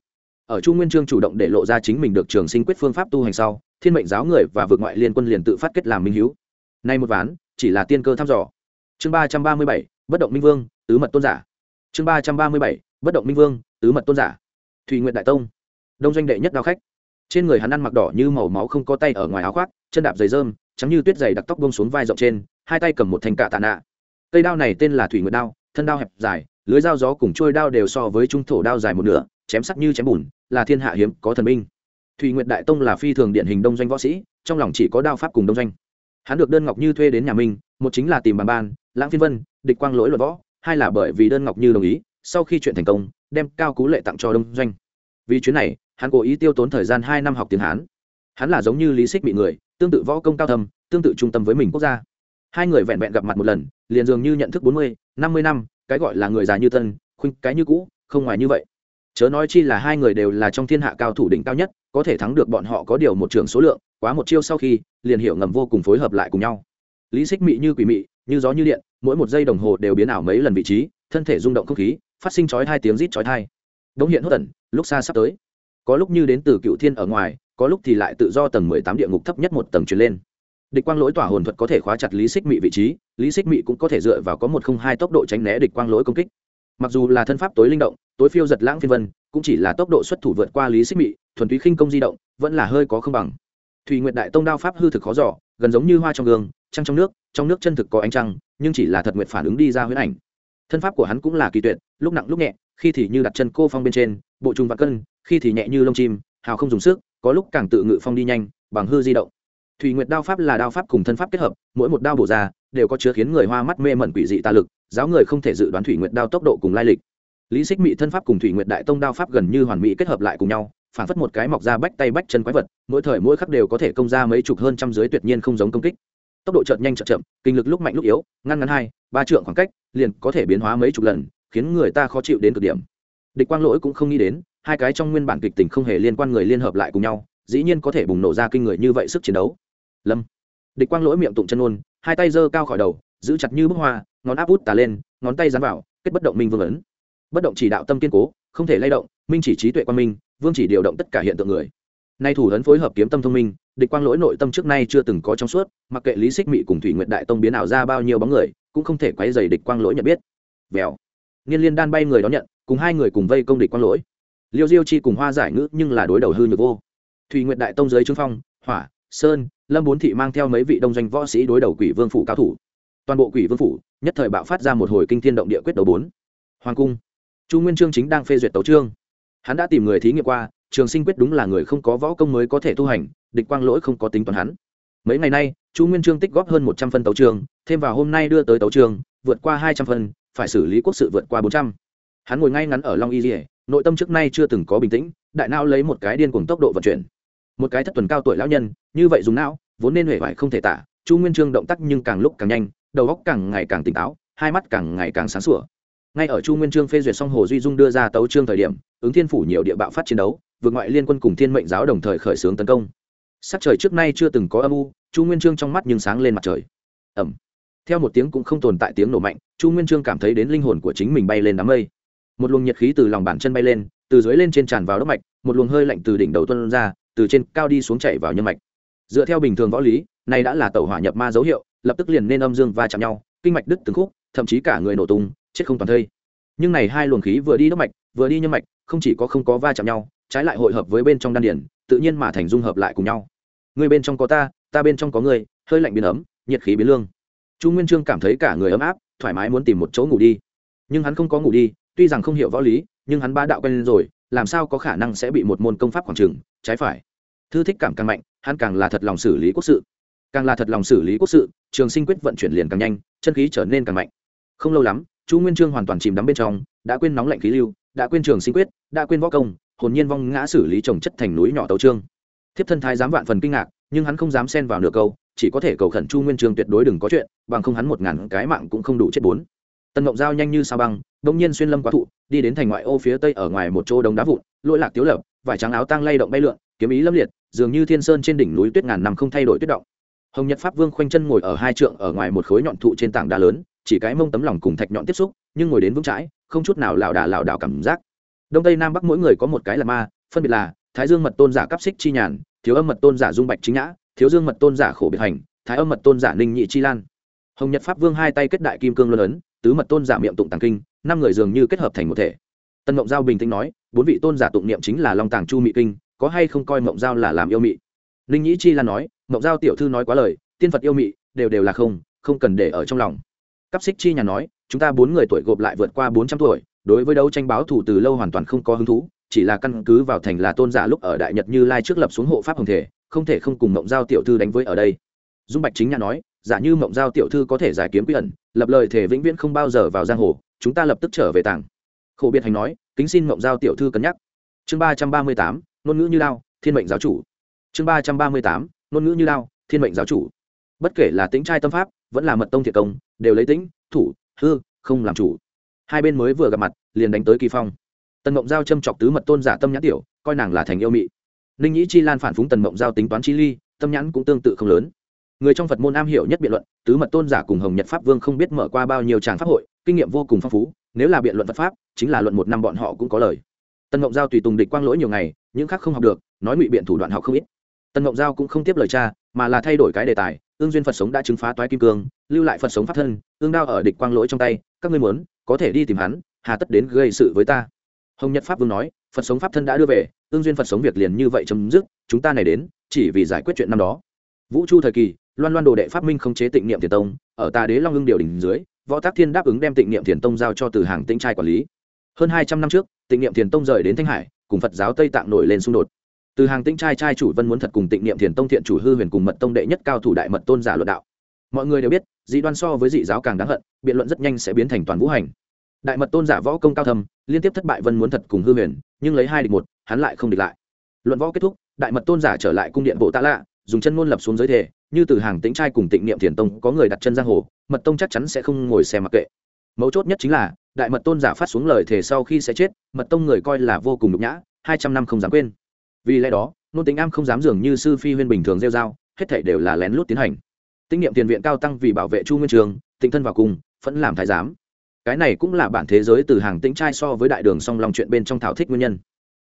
Ở chu nguyên trương chủ động để lộ ra chính mình được trường sinh quyết phương pháp tu hành sau, thiên mệnh giáo người và vượt ngoại liên quân liền tự phát kết làm minh hiếu. Nay một ván, chỉ là tiên cơ thăm dò. Chương ba trăm ba mươi bảy, bất động minh vương, tứ mật tôn giả. Chương ba trăm ba mươi bảy, bất động minh vương, tứ mật tôn giả. Thùy nguyện đại tông. Đông doanh đệ nhất đao khách. Trên người hắn ăn mặc đỏ như màu máu không có tay ở ngoài áo khoác, chân đạp giày rơm, trắng như tuyết dày đặc tóc bông xuống vai rộng trên, hai tay cầm một thành cạ tạ nạ cây đao này tên là thủy nguyệt đao, thân đao hẹp dài, lưới dao gió cùng trôi đao đều so với trung thổ đao dài một nửa, chém sắc như chém bùn, là thiên hạ hiếm có thần binh. Thủy nguyệt đại tông là phi thường điển hình đông doanh võ sĩ, trong lòng chỉ có đao pháp cùng đông doanh. Hắn được đơn ngọc như thuê đến nhà minh một chính là tìm bàn ban, lãng phiên vân, địch quang lỗi luật võ, hai là bởi vì đơn ngọc như đồng ý, sau khi chuyện thành công, đem cao cú lệ tặng cho đông doanh. Vì chuyến này, hắn cố ý tiêu tốn thời gian hai năm học tiếng hán. Hắn là giống như lý xích bị người, tương tự võ công cao thầm tương tự trung tâm với mình quốc gia hai người vẹn vẹn gặp mặt một lần, liền dường như nhận thức bốn mươi, năm mươi năm, cái gọi là người già như tân, khuynh cái như cũ, không ngoài như vậy. Chớ nói chi là hai người đều là trong thiên hạ cao thủ đỉnh cao nhất, có thể thắng được bọn họ có điều một trường số lượng, quá một chiêu sau khi, liền hiểu ngầm vô cùng phối hợp lại cùng nhau. Lý xích mị như quỷ mị, như gió như điện, mỗi một giây đồng hồ đều biến ảo mấy lần vị trí, thân thể rung động không khí, phát sinh chói hai tiếng rít chói thai đống hiện hốt tẩn lúc xa sắp tới. Có lúc như đến từ cựu thiên ở ngoài, có lúc thì lại tự do tầng mười tám địa ngục thấp nhất một tầng truyền lên địch quang lỗi tỏa hồn thuật có thể khóa chặt lý xích mị vị trí, lý xích mị cũng có thể dựa vào có một không hai tốc độ tránh né địch quang lỗi công kích. Mặc dù là thân pháp tối linh động, tối phiêu giật lãng phiên vân, cũng chỉ là tốc độ xuất thủ vượt qua lý xích mị, thuần túy khinh công di động, vẫn là hơi có không bằng. Thùy nguyện đại tông đao pháp hư thực khó giỏ gần giống như hoa trong gương, trăng trong nước trong nước chân thực có ánh trăng, nhưng chỉ là thật nguyện phản ứng đi ra huyết ảnh. Thân pháp của hắn cũng là kỳ tuyệt, lúc nặng lúc nhẹ, khi thì như đặt chân cô phong bên trên, bộ trùng vạn cân, khi thì nhẹ như lông chim, hào không dùng sức, có lúc càng tự ngự phong đi nhanh, bằng hư di động. Thủy nguyệt đao pháp là đao pháp cùng thân pháp kết hợp, mỗi một đao bổ ra, đều có chứa khiến người hoa mắt mê mẩn quỷ dị tà lực, giáo người không thể dự đoán thủy nguyệt đao tốc độ cùng lai lịch. Lý xích mỹ thân pháp cùng thủy nguyệt đại tông đao pháp gần như hoàn mỹ kết hợp lại cùng nhau, phản phất một cái mọc ra bách tay bách chân quái vật, mỗi thời mỗi khắc đều có thể công ra mấy chục hơn trăm dưới tuyệt nhiên không giống công kích. Tốc độ chợt nhanh chợt chậm, kinh lực lúc mạnh lúc yếu, ngăn ngắn hai, ba trượng khoảng cách, liền có thể biến hóa mấy chục lần, khiến người ta khó chịu đến cực điểm. Địch quang lỗi cũng không nghĩ đến, hai cái trong nguyên bản kịch tình không hề liên quan người liên hợp lại cùng nhau, dĩ nhiên có thể bùng nổ ra kinh người như vậy sức chiến đấu lâm địch quang lỗi miệng tụng chân ôn hai tay giơ cao khỏi đầu, giữ chặt như bức hoa, ngón áp út tà lên, ngón tay dán vào, kết bất động minh vương ấn. Bất động chỉ đạo tâm kiên cố, không thể lay động, minh chỉ trí tuệ quan minh, vương chỉ điều động tất cả hiện tượng người. Nay thủ ấn phối hợp kiếm tâm thông minh, địch quang lỗi nội tâm trước nay chưa từng có trong suốt, mặc kệ lý xích mị cùng thủy nguyện đại tông biến ảo ra bao nhiêu bóng người, cũng không thể quấy dày địch quang lỗi nhận biết. Vèo. Nghiên liên đan bay người đón nhận, cùng hai người cùng vây công địch quang lỗi. Liêu diêu chi cùng hoa giải ngữ nhưng là đối đầu hư nhược vô. Thủy nguyện đại tông dưới trương phong, hỏa, sơn lâm bốn thị mang theo mấy vị đông doanh võ sĩ đối đầu quỷ vương phủ cao thủ. Toàn bộ quỷ vương phủ, nhất thời bạo phát ra một hồi kinh thiên động địa quyết đấu bốn. Hoàng cung. Chu nguyên trương chính đang phê duyệt tấu trương hắn đã tìm người thí nghiệm qua, trường sinh quyết đúng là người không có võ công mới có thể tu hành, địch quang lỗi không có tính toán hắn. Mấy ngày nay, chu nguyên trương tích góp hơn một trăm phân tấu trường thêm vào hôm nay đưa tới tấu trường vượt qua hai trăm phân, phải xử lý quốc sự vượt qua bốn trăm. Hắn ngồi ngay ngắn ở long y dỉa nội tâm trước nay chưa từng có bình tĩnh, đại não lấy một cái điên cùng tốc độ vận chuyển một cái thất tuần cao tuổi lão nhân, như vậy dùng não, vốn nên huệ vải không thể tả, chu nguyên trương động tác nhưng càng lúc càng nhanh, đầu óc càng ngày càng tỉnh táo, hai mắt càng ngày càng sáng sủa. Ngay ở chu nguyên trương phê duyệt xong hồ duy dung đưa ra tấu trương thời điểm, ứng thiên phủ nhiều địa bạo phát chiến đấu, vượt ngoại liên quân cùng thiên mệnh giáo đồng thời khởi xướng tấn công. Sắc trời trước nay chưa từng có âm u, chu nguyên trương trong mắt nhưng sáng lên mặt trời. Ẩm. Theo một tiếng cũng không tồn tại tiếng nổ mạnh, chu nguyên trương cảm thấy đến linh hồn của chính mình bay lên đám mây. Một luồng nhiệt khí từ lòng bàn chân bay lên, từ dưới lên trên tràn vào đốc mạch, một luồng hơi lạnh từ đỉnh đầu tuân ra từ trên cao đi xuống chảy vào nhân mạch. Dựa theo bình thường võ lý, này đã là tàu hỏa nhập ma dấu hiệu, lập tức liền nên âm dương va chạm nhau, kinh mạch đứt từng khúc, thậm chí cả người nổ tung, chết không toàn thây. Nhưng này hai luồng khí vừa đi đốc mạch, vừa đi nhân mạch, không chỉ có không có va chạm nhau, trái lại hội hợp với bên trong đan điển tự nhiên mà thành dung hợp lại cùng nhau. Người bên trong có ta ta bên trong có người, hơi lạnh biến ấm, nhiệt khí biến lương. Chu nguyên trương cảm thấy cả người ấm áp, thoải mái muốn tìm một chỗ ngủ đi. Nhưng hắn không có ngủ đi, tuy rằng không hiểu võ lý, nhưng hắn ba đạo quen rồi, làm sao có khả năng sẽ bị một môn công pháp khoảng trừng trái phải thư thích cảm càng mạnh, hắn càng là thật lòng xử lý quốc sự. Càng là thật lòng xử lý quốc sự, trường sinh quyết vận chuyển liền càng nhanh, chân khí trở nên càng mạnh. Không lâu lắm, chu nguyên trương hoàn toàn chìm đắm bên trong, đã quên nóng lạnh khí lưu, đã quên trường sinh quyết, đã quên võ công, hồn nhiên vong ngã xử lý trồng chất thành núi nhỏ tấu trương thiếp thân thái dám vạn phần kinh ngạc, nhưng hắn không dám xen vào nửa câu, chỉ có thể cầu khẩn chu nguyên trương tuyệt đối đừng có chuyện, bằng không hắn một ngàn cái mạng cũng không đủ chết bốn. Tần ngộng giao nhanh như sao băng, bỗng nhiên xuyên lâm quá thụ, đi đến thành ngoại ô phía tây ở ngoài một chỗ đống đá vụn, lỗi lạc tiếu lợp vải trắng áo tang lay động bay lượn, kiếm ý lâm liệt dường như thiên sơn trên đỉnh núi tuyết ngàn năm không thay đổi tuyết động. Hồng nhật pháp vương khoanh chân ngồi ở hai trượng ở ngoài một khối nhọn thụ trên tảng đá lớn, chỉ cái mông tấm lòng cùng thạch nhọn tiếp xúc, nhưng ngồi đến vững chãi, không chút nào lảo đà lảo đảo cảm giác. Đông tây nam bắc mỗi người có một cái là ma, phân biệt là thái dương mật tôn giả cấp xích chi nhàn, thiếu âm mật tôn giả dung bạch chính nhã, thiếu dương mật tôn giả khổ biệt hành, thái âm mật tôn giả ninh nhị chi lan. Hồng nhật pháp vương hai tay kết đại kim cương luân ấn, tứ mật tôn giả miệng tụng tàng kinh, năm người dường như kết hợp thành một thể. Tân mộng giao bình tĩnh nói, bốn vị tôn giả tụng niệm chính là long tàng chu mỹ kinh có hay không coi mộng giao là làm yêu mị? Ninh nhĩ chi lan nói, mộng giao tiểu thư nói quá lời, tiên phật yêu mị, đều đều là không không cần để ở trong lòng. Cắp xích chi nhà nói, chúng ta bốn người tuổi gộp lại vượt qua bốn trăm tuổi, đối với đấu tranh báo thủ từ lâu hoàn toàn không có hứng thú, chỉ là căn cứ vào thành là tôn giả lúc ở đại nhật như lai trước lập xuống hộ pháp hồng thể, không thể không cùng mộng giao tiểu thư đánh với ở đây. Dung bạch chính nhà nói, giả như mộng giao tiểu thư có thể giải kiếm quy ẩn, lập lời thể vĩnh viễn không bao giờ vào giang hồ, chúng ta lập tức trở về tàng. Khổ biệt hành nói, kính xin mộng giao tiểu thư cân nhắc. Chương ba trăm ba mươi tám ngôn ngữ như lao, thiên mệnh giáo chủ. Chương ba trăm ba mươi tám, ngôn ngữ như lao, thiên mệnh giáo chủ. Bất kể là tính trai tâm pháp, vẫn là mật tông thiệt công, đều lấy tính thủ, hư, không làm chủ. Hai bên mới vừa gặp mặt, liền đánh tới kỳ phong. Tần mộng giao châm chọc tứ mật tôn giả tâm nhãn tiểu, coi nàng là thành yêu mị. Ninh nhĩ chi lan phản phúng tần mộng giao tính toán chi ly, tâm nhãn cũng tương tự không lớn. Người trong phật môn am hiểu nhất biện luận, tứ mật tôn giả cùng hồng nhật pháp vương không biết mở qua bao nhiêu tràng pháp hội, kinh nghiệm vô cùng phong phú, nếu là biện luận phật pháp, chính là luận một năm bọn họ cũng có lời. Tân mộng giao tùy tùng địch quang lỗi nhiều ngày, những khác không học được, nói ngụy biện thủ đoạn học không ít. Tân mộng giao cũng không tiếp lời cha, mà là thay đổi cái đề tài, ương duyên phật sống đã chứng phá toái kim cương, lưu lại phật sống pháp thân, ương đao ở địch quang lỗi trong tay, các ngươi muốn, có thể đi tìm hắn, hà tất đến gây sự với ta. Hồng nhật pháp vương nói, phật sống pháp thân đã đưa về, ương duyên phật sống việc liền như vậy chấm dứt, chúng ta này đến, chỉ vì giải quyết chuyện năm đó. Vũ chu thời kỳ, loan loan đồ đệ pháp minh không chế tịnh niệm thiền tông, ở tà đế long hưng điều đỉnh dưới, võ tác thiên đáp ứng đem tịnh niệm thiền tông giao cho từ hàng tĩnh trai quản lý hơn hai trăm năm trước, tịnh niệm thiền tông rời đến thanh hải, cùng phật giáo tây tạng nổi lên xung đột. Từ hàng tĩnh trai trai chủ vân muốn thật cùng tịnh niệm thiền tông thiện chủ hư huyền cùng mật tông đệ nhất cao thủ đại mật tôn giả luận đạo. Mọi người đều biết, dị đoan so với dị giáo càng đáng hận, biện luận rất nhanh sẽ biến thành toàn vũ hành. Đại mật tôn giả võ công cao thâm, liên tiếp thất bại vân muốn thật cùng hư huyền, nhưng lấy hai địch một, hắn lại không địch lại. Luận võ kết thúc, đại mật tôn giả trở lại cung điện bộ tạ lạ, dùng chân ngôn lập xuống giới thể, như từ hàng tĩnh trai cùng tịnh niệm thiền tông có người đặt chân giang hồ, mật tông chắc chắn sẽ không ngồi xem mặc kệ. Mấu chốt nhất chính là đại mật tôn giả phát xuống lời thể sau khi sẽ chết, mật tông người coi là vô cùng nhục nhã, hai trăm năm không dám quên. Vì lẽ đó nôn tính am không dám dường như sư phi huyên bình thường rêu dao hết thảy đều là lén lút tiến hành. Tinh niệm tiền viện cao tăng vì bảo vệ chu nguyên trường tinh thân vào cùng vẫn làm thái giám. Cái này cũng là bản thế giới từ hàng tĩnh trai so với đại đường song lòng chuyện bên trong thảo thích nguyên nhân.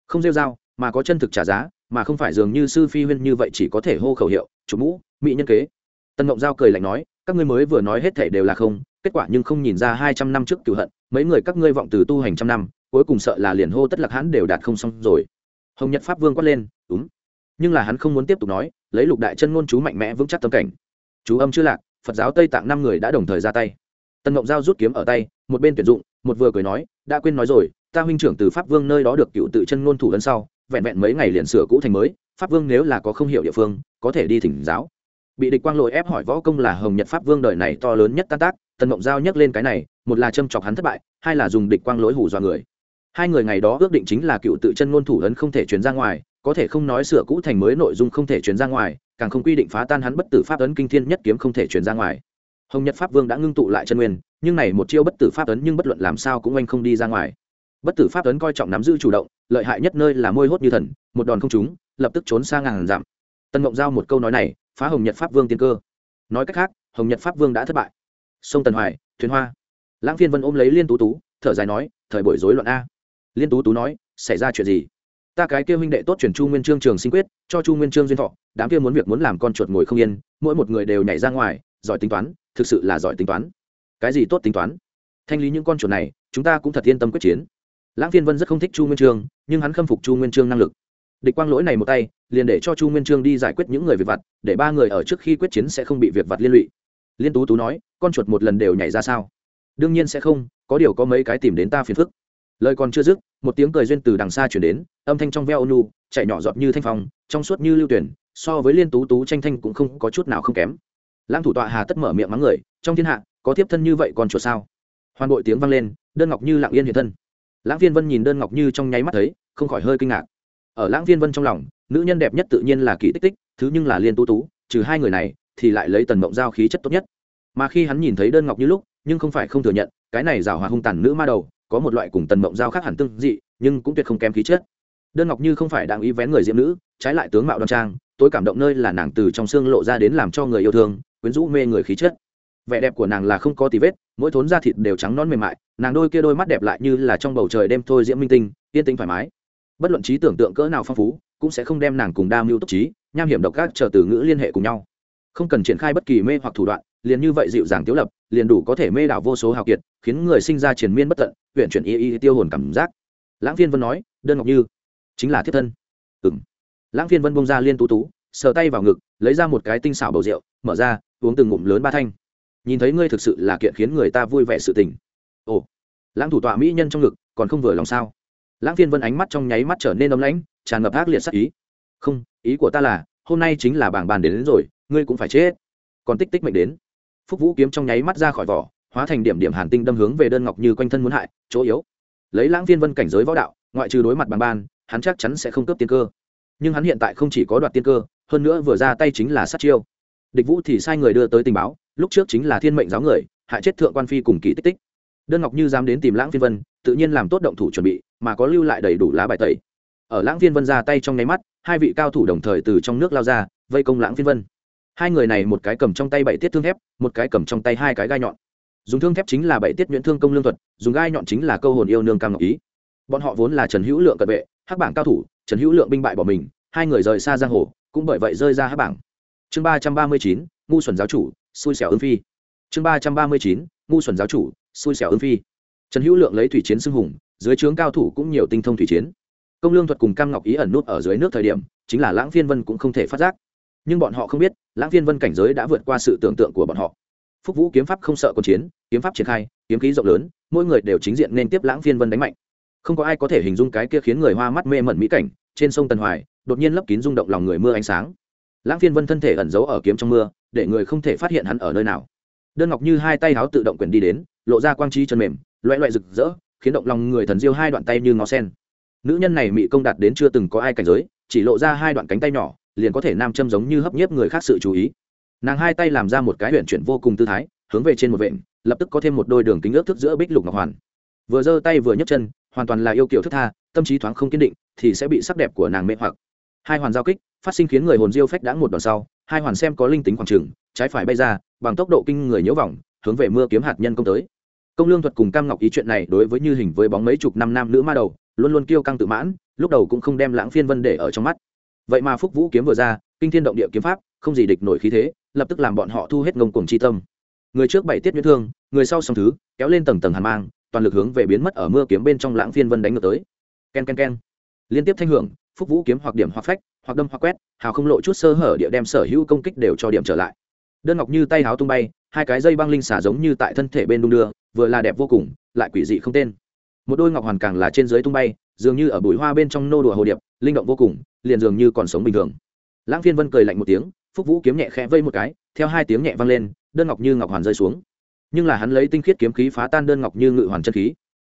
Không rêu dao mà có chân thực trả giá, mà không phải dường như sư phi huyên như vậy chỉ có thể hô khẩu hiệu, chủ mũ, mỹ nhân kế. Tân ngộng giao cười lạnh nói, các ngươi mới vừa nói hết thể đều là không, kết quả nhưng không nhìn ra hai trăm năm trước cựu hận mấy người các ngươi vọng từ tu hành trăm năm, cuối cùng sợ là liền hô tất lạc hắn đều đạt không xong rồi. Hồng nhật pháp vương quát lên đúng nhưng là hắn không muốn tiếp tục nói, lấy lục đại chân ngôn chú mạnh mẽ vững chắc tâm cảnh. Chú âm chưa lạc, phật giáo tây tạng năm người đã đồng thời ra tay. Tân ngộng giao rút kiếm ở tay, một bên tuyển dụng, một vừa cười nói, đã quên nói rồi, ta huynh trưởng từ pháp vương nơi đó được cựu tự chân ngôn thủ ấn sau, vẹn vẹn mấy ngày liền sửa cũ thành mới, pháp vương nếu là có không hiểu địa phương, có thể đi thỉnh giáo bị địch quang lội ép hỏi võ công là hồng nhật pháp vương đời này to lớn nhất tan tác, tần mộng giao nhắc lên cái này, một là châm chọc hắn thất bại, hai là dùng địch quang lỗi hủ dọa người. Hai người ngày đó ước định chính là cựu tự chân ngôn thủ ấn không thể chuyển ra ngoài, có thể không nói sửa cũ thành mới nội dung không thể chuyển ra ngoài, càng không quy định phá tan hắn bất tử pháp ấn kinh thiên nhất kiếm không thể chuyển ra ngoài. Hồng nhật pháp vương đã ngưng tụ lại chân nguyên, nhưng này một chiêu bất tử pháp ấn nhưng bất luận làm sao cũng anh không đi ra ngoài. Bất tử pháp ấn coi trọng nắm giữ chủ động, lợi hại nhất nơi là môi hốt như thần, một đòn không trúng, lập tức trốn xa ngàn dặm. Tân mộng giao một câu nói này phá hồng nhật pháp vương tiên cơ. Nói cách khác, hồng nhật pháp vương đã thất bại. Sông tần hoài, thuyền hoa. Lãng phiên vân ôm lấy liên tú tú, thở dài nói, thời buổi rối loạn a. Liên tú tú nói, xảy ra chuyện gì? Ta cái kia huynh đệ tốt chuyển chu nguyên trương trường sinh quyết, cho chu nguyên trương duyên thọ, đám kia muốn việc muốn làm con chuột ngồi không yên, mỗi một người đều nhảy ra ngoài, giỏi tính toán, thực sự là giỏi tính toán. Cái gì tốt tính toán? Thanh lý những con chuột này, chúng ta cũng thật yên tâm quyết chiến. Lãng phiên vân rất không thích chu nguyên trương, nhưng hắn khâm phục chu nguyên trương năng lực. Địch quang lỗi này một tay liền để cho chu nguyên trương đi giải quyết những người việc vặt, để ba người ở trước khi quyết chiến sẽ không bị việc vặt liên lụy. Liên tú tú nói, con chuột một lần đều nhảy ra sao? Đương nhiên sẽ không, có điều có mấy cái tìm đến ta phiền phức. Lời còn chưa dứt, một tiếng cười duyên từ đằng xa chuyển đến, âm thanh trong veo ônu chạy nhỏ giọt như thanh phong, trong suốt như lưu tuyển, so với liên tú tú tranh thanh cũng không có chút nào không kém. Lãng thủ tọa hà tất mở miệng mắng người, trong thiên hạ, có tiếp thân như vậy còn chuột sao? Hoàn bội tiếng vang lên, đơn ngọc như lặng yên hiện thân. Lãng viên vân nhìn đơn ngọc như trong nháy mắt thấy, không khỏi hơi kinh ngạc. Ở lãng viên vân trong lòng nữ nhân đẹp nhất tự nhiên là kỳ tích tích, thứ nhưng là liên tú tú, trừ hai người này thì lại lấy tần mộng giao khí chất tốt nhất. Mà khi hắn nhìn thấy đơn ngọc như lúc, nhưng không phải không thừa nhận, cái này rào hòa hung tàn nữ ma đầu, có một loại cùng tần mộng giao khác hẳn tương dị, nhưng cũng tuyệt không kém khí chất. Đơn ngọc như không phải đang ý vén người diễm nữ, trái lại tướng mạo đoan trang, tối cảm động nơi là nàng từ trong xương lộ ra đến làm cho người yêu thương, quyến rũ mê người khí chất. Vẻ đẹp của nàng là không có tì vết, mỗi thốn da thịt đều trắng non mềm mại, nàng đôi kia đôi mắt đẹp lại như là trong bầu trời đêm thôi diễm minh tinh, yên tĩnh thoải mái. Bất luận trí tưởng tượng cỡ nào phong phú cũng sẽ không đem nàng cùng đa mưu túc trí, nham hiểm độc các chờ từ ngữ liên hệ cùng nhau. Không cần triển khai bất kỳ mê hoặc thủ đoạn, liền như vậy dịu dàng tiếu lập, liền đủ có thể mê đảo vô số hào kiệt, khiến người sinh ra triền miên bất tận, huyện chuyển y y tiêu hồn cảm giác. Lãng phiên vân nói, đơn ngọc như, chính là thiết thân. Ừng lãng phiên vân bông ra liên tú tú, sờ tay vào ngực, lấy ra một cái tinh xảo bầu rượu, mở ra, uống từng ngụm lớn ba thanh. Nhìn thấy ngươi thực sự là kiện khiến người ta vui vẻ sự tình. Ồ. Lãng thủ tọa mỹ nhân trong ngực, còn không vừa lòng sao? Lãng phiên vân ánh mắt trong nháy mắt trở nên ấm lãnh tràn ngập ác liệt sắc ý. Không ý của ta là hôm nay chính là bảng bàn đến, đến rồi ngươi cũng phải chết. Còn tích tích mệnh đến. Phúc vũ kiếm trong nháy mắt ra khỏi vỏ hóa thành điểm điểm hàn tinh đâm hướng về đơn ngọc như quanh thân muốn hại chỗ yếu. Lấy lãng phiên vân cảnh giới võ đạo ngoại trừ đối mặt bằng ban hắn chắc chắn sẽ không cướp tiên cơ. Nhưng hắn hiện tại không chỉ có đoạt tiên cơ hơn nữa vừa ra tay chính là sát chiêu. Địch vũ thì sai người đưa tới tình báo lúc trước chính là thiên mệnh giáo người hại chết thượng quan phi cùng kỳ tích tích. Đơn ngọc như dám đến tìm lãng phiên vân tự nhiên làm tốt động thủ chuẩn bị mà có lưu lại đầy đủ lá bài tẩy ở lãng phiên vân ra tay trong nháy mắt, hai vị cao thủ đồng thời từ trong nước lao ra, vây công lãng phiên vân. Hai người này một cái cầm trong tay bảy tiết thương thép, một cái cầm trong tay hai cái gai nhọn. Dùng thương thép chính là bảy tiết nhuyễn thương công lương thuật, dùng gai nhọn chính là câu hồn yêu nương cam ngọc ý. Bọn họ vốn là trần hữu lượng cận vệ, hắc bảng cao thủ, trần hữu lượng binh bại bỏ mình, hai người rời xa giang hồ, cũng bởi vậy rơi ra hắc bảng. Chương ba trăm ba mươi chín, ngu xuẩn giáo chủ, xui xẻo ưng phi. Chương ba trăm ba mươi chín, ngu xuẩn giáo chủ, xui xẻo ưng phi. Trần hữu lượng lấy thủy chiến xưng hùng, dưới trướng cao thủ cũng nhiều tinh thông thủy chiến công lương thuật cùng cam ngọc ý ẩn nút ở dưới nước thời điểm, chính là lãng phiên vân cũng không thể phát giác. Nhưng bọn họ không biết, lãng phiên vân cảnh giới đã vượt qua sự tưởng tượng của bọn họ. Phúc vũ kiếm pháp không sợ quân chiến, kiếm pháp triển khai, kiếm khí rộng lớn, mỗi người đều chính diện nên tiếp lãng phiên vân đánh mạnh. Không có ai có thể hình dung cái kia khiến người hoa mắt mê mẩn mỹ cảnh, trên sông tần hoài, đột nhiên lấp kín rung động lòng người mưa ánh sáng. Lãng phiên vân thân thể ẩn giấu ở kiếm trong mưa, để người không thể phát hiện hắn ở nơi nào. Đơn ngọc như hai tay háo tự động quyền đi đến, lộ ra quang trí chân mềm loẹ loẹ rực rỡ, khiến động lòng người thần diêu hai đoạn tay như ngó sen nữ nhân này mỹ công đạt đến chưa từng có ai cảnh giới, chỉ lộ ra hai đoạn cánh tay nhỏ, liền có thể nam châm giống như hấp nhiếp người khác sự chú ý. Nàng hai tay làm ra một cái huyện chuyển vô cùng tư thái, hướng về trên một vện, lập tức có thêm một đôi đường kính ước thức giữa bích lục ngọc hoàn. Vừa giơ tay vừa nhấc chân, hoàn toàn là yêu kiểu thức tha, tâm trí thoáng không kiên định, thì sẽ bị sắc đẹp của nàng mê hoặc. Hai hoàn giao kích, phát sinh khiến người hồn diêu phách đã một đòn sau, hai hoàn xem có linh tính khoảng trừng trái phải bay ra, bằng tốc độ kinh người nhớ vòng hướng về mưa kiếm hạt nhân công tới. Công lương thuật cùng cam ngọc ý chuyện này đối với như hình với bóng mấy chục năm nam nữ ma đầu luôn luôn kiêu căng tự mãn, lúc đầu cũng không đem lãng phiên vân để ở trong mắt. Vậy mà phúc vũ kiếm vừa ra, kinh thiên động địa kiếm pháp, không gì địch nổi khí thế, lập tức làm bọn họ thu hết ngông cuồng chi tâm. Người trước bảy tiết nhuyễn thương, người sau song thứ, kéo lên tầng tầng hàn mang, toàn lực hướng về biến mất ở mưa kiếm bên trong lãng phiên vân đánh ngược tới. Ken ken ken. Liên tiếp thanh hưởng, phúc vũ kiếm hoặc điểm hoặc phách, hoặc đâm hoặc quét, hào không lộ chút sơ hở địa đem sở hữu công kích đều cho điểm trở lại. Đơn ngọc như tay háo tung bay, hai cái dây băng linh xả giống như tại thân thể bên đung đưa, vừa là đẹp vô cùng, lại quỷ dị không tên một đôi ngọc hoàn càng là trên dưới tung bay, dường như ở bụi hoa bên trong nô đùa hồ điệp, linh động vô cùng, liền dường như còn sống bình thường. Lãng phiên vân cười lạnh một tiếng, phúc vũ kiếm nhẹ khẽ vây một cái, theo hai tiếng nhẹ vang lên, đơn ngọc như ngọc hoàn rơi xuống. Nhưng là hắn lấy tinh khiết kiếm khí phá tan đơn ngọc như ngự hoàn chân khí.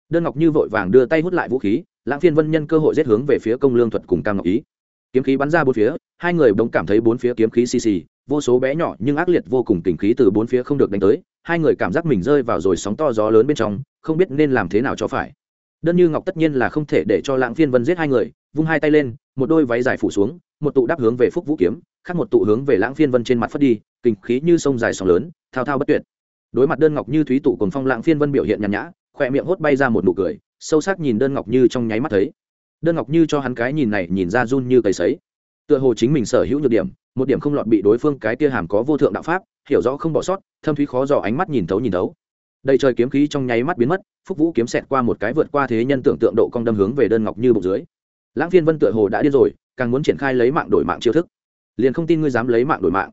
Đơn ngọc như vội vàng đưa tay hút lại vũ khí, lãng phiên vân nhân cơ hội rét hướng về phía công lương thuật cùng cam ngọc ý. Kiếm khí bắn ra bốn phía, hai người bỗng cảm thấy bốn phía kiếm khí xì xì, vô số bé nhỏ nhưng ác liệt vô cùng tình khí từ bốn phía không được đánh tới hai người cảm giác mình rơi vào rồi sóng to gió lớn bên trong, không biết nên làm thế nào cho phải. Đơn như ngọc tất nhiên là không thể để cho lãng phiên vân giết hai người, vung hai tay lên, một đôi váy dài phủ xuống, một tụ đáp hướng về phúc vũ kiếm, khác một tụ hướng về lãng phiên vân trên mặt phất đi, kinh khí như sông dài sóng lớn, thao thao bất tuyệt. Đối mặt đơn ngọc như thúy tụ cùng phong, lãng phiên vân biểu hiện nhàn nhã, khỏe miệng hốt bay ra một nụ cười, sâu sắc nhìn đơn ngọc như trong nháy mắt thấy. Đơn ngọc như cho hắn cái nhìn này, nhìn ra run như cầy sấy. Tựa hồ chính mình sở hữu nhược điểm một điểm không lọt bị đối phương cái tia hàm có vô thượng đạo pháp, hiểu rõ không bỏ sót, thâm thúy khó dò ánh mắt nhìn thấu nhìn thấu. Đầy trời kiếm khí trong nháy mắt biến mất, phúc vũ kiếm xẹt qua một cái vượt qua thế nhân tưởng tượng độ cong đâm hướng về đơn ngọc như bụng dưới. Lãng phiên vân tựa hồ đã điên rồi, càng muốn triển khai lấy mạng đổi mạng chiêu thức. Liền không tin ngươi dám lấy mạng đổi mạng.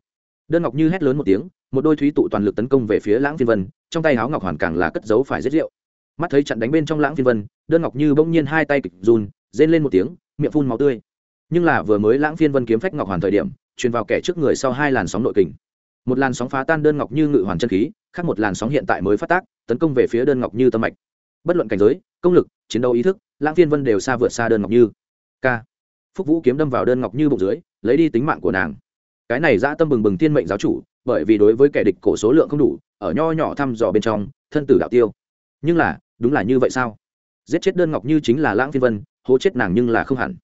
Đơn ngọc như hét lớn một tiếng, một đôi thúy tụ toàn lực tấn công về phía lãng phiên vân, trong tay háo ngọc hoàn càng là cất giấu phải giết rượu. Mắt thấy chặn đánh bên trong lãng phiên vân, đơn ngọc như bỗng nhiên hai tay kịch run, rên lên một tiếng, miệng phun máu tươi. Nhưng là vừa mới lãng phiên vân kiếm phách ngọc hoàn thời điểm truyền vào kẻ trước người sau hai làn sóng nội kình. Một làn sóng phá tan đơn ngọc như ngự hoàn chân khí, khác một làn sóng hiện tại mới phát tác, tấn công về phía đơn ngọc như tâm mạch. Bất luận cảnh giới, công lực, chiến đấu ý thức, lãng phiên vân đều xa vượt xa đơn ngọc như. K. Phúc vũ kiếm đâm vào đơn ngọc như bụng dưới, lấy đi tính mạng của nàng. Cái này dã tâm bừng bừng thiên mệnh giáo chủ, bởi vì đối với kẻ địch cổ số lượng không đủ, ở nho nhỏ thăm dò bên trong, thân tử đạo tiêu. Nhưng là, đúng là như vậy sao? Giết chết đơn ngọc như chính là lãng phiên vân, hố chết nàng nhưng là không hẳn.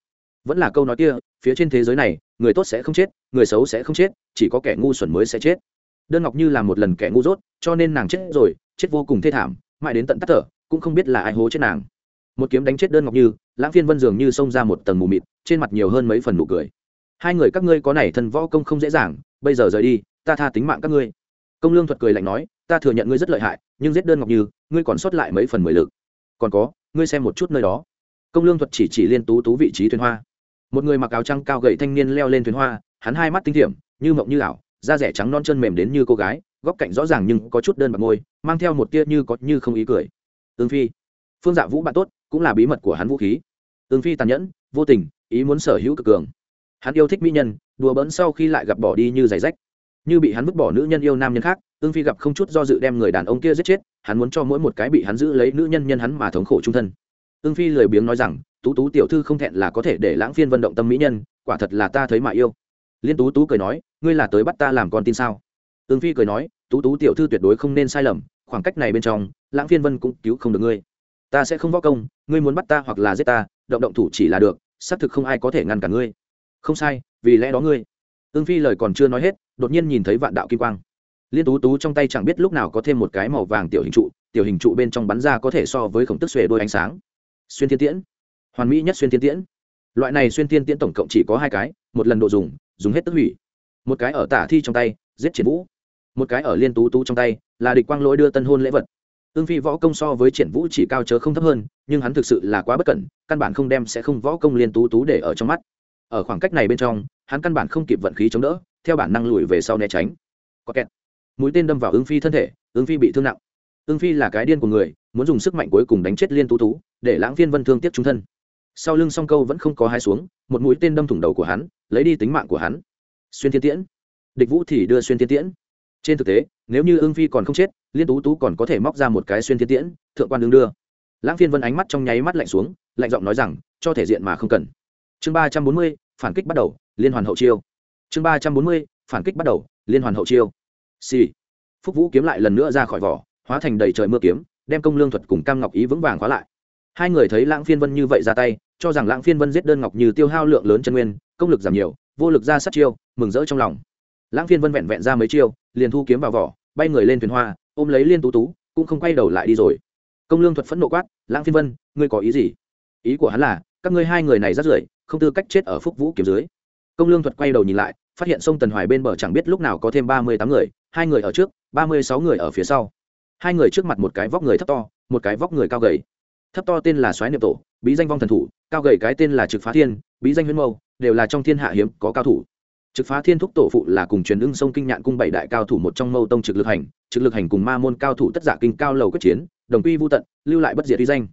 Vẫn là câu nói kia phía trên thế giới này, người tốt sẽ không chết, người xấu sẽ không chết, chỉ có kẻ ngu xuẩn mới sẽ chết. Đơn ngọc như là một lần kẻ ngu dốt, cho nên nàng chết rồi, chết vô cùng thê thảm, mãi đến tận tắt thở, cũng không biết là ai hố chết nàng. Một kiếm đánh chết đơn ngọc như, lãng phiên vân dường như xông ra một tầng mù mịt, trên mặt nhiều hơn mấy phần nụ cười. Hai người các ngươi có này thân võ công không dễ dàng, bây giờ rời đi, ta tha tính mạng các ngươi. Công lương thuật cười lạnh nói, ta thừa nhận ngươi rất lợi hại, nhưng giết đơn ngọc như, ngươi còn sót lại mấy phần mười lực. Còn có, ngươi xem một chút nơi đó. Công lương thuật chỉ chỉ liên tú tú vị trí thuyền hoa một người mặc áo trăng cao gậy thanh niên leo lên thuyền hoa, hắn hai mắt tinh thiểm, như mộng như ảo, da rẻ trắng non chân mềm đến như cô gái, góc cạnh rõ ràng nhưng có chút đơn bạc môi, mang theo một tia như có như không ý cười. Ương phi, phương dạ vũ bạn tốt, cũng là bí mật của hắn vũ khí. Ương phi tàn nhẫn, vô tình, ý muốn sở hữu cực cường. Hắn yêu thích mỹ nhân, đùa bỡn sau khi lại gặp bỏ đi như giày rách. Như bị hắn vứt bỏ nữ nhân yêu nam nhân khác ương phi gặp không chút do dự đem người đàn ông kia giết chết, hắn muốn cho mỗi một cái bị hắn giữ lấy nữ nhân nhân hắn mà thống khổ trung thân. Ương phi lười biếng nói rằng tú tú tiểu thư không thẹn là có thể để lãng phiên vận động tâm mỹ nhân, quả thật là ta thấy mà yêu. Liên tú tú cười nói, ngươi là tới bắt ta làm con tin sao? Tương phi cười nói, tú tú tiểu thư tuyệt đối không nên sai lầm, khoảng cách này bên trong, lãng phiên vân cũng cứu không được ngươi. Ta sẽ không võ công, ngươi muốn bắt ta hoặc là giết ta, động động thủ chỉ là được, xác thực không ai có thể ngăn cả ngươi. Không sai, vì lẽ đó ngươi. Tương phi lời còn chưa nói hết, đột nhiên nhìn thấy vạn đạo kim quang. Liên tú tú trong tay chẳng biết lúc nào có thêm một cái màu vàng tiểu hình trụ, tiểu hình trụ bên trong bắn ra có thể so với khổng tức xuề đôi ánh sáng. Xuyên thiên tiễn hoàn mỹ nhất xuyên thiên tiễn. Loại này xuyên thiên tiễn tổng cộng chỉ có hai cái, một lần độ dùng dùng hết tức hủy. Một cái ở tả thi trong tay, giết triển vũ. Một cái ở liên tú tú trong tay, là địch quang lỗi đưa tân hôn lễ vật. Ương phi võ công so với triển vũ chỉ cao chớ không thấp hơn, nhưng hắn thực sự là quá bất cẩn, căn bản không đem sẽ không võ công liên tú tú để ở trong mắt. Ở khoảng cách này bên trong, hắn căn bản không kịp vận khí chống đỡ, theo bản năng lùi về sau né tránh. Có kẹt. Mũi tên đâm vào ương phi thân thể ương phi bị thương nặng. Ương phi là cái điên của người, muốn dùng sức mạnh cuối cùng đánh chết liên tú tú, để lãng phiên vân thương tiếp trung thân sau lưng song câu vẫn không có hai xuống, một mũi tên đâm thủng đầu của hắn, lấy đi tính mạng của hắn. Xuyên thiên tiễn. Địch vũ thì đưa xuyên thiên tiễn. Trên thực tế, nếu như ương phi còn không chết, liên tú tú còn có thể móc ra một cái xuyên thiên tiễn, thượng quan đương đưa. Lãng phiên vân ánh mắt trong nháy mắt lạnh xuống, lạnh giọng nói rằng, cho thể diện mà không cần. Chương ba trăm bốn mươi, phản kích bắt đầu, liên hoàn hậu chiêu. Chương ba trăm bốn mươi, phản kích bắt đầu, liên hoàn hậu chiêu. Xì、sì. phúc vũ kiếm lại lần nữa ra khỏi vỏ, hóa thành đầy trời mưa kiếm, đem công lương thuật cùng cam ngọc ý vững vàng khóa lại hai người thấy lãng phiên vân như vậy ra tay, cho rằng lãng phiên vân giết đơn ngọc như tiêu hao lượng lớn chân nguyên, công lực giảm nhiều, vô lực ra sát chiêu, mừng rỡ trong lòng. Lãng phiên vân vẹn vẹn ra mấy chiêu, liền thu kiếm vào vỏ, bay người lên thuyền hoa, ôm lấy liên tú tú, cũng không quay đầu lại đi rồi. Công lương thuật phẫn nộ quát, lãng phiên vân, ngươi có ý gì? Ý của hắn là, các ngươi hai người này rất rưởi, không tư cách chết ở phúc vũ kiếm dưới. Công lương thuật quay đầu nhìn lại, phát hiện sông tần hoài bên bờ chẳng biết lúc nào có thêm ba mươi tám người, hai người ở trước, ba mươi sáu người ở phía sau. Hai người trước mặt một cái vóc người thấp to, một cái vóc người cao gầy thấp to tên là xoáy niệm tổ, bí danh vong thần thủ, cao gầy cái tên là trực phá thiên, bí danh Huyễn mâu, đều là trong thiên hạ hiếm có cao thủ. Trực phá thiên thúc tổ phụ là cùng truyền ưng sông kinh nhạn cung bảy đại cao thủ một trong mâu tông trực lực hành, trực lực hành cùng ma môn cao thủ tất giả kinh cao lầu quyết chiến, đồng quy vô tận, lưu lại bất diệt uy danh.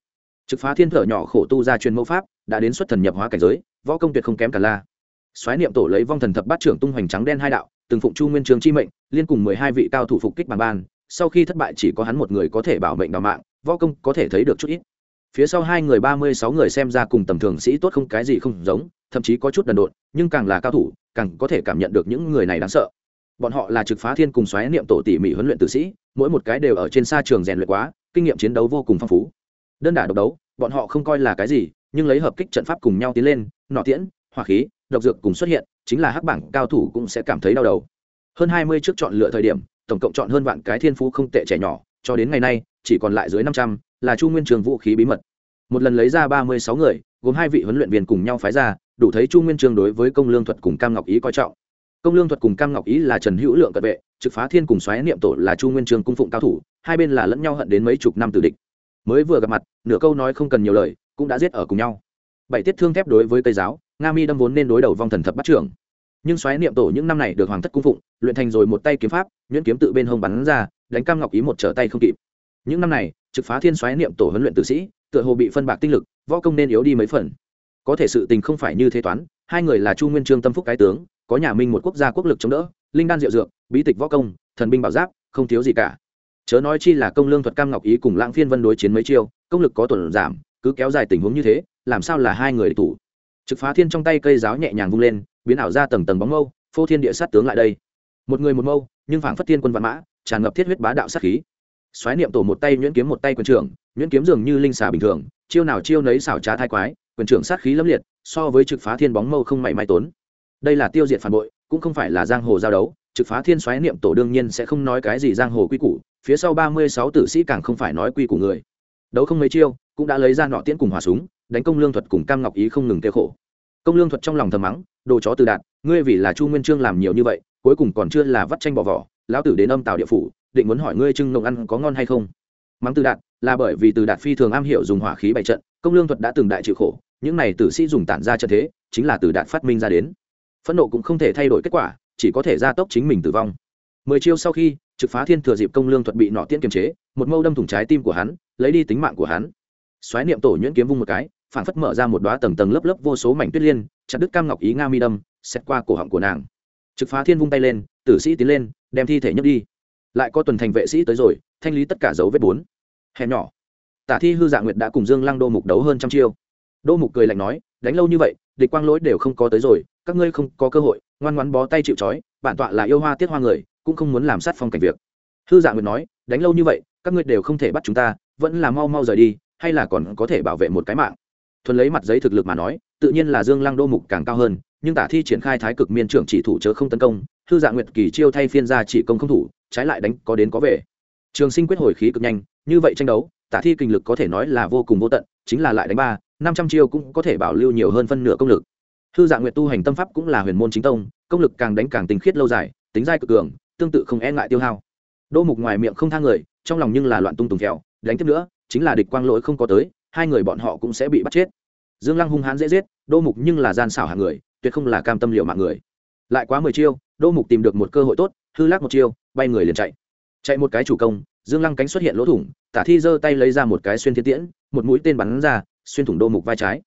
Trực phá thiên thở nhỏ khổ tu ra truyền mẫu pháp, đã đến xuất thần nhập hóa cảnh giới, võ công tuyệt không kém cả la. Xoáy niệm tổ lấy vong thần thập bát trưởng tung hoành trắng đen hai đạo, từng phụng chu nguyên trường chi mệnh, liên cùng mười hai vị cao thủ phục kích bàn ban, sau khi thất bại chỉ có hắn một người có thể bảo mệnh bảo mạng, võ công có thể thấy được chút ít phía sau hai người ba mươi sáu người xem ra cùng tầm thường sĩ tốt không cái gì không giống, thậm chí có chút đần độn, nhưng càng là cao thủ, càng có thể cảm nhận được những người này đáng sợ. Bọn họ là trực phá thiên cùng xoáy niệm tổ tỉ mỉ huấn luyện tử sĩ, mỗi một cái đều ở trên xa trường rèn luyện quá, kinh nghiệm chiến đấu vô cùng phong phú. Đơn đả độc đấu, bọn họ không coi là cái gì, nhưng lấy hợp kích trận pháp cùng nhau tiến lên, nọ tiễn, hỏa khí, độc dược cùng xuất hiện, chính là hắc bảng cao thủ cũng sẽ cảm thấy đau đầu. Hơn hai mươi trước chọn lựa thời điểm, tổng cộng chọn hơn vạn cái thiên phú không tệ trẻ nhỏ, cho đến ngày nay, chỉ còn lại dưới năm trăm là chu nguyên trường vũ khí bí mật. Một lần lấy ra ba mươi sáu người, gồm hai vị huấn luyện viên cùng nhau phái ra, đủ thấy chu nguyên trường đối với công lương thuật cùng cam ngọc ý coi trọng. Công lương thuật cùng cam ngọc ý là trần hữu lượng cận vệ, trực phá thiên cùng xoáy niệm tổ là chu nguyên trường cung phụng cao thủ, hai bên là lẫn nhau hận đến mấy chục năm tử địch. Mới vừa gặp mặt, nửa câu nói không cần nhiều lời, cũng đã giết ở cùng nhau. Bảy tiết thương thép đối với cây giáo, nga mi đâm vốn nên đối đầu vong thần thập bắt trưởng. Nhưng xoáy niệm tổ những năm này được hoàng thất cung phụng, luyện thành rồi một tay kiếm pháp, nhuyễn kiếm tự bên hông bắn ra, đánh cam ngọc ý một trở tay không kịp những năm này, trực phá thiên xoáy niệm tổ huấn luyện tử sĩ, tựa hồ bị phân bạc tinh lực, võ công nên yếu đi mấy phần. Có thể sự tình không phải như thế toán, hai người là chu nguyên trương tâm phúc cái tướng, có nhà minh một quốc gia quốc lực chống đỡ, linh đan diệu dược, bí tịch võ công, thần binh bảo giáp, không thiếu gì cả. Chớ nói chi là công lương thuật cam ngọc ý cùng lãng phiên vân đối chiến mấy chiêu, công lực có tuần giảm, cứ kéo dài tình huống như thế, làm sao là hai người tủ trực phá thiên trong tay cây giáo nhẹ nhàng vung lên, biến ảo ra tầng tầng bóng mâu, phô thiên địa sát tướng lại đây. Một người một mâu, nhưng phảng phất thiên quân văn mã, tràn ngập thiết huyết bá đạo sát khí xoáy niệm tổ một tay nhuyễn kiếm một tay quyền trưởng, nhuyễn kiếm dường như linh xà bình thường, chiêu nào chiêu nấy xảo trá thai quái, quyền trưởng sát khí lâm liệt, so với trực phá thiên bóng mâu không mảy may tốn. Đây là tiêu diệt phản bội, cũng không phải là giang hồ giao đấu, trực phá thiên xoáy niệm tổ đương nhiên sẽ không nói cái gì giang hồ quy củ, phía sau ba mươi sáu tử sĩ càng không phải nói quy củ người. Đấu không mấy chiêu, cũng đã lấy ra nọ tiễn cùng hỏa súng, đánh công lương thuật cùng cam ngọc ý không ngừng kêu khổ. Công lương thuật trong lòng thầm mắng, đồ chó từ đạt ngươi vì là chu nguyên trương làm nhiều như vậy, cuối cùng còn chưa là vắt tranh bỏ vỏ, lão tử đến âm tào địa phủ định muốn hỏi ngươi trưng nồng ăn có ngon hay không? Mắng từ đạt, là bởi vì từ đạt phi thường am hiểu dùng hỏa khí bày trận, công lương thuật đã từng đại chịu khổ, những này tử sĩ dùng tản ra trận thế, chính là từ đạt phát minh ra đến. Phẫn nộ cũng không thể thay đổi kết quả, chỉ có thể gia tốc chính mình tử vong. Mười chiêu sau khi, trực phá thiên thừa dịp công lương thuật bị nọ tiễn kiềm chế, một mâu đâm thủng trái tim của hắn, lấy đi tính mạng của hắn. Xoáy niệm tổ nhuyễn kiếm vung một cái, phản phất mở ra một đoá tầng tầng lớp lớp vô số mảnh tuyết liên, chặt đứt cam ngọc ý nga mi đâm xét qua cổ họng của nàng. Trực phá thiên vung tay lên, tử sĩ tiến lên, đem thi thể nhấc đi lại có tuần thành vệ sĩ tới rồi, thanh lý tất cả dấu vết bốn. Hẻm nhỏ. Tả thi hư dạ nguyệt đã cùng dương lăng đô mục đấu hơn trăm chiêu. Đô mục cười lạnh nói, đánh lâu như vậy, địch quang lỗi đều không có tới rồi, các ngươi không có cơ hội, ngoan ngoãn bó tay chịu trói, bản tọa là yêu hoa tiết hoa người, cũng không muốn làm sát phong cảnh việc. Hư dạ nguyệt nói, đánh lâu như vậy, các ngươi đều không thể bắt chúng ta, vẫn là mau mau rời đi, hay là còn có thể bảo vệ một cái mạng. Thuần lấy mặt giấy thực lực mà nói, tự nhiên là dương lăng đô mục càng cao hơn, nhưng tả thi triển khai thái cực miên trưởng chỉ thủ chớ không tấn công, hư dạ nguyệt kỳ chiêu thay phiên ra chỉ công không thủ trái lại đánh có đến có về. Trường sinh quyết hồi khí cực nhanh, như vậy tranh đấu, tả thi kinh lực có thể nói là vô cùng vô tận, chính là lại đánh ba, năm trăm chiêu cũng có thể bảo lưu nhiều hơn phân nửa công lực. Thư dạ nguyệt tu hành tâm pháp cũng là huyền môn chính tông, công lực càng đánh càng tinh khiết lâu dài, tính dai cực cường, tương tự không e ngại tiêu hao. Đô mục ngoài miệng không thang người, trong lòng nhưng là loạn tung tùng kẹo, đánh tiếp nữa, chính là địch quang lỗi không có tới, hai người bọn họ cũng sẽ bị bắt chết. Dương lăng hung hãn dễ giết, đô mục nhưng là gian xảo hạng người, tuyệt không là cam tâm liệu mạng người. Lại quá mười chiêu đô mục tìm được một cơ hội tốt, hư lắc một chiêu, bay người liền chạy. Chạy một cái chủ công, dương lăng cánh xuất hiện lỗ thủng, tả thi giơ tay lấy ra một cái xuyên thiên tiễn, một mũi tên bắn ra, xuyên thủng đô mục vai trái.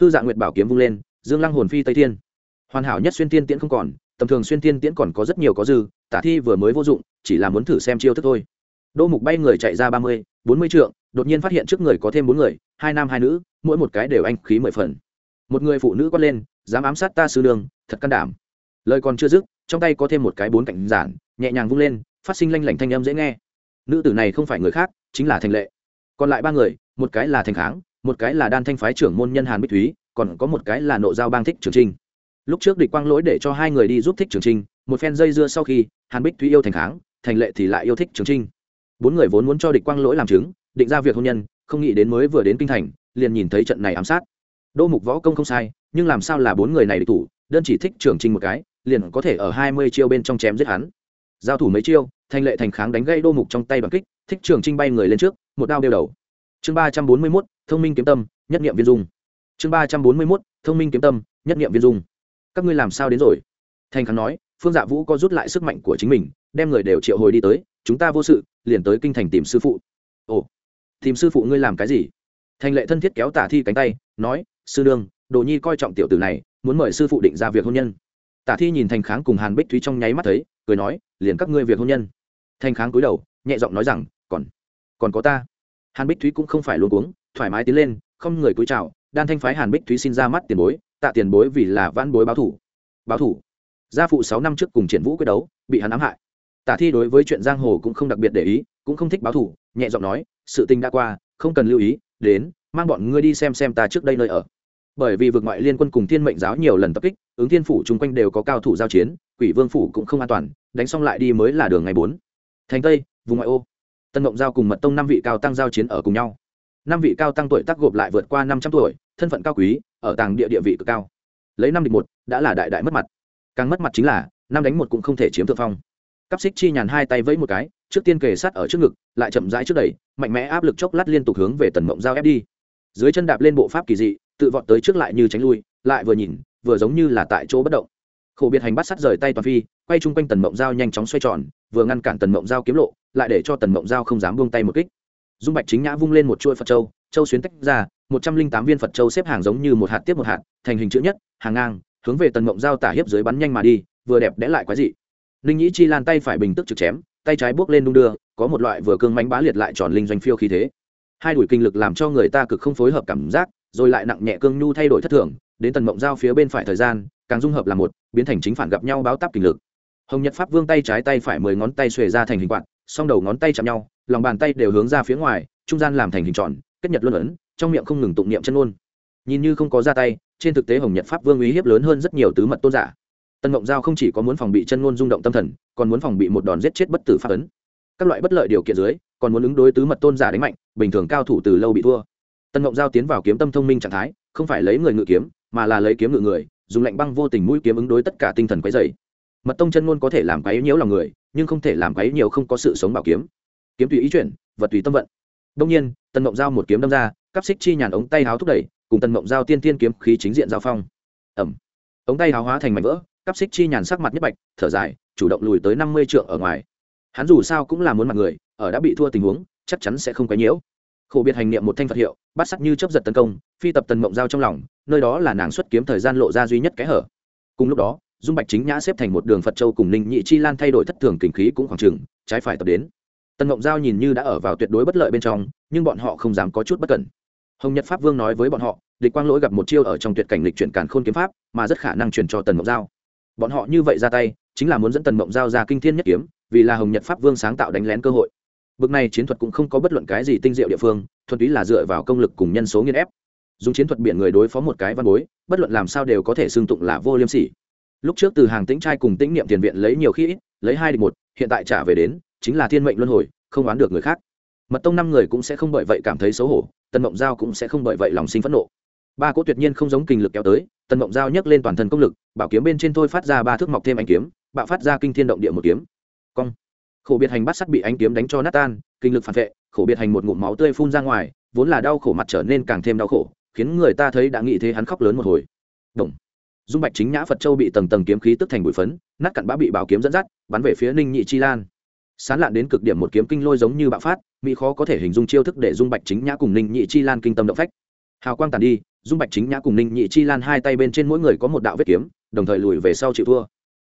Hư dạng nguyệt bảo kiếm vung lên, dương lăng hồn phi tây thiên. Hoàn hảo nhất xuyên thiên tiễn không còn, tầm thường xuyên thiên tiễn còn có rất nhiều có dư, tả thi vừa mới vô dụng, chỉ là muốn thử xem chiêu thức thôi. Đô mục bay người chạy ra ba mươi, bốn mươi trượng, đột nhiên phát hiện trước người có thêm bốn người, hai nam hai nữ, mỗi một cái đều anh khí mười phần. Một người phụ nữ quát lên, dám ám sát ta sư đường thật can đảm lời còn chưa dứt, trong tay có thêm một cái bốn cạnh giản, nhẹ nhàng vung lên, phát sinh lanh lảnh thanh âm dễ nghe. Nữ tử này không phải người khác, chính là thành lệ. Còn lại ba người, một cái là thành kháng, một cái là đan thanh phái trưởng môn nhân hàn bích thúy, còn có một cái là nộ giao bang thích trường trinh. Lúc trước địch quang lỗi để cho hai người đi giúp thích trường trinh, một phen dây dưa sau khi, hàn bích thúy yêu thành kháng, thành lệ thì lại yêu thích trường trinh. Bốn người vốn muốn cho địch quang lỗi làm chứng, định ra việc hôn nhân, không nghĩ đến mới vừa đến kinh thành, liền nhìn thấy trận này ám sát. Đô mục võ công không sai, nhưng làm sao là bốn người này địch thủ, đơn chỉ thích trường trinh một cái liền có thể ở hai mươi chiêu bên trong chém giết hắn. Giao thủ mấy chiêu, thanh lệ thành kháng đánh gây đô mục trong tay bằng kích, thích trường trinh bay người lên trước, một đao đeo đầu. Chương ba trăm bốn mươi mốt, thông minh kiếm tâm, nhất nghiệm viên dung. Chương ba trăm bốn mươi mốt, thông minh kiếm tâm, nhất nghiệm viên dung. Các ngươi làm sao đến rồi? Thành kháng nói, phương dạ vũ có rút lại sức mạnh của chính mình, đem người đều triệu hồi đi tới, chúng ta vô sự, liền tới kinh thành tìm sư phụ. Ồ, tìm sư phụ ngươi làm cái gì? Thành lệ thân thiết kéo tả thi cánh tay, nói, sư đường đồ nhi coi trọng tiểu tử này, muốn mời sư phụ định ra việc hôn nhân tả thi nhìn thành kháng cùng hàn bích thúy trong nháy mắt thấy, cười nói, liền các ngươi việc hôn nhân. Thành kháng cúi đầu, nhẹ giọng nói rằng, còn còn có ta. Hàn bích thúy cũng không phải luôn cuống, thoải mái tiến lên, không người cúi chào, đan thanh phái hàn bích thúy xin ra mắt tiền bối, tạ tiền bối vì là vãn bối báo thủ. Báo thủ. Gia phụ sáu năm trước cùng triển vũ quyết đấu, bị hắn ám hại. Tả thi đối với chuyện giang hồ cũng không đặc biệt để ý, cũng không thích báo thủ, nhẹ giọng nói, sự tình đã qua, không cần lưu ý, đến, mang bọn ngươi đi xem xem ta trước đây nơi ở bởi vì vực ngoại liên quân cùng thiên mệnh giáo nhiều lần tập kích, ứng thiên phủ chung quanh đều có cao thủ giao chiến, quỷ vương phủ cũng không an toàn, đánh xong lại đi mới là đường ngày bốn. Thành tây, vùng ngoại ô. Tân mộng giao cùng mật tông năm vị cao tăng giao chiến ở cùng nhau. Năm vị cao tăng tuổi tác gộp lại vượt qua năm trăm tuổi, thân phận cao quý, ở tàng địa địa vị cực cao. Lấy năm địch một, đã là đại đại mất mặt. Càng mất mặt chính là, năm đánh một cũng không thể chiếm thượng phong. Cắp xích chi nhàn hai tay vẫy một cái, trước tiên kề sát ở trước ngực, lại chậm rãi trước đẩy, mạnh mẽ áp lực chốc lát liên tục hướng về tần mộng giao ép đi. Dưới chân đạp lên bộ pháp kỳ dị tự vọt tới trước lại như tránh lui, lại vừa nhìn, vừa giống như là tại chỗ bất động. Khổ biệt hành bắt sắt rời tay toàn phi, quay chung quanh tần mộng giao nhanh chóng xoay tròn, vừa ngăn cản tần mộng giao kiếm lộ, lại để cho tần mộng giao không dám buông tay một kích. Dung bạch chính nhã vung lên một chuỗi phật châu châu xuyến tách ra, một trăm linh tám viên phật châu xếp hàng giống như một hạt tiếp một hạt, thành hình chữ nhất, hàng ngang, hướng về tần mộng giao tả hiếp dưới bắn nhanh mà đi, vừa đẹp đẽ lại quái dị. Ninh nhĩ chi lan tay phải bình tức trực chém, tay trái bước lên đung đưa, có một loại vừa cương mánh bá liệt lại tròn linh doanh phiêu khí thế. Hai đuổi kinh lực làm cho người ta cực không phối hợp cảm giác rồi lại nặng nhẹ cương nhu thay đổi thất thường, đến tần mộng giao phía bên phải thời gian, càng dung hợp là một, biến thành chính phản gặp nhau báo táp kình lực. Hồng nhật pháp vương tay trái tay phải mười ngón tay xuề ra thành hình quạt, song đầu ngón tay chạm nhau, lòng bàn tay đều hướng ra phía ngoài, trung gian làm thành hình tròn, kết nhật luân ấn, trong miệng không ngừng tụng niệm chân ngôn. Nhìn như không có ra tay, trên thực tế hồng nhật pháp vương uy hiếp lớn hơn rất nhiều tứ mật tôn giả. Tân mộng giao không chỉ có muốn phòng bị chân ngôn rung động tâm thần, còn muốn phòng bị một đòn giết chết bất tử pháp ấn. Các loại bất lợi điều kiện dưới, còn muốn ứng đối tứ mật tôn giả đánh mạnh, bình thường cao thủ từ lâu bị thua tân mộng giao tiến vào kiếm tâm thông minh trạng thái, không phải lấy người ngự kiếm, mà là lấy kiếm ngự người, dùng lạnh băng vô tình mũi kiếm ứng đối tất cả tinh thần quấy dày mật tông chân ngôn có thể làm quấy nhiễu lòng người, nhưng không thể làm quấy nhiều không có sự sống bảo kiếm. Kiếm tùy ý chuyển, vật tùy tâm vận. Đông nhiên tân mộng giao một kiếm đâm ra, cắp xích chi nhàn ống tay háo thúc đẩy, cùng tân mộng giao tiên tiên kiếm khí chính diện giao phong. Ẩm ống tay háo hóa thành mảnh vỡ, cắp xích chi nhàn sắc mặt nhất bạch, thở dài, chủ động lùi tới năm mươi trượng ở ngoài. Hắn dù sao cũng là muốn mặt người, ở đã bị thua tình huống, chắc chắn sẽ không quấy nhiễu. Khổ biệt hành niệm một thanh phật hiệu bắt sắc như chấp giật tấn công, phi tập tần mộng giao trong lòng, nơi đó là nàng xuất kiếm thời gian lộ ra duy nhất cái hở. Cùng lúc đó, dung bạch chính nhã xếp thành một đường phật châu cùng ninh nhị chi lan thay đổi thất thường kinh khí cũng khoảng trừng trái phải tập đến. Tần mộng giao nhìn như đã ở vào tuyệt đối bất lợi bên trong, nhưng bọn họ không dám có chút bất cẩn. Hồng nhật pháp vương nói với bọn họ, địch quang lỗi gặp một chiêu ở trong tuyệt cảnh lịch chuyển càn khôn kiếm pháp, mà rất khả năng truyền cho tần mộng giao. Bọn họ như vậy ra tay, chính là muốn dẫn tần mộng giao ra kinh thiên nhất kiếm, vì là hồng nhật pháp vương sáng tạo đánh lén cơ hội. Bực này chiến thuật cũng không có bất luận cái gì tinh diệu địa phương thuần túy là dựa vào công lực cùng nhân số nghiên ép. Dùng chiến thuật biển người đối phó một cái văn bối, bất luận làm sao đều có thể xương tụng là vô liêm sỉ. Lúc trước từ hàng tĩnh trai cùng tĩnh niệm tiền viện lấy nhiều khi ít, lấy hai địch một, hiện tại trả về đến, chính là thiên mệnh luân hồi, không oán được người khác. Mật tông năm người cũng sẽ không bởi vậy cảm thấy xấu hổ, tần mộng giao cũng sẽ không bởi vậy lòng sinh phẫn nộ. Ba cỗ tuyệt nhiên không giống kinh lực kéo tới, tần mộng giao nhấc lên toàn thân công lực, bảo kiếm bên trên thôi phát ra ba thước mọc thêm ánh kiếm, bạo phát ra kinh thiên động địa một kiếm. Cong. Khổ biệt hành bắt sắt bị ánh kiếm đánh cho nát tan, kinh lực phản vệ khổ biệt hành một ngụm máu tươi phun ra ngoài, vốn là đau khổ mặt trở nên càng thêm đau khổ, khiến người ta thấy đã nghĩ thế hắn khóc lớn một hồi. Động. dung bạch chính nhã phật châu bị tầng tầng kiếm khí tức thành bụi phấn, nát cặn bã bị bảo kiếm dẫn dắt, bắn về phía ninh nhị chi lan. Sán lạn đến cực điểm một kiếm kinh lôi giống như bạo phát, mỹ khó có thể hình dung chiêu thức để dung bạch chính nhã cùng ninh nhị chi lan kinh tâm động phách. Hào quang tàn đi, dung bạch chính nhã cùng ninh nhị chi lan hai tay bên trên mỗi người có một đạo vết kiếm, đồng thời lùi về sau chịu thua.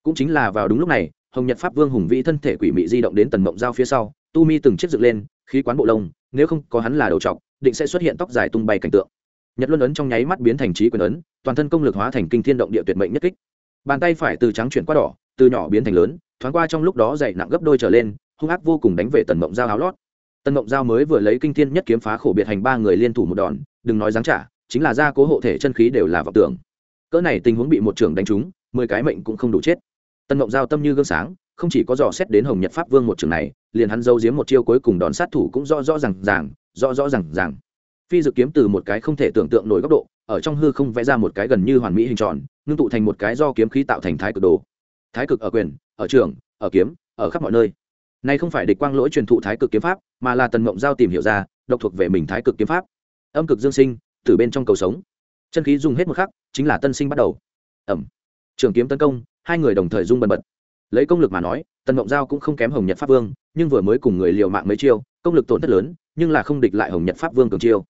Cũng chính là vào đúng lúc này, hồng nhật pháp vương hùng vĩ thân thể quỷ mị di động đến tần mộng giao phía sau tu mi từng chiếc dựng lên, khí quán bộ lông, nếu không có hắn là đầu trọc, định sẽ xuất hiện tóc dài tung bay cảnh tượng. Nhật luân ấn trong nháy mắt biến thành trí quyền ấn, toàn thân công lực hóa thành kinh thiên động địa tuyệt mệnh nhất kích. Bàn tay phải từ trắng chuyển qua đỏ, từ nhỏ biến thành lớn, thoáng qua trong lúc đó dày nặng gấp đôi trở lên, hung ác vô cùng đánh về tần mộng giao áo lót. Tần mộng giao mới vừa lấy kinh thiên nhất kiếm phá khổ biệt hành ba người liên thủ một đòn, đừng nói dáng trả, chính là gia cố hộ thể chân khí đều là vọng tưởng. Cỡ này tình huống bị một trưởng đánh trúng, mười cái mệnh cũng không đủ chết. Tần mộng giao tâm như gương sáng không chỉ có dò xét đến hồng nhật pháp vương một trường này, liền hắn giấu giếm một chiêu cuối cùng đòn sát thủ cũng rõ rõ rằng ràng, rõ rõ rằng ràng. Phi dự kiếm từ một cái không thể tưởng tượng nổi góc độ, ở trong hư không vẽ ra một cái gần như hoàn mỹ hình tròn, ngưng tụ thành một cái do kiếm khí tạo thành thái cực đồ. Thái cực ở quyền, ở trường, ở kiếm, ở khắp mọi nơi. Nay không phải địch quang lỗi truyền thụ thái cực kiếm pháp, mà là tần mộng giao tìm hiểu ra, độc thuộc về mình thái cực kiếm pháp. Âm cực dương sinh, từ bên trong cầu sống. Chân khí dùng hết một khắc, chính là tân sinh bắt đầu. Ẩm. Trường kiếm tấn công, hai người đồng thời dung bần bật lấy công lực mà nói, tần mộng giao cũng không kém hồng nhật pháp vương, nhưng vừa mới cùng người liều mạng mấy chiêu, công lực tổn thất lớn, nhưng là không địch lại hồng nhật pháp vương cường chiêu.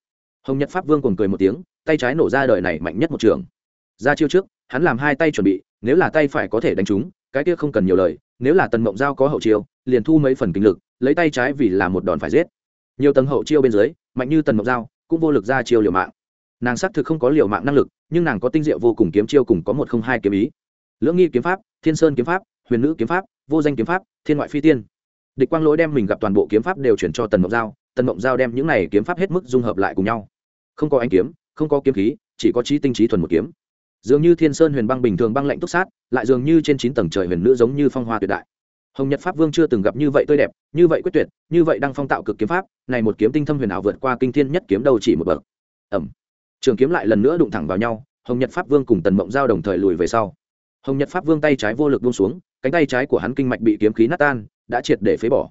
Hồng nhật pháp vương cùng cười một tiếng, tay trái nổ ra đời này mạnh nhất một trường. Ra chiêu trước, hắn làm hai tay chuẩn bị, nếu là tay phải có thể đánh trúng, cái kia không cần nhiều lời, nếu là tần mộng giao có hậu chiêu, liền thu mấy phần kinh lực, lấy tay trái vì là một đòn phải giết. Nhiều tầng hậu chiêu bên dưới, mạnh như tần mộng giao, cũng vô lực ra chiêu liều mạng. Nàng xác thực không có liều mạng năng lực, nhưng nàng có tinh diệu vô cùng kiếm chiêu cùng có một không hai kiếm ý. Lưỡng nghi kiếm pháp, thiên sơn kiếm pháp huyền nữ kiếm pháp, vô danh kiếm pháp, thiên ngoại phi tiên. Địch quang lỗi đem mình gặp toàn bộ kiếm pháp đều chuyển cho tần mộng giao, tần mộng giao đem những này kiếm pháp hết mức dung hợp lại cùng nhau. Không có anh kiếm, không có kiếm khí, chỉ có trí tinh trí thuần một kiếm. Dường như thiên sơn huyền băng bình thường băng lạnh túc sát, lại dường như trên chín tầng trời huyền nữ giống như phong hoa tuyệt đại. Hồng nhật pháp vương chưa từng gặp như vậy tươi đẹp, như vậy quyết tuyệt, như vậy đang phong tạo cực kiếm pháp, này một kiếm tinh thâm huyền ảo vượt qua kinh thiên nhất kiếm đầu chỉ một bậc. Ẩm trường kiếm lại lần nữa đụng thẳng vào nhau, hồng nhật pháp vương cùng tần mộng giao đồng thời lùi về sau hồng nhật pháp vương tay trái vô lực buông xuống, cánh tay trái của hắn kinh mạch bị kiếm khí nát tan, đã triệt để phế bỏ.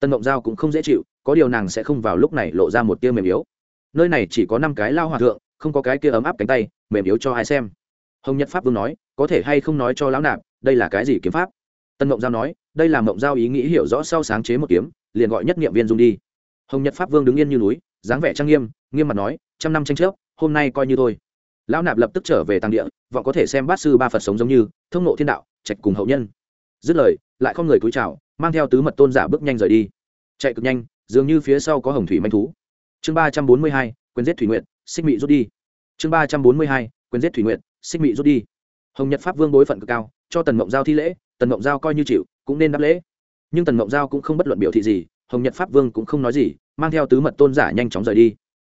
Tân mộng giao cũng không dễ chịu, có điều nàng sẽ không vào lúc này lộ ra một tia mềm yếu. Nơi này chỉ có năm cái lao hòa thượng, không có cái kia ấm áp cánh tay, mềm yếu cho ai xem. Hồng nhật pháp vương nói, có thể hay không nói cho lão nạp, đây là cái gì kiếm pháp? Tân mộng giao nói, đây là mộng giao ý nghĩ hiểu rõ sau sáng chế một kiếm, liền gọi nhất nghiệm viên dung đi. Hồng nhật pháp vương đứng yên như núi, dáng vẻ trang nghiêm nghiêm mặt nói, trăm năm tranh chấp, hôm nay coi như thôi lão nạp lập tức trở về tăng địa, vọng có thể xem bát sư ba phật sống giống như, thông nộ thiên đạo, trạch cùng hậu nhân. Dứt lời, lại không người cúi chào, mang theo tứ mật tôn giả bước nhanh rời đi. Chạy cực nhanh, dường như phía sau có hồng thủy manh thú. Chương ba trăm bốn mươi hai quyền giết thủy nguyện xích mị rút đi. Chương ba trăm bốn mươi hai quyền giết thủy nguyện xích mị rút đi. Hồng nhật pháp vương bối phận cực cao, cho tần mộng giao thi lễ, tần mộng giao coi như chịu, cũng nên đáp lễ. Nhưng tần mộng giao cũng không bất luận biểu thị gì, hồng nhật pháp vương cũng không nói gì, mang theo tứ mật tôn giả nhanh chóng rời đi.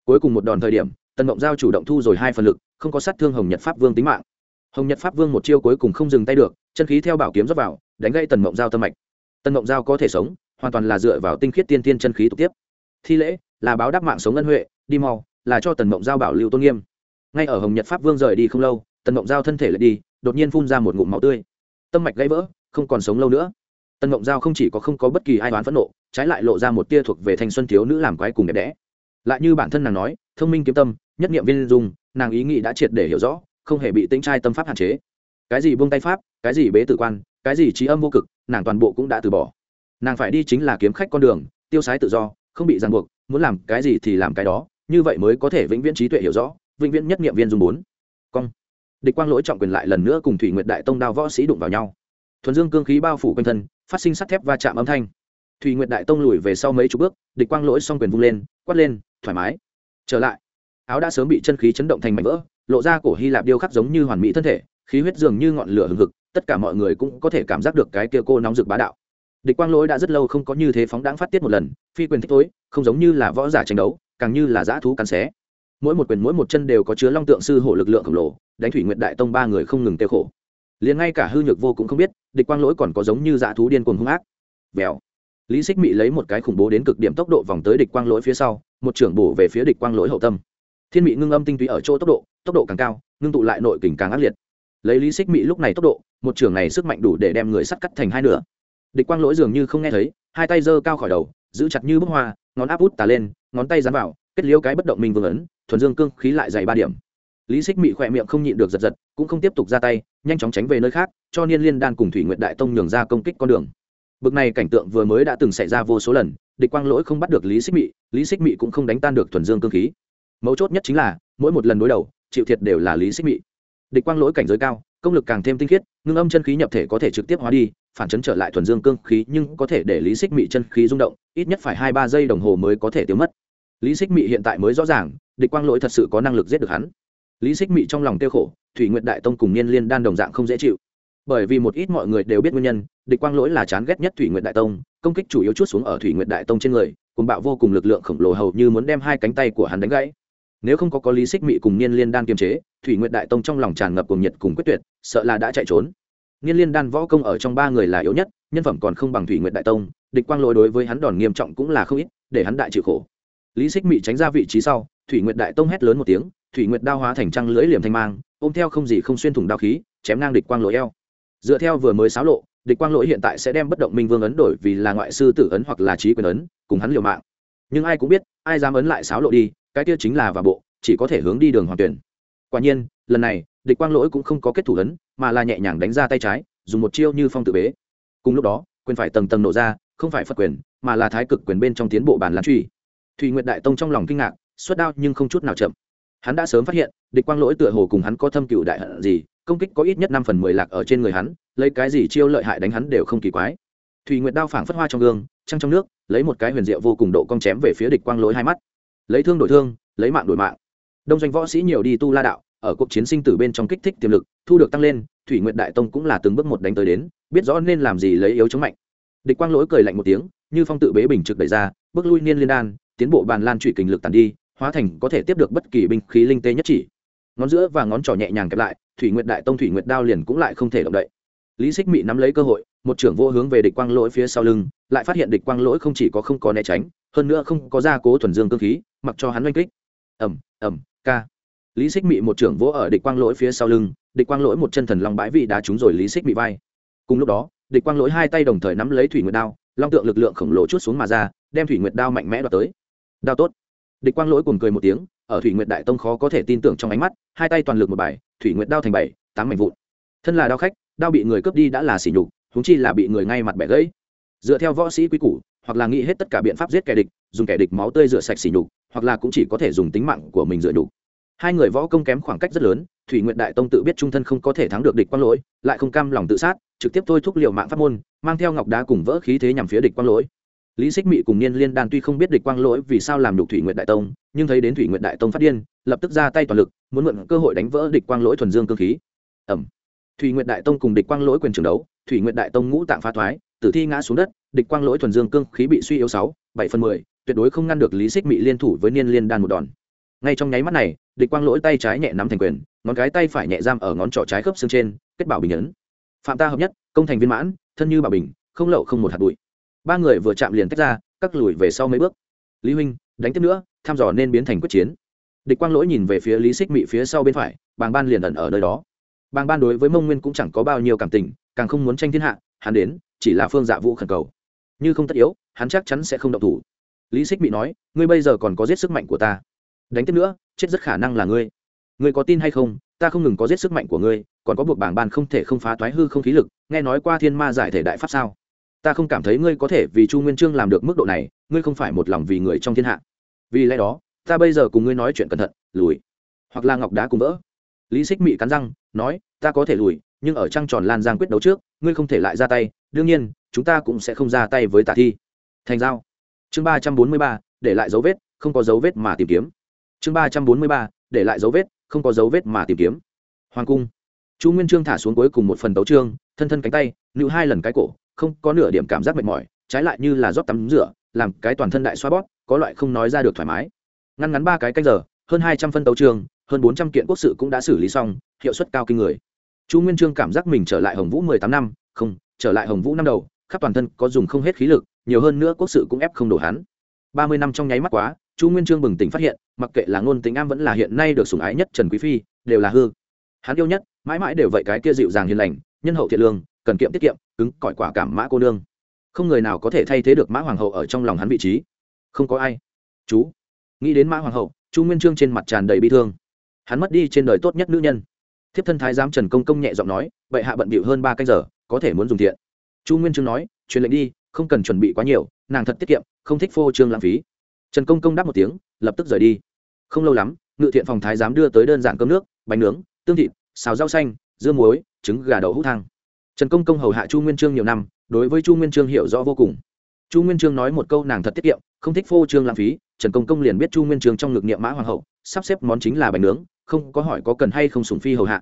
Cuối cùng một đòn thời điểm, tần mộng giao chủ động thu rồi hai phần lực không có sát thương hồng nhật pháp vương tính mạng. Hồng nhật pháp vương một chiêu cuối cùng không dừng tay được, chân khí theo bảo kiếm dốc vào, đánh gây tần mộng giao tâm mạch. Tần mộng giao có thể sống, hoàn toàn là dựa vào tinh khiết tiên tiên chân khí tục tiếp. Thi lễ, là báo đáp mạng sống ân huệ, đi mau, là cho tần mộng giao bảo lưu tôn nghiêm. Ngay ở hồng nhật pháp vương rời đi không lâu, tần mộng giao thân thể lại đi, đột nhiên phun ra một ngụm máu tươi. Tâm mạch gãy vỡ, không còn sống lâu nữa. Tần mộng giao không chỉ có không có bất kỳ ai đoán phẫn nộ, trái lại lộ ra một tia thuộc về thanh xuân thiếu nữ làm quái cùng đẹp đẽ. Lại như bản thân nàng nói, thông minh kiếm tâm, nhất nghiệm viên dung nàng ý nghĩ đã triệt để hiểu rõ, không hề bị tính trai tâm pháp hạn chế. Cái gì buông tay pháp, cái gì bế tử quan, cái gì trí âm vô cực, nàng toàn bộ cũng đã từ bỏ. Nàng phải đi chính là kiếm khách con đường, tiêu sái tự do, không bị ràng buộc, muốn làm cái gì thì làm cái đó, như vậy mới có thể vĩnh viễn trí tuệ hiểu rõ, vĩnh viễn nhất nghiệm viên dung bốn. Cong. Địch quang lỗi trọng quyền lại lần nữa cùng thủy nguyệt đại tông đao võ sĩ đụng vào nhau. Thuần dương cương khí bao phủ quanh thân, phát sinh sắt thép va chạm âm thanh. Thủy nguyệt đại tông lùi về sau mấy chục bước, địch quang lỗi xong quyền vung lên, quát lên, thoải mái. Trở lại áo đã sớm bị chân khí chấn động thành mảnh vỡ, lộ ra cổ hy lạp điêu khắc giống như hoàn mỹ thân thể, khí huyết dường như ngọn lửa hừng hực, tất cả mọi người cũng có thể cảm giác được cái kia cô nóng rực bá đạo. Địch quang lỗi đã rất lâu không có như thế phóng đáng phát tiết một lần, phi quyền thích tối, không giống như là võ giả tranh đấu, càng như là dã thú cắn xé. Mỗi một quyền mỗi một chân đều có chứa long tượng sư hổ lực lượng khổng lồ, đánh thủy nguyện đại tông ba người không ngừng tiêu khổ. Liền ngay cả hư nhược vô cũng không biết, địch quang lỗi còn có giống như dã thú điên cuồng hung ác. Vèo. Lý xích mị lấy một cái khủng bố đến cực điểm tốc độ vòng tới địch quang lỗi phía sau, một trưởng bổ về phía địch quang lỗi hậu tâm thiên mị ngưng âm tinh túy ở chỗ tốc độ tốc độ càng cao, ngưng tụ lại nội kình càng ác liệt. Lấy lý xích mị lúc này tốc độ, một trường này sức mạnh đủ để đem người sắt cắt thành hai nửa. Địch quang lỗi dường như không nghe thấy, hai tay giơ cao khỏi đầu, giữ chặt như bức hoa, ngón áp út tà lên, ngón tay dán vào, kết liễu cái bất động minh vương ấn, thuần dương cương khí lại dày ba điểm. Lý xích mị khỏe miệng không nhịn được giật giật, cũng không tiếp tục ra tay, nhanh chóng tránh về nơi khác, cho niên liên đan cùng thủy nguyện đại tông nhường ra công kích con đường. Bực này cảnh tượng vừa mới đã từng xảy ra vô số lần, địch quang lỗi không bắt được lý xích mị, lý xích mị cũng không đánh tan được thuần dương cương khí mấu chốt nhất chính là, mỗi một lần đối đầu, chịu thiệt đều là lý xích mị. Địch quang lỗi cảnh giới cao, công lực càng thêm tinh khiết, ngưng âm chân khí nhập thể có thể trực tiếp hóa đi, phản chấn trở lại thuần dương cương khí nhưng có thể để lý xích mị chân khí rung động, ít nhất phải hai ba giây đồng hồ mới có thể tiêu mất. Lý xích mị hiện tại mới rõ ràng, địch quang lỗi thật sự có năng lực giết được hắn. Lý xích mị trong lòng tiêu khổ, thủy nguyện đại tông cùng niên liên đan đồng dạng không dễ chịu. Bởi vì một ít mọi người đều biết nguyên nhân, địch quang lỗi là chán ghét nhất thủy nguyện đại tông, công kích chủ yếu chút xuống ở thủy nguyện đại tông trên người cùng bạo vô cùng lực lượng khổng lồ hầu như muốn đem hai cánh tay của hắn đánh gãy nếu không có có lý xích mị cùng niên liên đan kiềm chế, thủy nguyện đại tông trong lòng tràn ngập cùng nhiệt cùng quyết tuyệt, sợ là đã chạy trốn. Niên liên đan võ công ở trong ba người là yếu nhất, nhân phẩm còn không bằng thủy nguyện đại tông, địch quang lỗi đối với hắn đòn nghiêm trọng cũng là không ít, để hắn đại chịu khổ. Lý xích mị tránh ra vị trí sau, thủy nguyện đại tông hét lớn một tiếng, thủy nguyệt đao hóa thành trăng lưỡi liềm thanh mang, ôm theo không gì không xuyên thủng đao khí, chém ngang địch quang lỗi eo. Dựa theo vừa mới xáo lộ, địch quang lỗi hiện tại sẽ đem bất động minh vương ấn đổi vì là ngoại sư tử ấn hoặc là trí quyền ấn, cùng hắn liều mạng. Nhưng ai cũng biết, ai dám ấn lại xáo lộ đi cái kia chính là vào bộ, chỉ có thể hướng đi đường hoàn tuyển. Quả nhiên, lần này, địch quang lỗi cũng không có kết thủ lớn mà là nhẹ nhàng đánh ra tay trái, dùng một chiêu như phong tự bế. Cùng lúc đó, quyền phải tầng tầng nổ ra, không phải phật quyền, mà là thái cực quyền bên trong tiến bộ bàn lan truy. Thùy nguyệt đại tông trong lòng kinh ngạc, xuất đao nhưng không chút nào chậm. Hắn đã sớm phát hiện, địch quang lỗi tựa hồ cùng hắn có thâm cựu đại hận gì, công kích có ít nhất năm phần mười lạc ở trên người hắn, lấy cái gì chiêu lợi hại đánh hắn đều không kỳ quái. Thùy nguyệt đao phảng phất hoa trong gương, trăng trong nước, lấy một cái huyền diệu vô cùng độ cong chém về phía địch quang lỗi hai mắt lấy thương đổi thương, lấy mạng đổi mạng. Đông doanh võ sĩ nhiều đi tu la đạo, ở cuộc chiến sinh tử bên trong kích thích tiềm lực, thu được tăng lên, thủy nguyệt đại tông cũng là từng bước một đánh tới đến, biết rõ nên làm gì lấy yếu chống mạnh. Địch quang lỗi cười lạnh một tiếng, như phong tự bế bình trực đẩy ra, bước lui niên liên đan, tiến bộ bàn lan trụy kình lực tàn đi, hóa thành có thể tiếp được bất kỳ binh khí linh tê nhất chỉ. Ngón giữa và ngón trỏ nhẹ nhàng kẹp lại, thủy nguyệt đại tông thủy nguyệt đao liền cũng lại không thể động đậy. Lý xích mị nắm lấy cơ hội, một trưởng vô hướng về địch quang lỗi phía sau lưng, lại phát hiện địch quang lỗi không chỉ có không có né tránh, hơn nữa không có gia cố thuần dương cơ khí mặc cho hắn oanh kích. Ẩm ẩm ca. Lý xích mị một trưởng vỗ ở địch quang lỗi phía sau lưng, địch quang lỗi một chân thần long bãi vị đá trúng rồi lý xích mị vai. Cùng lúc đó, địch quang lỗi hai tay đồng thời nắm lấy thủy nguyệt đao, long tượng lực lượng khổng lồ chút xuống mà ra, đem thủy nguyệt đao mạnh mẽ đoạt tới. Đao tốt. Địch quang lỗi cùng cười một tiếng, ở thủy nguyệt đại tông khó có thể tin tưởng trong ánh mắt, hai tay toàn lực một bài, thủy nguyệt đao thành bảy, tám mảnh vụn. Thân là đao khách, đao bị người cướp đi đã là xỉ nhục húng chi là bị người ngay mặt bẻ gãy. Dựa theo võ sĩ quy củ hoặc là nghĩ hết tất cả biện pháp giết kẻ địch, dùng kẻ địch máu tươi rửa sạch xỉ nhục, hoặc là cũng chỉ có thể dùng tính mạng của mình rửa nhục. Hai người võ công kém khoảng cách rất lớn, thủy nguyện đại tông tự biết trung thân không có thể thắng được địch quang lỗi, lại không cam lòng tự sát, trực tiếp thôi thúc liệu mạng pháp môn, mang theo ngọc đá cùng vỡ khí thế nhằm phía địch quang lỗi. Lý xích mị cùng niên liên đan tuy không biết địch quang lỗi vì sao làm đục thủy nguyện đại tông, nhưng thấy đến thủy nguyện đại tông phát điên, lập tức ra tay toàn lực, muốn mượn cơ hội đánh vỡ địch quang lỗi thuần dương cơ khí. Ẩm thủy nguyện đại tông cùng địch quang lỗi quyền trường đấu, thủy nguyện đại tông ngũ tạng phá thoái tử thi ngã xuống đất, địch quang lỗi thuần dương cương khí bị suy yếu sáu, bảy phần mười, tuyệt đối không ngăn được lý xích mị liên thủ với niên liên đan một đòn. Ngay trong nháy mắt này, địch quang lỗi tay trái nhẹ nắm thành quyền, ngón cái tay phải nhẹ giam ở ngón trỏ trái khớp xương trên, kết bảo bình ấn. Phạm ta hợp nhất, công thành viên mãn, thân như bảo bình, không lậu không một hạt bụi. Ba người vừa chạm liền tách ra cắt lùi về sau mấy bước. Lý huynh, đánh tiếp nữa thăm dò nên biến thành quyết chiến. Địch quang lỗi nhìn về phía lý xích mị phía sau bên phải, bàng ban liền ẩn ở nơi đó. Bàng ban đối với mông nguyên cũng chẳng có bao nhiêu cảm tình, càng không muốn tranh thiên hạ, hắn đến chỉ là phương dạ vũ khẩn cầu. Như không tất yếu, hắn chắc chắn sẽ không động thủ. Lý xích bị nói, ngươi bây giờ còn có giết sức mạnh của ta. Đánh tiếp nữa, chết rất khả năng là ngươi. Ngươi có tin hay không? Ta không ngừng có giết sức mạnh của ngươi, còn có buộc bảng bàn không thể không phá toái hư không khí lực, nghe nói qua thiên ma giải thể đại pháp sao? Ta không cảm thấy ngươi có thể vì chu nguyên trương làm được mức độ này, ngươi không phải một lòng vì người trong thiên hạ. Vì lẽ đó, ta bây giờ cùng ngươi nói chuyện cẩn thận, lùi. Hoặc là ngọc đá cùng vỡ. Lý xích mị cắn răng, nói, ta có thể lùi nhưng ở trăng tròn lan giang quyết đấu trước ngươi không thể lại ra tay đương nhiên chúng ta cũng sẽ không ra tay với tả thi. Thành giao. Chương ba trăm bốn mươi ba để lại dấu vết không có dấu vết mà tìm kiếm. Chương ba trăm bốn mươi ba để lại dấu vết không có dấu vết mà tìm kiếm. Hoàng cung. Chu nguyên trương thả xuống cuối cùng một phần tấu trương thân thân cánh tay nữ hai lần cái cổ không có nửa điểm cảm giác mệt mỏi trái lại như là rót tắm rửa làm cái toàn thân đại xoa bóp có loại không nói ra được thoải mái. Ngăn ngắn ba cái canh giờ hơn hai trăm phân tấu trường, hơn bốn trăm kiện quốc sự cũng đã xử lý xong hiệu suất cao kinh người chu nguyên trương cảm giác mình trở lại hồng vũ mười tám năm, không, trở lại hồng vũ năm đầu, khắp toàn thân có dùng không hết khí lực, nhiều hơn nữa quốc sự cũng ép không đổ hắn. Ba mươi năm trong nháy mắt quá, chu nguyên trương bừng tỉnh phát hiện, mặc kệ là ngôn tính am vẫn là hiện nay được sủng ái nhất trần quý phi, đều là hư. Hắn yêu nhất, mãi mãi đều vậy cái kia dịu dàng hiền lành, nhân hậu thiện lương, cần kiệm tiết kiệm, cứng cỏi quả cảm mã cô nương. Không người nào có thể thay thế được mã hoàng hậu ở trong lòng hắn vị trí. Không có ai. Chú. Nghĩ đến mã hoàng hậu, chu nguyên trương trên mặt tràn đầy bi thương. Hắn mất đi trên đời tốt nhất nữ nhân thiếp thân thái giám trần công công nhẹ giọng nói, bệ hạ bận bịu hơn ba canh giờ, có thể muốn dùng thiện. Chu nguyên trương nói, truyền lệnh đi, không cần chuẩn bị quá nhiều, nàng thật tiết kiệm, không thích phô trương lãng phí. Trần công công đáp một tiếng, lập tức rời đi. Không lâu lắm, ngự thiện phòng thái giám đưa tới đơn giản cơm nước, bánh nướng, tương thịt, xào rau xanh, dưa muối, trứng gà đậu hút thang. Trần công công hầu hạ chu nguyên trương nhiều năm, đối với chu nguyên trương hiểu rõ vô cùng. Chu nguyên trương nói một câu nàng thật tiết kiệm, không thích phô trương lãng phí, trần công công liền biết chu nguyên trương trong ngực niệm mã hoàng hậu, sắp xếp món chính là bánh nướng không có hỏi có cần hay không sùng phi hầu hạ.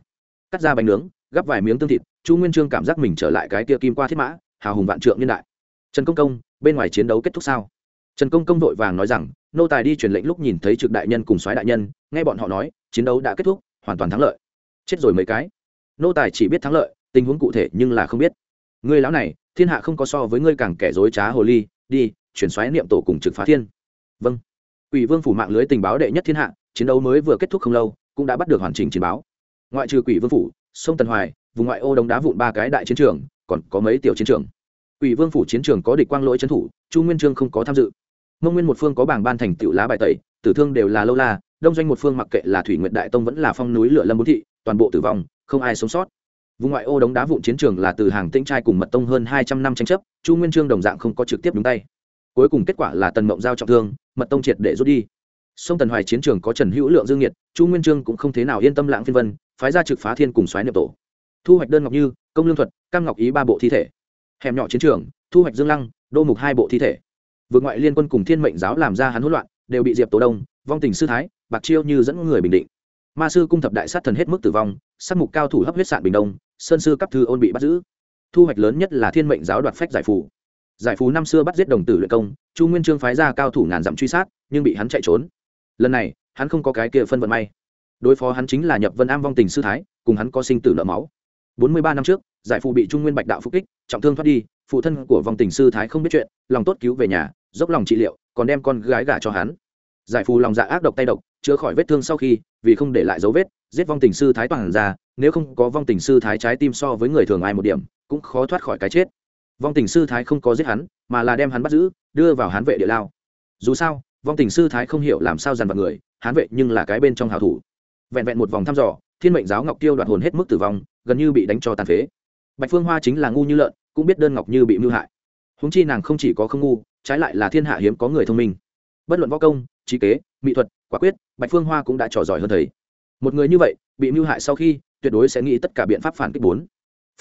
Cắt ra bánh nướng, gắp vài miếng tương thịt, chu nguyên trương cảm giác mình trở lại cái kia kim qua thiết mã, hào hùng vạn trượng niên đại. Trần công công, bên ngoài chiến đấu kết thúc sao? Trần công công vội vàng nói rằng, nô tài đi truyền lệnh lúc nhìn thấy trực đại nhân cùng soái đại nhân, nghe bọn họ nói, chiến đấu đã kết thúc, hoàn toàn thắng lợi. Chết rồi mấy cái. Nô tài chỉ biết thắng lợi, tình huống cụ thể nhưng là không biết. Ngươi lão này, thiên hạ không có so với ngươi càng kẻ dối trá hồ ly, đi, chuyển xoáy niệm tổ cùng trực phá thiên. Vâng. Ủy vương phủ mạng lưới tình báo đệ nhất thiên hạ, chiến đấu mới vừa kết thúc không lâu cũng đã bắt được hoàn chỉnh chiến báo. Ngoại trừ quỷ vương phủ, sông tần hoài, vùng ngoại ô đông đá vụn ba cái đại chiến trường, còn có mấy tiểu chiến trường. Quỷ vương phủ chiến trường có địch quang lỗi trấn thủ, chu nguyên trương không có tham dự. Mông nguyên một phương có bảng ban thành tựu lá bài tẩy, tử thương đều là lâu la, đông doanh một phương mặc kệ là thủy nguyện đại tông vẫn là phong núi lửa lâm bốn thị, toàn bộ tử vong, không ai sống sót. Vùng ngoại ô đống đá vụn chiến trường là từ hàng tĩnh trai cùng mật tông hơn hai trăm năm tranh chấp, chu nguyên trương đồng dạng không có trực tiếp đúng tay. Cuối cùng kết quả là tần mộng giao trọng thương, mật tông triệt để rút đi sông tần hoài chiến trường có trần hữu lượng dương nhiệt, chu nguyên trương cũng không thế nào yên tâm lãng phiên vân, phái ra trực phá thiên cùng xoáy niệm tổ. Thu hoạch đơn ngọc như, công lương thuật, cam ngọc ý ba bộ thi thể. Hẻm nhỏ chiến trường, thu hoạch dương lăng, đô mục hai bộ thi thể. Vượt ngoại liên quân cùng thiên mệnh giáo làm ra hắn hỗn loạn, đều bị diệp tố đông, vong tình sư thái, bạc chiêu như dẫn người bình định. Ma sư cung thập đại sát thần hết mức tử vong, sát mục cao thủ hấp huyết sạn bình đông, sơn sư cấp thư ôn bị bắt giữ. Thu hoạch lớn nhất là thiên mệnh giáo đoạt phách giải phù. Giải phù năm xưa bắt giết đồng tử luyện công, chu nguyên trương phái ra cao thủ ngàn dặm truy sát, nhưng bị hắn chạy trốn lần này, hắn không có cái kia phân vận may. Đối phó hắn chính là nhập vân am vong tình sư thái, cùng hắn có sinh tử nợ máu. Bốn mươi ba năm trước, giải phù bị trung nguyên bạch đạo phục kích, trọng thương thoát đi, phụ thân của vong tình sư thái không biết chuyện, lòng tốt cứu về nhà, dốc lòng trị liệu, còn đem con gái gả cho hắn. Giải phù lòng dạ ác độc tay độc, chữa khỏi vết thương sau khi, vì không để lại dấu vết, giết vong tình sư thái toàn ra, nếu không có vong tình sư thái trái tim so với người thường ai một điểm, cũng khó thoát khỏi cái chết. Vong tình sư thái không có giết hắn, mà là đem hắn bắt giữ, đưa vào hắn vệ địa lao. Dù sao vong tình sư thái không hiểu làm sao dằn vặt người, hán vệ nhưng là cái bên trong hào thủ. Vẹn vẹn một vòng thăm dò, thiên mệnh giáo ngọc tiêu đoạt hồn hết mức tử vong, gần như bị đánh cho tàn phế. Bạch phương hoa chính là ngu như lợn, cũng biết đơn ngọc như bị mưu hại. Húng chi nàng không chỉ có không ngu, trái lại là thiên hạ hiếm có người thông minh. Bất luận võ công, trí kế, mỹ thuật, quả quyết, bạch phương hoa cũng đã trò giỏi hơn thầy. Một người như vậy, bị mưu hại sau khi, tuyệt đối sẽ nghĩ tất cả biện pháp phản kích bốn.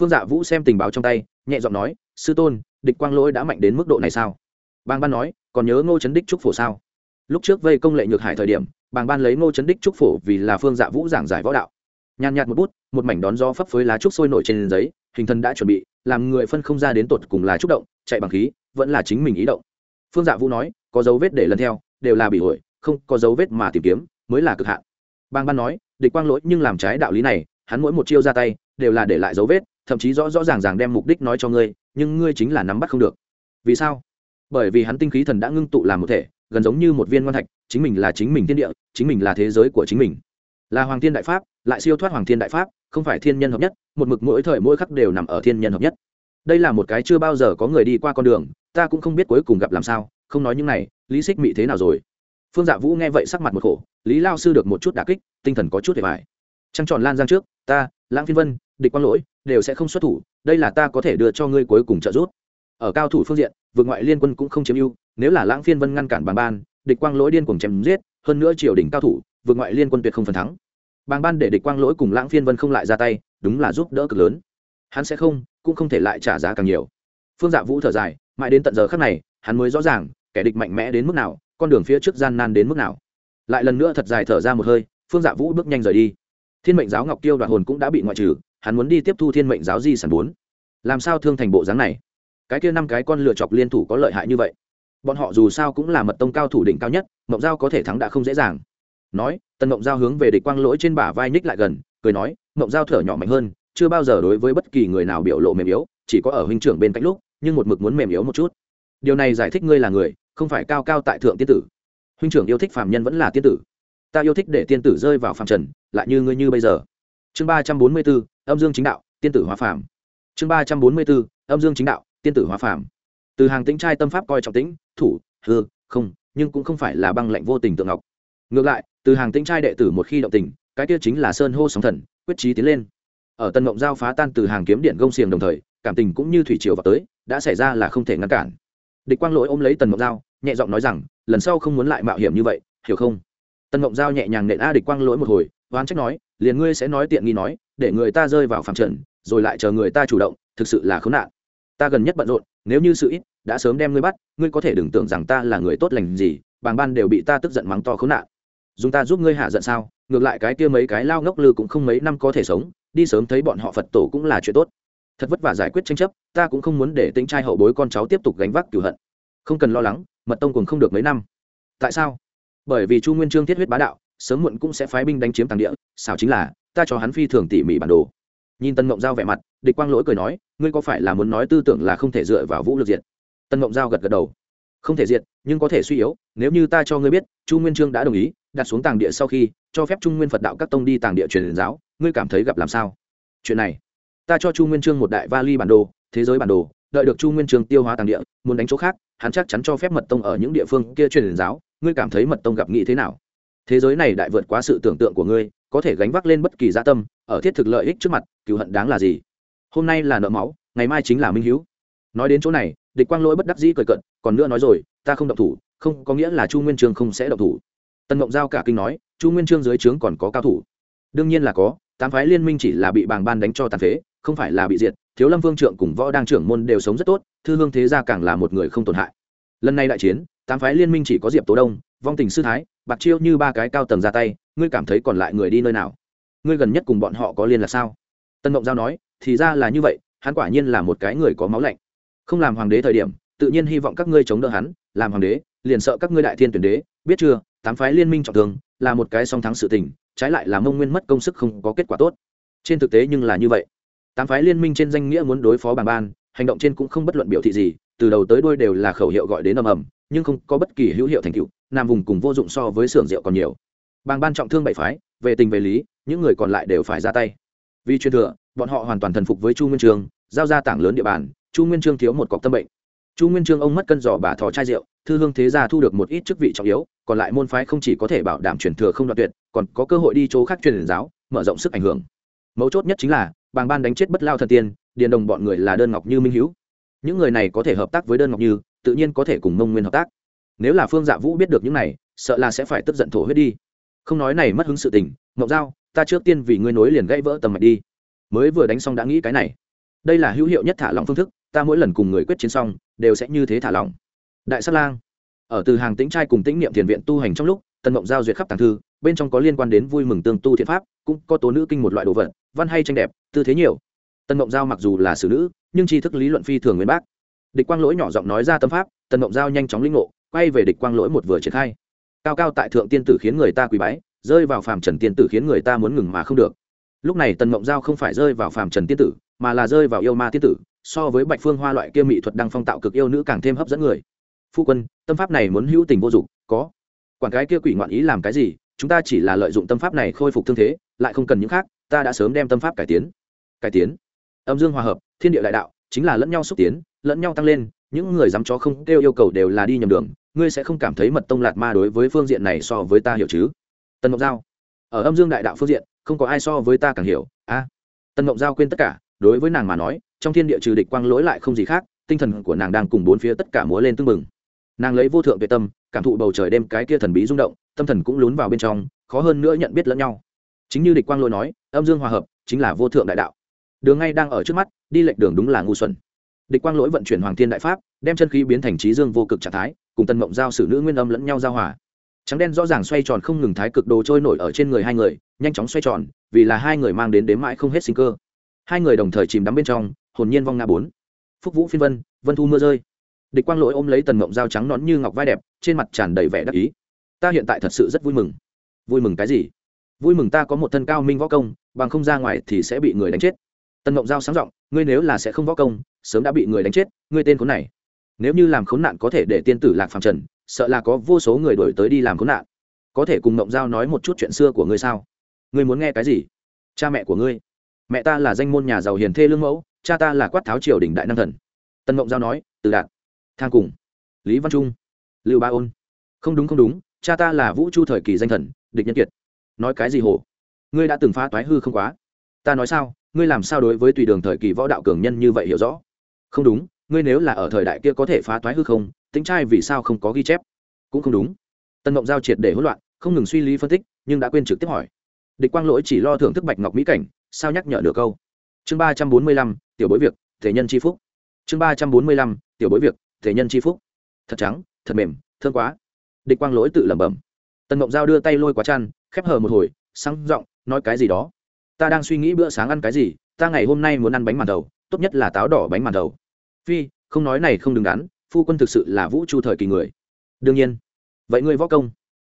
Phương dạ vũ xem tình báo trong tay, nhẹ giọng nói, sư tôn, địch quang lỗi đã mạnh đến mức độ này sao? Bang ban nói, còn nhớ ngô trấn đích trúc phổ sao? Lúc trước vây công lệ nhược hải thời điểm, bàng ban lấy ngô chấn đích trúc phổ vì là phương dạ vũ giảng giải võ đạo. Nhàn nhạt một bút, một mảnh đón gió phấp phới lá trúc sôi nổi trên giấy, hình thân đã chuẩn bị, làm người phân không ra đến tột cùng là trúc động, chạy bằng khí, vẫn là chính mình ý động. Phương dạ vũ nói, có dấu vết để lần theo, đều là bị ổi không có dấu vết mà tìm kiếm, mới là cực hạn. Bang ban nói, địch quang lỗi nhưng làm trái đạo lý này, hắn mỗi một chiêu ra tay, đều là để lại dấu vết, thậm chí rõ rõ ràng ràng đem mục đích nói cho ngươi, nhưng ngươi chính là nắm bắt không được. Vì sao? Bởi vì hắn tinh khí thần đã ngưng tụ làm một thể gần giống như một viên ngon thạch, chính mình là chính mình thiên địa, chính mình là thế giới của chính mình. Là hoàng thiên đại pháp, lại siêu thoát hoàng thiên đại pháp, không phải thiên nhân hợp nhất, một mực mỗi thời mỗi khắc đều nằm ở thiên nhân hợp nhất. Đây là một cái chưa bao giờ có người đi qua con đường, ta cũng không biết cuối cùng gặp làm sao, không nói những này, lý xích mị thế nào rồi? Phương dạ vũ nghe vậy sắc mặt một khổ, lý lao sư được một chút đà kích, tinh thần có chút để bài trăng tròn lan giang trước, ta, lãng phiên vân, địch quang lỗi, đều sẽ không xuất thủ, đây là ta có thể đưa cho ngươi cuối cùng trợ giúp. Ở cao thủ phương diện vượt ngoại liên quân cũng không chiếm ưu nếu là lãng phiên vân ngăn cản bàng ban, địch quang lỗi điên cuồng chém giết, hơn nữa triều đình cao thủ, vượt ngoại liên quân tuyệt không phần thắng. Bàng ban để địch quang lỗi cùng lãng phiên vân không lại ra tay, đúng là giúp đỡ cực lớn. Hắn sẽ không, cũng không thể lại trả giá càng nhiều. Phương dạ vũ thở dài, mãi đến tận giờ khắc này, hắn mới rõ ràng, kẻ địch mạnh mẽ đến mức nào, con đường phía trước gian nan đến mức nào. Lại lần nữa thật dài thở ra một hơi, phương dạ vũ bước nhanh rời đi. Thiên mệnh giáo ngọc tiêu đoạt hồn cũng đã bị ngoại trừ, hắn muốn đi tiếp thu thiên mệnh giáo di sản bốn. Làm sao thương thành bộ dáng này? Cái kia năm cái con lựa chọc liên thủ có lợi hại như vậy? Bọn họ dù sao cũng là mật tông cao thủ đỉnh cao nhất, mộng giao có thể thắng đã không dễ dàng. Nói, tần mộng giao hướng về địch quang lỗi trên bả vai ních lại gần, cười nói, mộng giao thở nhỏ mạnh hơn, chưa bao giờ đối với bất kỳ người nào biểu lộ mềm yếu, chỉ có ở huynh trưởng bên cạnh lúc, nhưng một mực muốn mềm yếu một chút. Điều này giải thích ngươi là người, không phải cao cao tại thượng tiên tử. Huynh trưởng yêu thích phàm nhân vẫn là tiên tử. Ta yêu thích để tiên tử rơi vào phàm trần, lại như ngươi như bây giờ. Chương ba trăm bốn mươi bốn âm dương chính đạo, tiên tử hóa phàm. Chương ba trăm bốn mươi bốn âm dương chính đạo, tiên tử hóa phàm từ hàng tĩnh trai tâm pháp coi trọng tĩnh, thủ, hư, không, nhưng cũng không phải là băng lạnh vô tình tượng ngọc. Ngược lại, từ hàng tĩnh trai đệ tử một khi động tình, cái kia chính là sơn hô sóng thần, quyết trí tiến lên. Ở tân mộng giao phá tan từ hàng kiếm điện gông xiềng đồng thời, cảm tình cũng như thủy triều vào tới, đã xảy ra là không thể ngăn cản. Địch quang lỗi ôm lấy tần mộng giao, nhẹ giọng nói rằng, lần sau không muốn lại mạo hiểm như vậy, hiểu không? Tần mộng giao nhẹ nhàng nện a địch quang lỗi một hồi, oán trách nói, liền ngươi sẽ nói tiện nghi nói, để người ta rơi vào phạm trận rồi lại chờ người ta chủ động, thực sự là khốn nạn ta gần nhất bận rộn, nếu như sự ít, đã sớm đem ngươi bắt, ngươi có thể đừng tưởng rằng ta là người tốt lành gì, bàng ban đều bị ta tức giận mắng to khốn nạn. Dùng ta giúp ngươi hạ giận sao? Ngược lại cái kia mấy cái lao ngốc lư cũng không mấy năm có thể sống, đi sớm thấy bọn họ phật tổ cũng là chuyện tốt. Thật vất vả giải quyết tranh chấp, ta cũng không muốn để tính trai hậu bối con cháu tiếp tục gánh vác cửu hận. Không cần lo lắng, mật tông cùng không được mấy năm. Tại sao? Bởi vì chu nguyên trương thiết huyết bá đạo, sớm muộn cũng sẽ phái binh đánh chiếm tàng địa sao chính là, ta cho hắn phi thường tỉ mỉ bản đồ. Nhìn tân mộng giao vẻ mặt địch quang lỗi cười nói, ngươi có phải là muốn nói tư tưởng là không thể dựa vào vũ lực diệt? Tân mộng giao gật gật đầu. Không thể diệt, nhưng có thể suy yếu, nếu như ta cho ngươi biết, chu nguyên trương đã đồng ý, đặt xuống tàng địa sau khi, cho phép trung nguyên phật đạo các tông đi tàng địa truyền giáo, ngươi cảm thấy gặp làm sao? Chuyện này, ta cho chu nguyên trương một đại vali bản đồ, thế giới bản đồ, đợi được chu nguyên trương tiêu hóa tàng địa, muốn đánh chỗ khác, hắn chắc chắn cho phép mật tông ở những địa phương kia truyền giáo, ngươi cảm thấy mật tông gặp nghĩ thế nào? Thế giới này đại vượt quá sự tưởng tượng của ngươi, có thể gánh vác lên bất kỳ gia tâm, ở thiết thực lợi ích trước mặt cựu hận đáng là gì? Hôm nay là nợ máu, ngày mai chính là minh hữu nói đến chỗ này, địch quang lỗi bất đắc dĩ cười cận còn nữa nói rồi, ta không động thủ, không có nghĩa là chu nguyên trương không sẽ động thủ. Tần mộng giao cả kinh nói, chu nguyên trương dưới trướng còn có cao thủ. Đương nhiên là có, tám phái liên minh chỉ là bị bàng ban đánh cho tàn phế, không phải là bị diệt, thiếu lâm vương trượng cùng võ đang trưởng môn đều sống rất tốt, thư hương thế gia càng là một người không tổn hại. Lần này đại chiến, tám phái liên minh chỉ có diệp tố đông, vong tình sư thái, bạc chiêu như ba cái cao tầng ra tay, ngươi cảm thấy còn lại người đi nơi nào? Ngươi gần nhất cùng bọn họ có liên là sao? Tân mộng giao nói thì ra là như vậy, hắn quả nhiên là một cái người có máu lạnh. Không làm hoàng đế thời điểm, tự nhiên hy vọng các ngươi chống đỡ hắn, làm hoàng đế, liền sợ các ngươi đại thiên tuyển đế, biết chưa, tám phái liên minh trọng thương, là một cái song thắng sự tình, trái lại là mông nguyên mất công sức không có kết quả tốt. Trên thực tế nhưng là như vậy. Tám phái liên minh trên danh nghĩa muốn đối phó bàn ban, hành động trên cũng không bất luận biểu thị gì, từ đầu tới đuôi đều là khẩu hiệu gọi đến ầm ầm, nhưng không có bất kỳ hữu hiệu thành tựu, nam vùng cùng vô dụng so với xưởng rượu còn nhiều. Bàng ban trọng thương bảy phái, về tình về lý, những người còn lại đều phải ra tay. Vì truyền thừa bọn họ hoàn toàn thần phục với chu nguyên trường giao ra tảng lớn địa bàn, chu nguyên trương thiếu một cọc tâm bệnh. Chu nguyên trương ông mất cân giỏ bà thò chai rượu, thư hương thế gia thu được một ít chức vị trọng yếu, còn lại môn phái không chỉ có thể bảo đảm truyền thừa không đoạn tuyệt, còn có cơ hội đi chỗ khác truyền giáo, mở rộng sức ảnh hưởng. Mấu chốt nhất chính là, bàng ban đánh chết bất lao thần tiên, điền đồng bọn người là đơn ngọc như minh hữu. Những người này có thể hợp tác với đơn ngọc như, tự nhiên có thể cùng mông nguyên hợp tác. Nếu là phương dạ vũ biết được những này, sợ là sẽ phải tức giận thổ huyết đi. Không nói này mất hứng sự tình, ngọc giao, ta trước tiên vì ngươi nối liền gãy vỡ tầm mạch đi mới vừa đánh xong đã nghĩ cái này. Đây là hữu hiệu nhất thả lỏng phương thức, ta mỗi lần cùng người quyết chiến xong, đều sẽ như thế thả lỏng. Đại sát lang. Ở từ hàng tĩnh trai cùng tĩnh niệm thiền viện tu hành trong lúc, tần mộng giao duyệt khắp tàng thư, bên trong có liên quan đến vui mừng tương tu thiện pháp, cũng có tố nữ kinh một loại đồ vật, văn hay tranh đẹp, tư thế nhiều. Tần mộng giao mặc dù là xử nữ, nhưng tri thức lý luận phi thường nguyên bác. Địch quang lỗi nhỏ giọng nói ra tâm pháp, tần mộng giao nhanh chóng linh ngộ, quay về địch quang lỗi một vừa triển khai. Cao cao tại thượng tiên tử khiến người ta quý bái, rơi vào phàm trần tiên tử khiến người ta muốn ngừng mà không được lúc này tần mộng giao không phải rơi vào phàm trần tiên tử, mà là rơi vào yêu ma tiên tử, so với bạch phương hoa loại kia mỹ thuật đang phong tạo cực yêu nữ càng thêm hấp dẫn người. Phu quân, tâm pháp này muốn hữu tình vô dụng, có. Quảng cái kia quỷ ngoạn ý làm cái gì, chúng ta chỉ là lợi dụng tâm pháp này khôi phục thương thế, lại không cần những khác, ta đã sớm đem tâm pháp cải tiến. Cải tiến? Âm dương hòa hợp, thiên địa đại đạo, chính là lẫn nhau xúc tiến, lẫn nhau tăng lên, những người dám chó không kêu yêu cầu đều là đi nhầm đường, ngươi sẽ không cảm thấy mật tông lạt ma đối với phương diện này so với ta hiểu chứ? Tần mộng giao, ở âm dương đại đạo phương diện không có ai so với ta càng hiểu. A à, tần mộng giao quên tất cả đối với nàng mà nói trong thiên địa trừ địch quang lỗi lại không gì khác tinh thần của nàng đang cùng bốn phía tất cả múa lên tưng bừng. Nàng lấy vô thượng về tâm cảm thụ bầu trời đêm cái kia thần bí rung động tâm thần cũng lún vào bên trong khó hơn nữa nhận biết lẫn nhau. Chính như địch quang lỗi nói âm dương hòa hợp chính là vô thượng đại đạo. Đường ngay đang ở trước mắt đi lệch đường đúng là ngu xuẩn. Địch quang lỗi vận chuyển hoàng thiên đại pháp đem chân khí biến thành trí dương vô cực trạng thái cùng tân mộng giao sử nữ nguyên âm lẫn nhau giao hòa trắng đen rõ ràng xoay tròn không ngừng thái cực đồ trôi nổi ở trên người hai người, nhanh chóng xoay tròn, vì là hai người mang đến đếm mãi không hết sinh cơ. Hai người đồng thời chìm đắm bên trong, hồn nhiên vong nga bốn. Phúc vũ phiên vân vân thu mưa rơi. Địch quang lỗi ôm lấy tần mộng dao trắng nón như ngọc vai đẹp, trên mặt tràn đầy vẻ đắc ý. Ta hiện tại thật sự rất vui mừng. Vui mừng cái gì? Vui mừng ta có một thân cao minh võ công, bằng không ra ngoài thì sẽ bị người đánh chết. Tần mộng giao sáng giọng, ngươi nếu là sẽ không võ công, sớm đã bị người đánh chết, ngươi tên khốn này. Nếu như làm khốn nạn có thể để tiên tử lạc phàm trần sợ là có vô số người đổi tới đi làm khốn nạn. Có thể cùng mộng giao nói một chút chuyện xưa của ngươi sao? Ngươi muốn nghe cái gì? Cha mẹ của ngươi. Mẹ ta là danh môn nhà giàu hiền thê lương mẫu, cha ta là quát tháo triều đình đại năng thần. Tân mộng giao nói, từ đạt, thang cùng. Lý văn trung, lưu ba ôn. Không đúng không đúng, cha ta là vũ chu thời kỳ danh thần, địch nhân kiệt. Nói cái gì hồ ngươi đã từng phá toái hư không quá. Ta nói sao, ngươi làm sao đối với tùy đường thời kỳ võ đạo cường nhân như vậy hiểu rõ? Không đúng ngươi nếu là ở thời đại kia có thể phá toái hư không, tính trai vì sao không có ghi chép? Cũng không đúng. Tân mộng giao triệt để hỗn loạn, không ngừng suy lý phân tích, nhưng đã quên trực tiếp hỏi. Địch quang lỗi chỉ lo thưởng thức bạch ngọc mỹ cảnh, sao nhắc nhở được câu? Chương ba trăm bốn mươi lăm, tiểu bối việc, thể nhân c h i phúc. Chương ba trăm bốn mươi lăm, tiểu bối việc, thể nhân c h i phúc. Thật trắng, thật mềm, thương quá. Địch quang lỗi tự lẩm bẩm. Tần mộng giao đưa tay lôi quá chăn, khép hờ một hồi, sáng r ộ n g nói cái gì đó? Ta đang suy nghĩ bữa sáng ăn cái gì, ta ngày hôm nay muốn ăn bánh màn đầu, tốt nhất là táo đỏ bánh màn đầu phi, không nói này không đứng đắn, phu quân thực sự là vũ chu thời kỳ người. Đương nhiên. Vậy ngươi võ công?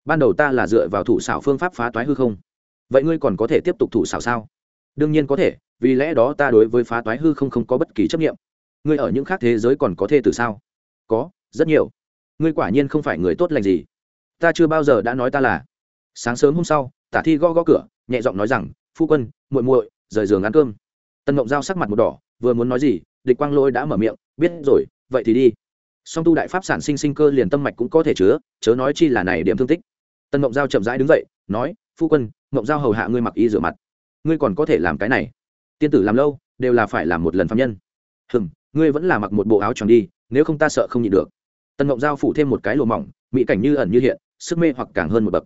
Ban đầu ta là dựa vào thủ xảo phương pháp phá toái hư không. Vậy ngươi còn có thể tiếp tục thủ xảo sao? Đương nhiên có thể, vì lẽ đó ta đối với phá toái hư không không có bất kỳ chấp nghiệm ngươi ở những khác thế giới còn có thể từ sao? Có, rất nhiều. Ngươi quả nhiên không phải người tốt lành gì. Ta chưa bao giờ đã nói ta là. Sáng sớm hôm sau, tả thi gõ gõ cửa, nhẹ giọng nói rằng, phu quân, muội muội, rời giường ăn cơm. Tân mộng giao sắc mặt một đỏ, vừa muốn nói gì địch quang Lỗi đã mở miệng, biết rồi, vậy thì đi. Song tu đại pháp sản sinh sinh cơ liền tâm mạch cũng có thể chứa, chớ nói chi là này điểm thương tích. Tân mộng giao chậm rãi đứng dậy, nói, phu quân, mộng giao hầu hạ ngươi mặc y rửa mặt. Ngươi còn có thể làm cái này. Tiên tử làm lâu, đều là phải làm một lần phạm nhân. Hừng ngươi vẫn là mặc một bộ áo tròn đi, nếu không ta sợ không nhịn được. Tần mộng giao phủ thêm một cái lùa mỏng, mỹ cảnh như ẩn như hiện, sức mê hoặc càng hơn một bậc.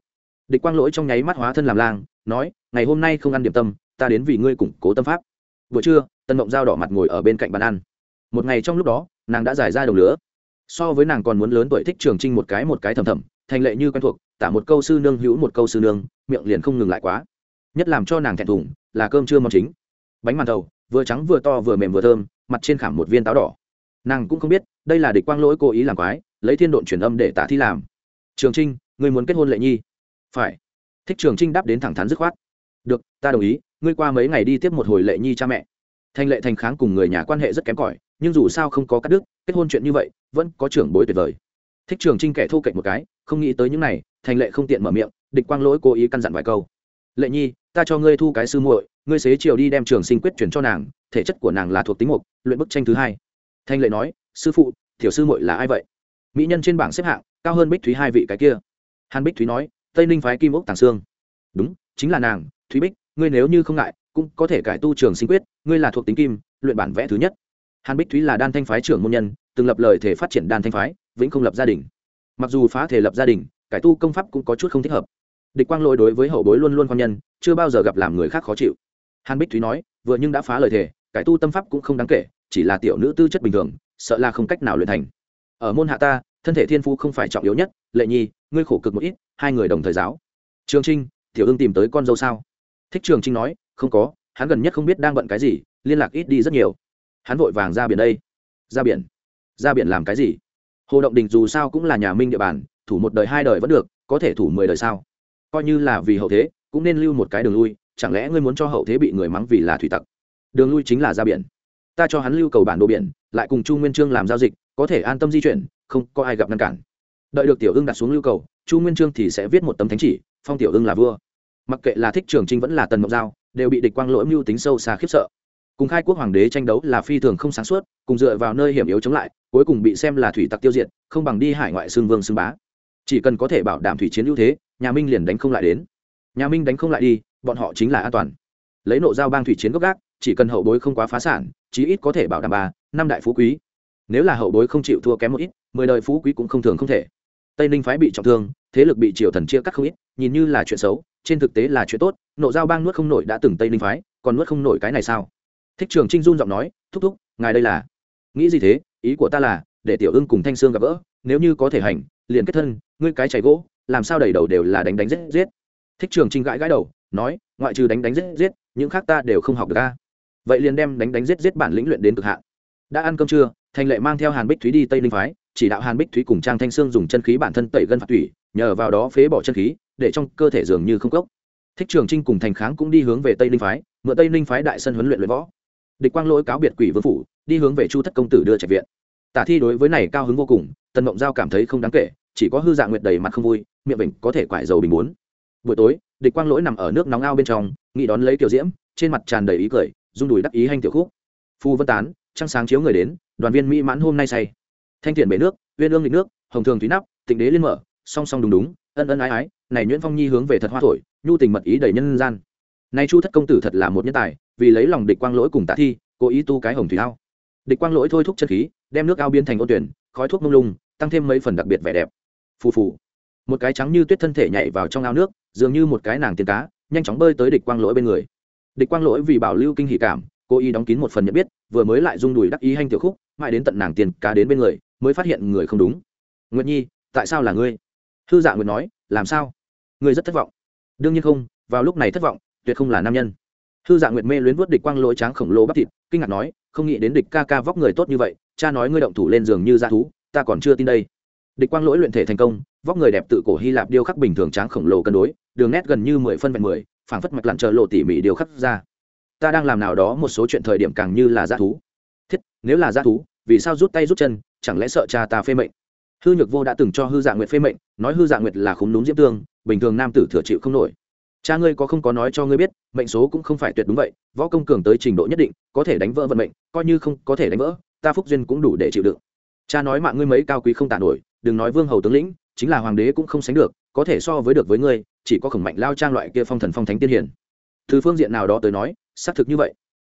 Địch quang lỗi trong nháy mắt hóa thân làm lang, nói, ngày hôm nay không ăn điểm tâm, ta đến vì ngươi củng cố tâm pháp. Buổi trưa Tân ngộng giao đỏ mặt ngồi ở bên cạnh bàn ăn. Một ngày trong lúc đó, nàng đã giải ra đồng lửa. So với nàng còn muốn lớn tuổi thích trường trinh một cái một cái thầm thầm, thành lệ như quen thuộc, tả một câu sư nương hữu một câu sư nương, miệng liền không ngừng lại quá. Nhất làm cho nàng thẹn thùng là cơm trưa món chính. Bánh màn thầu vừa trắng vừa to vừa mềm vừa thơm, mặt trên khảm một viên táo đỏ. Nàng cũng không biết, đây là địch quang lỗi cố ý làm quái, lấy thiên độn truyền âm để tả thi làm. Trường trinh, ngươi muốn kết hôn lệ nhi? Phải. Thích trường trinh đáp đến thẳng thắn dứt khoát. Được, ta đồng ý, ngươi qua mấy ngày đi tiếp một hồi lệ nhi cha mẹ thành lệ thành kháng cùng người nhà quan hệ rất kém cỏi, nhưng dù sao không có cắt đứt, kết hôn chuyện như vậy, vẫn có trưởng bối tuyệt vời. Thích trường trinh kẻ thô kệch một cái, không nghĩ tới những này thành lệ không tiện mở miệng, địch quang lỗi cố ý căn dặn vài câu. Lệ nhi, ta cho ngươi thu cái sư muội, ngươi xế chiều đi đem trường sinh quyết chuyển cho nàng, thể chất của nàng là thuộc tính mục, luyện bức tranh thứ hai. Thanh lệ nói, sư phụ thiểu sư muội là ai vậy? Mỹ nhân trên bảng xếp hạng, cao hơn bích thúy hai vị cái kia. Hàn bích thúy nói, tây ninh phái kim ốc tàng sương. Đúng, chính là nàng, thúy bích, ngươi nếu như không ngại cũng có thể cải tu trường sinh quyết, ngươi là thuộc tính kim, luyện bản vẽ thứ nhất. Hàn bích thúy là đan thanh phái trưởng môn nhân, từng lập lời thể phát triển đan thanh phái, vĩnh không lập gia đình. Mặc dù phá thể lập gia đình, cải tu công pháp cũng có chút không thích hợp. Địch quang lôi đối với hậu bối luôn luôn quan nhân, chưa bao giờ gặp làm người khác khó chịu. Hàn bích thúy nói, vừa nhưng đã phá lời thể, cải tu tâm pháp cũng không đáng kể, chỉ là tiểu nữ tư chất bình thường, sợ là không cách nào luyện thành. Ở môn hạ ta, thân thể thiên phu không phải trọng yếu nhất, lệ nhi, ngươi khổ cực một ít, hai người đồng thời giáo. Trường trinh, tiểu ương tìm tới con dâu sao? Thích trường trinh nói không có, hắn gần nhất không biết đang bận cái gì, liên lạc ít đi rất nhiều. Hắn vội vàng ra biển đây. Ra biển? Ra biển làm cái gì? Hồ động đình dù sao cũng là nhà minh địa bàn, thủ một đời hai đời vẫn được, có thể thủ mười đời sao? Coi như là vì hậu thế, cũng nên lưu một cái đường lui, chẳng lẽ ngươi muốn cho hậu thế bị người mắng vì là thủy tặc? Đường lui chính là ra biển. Ta cho hắn lưu cầu bản đồ biển, lại cùng chu nguyên trương làm giao dịch, có thể an tâm di chuyển, không có ai gặp ngăn cản. Đợi được tiểu ưng đặt xuống lưu cầu, chu nguyên trương thì sẽ viết một tấm thánh chỉ, phong tiểu ưng là vua. Mặc kệ là thích trường trinh vẫn là tần mộng giao đều bị địch quang lỗi mưu tính sâu xa khiếp sợ. Cùng khai quốc hoàng đế tranh đấu là phi thường không sáng suốt, cùng dựa vào nơi hiểm yếu chống lại, cuối cùng bị xem là thủy tặc tiêu diệt, không bằng đi hải ngoại xương vương xương bá. Chỉ cần có thể bảo đảm thủy chiến ưu thế, nhà minh liền đánh không lại đến. Nhà minh đánh không lại đi, bọn họ chính là an toàn. Lấy nộ giao bang thủy chiến gốc gác, chỉ cần hậu bối không quá phá sản, chí ít có thể bảo đảm bà năm đại phú quý. Nếu là hậu bối không chịu thua kém một ít, mười đời phú quý cũng không thường không thể. Tây ninh phái bị trọng thương thế lực bị triều thần chia cắt không ít, nhìn như là chuyện xấu, trên thực tế là chuyện tốt, nộ giao bang nuốt không nổi đã từng tây ninh phái, còn nuốt không nổi cái này sao? Thích trường trinh run giọng nói, thúc thúc, ngài đây là nghĩ gì thế? Ý của ta là, để tiểu ưng cùng thanh sương gặp gỡ, nếu như có thể hành, liền kết thân, ngươi cái chảy gỗ, làm sao đầy đầu đều là đánh đánh giết giết. Thích trường trinh gãi gãi đầu, nói, ngoại trừ đánh đánh giết giết, những khác ta đều không học được ca vậy liền đem đánh đánh giết giết bản lĩnh luyện đến cực hạn. Đã ăn cơm trưa thành lệ mang theo hàn bích thúy đi tây ninh phái, chỉ đạo hàn bích thúy cùng trang thanh sương dùng chân khí bản thân tẩy gân phạt thủy nhờ vào đó phế bỏ chân khí, để trong cơ thể dường như không cốc. Thích trường trinh cùng thành kháng cũng đi hướng về tây ninh phái, mượn tây ninh phái đại sân huấn luyện luyện võ. Địch quang lỗi cáo biệt quỷ vương phủ, đi hướng về chu thất công tử đưa trạch viện. Tả thi đối với này cao hứng vô cùng, tần mộng giao cảm thấy không đáng kể, chỉ có hư dạng nguyệt đầy mặt không vui, miệng bệnh có thể quải dầu bình muốn buổi tối, địch quang lỗi nằm ở nước nóng ao bên trong nghĩ đón lấy tiểu diễm, trên mặt tràn đầy ý cười, rung đùi đắc ý hành tiểu khúc. Phu vân tán, trăng sáng chiếu người đến, đoàn viên mỹ mãn hôm nay say. Thanh thiện bể nước, uyên ương lịch nước, hồng thường thúy nắp, tịnh đế liên mở song song đúng đúng, ân ân ái ái, này nhuyễn phong nhi hướng về thật hoa thổi, nhu tình mật ý đầy nhân gian. Nay chu thất công tử thật là một nhân tài, vì lấy lòng địch quang lỗi cùng tạ thi, cố ý tu cái hồng thủy ao. Địch quang lỗi thôi thúc chân khí, đem nước ao biến thành ô tuyển, khói thuốc mông lung, tăng thêm mấy phần đặc biệt vẻ đẹp. Phù phù. Một cái trắng như tuyết thân thể nhảy vào trong ao nước, dường như một cái nàng tiền cá, nhanh chóng bơi tới địch quang lỗi bên người. Địch quang lỗi vì bảo lưu kinh hỷ cảm, cố ý đóng kín một phần nhận biết, vừa mới lại rung đùi đắc ý hanh tiểu khúc, mãi đến tận nàng tiền cá đến bên người, mới phát hiện người không đúng. Nguyệt nhi, tại sao là ngươi? Hư dạ nguyệt nói, làm sao? Ngươi rất thất vọng. Đương nhiên không, vào lúc này thất vọng, tuyệt không là nam nhân. Hư dạ nguyệt mê luyến vuốt địch quang lỗi tráng khổng lồ bắp thịt, kinh ngạc nói, không nghĩ đến địch ca ca vóc người tốt như vậy, cha nói ngươi động thủ lên giường như dã thú, ta còn chưa tin đây. Địch quang lỗi luyện thể thành công, vóc người đẹp tự cổ hy lạp điêu khắc bình thường tráng khổng lồ cân đối, đường nét gần như mười phân vẹn mười, phảng phất mạch lặn chờ lộ tỉ mỉ điêu khắc ra. Ta đang làm nào đó một số chuyện thời điểm càng như là dã thú. Thiết, nếu là dã thú, vì sao rút tay rút chân, chẳng lẽ sợ cha ta phê mệnh? Hư nhược vô đã từng cho hư dạ nguyệt phê mệnh, nói hư dạ nguyệt là khúng đúng diễm tương, bình thường nam tử thừa chịu không nổi. Cha ngươi có không có nói cho ngươi biết, mệnh số cũng không phải tuyệt đúng vậy, võ công cường tới trình độ nhất định, có thể đánh vỡ vận mệnh, coi như không có thể đánh vỡ, ta phúc duyên cũng đủ để chịu đựng. Cha nói mạng ngươi mấy cao quý không tàn nổi, đừng nói vương hầu tướng lĩnh, chính là hoàng đế cũng không sánh được, có thể so với được với ngươi, chỉ có khổng mạnh lao trang loại kia phong thần phong thánh tiên hiển từ phương diện nào đó tới nói, xác thực như vậy.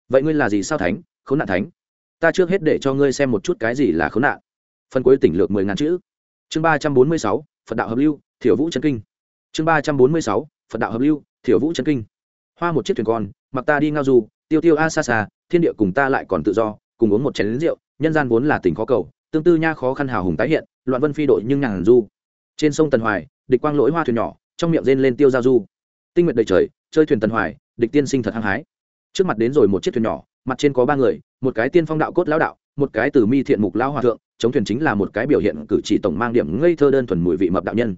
Vậy ngươi là gì sao thánh? Khốn nạn thánh. Ta trước hết để cho ngươi xem một chút cái gì là khốn nạn phần cuối tỉnh lược mười ngàn chữ. Chương ba trăm bốn mươi sáu, phật đạo hợp lưu, thiểu vũ trấn kinh. Chương ba trăm bốn mươi sáu, phật đạo hợp lưu, thiểu vũ trấn kinh. Hoa một chiếc thuyền con, mặc ta đi ngao du, tiêu tiêu a xa xa thiên địa cùng ta lại còn tự do, cùng uống một chén lính rượu, nhân gian vốn là tình khó cầu, tương tư nha khó khăn hào hùng tái hiện, loạn vân phi đội nhưng nhàn du. Trên sông tần hoài, địch quang lỗi hoa thuyền nhỏ, trong miệng rên lên tiêu giao du. Tinh nguyện đầy trời, chơi thuyền tần hoài, địch tiên sinh thật hăng hái. Trước mặt đến rồi một chiếc thuyền nhỏ, mặt trên có ba người, một cái tiên phong đạo cốt lão đạo, một cái từ mi thiện mục lão hòa thượng chống thuyền chính là một cái biểu hiện cử chỉ tổng mang điểm ngây thơ đơn thuần mùi vị mập đạo nhân.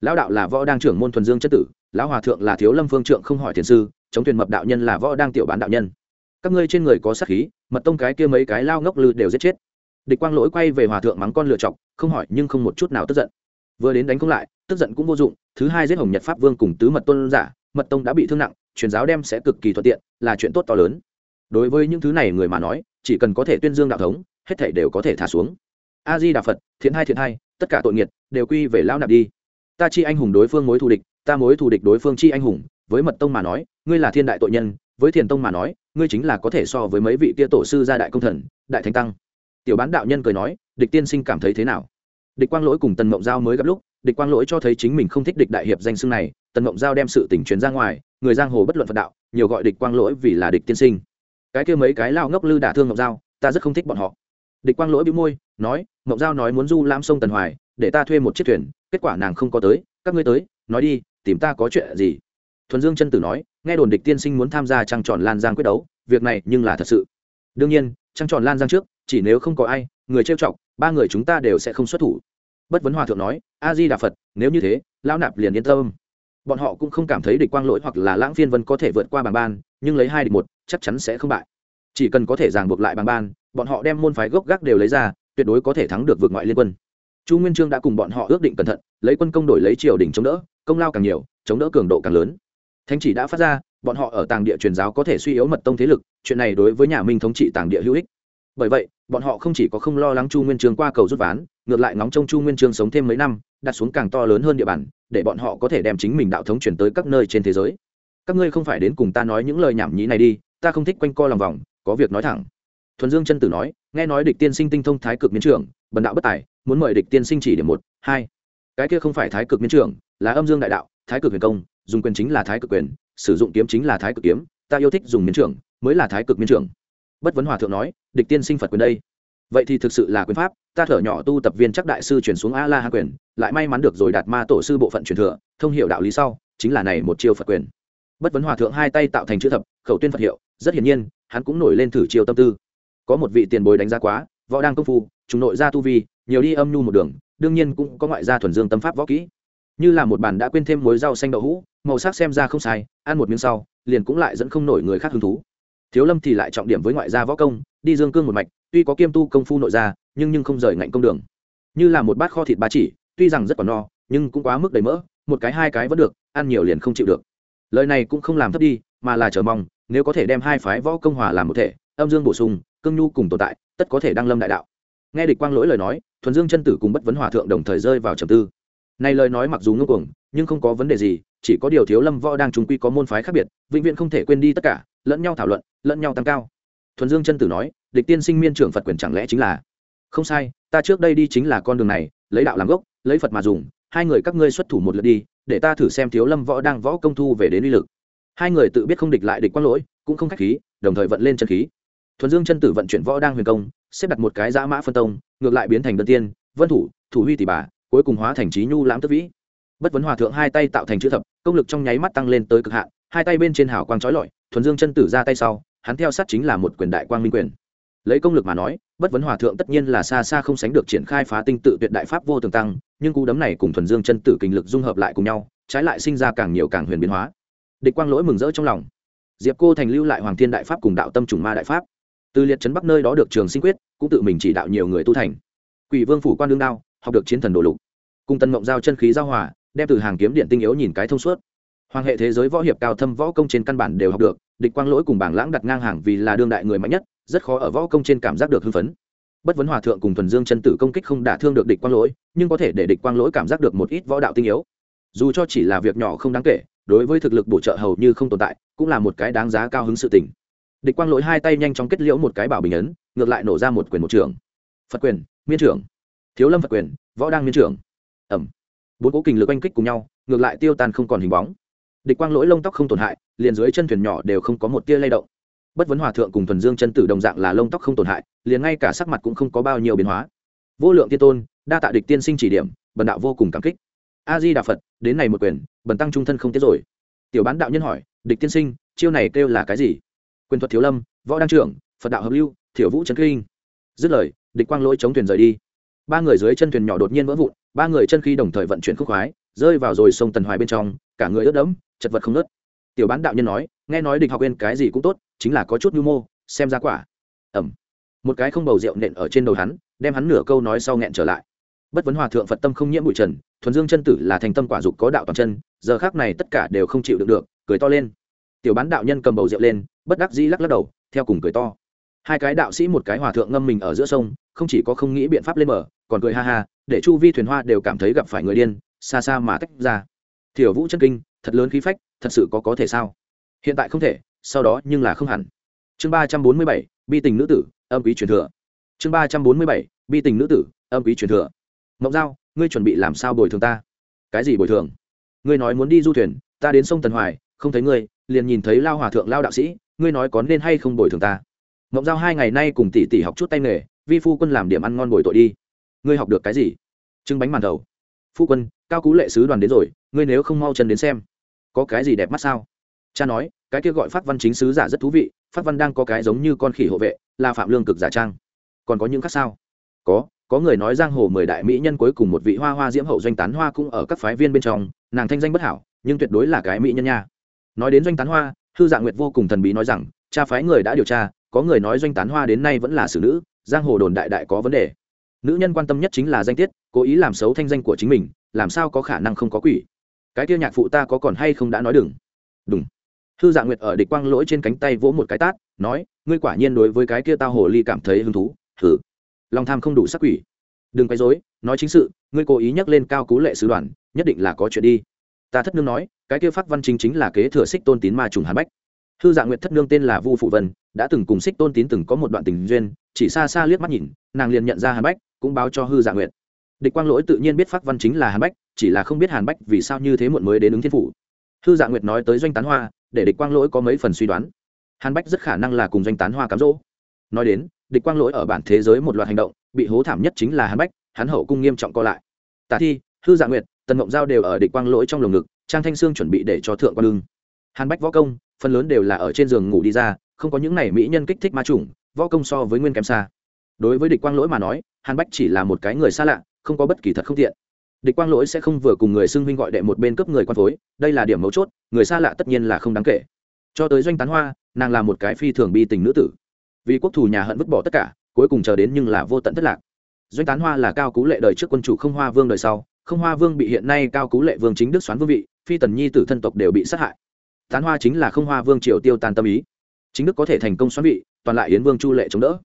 Lão đạo là võ đang trưởng môn thuần dương chất tử, lão hòa thượng là thiếu lâm phương trượng không hỏi thiền sư, chống thuyền mập đạo nhân là võ đang tiểu bán đạo nhân. Các ngươi trên người có sát khí, mật tông cái kia mấy cái lao ngốc lư đều giết chết. Địch quang lỗi quay về hòa thượng mắng con lựa chọc, không hỏi nhưng không một chút nào tức giận. Vừa đến đánh không lại, tức giận cũng vô dụng, thứ hai giết hồng nhật pháp vương cùng tứ mật tôn giả, mật tông đã bị thương nặng, truyền giáo đem sẽ cực kỳ thuận tiện, là chuyện tốt to lớn. Đối với những thứ này người mà nói, chỉ cần có thể tuyên dương đạo thống, hết thảy đều có thể thả xuống a di đà phật thiện hai thiện hai, tất cả tội nghiệt đều quy về lão nạp đi. Ta chi anh hùng đối phương mối thù địch, ta mối thù địch đối phương chi anh hùng. Với mật tông mà nói, ngươi là thiên đại tội nhân, với thiền tông mà nói, ngươi chính là có thể so với mấy vị kia tổ sư gia đại công thần, đại thánh tăng. Tiểu bán đạo nhân cười nói, địch tiên sinh cảm thấy thế nào? Địch quang lỗi cùng tần mộng giao mới gặp lúc, địch quang lỗi cho thấy chính mình không thích địch đại hiệp danh xưng này, tần mộng giao đem sự tình truyền ra ngoài, người giang hồ bất luận phật đạo, nhiều gọi địch quang lỗi vì là địch tiên sinh. Cái kia mấy cái lao ngốc lư đả thương mộng giao, ta rất không thích bọn họ. Địch quang lỗi bĩu môi nói, mộng giao nói muốn du lam sông tần hoài, để ta thuê một chiếc thuyền, kết quả nàng không có tới, các ngươi tới, nói đi, tìm ta có chuyện gì? Thuần dương chân tử nói, nghe đồn địch tiên sinh muốn tham gia trăng tròn lan giang quyết đấu, việc này nhưng là thật sự. Đương nhiên, trăng tròn lan giang trước, chỉ nếu không có ai, người trêu chọc, ba người chúng ta đều sẽ không xuất thủ. Bất vấn hòa thượng nói a di đà phật, nếu như thế, lão nạp liền yên tâm. Bọn họ cũng không cảm thấy địch quang lỗi hoặc là lãng phiên vân có thể vượt qua bảng ban, nhưng lấy hai địch một, chắc chắn sẽ không bại. Chỉ cần có thể ràng buộc lại bảng ban, bọn họ đem môn phái gốc gác đều lấy ra tuyệt đối có thể thắng được vượt ngoại liên quân. Chu nguyên trương đã cùng bọn họ ước định cẩn thận, lấy quân công đổi lấy triều đình chống đỡ, công lao càng nhiều, chống đỡ cường độ càng lớn. Thánh chỉ đã phát ra, bọn họ ở tàng địa truyền giáo có thể suy yếu mật tông thế lực, chuyện này đối với nhà minh thống trị tàng địa hữu ích. Bởi vậy, bọn họ không chỉ có không lo lắng chu nguyên trương qua cầu rút ván, ngược lại ngóng trông chu nguyên trương sống thêm mấy năm, đặt xuống càng to lớn hơn địa bàn, để bọn họ có thể đem chính mình đạo thống chuyển tới các nơi trên thế giới. Các ngươi không phải đến cùng ta nói những lời nhảm nhí này đi, ta không thích quanh co lòng vòng, có việc nói thẳng thuần dương chân tử nói, nghe nói địch tiên sinh tinh thông thái cực miến trưởng, bần đạo bất tài, muốn mời địch tiên sinh chỉ điểm một, hai. Cái kia không phải thái cực miến trưởng, là âm dương đại đạo, thái cực huyền công, dùng quyền chính là thái cực quyền, sử dụng kiếm chính là thái cực kiếm, ta yêu thích dùng miến trưởng, mới là thái cực miến trưởng. Bất vấn hòa thượng nói, địch tiên sinh phật quyền đây. Vậy thì thực sự là quyền pháp, ta thở nhỏ tu tập viên chắc đại sư chuyển xuống a la hạ quyền, lại may mắn được rồi đạt ma tổ sư bộ phận truyền thừa, thông hiệu đạo lý sau, chính là này một chiêu phật quyền. Bất vấn hòa thượng hai tay tạo thành chữ thập, khẩu tuyên phật hiệu, rất hiển nhiên, hắn cũng nổi lên thử chiêu tâm tư có một vị tiền bối đánh giá quá, võ đang công phu chúng nội ra tu vi, nhiều đi âm nhu một đường, đương nhiên cũng có ngoại gia thuần dương tâm pháp võ kỹ. Như là một bàn đã quên thêm muối rau xanh đậu hũ, màu sắc xem ra không sai, ăn một miếng sau, liền cũng lại dẫn không nổi người khác hứng thú. Thiếu lâm thì lại trọng điểm với ngoại gia võ công, đi dương cương một mạch, tuy có kiêm tu công phu nội gia, nhưng nhưng không rời ngạnh công đường. Như là một bát kho thịt ba chỉ, tuy rằng rất còn no, nhưng cũng quá mức đầy mỡ, một cái hai cái vẫn được, ăn nhiều liền không chịu được. Lời này cũng không làm thấp đi, mà là chờ mong, nếu có thể đem hai phái võ công hòa làm một thể, âm dương bổ sung cương nhu cùng tồn tại, tất có thể đăng lâm đại đạo. Nghe địch quang lỗi lời nói, thuần dương chân tử cùng bất vấn hòa thượng đồng thời rơi vào trầm tư. Này lời nói mặc dù ngưng cuồng, nhưng không có vấn đề gì, chỉ có điều thiếu lâm võ đang chúng quy có môn phái khác biệt, vĩnh viễn không thể quên đi tất cả, lẫn nhau thảo luận, lẫn nhau tăng cao. Thuần dương chân tử nói, địch tiên sinh miên trưởng phật quyền chẳng lẽ chính là? Không sai, ta trước đây đi chính là con đường này, lấy đạo làm gốc, lấy phật mà dùng, hai người các ngươi xuất thủ một lượt đi, để ta thử xem thiếu lâm võ đang võ công thu về đến uy lực. Hai người tự biết không địch lại địch quang lỗi, cũng không khách khí, đồng thời vận lên chân khí thuần dương chân tử vận chuyển võ đang huyền công, xếp đặt một cái giã mã phân tông, ngược lại biến thành đơn tiên, vân thủ thủ huy tỷ bà, cuối cùng hóa thành trí nhu lãm tức vĩ. Bất vấn hòa thượng hai tay tạo thành chữ thập, công lực trong nháy mắt tăng lên tới cực hạn, hai tay bên trên hào quang trói lọi, thuần dương chân tử ra tay sau, hắn theo sát chính là một quyền đại quang minh quyền. Lấy công lực mà nói, bất vấn hòa thượng tất nhiên là xa xa không sánh được triển khai phá tinh tự tuyệt đại pháp vô tường tăng, nhưng cú đấm này cùng thuần dương chân tử kinh lực dung hợp lại cùng nhau, trái lại sinh ra càng nhiều càng huyền biến hóa. Địch quang lỗi mừng rỡ trong lòng. Diệp cô thành lưu lại hoàng thiên đại pháp cùng đạo tâm trùng ma đại pháp từ liệt trấn bắc nơi đó được trường sinh quyết, cũng tự mình chỉ đạo nhiều người tu thành. Quỷ vương phủ quan đương đao, học được chiến thần đồ lục. Cùng tân mộng giao chân khí giao hòa, đem từ hàng kiếm điện tinh yếu nhìn cái thông suốt. Hoàng hệ thế giới võ hiệp cao thâm võ công trên căn bản đều học được, địch quang lỗi cùng bảng lãng đặt ngang hàng vì là đương đại người mạnh nhất, rất khó ở võ công trên cảm giác được hưng phấn. Bất vấn hòa thượng cùng thuần dương chân tử công kích không đả thương được địch quang lỗi, nhưng có thể để địch quang lỗi cảm giác được một ít võ đạo tinh yếu. Dù cho chỉ là việc nhỏ không đáng kể, đối với thực lực bổ trợ hầu như không tồn tại, cũng là một cái đáng giá cao hứng sự tình địch quang lỗi hai tay nhanh chóng kết liễu một cái bảo bình ấn, ngược lại nổ ra một quyền một trường. Phật quyền, miên trưởng. Thiếu lâm phật quyền, võ đang miên trưởng. Ẩm. Bốn cố kình lực oanh kích cùng nhau, ngược lại tiêu tan không còn hình bóng. Địch quang lỗi lông tóc không tổn hại, liền dưới chân thuyền nhỏ đều không có một tia lay động. Bất vấn hòa thượng cùng thuần dương chân tử đồng dạng là lông tóc không tổn hại, liền ngay cả sắc mặt cũng không có bao nhiêu biến hóa. Vô lượng tiên tôn, đa tạ địch tiên sinh chỉ điểm, bần đạo vô cùng cảm kích. A di đà phật, đến này một quyền, bần tăng trung thân không tiết rồi. Tiểu bán đạo nhân hỏi, địch tiên sinh, chiêu này kêu là cái gì? Quyền thuật thiếu lâm, võ đăng trưởng, phật đạo hợp lưu, thiểu vũ trấn kinh. Dứt lời, địch quang lỗi chống thuyền rời đi. Ba người dưới chân thuyền nhỏ đột nhiên vỡ vụn, ba người chân khi đồng thời vận chuyển khúc khoái, rơi vào rồi sông tần hoài bên trong, cả người ướt đẫm, chật vật không nớt tiểu bán đạo nhân nói, nghe nói địch học bên cái gì cũng tốt, chính là có chút nhu mô, xem ra quả. Ẩm. Một cái không bầu rượu nện ở trên đầu hắn, đem hắn nửa câu nói sau nghẹn trở lại. Bất vấn hòa thượng phật tâm không nhiễm bụi trần, thuần dương chân tử là thành tâm quả dục có đạo toàn chân, giờ khác này tất cả đều không chịu được được, cười to lên. Tiểu bán đạo nhân cầm bầu rượu lên bất đắc dĩ lắc lắc đầu, theo cùng cười to. Hai cái đạo sĩ một cái hòa thượng ngâm mình ở giữa sông, không chỉ có không nghĩ biện pháp lên mở còn cười ha ha, để chu vi thuyền hoa đều cảm thấy gặp phải người điên, xa xa mà tách ra. Thiểu vũ chân kinh, thật lớn khí phách, thật sự có có thể sao? Hiện tại không thể, sau đó nhưng là không hẳn. Chương ba trăm bốn mươi bảy, bi tình nữ tử, âm quý truyền thừa. Chương ba trăm bốn mươi bảy, bi tình nữ tử, âm quý truyền thừa. Mộng giao, ngươi chuẩn bị làm sao bồi thường ta? Cái gì bồi thường? Ngươi nói muốn đi du thuyền, ta đến sông tần hoài, không thấy ngươi, liền nhìn thấy lao hòa thượng lao đạo sĩ ngươi nói có nên hay không bồi thường ta? Mộng giao hai ngày nay cùng tỷ tỷ học chút tay nghề, vi phu quân làm điểm ăn ngon bồi tội đi. Ngươi học được cái gì? Trưng bánh màn đầu. Phu quân, cao cú lệ sứ đoàn đến rồi, ngươi nếu không mau chân đến xem. Có cái gì đẹp mắt sao? Cha nói, cái kia gọi phát văn chính sứ giả rất thú vị, phát văn đang có cái giống như con khỉ hộ vệ, là phạm lương cực giả trang. Còn có những khác sao? Có có người nói giang hồ mười đại mỹ nhân cuối cùng một vị hoa hoa diễm hậu doanh tán hoa cũng ở các phái viên bên trong, nàng thanh danh bất hảo, nhưng tuyệt đối là cái mỹ nhân nha. Nói đến doanh tán hoa hư dạ nguyệt vô cùng thần bí nói rằng, cha phái người đã điều tra, có người nói doanh tán hoa đến nay vẫn là xử nữ, giang hồ đồn đại đại có vấn đề. Nữ nhân quan tâm nhất chính là danh tiết, cố ý làm xấu thanh danh của chính mình, làm sao có khả năng không có quỷ. Cái kia nhạc phụ ta có còn hay không đã nói đừng. Đúng hư dạ nguyệt ở địch quang lỗi trên cánh tay vỗ một cái tát, nói, ngươi quả nhiên đối với cái kia tao hồ ly cảm thấy hứng thú. Thử lòng tham không đủ sắc quỷ. Đừng quấy dối nói chính sự, ngươi cố ý nhắc lên cao cú lệ sứ đoàn, nhất định là có chuyện đi ta thất nương nói, cái kia phát văn chính chính là kế thừa xích tôn tín ma trùng hàn bách. Hư dạ nguyệt thất nương tên là vu phụ vân, đã từng cùng xích tôn tín từng có một đoạn tình duyên, chỉ xa xa liếc mắt nhìn, nàng liền nhận ra hàn bách, cũng báo cho hư dạ nguyệt. Địch quang lỗi tự nhiên biết phát văn chính là hàn bách, chỉ là không biết hàn bách vì sao như thế muộn mới đến ứng thiên phủ. Hư dạ nguyệt nói tới doanh tán hoa, để địch quang lỗi có mấy phần suy đoán. Hàn bách rất khả năng là cùng doanh tán hoa cám dỗ. Nói đến, địch quang lỗi ở bản thế giới một loạt hành động, bị hố thảm nhất chính là hàn bách, hắn hậu cung nghiêm trọng co lại. Tả thi, hư dạ nguyệt tần mộng giao đều ở địch quang lỗi trong lồng ngực, trang thanh sương chuẩn bị để cho thượng quan lưng. Hàn bách võ công, phần lớn đều là ở trên giường ngủ đi ra, không có những này mỹ nhân kích thích ma chủng, võ công so với nguyên kém xa. Đối với địch quang lỗi mà nói, hàn bách chỉ là một cái người xa lạ, không có bất kỳ thật không tiện. Địch quang lỗi sẽ không vừa cùng người xưng huynh gọi đệ một bên cấp người quan phối, đây là điểm mấu chốt, người xa lạ tất nhiên là không đáng kể. Cho tới doanh tán hoa, nàng là một cái phi thường bi tình nữ tử. Vì quốc thù nhà hận vứt bỏ tất cả, cuối cùng chờ đến nhưng là vô tận thất lạc. Doanh tán hoa là cao cú lệ đời trước quân chủ không hoa vương đời sau không hoa vương bị hiện nay cao cú lệ vương chính đức xoán vương vị, phi tần nhi tử thân tộc đều bị sát hại. Tán hoa chính là không hoa vương triều tiêu tan tâm ý. Chính đức có thể thành công xoán vị, toàn lại yến vương chu lệ chống đỡ.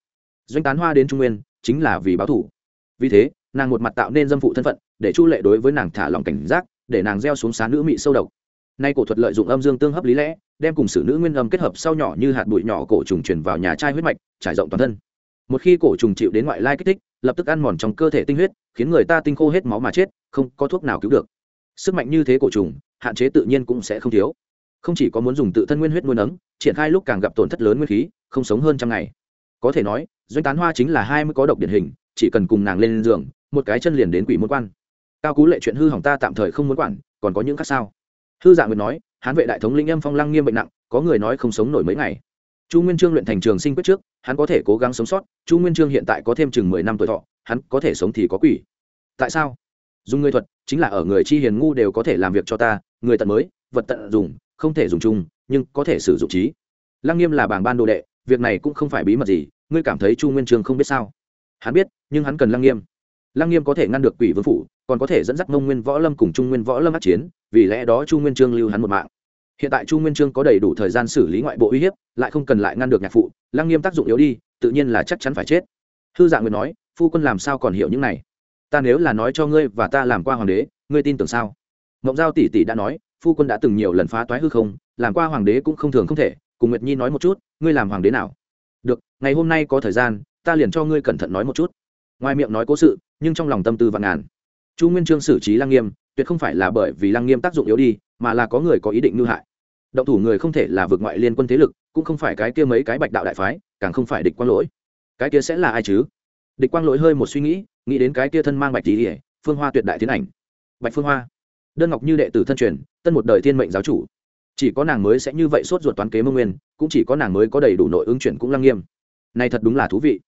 Doanh tán hoa đến trung nguyên, chính là vì báo thủ. Vì thế, nàng một mặt tạo nên dâm phụ thân phận, để chu lệ đối với nàng thả lòng cảnh giác, để nàng gieo xuống xá nữ mị sâu độc. Nay cổ thuật lợi dụng âm dương tương hấp lý lẽ, đem cùng sử nữ nguyên âm kết hợp sau nhỏ như hạt bụi nhỏ cổ trùng truyền vào nhà trai huyết mạch, trải rộng toàn thân một khi cổ trùng chịu đến ngoại lai kích thích, lập tức ăn mòn trong cơ thể tinh huyết, khiến người ta tinh khô hết máu mà chết, không có thuốc nào cứu được. Sức mạnh như thế cổ trùng, hạn chế tự nhiên cũng sẽ không thiếu. Không chỉ có muốn dùng tự thân nguyên huyết nuôi nấng, triển khai lúc càng gặp tổn thất lớn nguyên khí, không sống hơn trăm ngày. Có thể nói, doanh tán hoa chính là hai mươi có độc điển hình, chỉ cần cùng nàng lên giường, một cái chân liền đến quỷ môn quan. Cao cú lệ chuyện hư hỏng ta tạm thời không muốn quản, còn có những khác sao? Hư dạng nguyệt nói, hán vệ đại thống linh âm phong lăng nghiêm bệnh nặng, có người nói không sống nổi mấy ngày chu nguyên trương luyện thành trường sinh quyết trước, hắn có thể cố gắng sống sót, chu nguyên trương hiện tại có thêm chừng mười năm tuổi thọ, hắn có thể sống thì có quỷ. Tại sao? Dùng người thuật, chính là ở người chi hiền ngu đều có thể làm việc cho ta, người tận mới, vật tận dùng, không thể dùng chung, nhưng có thể sử dụng trí. Lăng nghiêm là bảng ban đồ đệ, việc này cũng không phải bí mật gì, ngươi cảm thấy chu nguyên trương không biết sao? Hắn biết, nhưng hắn cần lăng nghiêm. Lăng nghiêm có thể ngăn được quỷ vương phủ, còn có thể dẫn dắt mông nguyên võ lâm cùng trung nguyên võ lâm át chiến, vì lẽ đó chu nguyên trương lưu hắn một mạng hiện tại chu nguyên trương có đầy đủ thời gian xử lý ngoại bộ uy hiếp, lại không cần lại ngăn được nhạc phụ, lăng nghiêm tác dụng yếu đi, tự nhiên là chắc chắn phải chết. Thư dạng nguyệt nói, phu quân làm sao còn hiểu những này? Ta nếu là nói cho ngươi và ta làm qua hoàng đế, ngươi tin tưởng sao? Mộng giao tỷ tỷ đã nói, phu quân đã từng nhiều lần phá toái hư không, làm qua hoàng đế cũng không thường không thể. Cùng nguyệt nhi nói một chút, ngươi làm hoàng đế nào? Được, ngày hôm nay có thời gian, ta liền cho ngươi cẩn thận nói một chút. Ngoài miệng nói cố sự, nhưng trong lòng tâm tư vạn ngàn. Chu nguyên trương xử trí lăng nghiêm, tuyệt không phải là bởi vì lăng nghiêm tác dụng yếu đi, mà là có người có ý định ngư hại động thủ người không thể là vượt ngoại liên quân thế lực, cũng không phải cái kia mấy cái bạch đạo đại phái, càng không phải địch quang lỗi. Cái kia sẽ là ai chứ? Địch quang lỗi hơi một suy nghĩ nghĩ đến cái kia thân mang bạch tí ỉa phương hoa tuyệt đại tiến ảnh. Bạch phương hoa. Đơn ngọc như đệ tử thân truyền, tân một đời thiên mệnh giáo chủ. Chỉ có nàng mới sẽ như vậy sốt ruột toán kế mông nguyên, cũng chỉ có nàng mới có đầy đủ nội ứng chuyển cũng lăng nghiêm. Này thật đúng là thú vị.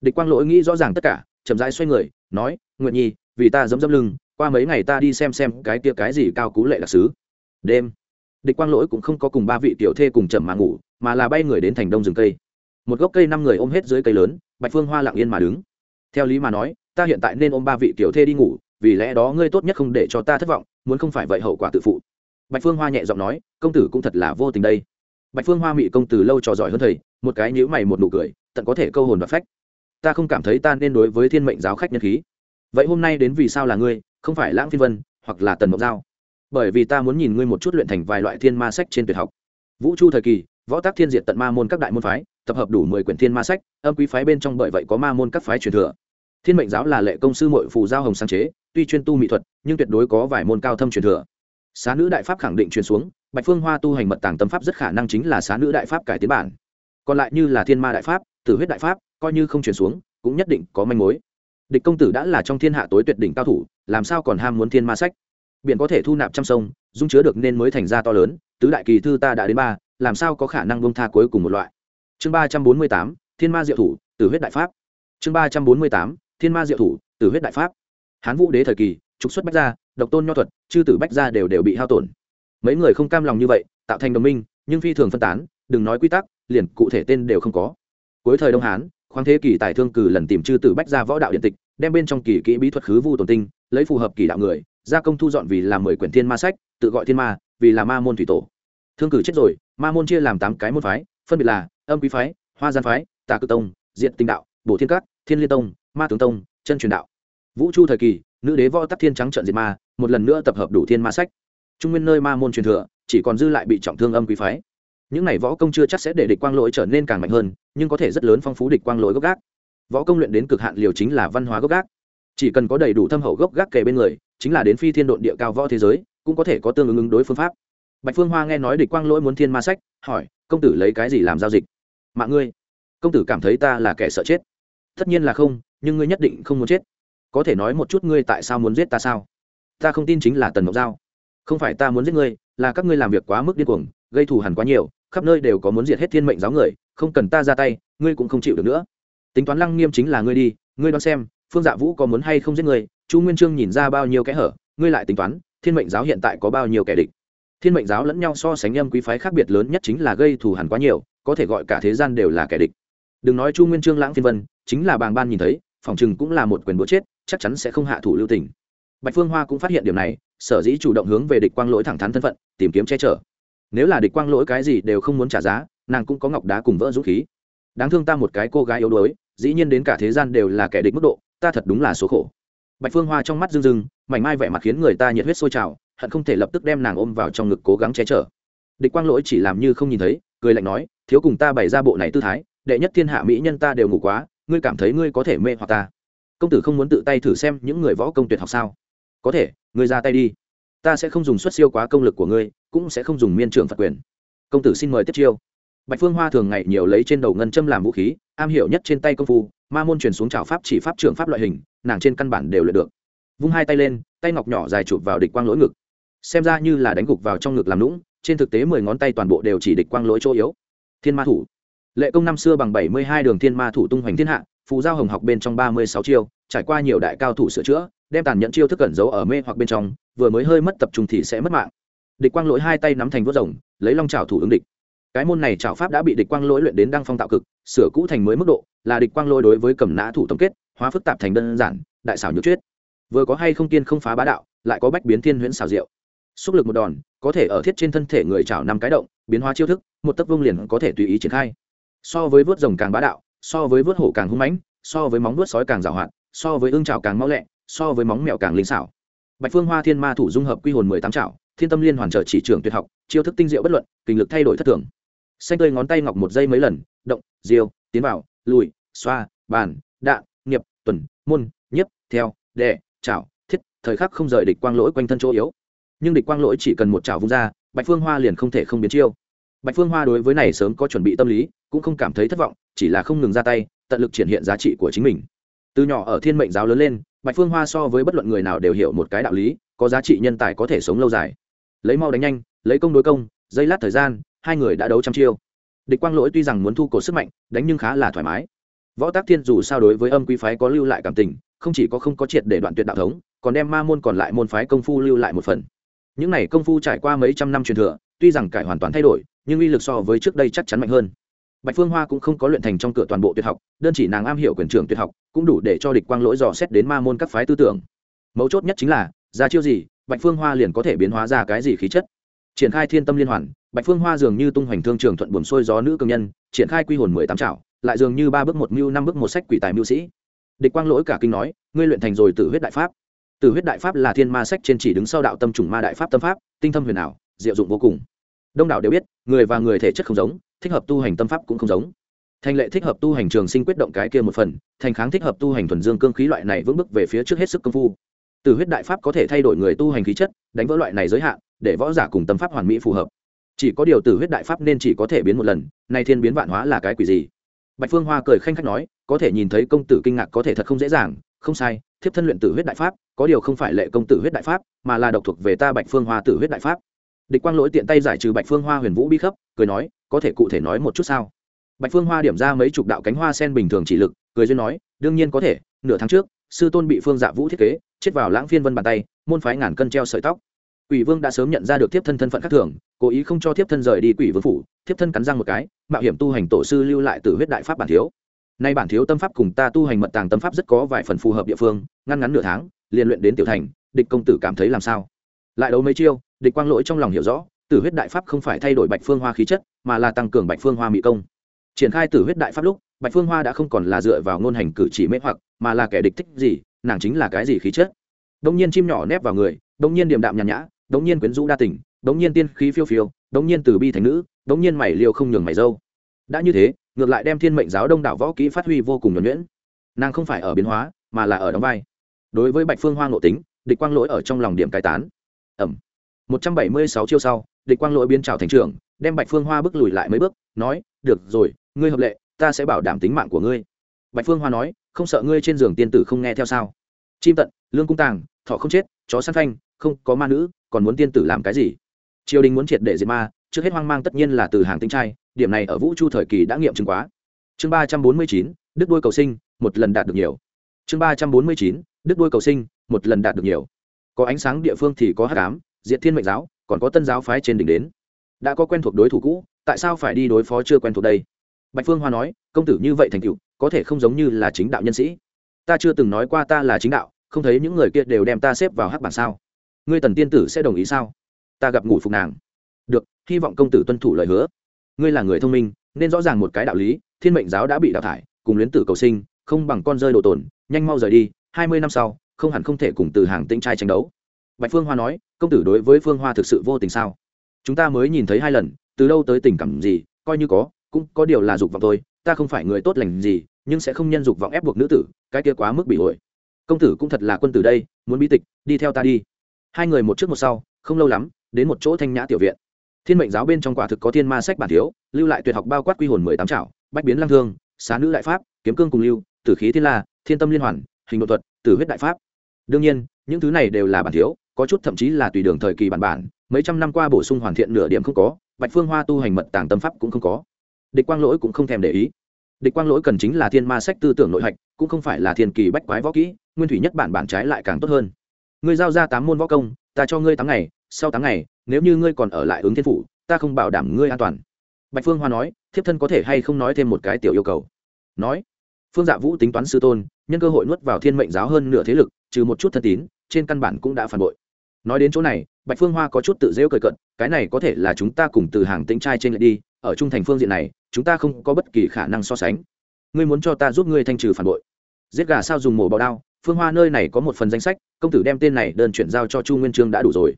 Địch quang lỗi nghĩ rõ ràng tất cả, chậm rãi xoay người, nói nguyện nhi, vì ta dẫm dẫm lưng, qua mấy ngày ta đi xem xem cái kia cái gì cao cú lệ đặc sứ. Đêm địch quang lỗi cũng không có cùng ba vị tiểu thê cùng chậm mà ngủ, mà là bay người đến thành đông rừng cây. Một gốc cây năm người ôm hết dưới cây lớn, bạch phương hoa lặng yên mà đứng. Theo lý mà nói, ta hiện tại nên ôm ba vị tiểu thê đi ngủ, vì lẽ đó ngươi tốt nhất không để cho ta thất vọng, muốn không phải vậy hậu quả tự phụ. Bạch phương hoa nhẹ giọng nói, công tử cũng thật là vô tình đây. Bạch phương hoa mị công tử lâu trò giỏi hơn thầy, một cái nhữ mày một nụ cười, tận có thể câu hồn và phách. Ta không cảm thấy ta nên đối với thiên mệnh giáo khách nhân khí. Vậy hôm nay đến vì sao là ngươi, không phải lãng phiên vân, hoặc là tần mộc giao? Bởi vì ta muốn nhìn ngươi một chút luyện thành vài loại thiên ma sách trên tuyệt học. Vũ chu thời kỳ, võ tác thiên diệt tận ma môn các đại môn phái, tập hợp đủ mười quyển thiên ma sách, âm quý phái bên trong bởi vậy có ma môn các phái truyền thừa. Thiên mệnh giáo là lệ công sư mội phù giao hồng sáng chế, tuy chuyên tu mỹ thuật, nhưng tuyệt đối có vài môn cao thâm truyền thừa. Xá nữ đại pháp khẳng định truyền xuống, bạch phương hoa tu hành mật tàng tâm pháp rất khả năng chính là xá nữ đại pháp cải tiến bản. Còn lại như là thiên ma đại pháp, tử huyết đại pháp, coi như không truyền xuống, cũng nhất định có manh mối. Địch công tử đã là trong thiên hạ tối tuyệt đỉnh cao thủ, làm sao còn ham muốn thiên ma sách? Biển có thể thu nạp trăm sông, dung chứa được nên mới thành ra to lớn, tứ đại kỳ thư ta đã đến ba, làm sao có khả năng bông tha cuối cùng một loại? Chương ba trăm bốn mươi tám, thiên ma diệu thủ, tử huyết đại pháp. Chương ba trăm bốn mươi tám, thiên ma diệu thủ, tử huyết đại pháp. Hán vũ đế thời kỳ, trục xuất bách gia, độc tôn nho thuật, chư tử bách gia đều đều bị hao tổn. Mấy người không cam lòng như vậy, tạo thành đồng minh, nhưng phi thường phân tán, đừng nói quy tắc, liền cụ thể tên đều không có. Cuối thời đông hán, khoáng thế kỷ tài thương cử lần tìm chư tử bách gia võ đạo điện tịch, đem bên trong kỳ kỹ bí thuật khứ vu tồn tinh, lấy phù hợp kỳ đạo người gia công thu dọn vì làm mười quyển thiên ma sách, tự gọi thiên ma, vì là ma môn thủy tổ. Thương cử chết rồi, ma môn chia làm tám cái môn phái, phân biệt là âm quý phái, hoa gian phái, tà cự tông diện tinh đạo, bổ thiên cát, thiên liên tông, ma tướng tông, chân truyền đạo. Vũ chu thời kỳ, nữ đế võ tắc thiên trắng trận diệt ma, một lần nữa tập hợp đủ thiên ma sách. Trung nguyên nơi ma môn truyền thừa, chỉ còn dư lại bị trọng thương âm quý phái. Những này võ công chưa chắc sẽ để địch quang lỗi trở nên càng mạnh hơn, nhưng có thể rất lớn phong phú địch quang lỗi gốc gác. Võ công luyện đến cực hạn liều chính là văn hóa gốc gác. Chỉ cần có đầy đủ thâm hậu gốc gác kề bên người chính là đến phi thiên độn địa cao võ thế giới, cũng có thể có tương ứng ứng đối phương pháp. Bạch phương hoa nghe nói địch quang lỗi muốn thiên ma sách, hỏi, công tử lấy cái gì làm giao dịch? Mạng ngươi. Công tử cảm thấy ta là kẻ sợ chết. Tất nhiên là không, nhưng ngươi nhất định không muốn chết. Có thể nói một chút ngươi tại sao muốn giết ta sao? Ta không tin chính là tần ngọc giao. Không phải ta muốn giết ngươi, là các ngươi làm việc quá mức điên cuồng, gây thù hằn quá nhiều, khắp nơi đều có muốn diệt hết thiên mệnh giáo người, không cần ta ra tay, ngươi cũng không chịu được nữa. Tính toán lăng nghiêm chính là ngươi đi, ngươi đoán xem, phương dạ vũ có muốn hay không giết ngươi chu nguyên trương nhìn ra bao nhiêu kẽ hở, ngươi lại tính toán, thiên mệnh giáo hiện tại có bao nhiêu kẻ địch? Thiên mệnh giáo lẫn nhau so sánh âm quý phái khác biệt lớn nhất chính là gây thù hằn quá nhiều, có thể gọi cả thế gian đều là kẻ địch. Đừng nói chu nguyên trương lãng phiên vân, chính là bàng ban nhìn thấy, phòng chừng cũng là một quyền búa chết, chắc chắn sẽ không hạ thủ lưu tình. Bạch phương hoa cũng phát hiện điểm này, sở dĩ chủ động hướng về địch quang lỗi thẳng thắn thân phận, tìm kiếm che chở. Nếu là địch quang lỗi cái gì đều không muốn trả giá, nàng cũng có ngọc đá cùng vỡ dũng khí. Đáng thương ta một cái cô gái yếu đuối, dĩ nhiên đến cả thế gian đều là kẻ địch mức độ, ta thật đúng là số khổ bạch phương hoa trong mắt rưng rưng, mảnh mai vẻ mặt khiến người ta nhiệt huyết sôi trào, hận không thể lập tức đem nàng ôm vào trong ngực cố gắng che chở. Địch quang lỗi chỉ làm như không nhìn thấy, cười lạnh nói, thiếu cùng ta bày ra bộ này tư thái, đệ nhất thiên hạ mỹ nhân ta đều ngủ quá, ngươi cảm thấy ngươi có thể mê hoặc ta. Công tử không muốn tự tay thử xem những người võ công tuyệt học sao? Có thể, ngươi ra tay đi. Ta sẽ không dùng xuất siêu quá công lực của ngươi, cũng sẽ không dùng miên trường phật quyền. Công tử xin mời tiếp chiêu. Bạch phương hoa thường ngày nhiều lấy trên đầu ngân châm làm vũ khí, am hiểu nhất trên tay công phu ma môn truyền xuống trào pháp chỉ pháp trưởng pháp loại hình, nàng trên căn bản đều luyện được. Vung hai tay lên, tay ngọc nhỏ dài chụp vào địch quang lỗi ngực. Xem ra như là đánh gục vào trong ngực làm lũng trên thực tế mười ngón tay toàn bộ đều chỉ địch quang lỗi chỗ yếu. Thiên ma thủ. Lệ công năm xưa bằng bảy mươi hai đường thiên ma thủ tung hoành thiên hạ, phù giao hồng học bên trong ba mươi sáu chiêu, trải qua nhiều đại cao thủ sửa chữa, đem tàn nhẫn chiêu thức cẩn giấu ở mê hoặc bên trong, vừa mới hơi mất tập trung thì sẽ mất mạng. Địch quang lỗi hai tay nắm thành vớt rồng, lấy long trào thủ ứng địch cái môn này trảo pháp đã bị địch quang lỗi luyện đến đăng phong tạo cực, sửa cũ thành mới mức độ, là địch quang lỗi đối với cầm nã thủ tổng kết, hóa phức tạp thành đơn giản, đại xảo nhược chuyết vừa có hay không tiên không phá bá đạo, lại có bách biến thiên huyễn xảo diệu. Xúc lực một đòn, có thể ở thiết trên thân thể người chảo năm cái động, biến hóa chiêu thức, một tấc vương liền có thể tùy ý triển khai. So với vớt rồng càng bá đạo, so với vớt hổ càng hung mãnh, so với móng vớt sói càng giàu hạn so với ương chảo càng mau lẹ, so với móng mèo càng linh xảo. Bạch phương hoa thiên ma thủ dung hợp quy hồn mười tám trảo, thiên tâm liên hoàn trợ chỉ trưởng tuyệt học, chiêu thức tinh diệu bất luận, kinh lực thay đổi thất thường xanh tươi ngón tay ngọc một giây mấy lần, động diêu tiến vào, lùi, xoa, bàn, đạn, nghiệp, tuần, môn, nhiếp, theo đệ chảo, thiết, thời khắc không rời địch quang lỗi quanh thân chỗ yếu. Nhưng địch quang lỗi chỉ cần một chảo vung ra, bạch phương hoa liền không thể không biến chiêu. Bạch phương hoa đối với này sớm có chuẩn bị tâm lý, cũng không cảm thấy thất vọng, chỉ là không ngừng ra tay, tận lực triển hiện giá trị của chính mình. Từ nhỏ ở thiên mệnh giáo lớn lên, bạch phương hoa so với bất luận người nào đều hiểu một cái đạo lý, có giá trị nhân tài có thể sống lâu dài. Lấy mau đánh nhanh, lấy công đối công, giây lát thời gian hai người đã đấu trăm chiêu. Địch quang lỗi tuy rằng muốn thu cổ sức mạnh, đánh nhưng khá là thoải mái. Võ tác thiên dù sao đối với âm quý phái có lưu lại cảm tình, không chỉ có không có triệt để đoạn tuyệt đạo thống, còn đem ma môn còn lại môn phái công phu lưu lại một phần. Những này công phu trải qua mấy trăm năm truyền thừa, tuy rằng cải hoàn toàn thay đổi, nhưng uy lực so với trước đây chắc chắn mạnh hơn. Bạch phương hoa cũng không có luyện thành trong cửa toàn bộ tuyệt học, đơn chỉ nàng am hiểu quyền trưởng tuyệt học, cũng đủ để cho địch quang lỗi dò xét đến ma môn các phái tư tưởng. Mấu chốt nhất chính là, ra chiêu gì, bạch phương hoa liền có thể biến hóa ra cái gì khí chất. Triển khai thiên tâm liên hoàn bạch phương hoa dường như tung hoành thương trường thuận buồn xuôi gió nữ cường nhân, triển khai quy hồn mười tám trảo, lại dường như ba bước một mưu, năm bước một sách quỷ tài mưu sĩ. Địch quang lỗi cả kinh nói, ngươi luyện thành rồi tử huyết đại pháp. Tử huyết đại pháp là thiên ma sách trên chỉ đứng sau đạo tâm trùng ma đại pháp tâm pháp, tinh thâm huyền ảo, diệu dụng vô cùng. Đông đảo đều biết, người và người thể chất không giống, thích hợp tu hành tâm pháp cũng không giống. Thành lệ thích hợp tu hành trường sinh quyết động cái kia một phần, thành kháng thích hợp tu hành thuần dương cương khí loại này vững bước về phía trước hết sức công phu. Từ huyết đại pháp có thể thay đổi người tu hành khí chất, đánh vỡ loại này giới hạn, để võ giả cùng tâm pháp hoàn mỹ phù hợp chỉ có điều từ huyết đại pháp nên chỉ có thể biến một lần, nay thiên biến vạn hóa là cái quỷ gì? Bạch phương hoa cười khanh khách nói, có thể nhìn thấy công tử kinh ngạc có thể thật không dễ dàng, không sai, thiếp thân luyện tử huyết đại pháp, có điều không phải lệ công tử huyết đại pháp, mà là độc thuộc về ta bạch phương hoa tử huyết đại pháp. Địch quang lỗi tiện tay giải trừ bạch phương hoa huyền vũ bi khấp, cười nói, có thể cụ thể nói một chút sao? Bạch phương hoa điểm ra mấy chục đạo cánh hoa sen bình thường chỉ lực, cười duyên nói, đương nhiên có thể, nửa tháng trước, sư tôn bị phương dạ vũ thiết kế, chết vào lãng phiên vân bàn tay, môn phái ngàn cân treo sợi tóc quỷ vương đã sớm nhận ra được thiếp thân thân phận khác thường, cố ý không cho thiếp thân rời đi quỷ vương phủ, Thiếp thân cắn răng một cái, mạo hiểm tu hành tổ sư lưu lại từ huyết đại pháp bản thiếu. Nay bản thiếu tâm pháp cùng ta tu hành mật tàng tâm pháp rất có vài phần phù hợp địa phương, ngăn ngắn nửa tháng, liền luyện đến tiểu thành, địch công tử cảm thấy làm sao? Lại đấu mấy chiêu, địch quang lỗi trong lòng hiểu rõ tử huyết đại pháp không phải thay đổi bạch phương hoa khí chất, mà là tăng cường bạch phương hoa mỹ công. Triển khai tử huyết đại pháp lúc, bạch phương hoa đã không còn là dựa vào ngôn hành cử chỉ mê hoặc, mà là kẻ địch thích gì, nàng chính là cái gì khí chất? Đông nhiên chim nhỏ nép vào người, đông nhiên điềm đạm nhàn nhã đống nhiên quyến rũ đa tình, đống nhiên tiên khí phiêu phiêu, đống nhiên từ bi thành nữ, đống nhiên mày liều không nhường mày dâu. Đã như thế, ngược lại đem thiên mệnh giáo đông đảo võ kỹ phát huy vô cùng nhuẩn nhuyễn. Nàng không phải ở biến hóa, mà là ở đóng vai. Đối với bạch phương hoa ngộ tính, địch quang lỗi ở trong lòng điểm cai tán. Ẩm. Một trăm bảy mươi sáu chiêu sau, địch quang lỗi biến trào thành trưởng, đem bạch phương hoa bước lùi lại mấy bước, nói, được rồi, ngươi hợp lệ, ta sẽ bảo đảm tính mạng của ngươi. Bạch phương hoa nói, không sợ ngươi trên giường tiên tử không nghe theo sao? Chim tận, lương cung tàng, thọ không chết, chó săn phanh, không có ma nữ còn muốn tiên tử làm cái gì? Triều đình muốn triệt để diệt ma, trước hết hoang mang tất nhiên là từ hàng tinh trai, điểm này ở vũ chu thời kỳ đã nghiệm chứng quá. Chương ba trăm bốn mươi chín đức đuôi cầu sinh, một lần đạt được nhiều. Chương ba trăm bốn mươi chín đức đuôi cầu sinh, một lần đạt được nhiều. Có ánh sáng địa phương thì có hát cám diện thiên mệnh giáo, còn có tân giáo phái trên đỉnh đến. Đã có quen thuộc đối thủ cũ, tại sao phải đi đối phó chưa quen thuộc đây? Bạch phương hoa nói, công tử như vậy thành cựu có thể không giống như là chính đạo nhân sĩ. Ta chưa từng nói qua ta là chính đạo, không thấy những người kia đều đem ta xếp vào hắc bản sao ngươi tần tiên tử sẽ đồng ý sao? Ta gặp ngủ phục nàng. Được, hy vọng công tử tuân thủ lời hứa. Ngươi là người thông minh, nên rõ ràng một cái đạo lý, thiên mệnh giáo đã bị đào thải, cùng luyến tử cầu sinh, không bằng con rơi đồ tồn nhanh mau rời đi, hai mươi năm sau, không hẳn không thể cùng từ hàng tĩnh trai tranh đấu. Bạch phương hoa nói, công tử đối với phương hoa thực sự vô tình sao? Chúng ta mới nhìn thấy hai lần, từ đâu tới tình cảm gì, coi như có, cũng có điều là dục vọng thôi, ta không phải người tốt lành gì, nhưng sẽ không nhân dục vọng ép buộc nữ tử, cái kia quá mức bị ổi công tử cũng thật là quân tử đây, muốn bi tịch, đi theo ta đi hai người một trước một sau, không lâu lắm, đến một chỗ thanh nhã tiểu viện. Thiên mệnh giáo bên trong quả thực có thiên ma sách bản thiếu, lưu lại tuyệt học bao quát quy hồn mười tám trảo bách biến lăng thương, xá nữ đại pháp, kiếm cương cùng lưu, tử khí thiên la, thiên tâm liên hoàn, hình độ thuật, tử huyết đại pháp. Đương nhiên, những thứ này đều là bản thiếu, có chút thậm chí là tùy đường thời kỳ bản bản, mấy trăm năm qua bổ sung hoàn thiện nửa điểm không có, bạch phương hoa tu hành mật tàng tâm pháp cũng không có. Địch quang lỗi cũng không thèm để ý. Địch quang lỗi cần chính là thiên ma sách tư tưởng nội hạch, cũng không phải là thiên kỳ bách quái võ kỹ, nguyên thủy nhất bản bản trái lại càng tốt hơn ngươi giao ra tám môn võ công, ta cho ngươi tám ngày, sau tám ngày, nếu như ngươi còn ở lại ứng thiên phủ, ta không bảo đảm ngươi an toàn. Bạch phương hoa nói, thiếp thân có thể hay không nói thêm một cái tiểu yêu cầu? Nói. Phương dạ vũ tính toán sư tôn, nhân cơ hội nuốt vào thiên mệnh giáo hơn nửa thế lực, trừ một chút thân tín, trên căn bản cũng đã phản bội. Nói đến chỗ này, bạch phương hoa có chút tự dễu cười cận cái này có thể là chúng ta cùng từ hàng tính trai trên lại đi, ở trung thành phương diện này, chúng ta không có bất kỳ khả năng so sánh. Ngươi muốn cho ta giúp ngươi thanh trừ phản bội. Giết gà sao dùng mổ bào đao phương hoa nơi này có một phần danh sách, công tử đem tên này đơn chuyển giao cho chu nguyên trương đã đủ rồi.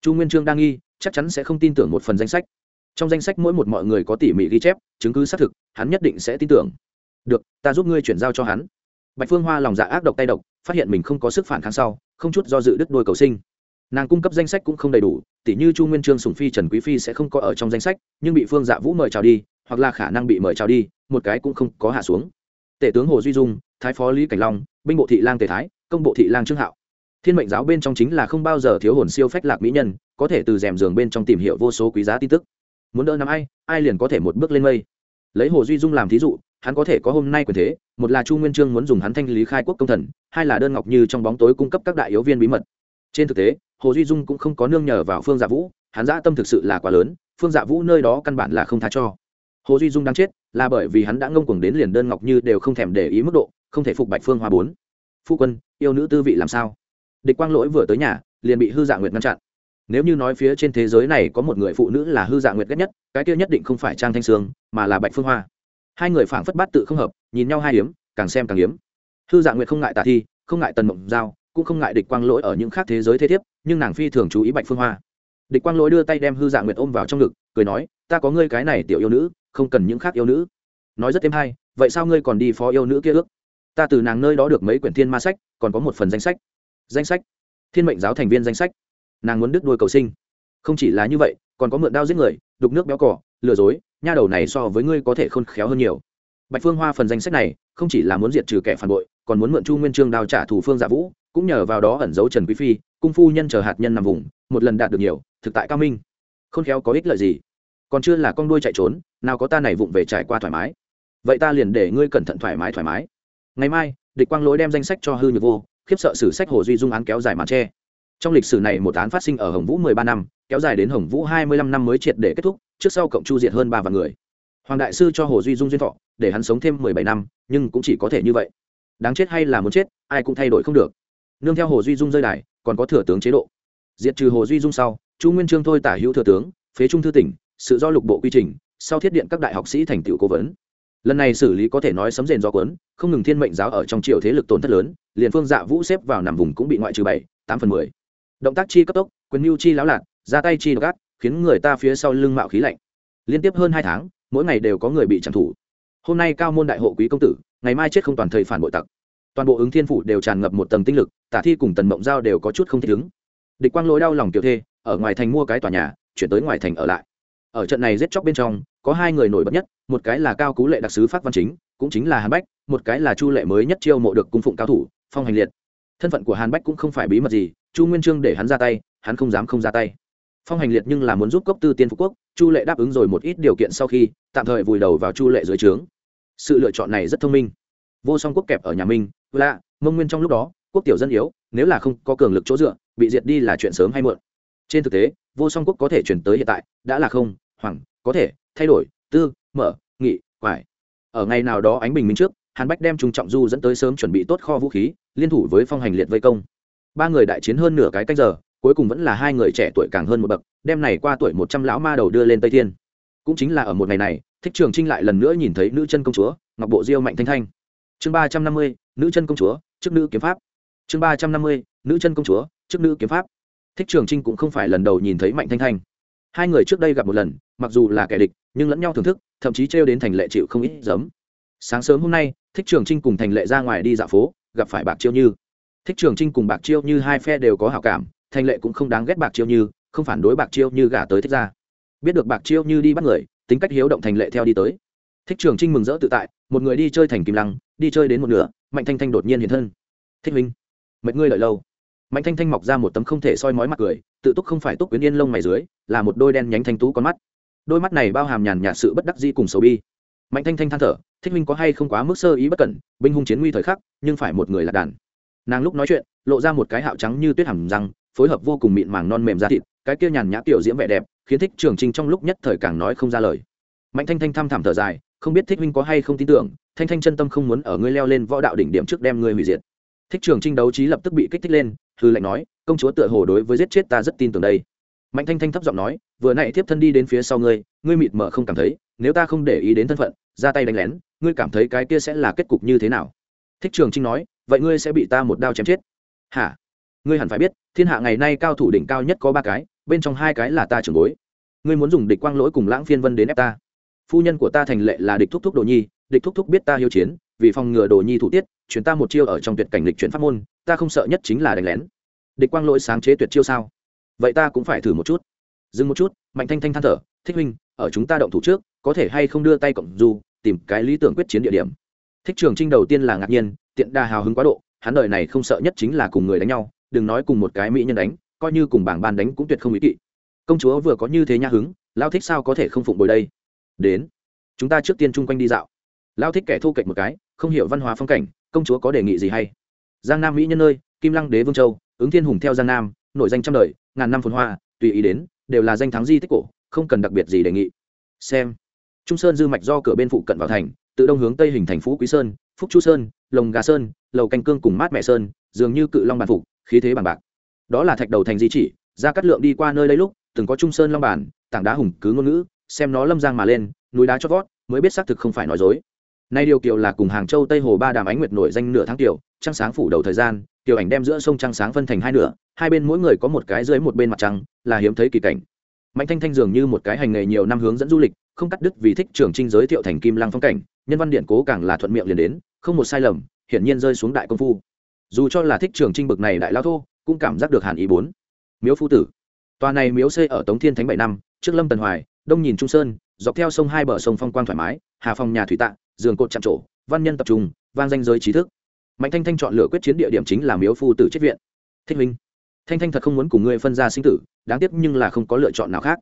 Chu nguyên trương đang nghi, chắc chắn sẽ không tin tưởng một phần danh sách. Trong danh sách mỗi một mọi người có tỉ mỉ ghi chép, chứng cứ xác thực, hắn nhất định sẽ tin tưởng. Được, ta giúp ngươi chuyển giao cho hắn. Bạch phương hoa lòng dạ ác độc tay độc, phát hiện mình không có sức phản kháng sau, không chút do dự đứt đôi cầu sinh. Nàng cung cấp danh sách cũng không đầy đủ, tỉ như chu nguyên trương sùng phi trần quý phi sẽ không có ở trong danh sách, nhưng bị phương dạ vũ mời chào đi, hoặc là khả năng bị mời chào đi, một cái cũng không có hạ xuống. Tể tướng hồ duy dung thái phó lý cảnh long, binh bộ thị lang tề thái, công bộ thị lang trương hạo. Thiên mệnh giáo bên trong chính là không bao giờ thiếu hồn siêu phách lạc mỹ nhân, có thể từ rèm giường bên trong tìm hiểu vô số quý giá tin tức. Muốn đỡ nắm ai ai liền có thể một bước lên mây. Lấy hồ duy dung làm thí dụ, hắn có thể có hôm nay quyền thế, một là chu nguyên trương muốn dùng hắn thanh lý khai quốc công thần, hai là đơn ngọc như trong bóng tối cung cấp các đại yếu viên bí mật. Trên thực tế, hồ duy dung cũng không có nương nhờ vào phương dạ vũ, hắn dã tâm thực sự là quá lớn, phương dạ vũ nơi đó căn bản là không tha cho. Hồ duy dung đang chết, là bởi vì hắn đã ngông cuồng đến liền đơn ngọc như đều không thèm để ý mức độ không thể phục bạch phương hoa bốn. Phu quân, yêu nữ tư vị làm sao? Địch quang lỗi vừa tới nhà, liền bị hư dạ nguyệt ngăn chặn. Nếu như nói phía trên thế giới này có một người phụ nữ là hư dạ nguyệt ghét nhất, cái kia nhất định không phải trang thanh sương, mà là bạch phương hoa. Hai người phảng phất bát tự không hợp, nhìn nhau hai hiếm, càng xem càng hiếm. Hư dạ nguyệt không ngại tả thi, không ngại tần mộng giao, cũng không ngại địch quang lỗi ở những khác thế giới thế thiếp, nhưng nàng phi thường chú ý bạch phương hoa. Địch quang lỗi đưa tay đem hư dạ nguyệt ôm vào trong ngực, cười nói, ta có ngươi cái này tiểu yêu nữ, không cần những khác yêu nữ. Nói rất thêm hay, vậy sao ngươi còn đi phó yêu nữ kia ước? Ta từ nàng nơi đó được mấy quyển thiên ma sách, còn có một phần danh sách. Danh sách? Thiên mệnh giáo thành viên danh sách. Nàng muốn đứt đuôi cầu sinh. Không chỉ là như vậy, còn có mượn đao giết người, đục nước béo cỏ, lừa dối, nha đầu này so với ngươi có thể khôn khéo hơn nhiều. Bạch phương hoa phần danh sách này, không chỉ là muốn diệt trừ kẻ phản bội, còn muốn mượn chu nguyên trương đao trả thù phương giả vũ, cũng nhờ vào đó ẩn giấu trần quý phi, cung phu nhân chờ hạt nhân nằm vùng, một lần đạt được nhiều, thực tại cao minh. Khôn khéo có ích lợi gì? Còn chưa là con đuôi chạy trốn, nào có ta này vụng về trải qua thoải mái. Vậy ta liền để ngươi cẩn thận thoải mái thoải mái ngày mai, địch quang lỗi đem danh sách cho hư nhược vô, khiếp sợ sử sách hồ duy dung án kéo dài màn tre. Trong lịch sử này một án phát sinh ở hồng vũ mười ba năm, kéo dài đến hồng vũ hai mươi lăm năm mới triệt để kết thúc, trước sau cộng chu diệt hơn ba vạn người. Hoàng đại sư cho hồ duy dung duyên thọ, để hắn sống thêm mười bảy năm, nhưng cũng chỉ có thể như vậy. Đáng chết hay là muốn chết, ai cũng thay đổi không được. Nương theo hồ duy dung rơi đài, còn có thừa tướng chế độ. Diệt trừ hồ duy dung sau, chu nguyên trương thôi tả hữu thừa tướng, phế trung thư tỉnh, sự do lục bộ quy trình, sau thiết điện các đại học sĩ thành tựu cố vấn lần này xử lý có thể nói sấm rền do quấn không ngừng thiên mệnh giáo ở trong triều thế lực tổn thất lớn, liền phương dạ vũ xếp vào nằm vùng cũng bị ngoại trừ bảy, tám phần mười. Động tác chi cấp tốc, quyền mưu chi láo lạc ra tay chi đ gác khiến người ta phía sau lưng mạo khí lạnh. Liên tiếp hơn hai tháng, mỗi ngày đều có người bị trả thủ hôm nay cao môn đại hộ quý công tử, ngày mai chết không toàn thời phản bội tặc. Toàn bộ ứng thiên phủ đều tràn ngập một tầng tinh lực, tả thi cùng tần mộng giao đều có chút không thích ứng. Địch quang lỗi đau lòng tiểu thê, ở ngoài thành mua cái tòa nhà, chuyển tới ngoài thành ở lại. Ở trận này giết chóc bên trong, có hai người nổi bật nhất một cái là cao cú lệ đặc sứ phát văn chính, cũng chính là hàn bách, một cái là chu lệ mới nhất chiêu mộ được cung phụng cao thủ, phong hành liệt. Thân phận của hàn bách cũng không phải bí mật gì, chu nguyên trương để hắn ra tay, hắn không dám không ra tay. Phong hành liệt nhưng là muốn giúp cốc tư tiên phú quốc, chu lệ đáp ứng rồi một ít điều kiện sau khi, tạm thời vùi đầu vào chu lệ dưới trướng. Sự lựa chọn này rất thông minh. Vô song quốc kẹp ở nhà minh, lạ, mông nguyên trong lúc đó, quốc tiểu dân yếu, nếu là không có cường lực chỗ dựa, bị diệt đi là chuyện sớm hay muộn. Trên thực tế, vô song quốc có thể chuyển tới hiện tại, đã là không hoàng có thể thay đổi tư, mở, nghị, quải. Ở ngày nào đó ánh bình minh trước, hàn bách đem trung trọng du dẫn tới sớm chuẩn bị tốt kho vũ khí, liên thủ với phong hành liệt vây công. Ba người đại chiến hơn nửa cái cách giờ, cuối cùng vẫn là hai người trẻ tuổi càng hơn một bậc, đem này qua tuổi một trăm lão ma đầu đưa lên tây thiên. Cũng chính là ở một ngày này, thích trường trinh lại lần nữa nhìn thấy nữ chân công chúa, ngọc bộ diêu mạnh thanh thanh. Chương ba trăm năm mươi, nữ chân công chúa, chức nữ kiếm pháp. Chương ba trăm năm mươi, nữ chân công chúa, chức nữ kiếm pháp. Thích trường trinh cũng không phải lần đầu nhìn thấy mạnh thanh thanh. Hai người trước đây gặp một lần, mặc dù là kẻ địch nhưng lẫn nhau thưởng thức thậm chí trêu đến thành lệ chịu không ít giấm. Sáng sớm hôm nay thích trường trinh cùng thành lệ ra ngoài đi dạo phố gặp phải bạc chiêu như. Thích trường trinh cùng bạc chiêu như hai phe đều có hảo cảm thành lệ cũng không đáng ghét bạc chiêu như không phản đối bạc chiêu như gả tới thích ra biết được bạc chiêu như đi bắt người tính cách hiếu động thành lệ theo đi tới. Thích trường trinh mừng rỡ tự tại một người đi chơi thành kim lăng đi chơi đến một nửa mạnh thanh thanh đột nhiên hiện thân. Thích minh mệt ngươi lợi lâu. Mạnh thanh thanh mọc ra một tấm không thể soi mói mặt cười tự túc không phải túc quyến yên lông mày dưới là một đôi đen nhánh thanh tú con mắt đôi mắt này bao hàm nhàn nhạt sự bất đắc di cùng sầu bi. Mạnh thanh thanh than thở, thích minh có hay không quá mức sơ ý bất cẩn, binh hung chiến nguy thời khắc, nhưng phải một người lạc đàn. Nàng lúc nói chuyện, lộ ra một cái hạo trắng như tuyết hầm răng, phối hợp vô cùng mịn màng non mềm da thịt, cái kia nhàn nhã tiểu diễm vẻ đẹp, khiến thích trường trinh trong lúc nhất thời càng nói không ra lời. Mạnh thanh thanh thăm thảm thở dài, không biết thích minh có hay không tin tưởng, thanh thanh chân tâm không muốn ở ngươi leo lên võ đạo đỉnh điểm trước đem ngươi hủy diệt. Thích trường trinh đấu trí lập tức bị kích thích lên, hư lệnh nói, công chúa tựa hồ đối với giết chết ta rất tin tưởng đây mạnh thanh thanh thấp giọng nói, vừa nãy tiếp thân đi đến phía sau ngươi ngươi mịt mờ không cảm thấy, nếu ta không để ý đến thân phận, ra tay đánh lén, ngươi cảm thấy cái kia sẽ là kết cục như thế nào? Thích trường trinh nói, vậy ngươi sẽ bị ta một đao chém chết. Hả? Ngươi hẳn phải biết, thiên hạ ngày nay cao thủ đỉnh cao nhất có ba cái, bên trong hai cái là ta trưởng bối. Ngươi muốn dùng địch quang lỗi cùng lãng phiên vân đến ép ta. Phu nhân của ta thành lệ là địch thúc thúc đồ nhi, địch thúc thúc biết ta hiếu chiến, vì phòng ngừa đồ nhi thủ tiết chuyển ta một chiêu ở trong tuyệt cảnh lịch chuyển pháp môn, ta không sợ nhất chính là đánh lén. Địch quang lỗi sáng chế tuyệt chiêu sao? Vậy ta cũng phải thử một chút. Dừng một chút, mạnh thanh thanh than thở, thích huynh, ở chúng ta động thủ trước, có thể hay không đưa tay cộng du, tìm cái lý tưởng quyết chiến địa điểm. Thích trường trinh đầu tiên là ngạc nhiên, tiện đa hào hứng quá độ, hắn đời này không sợ nhất chính là cùng người đánh nhau, đừng nói cùng một cái mỹ nhân đánh, coi như cùng bảng ban đánh cũng tuyệt không ý kỵ. Công chúa vừa có như thế nhã hứng lao thích sao có thể không phụng bồi đây? Đến, chúng ta trước tiên chung quanh đi dạo. Lao thích kẻ thu kệch một cái, không hiểu văn hóa phong cảnh, công chúa có đề nghị gì hay? Giang nam mỹ nhân nơi kim lăng đế vương châu, ứng thiên hùng theo giang nam, nổi danh trăm đời ngàn năm phồn hoa tùy ý đến đều là danh thắng di tích cổ không cần đặc biệt gì đề nghị. Xem. Trung sơn dư mạch do cửa bên phụ cận vào thành tự đông hướng tây hình thành phú quý sơn phúc chu sơn lồng gà sơn lầu canh cương cùng mát mẹ sơn dường như cự long bàn phục khí thế bằng bạc. Đó là thạch đầu thành di chỉ ra cắt lượng đi qua nơi đây lúc từng có trung sơn long bản tảng đá hùng cứ ngôn ngữ xem nó lâm giang mà lên núi đá chót vót mới biết xác thực không phải nói dối. Nay điều kiều là cùng hàng châu tây hồ ba đàm ánh nguyệt nổi danh nửa tháng tiểu, trăng sáng phủ đầu thời gian Tiểu ảnh đem giữa sông trăng sáng phân thành hai nửa, hai bên mỗi người có một cái dưới một bên mặt trăng, là hiếm thấy kỳ cảnh. Mạnh thanh thanh dường như một cái hành nghề nhiều năm hướng dẫn du lịch, không cắt đứt vì thích trường trinh giới thiệu thành kim lăng phong cảnh, nhân văn điện cố càng là thuận miệng liền đến, không một sai lầm, hiển nhiên rơi xuống đại công phu. Dù cho là thích trường trinh bực này đại lao thô, cũng cảm giác được hàn ý bốn. Miếu phu tử. Tòa này miếu xây ở tống thiên thánh bảy năm, trước lâm tần hoài, đông nhìn trung sơn, dọc theo sông hai bờ sông phong quang thoải mái, hà phòng nhà thủy tạ, giường cột chạm trổ, văn nhân tập trung, vang danh giới trí thức mạnh thanh thanh chọn lựa quyết chiến địa điểm chính là miếu phu tử chết viện. Thích minh thanh thanh thật không muốn cùng ngươi phân ra sinh tử, đáng tiếc nhưng là không có lựa chọn nào khác.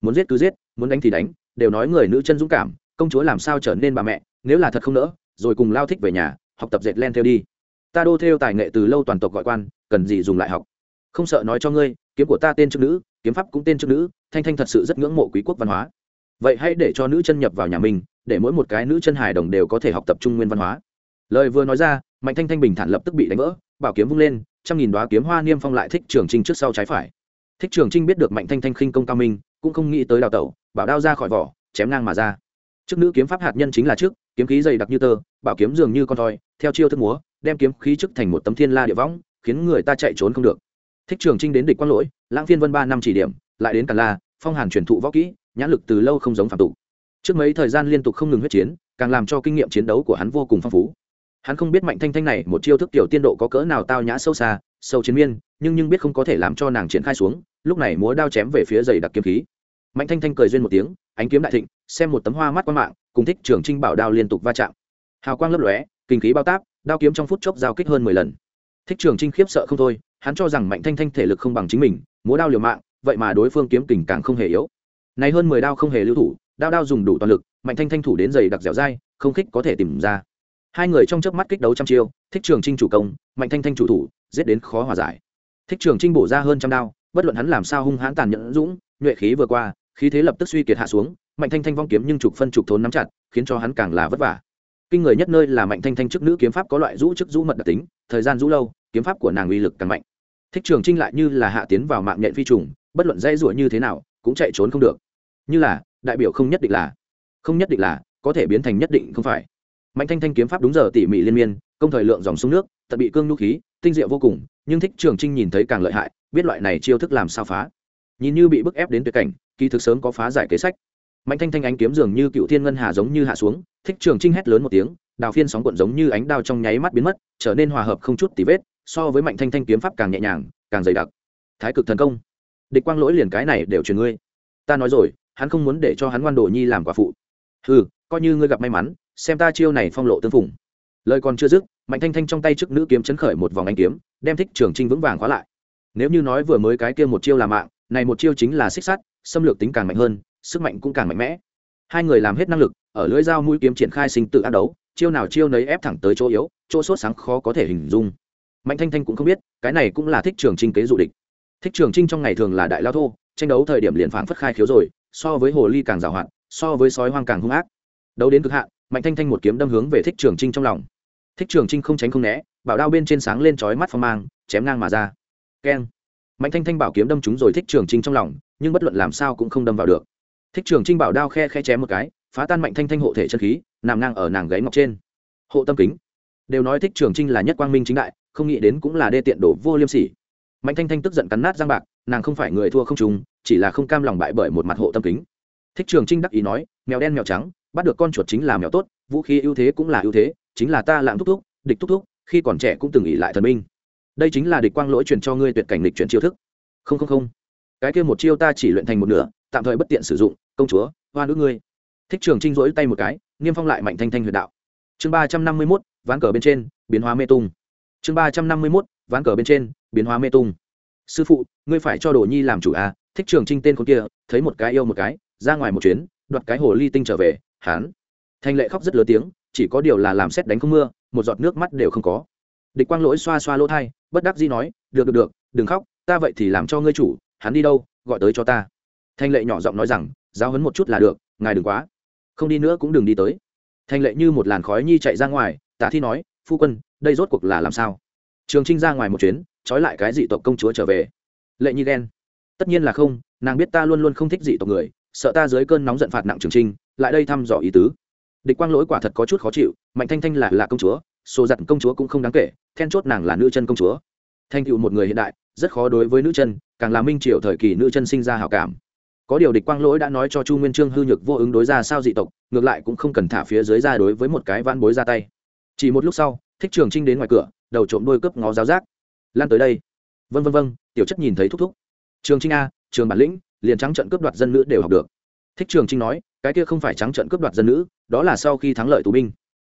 Muốn giết cứ giết, muốn đánh thì đánh, đều nói người nữ chân dũng cảm, công chúa làm sao trở nên bà mẹ, nếu là thật không nỡ, rồi cùng lao thích về nhà, học tập dệt len theo đi. Ta đô theo tài nghệ từ lâu toàn tộc gọi quan, cần gì dùng lại học. Không sợ nói cho ngươi, kiếm của ta tên trước nữ, kiếm pháp cũng tên trước nữ, thanh thanh thật sự rất ngưỡng mộ quý quốc văn hóa. Vậy hãy để cho nữ chân nhập vào nhà mình, để mỗi một cái nữ chân hài đồng đều có thể học tập trung nguyên văn hóa. Lời vừa nói ra mạnh thanh thanh bình thản lập tức bị đánh vỡ, bảo kiếm vung lên, trăm nghìn đoá kiếm hoa niêm phong lại thích trường trinh trước sau trái phải. Thích trường trinh biết được mạnh thanh thanh khinh công cao minh, cũng không nghĩ tới đào tẩu, bảo đao ra khỏi vỏ, chém ngang mà ra. Trước nữ kiếm pháp hạt nhân chính là trước, kiếm khí dày đặc như tơ, bảo kiếm dường như con thoi, theo chiêu thức múa, đem kiếm khí trước thành một tấm thiên la địa võng, khiến người ta chạy trốn không được. Thích trường trinh đến địch quang lỗi, lãng phiên vân ba năm chỉ điểm, lại đến càn la, phong hàn truyền thụ võ kỹ, nhãn lực từ lâu không giống phạm tụ. trước mấy thời gian liên tục không ngừng huyết chiến, càng làm cho kinh nghiệm chiến đấu của hắn vô cùng phong phú hắn không biết mạnh thanh thanh này một chiêu thức tiểu tiên độ có cỡ nào tao nhã sâu xa, sâu chiến miên, nhưng nhưng biết không có thể làm cho nàng triển khai xuống, lúc này múa đao chém về phía dày đặc kiếm khí. Mạnh thanh thanh cười duyên một tiếng, ánh kiếm đại thịnh, xem một tấm hoa mắt qua mạng, cùng thích trường trinh bảo đao liên tục va chạm. Hào quang lấp lóe, kinh khí bao táp, đao kiếm trong phút chốc giao kích hơn mười lần. Thích trường trinh khiếp sợ không thôi, hắn cho rằng mạnh thanh thanh thể lực không bằng chính mình, múa đao liều mạng, vậy mà đối phương kiếm kình càng không hề yếu. Này hơn mười đao không hề lưu thủ, đao đao dùng đủ toàn lực, mạnh thanh thanh thủ đến giày đặc dẻo dai, không khích có thể tìm ra hai người trong chớp mắt kích đấu trăm chiêu, thích trường trinh chủ công, mạnh thanh thanh chủ thủ, giết đến khó hòa giải. Thích trường trinh bổ ra hơn trăm đao, bất luận hắn làm sao hung hãn tàn nhẫn dũng, nhuệ khí vừa qua, khí thế lập tức suy kiệt hạ xuống, mạnh thanh thanh vong kiếm nhưng trục phân trục thốn nắm chặt, khiến cho hắn càng là vất vả. Kinh người nhất nơi là mạnh thanh thanh chức nữ kiếm pháp có loại rũ chức rũ mật đặc tính, thời gian rũ lâu, kiếm pháp của nàng uy lực càng mạnh. Thích trường trinh lại như là hạ tiến vào mạng nhện phi trùng, bất luận dây rủa như thế nào, cũng chạy trốn không được. Như là, đại biểu không nhất định là, không nhất định là, có thể biến thành nhất định không phải mạnh thanh thanh kiếm pháp đúng giờ tỉ mỉ liên miên, công thời lượng dòng sông nước, tận bị cương nhu khí, tinh diệu vô cùng, nhưng thích trường trinh nhìn thấy càng lợi hại, biết loại này chiêu thức làm sao phá. Nhìn như bị bức ép đến tuyệt cảnh, kỳ thực sớm có phá giải kế sách. Mạnh thanh thanh ánh kiếm dường như cựu thiên ngân hà giống như hạ xuống, thích trường trinh hét lớn một tiếng, đào phiên sóng cuộn giống như ánh đao trong nháy mắt biến mất, trở nên hòa hợp không chút tì vết, so với mạnh thanh thanh kiếm pháp càng nhẹ nhàng, càng dày đặc. Thái cực thần công. Địch quang lỗi liền cái này đều truyền ngươi. Ta nói rồi, hắn không muốn để cho hắn ngoan đồ nhi làm quả phụ. Ừ coi như ngươi gặp may mắn xem ta chiêu này phong lộ tương phùng. Lời còn chưa dứt, mạnh thanh thanh trong tay trước nữ kiếm chấn khởi một vòng anh kiếm, đem thích trường trinh vững vàng khóa lại. Nếu như nói vừa mới cái kia một chiêu là mạng, này một chiêu chính là xích sắt, xâm lược tính càng mạnh hơn, sức mạnh cũng càng mạnh mẽ. Hai người làm hết năng lực, ở lưỡi dao mũi kiếm triển khai sinh tự ác đấu, chiêu nào chiêu nấy ép thẳng tới chỗ yếu, chỗ sốt sáng khó có thể hình dung. Mạnh thanh thanh cũng không biết, cái này cũng là thích trường trinh kế dụ địch. Thích trường trinh trong ngày thường là đại lao thô, tranh đấu thời điểm liền phảng phất khai khiếu rồi, so với hồ ly càng giàu hạn, so với sói hoang càng hung ác. Đấu đến cực hạn mạnh thanh thanh một kiếm đâm hướng về thích trường trinh trong lòng. Thích trường trinh không tránh không né, bảo đao bên trên sáng lên chói mắt phong mang, chém ngang mà ra. Keng. Mạnh thanh thanh bảo kiếm đâm trúng rồi thích trường trinh trong lòng, nhưng bất luận làm sao cũng không đâm vào được. Thích trường trinh bảo đao khe khe chém một cái, phá tan mạnh thanh thanh hộ thể chân khí, nằm ngang ở nàng gáy ngọc trên. Hộ tâm kính. Đều nói thích trường trinh là nhất quang minh chính đại, không nghĩ đến cũng là đê tiện đổ vô liêm sỉ. Mạnh thanh thanh tức giận cắn nát giang bạc, nàng không phải người thua không trùng chỉ là không cam lòng bại bởi một mặt hộ tâm kính thích trường trinh đắc ý nói, mèo đen mèo trắng, bắt được con chuột chính là mèo tốt, vũ khí ưu thế cũng là ưu thế, chính là ta lạng thúc thúc, địch thúc thúc, khi còn trẻ cũng từng ỉ lại thần minh đây chính là địch quang lỗi truyền cho ngươi tuyệt cảnh địch chuyển chiêu thức. Không không không. Cái kia một chiêu ta chỉ luyện thành một nửa, tạm thời bất tiện sử dụng, công chúa, hoa nữ ngươi. Thích trường trinh rỗi tay một cái, niêm phong lại mạnh thanh thanh huyệt đạo. Chương ba trăm năm mươi mốt, ván cờ bên trên, biến hóa mê tung. Chương ba trăm năm mươi mốt, ván cờ bên trên, biến hóa mê tung. Sư phụ, ngươi phải cho đồ nhi làm chủ à? Thích trường trinh tên con kia, thấy một cái yêu một cái ra ngoài một chuyến, đoạt cái hồ ly tinh trở về, hán. Thanh lệ khóc rất lớn tiếng, chỉ có điều là làm xét đánh không mưa, một giọt nước mắt đều không có. Địch quang lỗi xoa xoa lỗ thai, bất đắc dĩ nói, được được được, đừng khóc, ta vậy thì làm cho ngươi chủ, hắn đi đâu, gọi tới cho ta. Thanh lệ nhỏ giọng nói rằng, giáo hấn một chút là được, ngài đừng quá. Không đi nữa cũng đừng đi tới. Thanh lệ như một làn khói nhi chạy ra ngoài, tả thi nói, phu quân, đây rốt cuộc là làm sao? Trường trinh ra ngoài một chuyến, trói lại cái dị tộc công chúa trở về. Lệ nhi ghen, tất nhiên là không, nàng biết ta luôn luôn không thích dị tộc người sợ ta dưới cơn nóng giận phạt nặng trường trinh, lại đây thăm dò ý tứ. Địch quang lỗi quả thật có chút khó chịu, mạnh thanh thanh là là công chúa số dặn công chúa cũng không đáng kể, then chốt nàng là nữ chân công chúa. Thanh cựu một người hiện đại, rất khó đối với nữ chân, càng là minh triều thời kỳ nữ chân sinh ra hào cảm. Có điều địch quang lỗi đã nói cho chu nguyên trương hư nhược vô ứng đối ra sao dị tộc, ngược lại cũng không cần thả phía dưới ra đối với một cái van bối ra tay. Chỉ một lúc sau, thích trường trinh đến ngoài cửa, đầu trộm đôi cướp ngó giáo giác. Lan tới đây. Vân vân vân tiểu chất nhìn thấy thúc thúc. Trường trinh a, trường bản lĩnh liền trắng trận cướp đoạt dân nữ đều học được. Thích trường trinh nói, cái kia không phải trắng trận cướp đoạt dân nữ, đó là sau khi thắng lợi tù binh.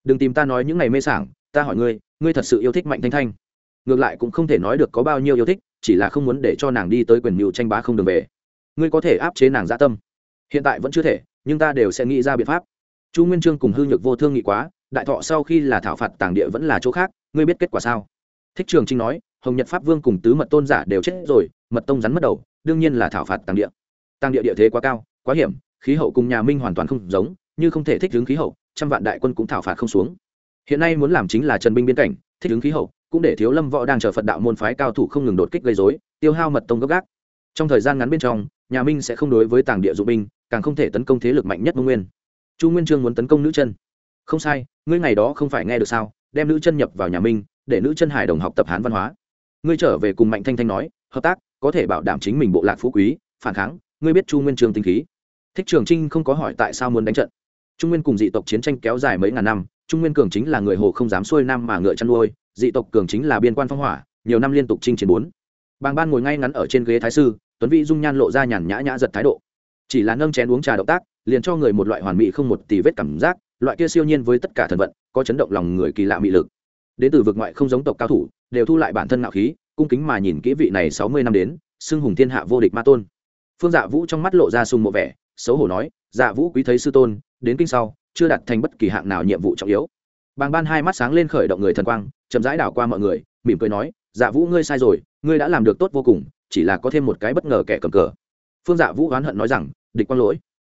Đừng tìm ta nói những ngày mê sảng, ta hỏi ngươi ngươi thật sự yêu thích mạnh thanh thanh? Ngược lại cũng không thể nói được có bao nhiêu yêu thích, chỉ là không muốn để cho nàng đi tới quyền mưu tranh bá không đường về. Ngươi có thể áp chế nàng dã tâm. Hiện tại vẫn chưa thể, nhưng ta đều sẽ nghĩ ra biện pháp. Chu nguyên trương cùng hư nhược vô thương nghị quá, đại thọ sau khi là thảo phạt tàng địa vẫn là chỗ khác, ngươi biết kết quả sao? Thích trường trinh nói, hồng nhật pháp vương cùng tứ mật tôn giả đều chết rồi, mật tông rắn mất đầu đương nhiên là thảo phạt tăng địa. Tăng địa địa thế quá cao, quá hiểm, khí hậu cùng nhà minh hoàn toàn không giống, như không thể thích ứng khí hậu, trăm vạn đại quân cũng thảo phạt không xuống. Hiện nay muốn làm chính là trần binh biên cảnh, thích ứng khí hậu, cũng để thiếu lâm võ đang chờ phật đạo môn phái cao thủ không ngừng đột kích gây dối tiêu hao mật tông gấp gáp. trong thời gian ngắn bên trong, nhà minh sẽ không đối với tàng địa dụng binh, càng không thể tấn công thế lực mạnh nhất mông nguyên. Chu nguyên trương muốn tấn công nữ chân. Không sai, ngươi ngày đó không phải nghe được sao, đem nữ chân nhập vào nhà minh, để nữ chân hải đồng học tập hán văn hóa. Ngươi trở về cùng mạnh thanh thanh nói, hợp tác có thể bảo đảm chính mình bộ lạc phú quý, phản kháng, ngươi biết chu nguyên trương tinh khí. Thích trường trinh không có hỏi tại sao muốn đánh trận. Trung nguyên cùng dị tộc chiến tranh kéo dài mấy ngàn năm, trung nguyên cường chính là người hồ không dám xuôi nam mà ngựa chăn nuôi, dị tộc cường chính là biên quan phong hỏa, nhiều năm liên tục chinh chiến bốn. Bàng ban ngồi ngay ngắn ở trên ghế thái sư, tuấn vĩ dung nhan lộ ra nhàn nhã nhã giật thái độ. Chỉ là nâng chén uống trà động tác, liền cho người một loại hoàn mỹ không một tỷ vết cảm giác, loại kia siêu nhiên với tất cả thần vận, có chấn động lòng người kỳ lạ mị lực. Đến từ vực ngoại không giống tộc cao thủ, đều thu lại bản thân ngạo khí cung kính mà nhìn kỹ vị này sáu mươi năm đến, xưng hùng thiên hạ vô địch ma tôn. Phương dạ vũ trong mắt lộ ra sùng mộ vẻ, xấu hổ nói dạ vũ quý thấy sư tôn, đến kinh sau, chưa đạt thành bất kỳ hạng nào nhiệm vụ trọng yếu. Bàng ban hai mắt sáng lên khởi động người thần quang, chậm rãi đảo qua mọi người, mỉm cười nói dạ vũ ngươi sai rồi, ngươi đã làm được tốt vô cùng, chỉ là có thêm một cái bất ngờ kẻ cầm cờ. Phương dạ vũ oán hận nói rằng, địch quang lỗi.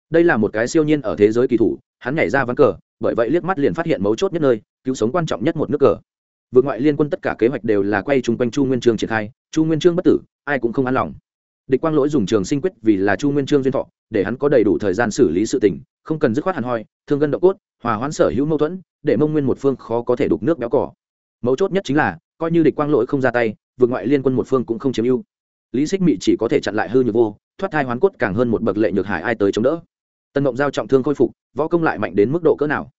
Đây là một cái siêu nhiên ở thế giới kỳ thủ, hắn nhảy ra ván cờ, bởi vậy liếc mắt liền phát hiện mấu chốt nhất nơi, cứu sống quan trọng nhất một nước cờ vượt ngoại liên quân tất cả kế hoạch đều là quay chung quanh chu nguyên trương triển khai, chu nguyên trương bất tử, ai cũng không an lòng. Địch quang lỗi dùng trường sinh quyết vì là chu nguyên trương duyên thọ, để hắn có đầy đủ thời gian xử lý sự tình, không cần dứt khoát hẳn hoi, thương gân độ cốt, hòa hoãn sở hữu mâu thuẫn, để mông nguyên một phương khó có thể đục nước béo cỏ. Mấu chốt nhất chính là, coi như địch quang lỗi không ra tay vượt ngoại liên quân một phương cũng không chiếm ưu. Lý xích mị chỉ có thể chặn lại hư nhược vô, thoát thai hoán cốt càng hơn một bậc lệ nhược hải ai tới chống đỡ. Tân mộng giao trọng thương khôi phục, võ công lại mạnh đến mức độ cỡ nào?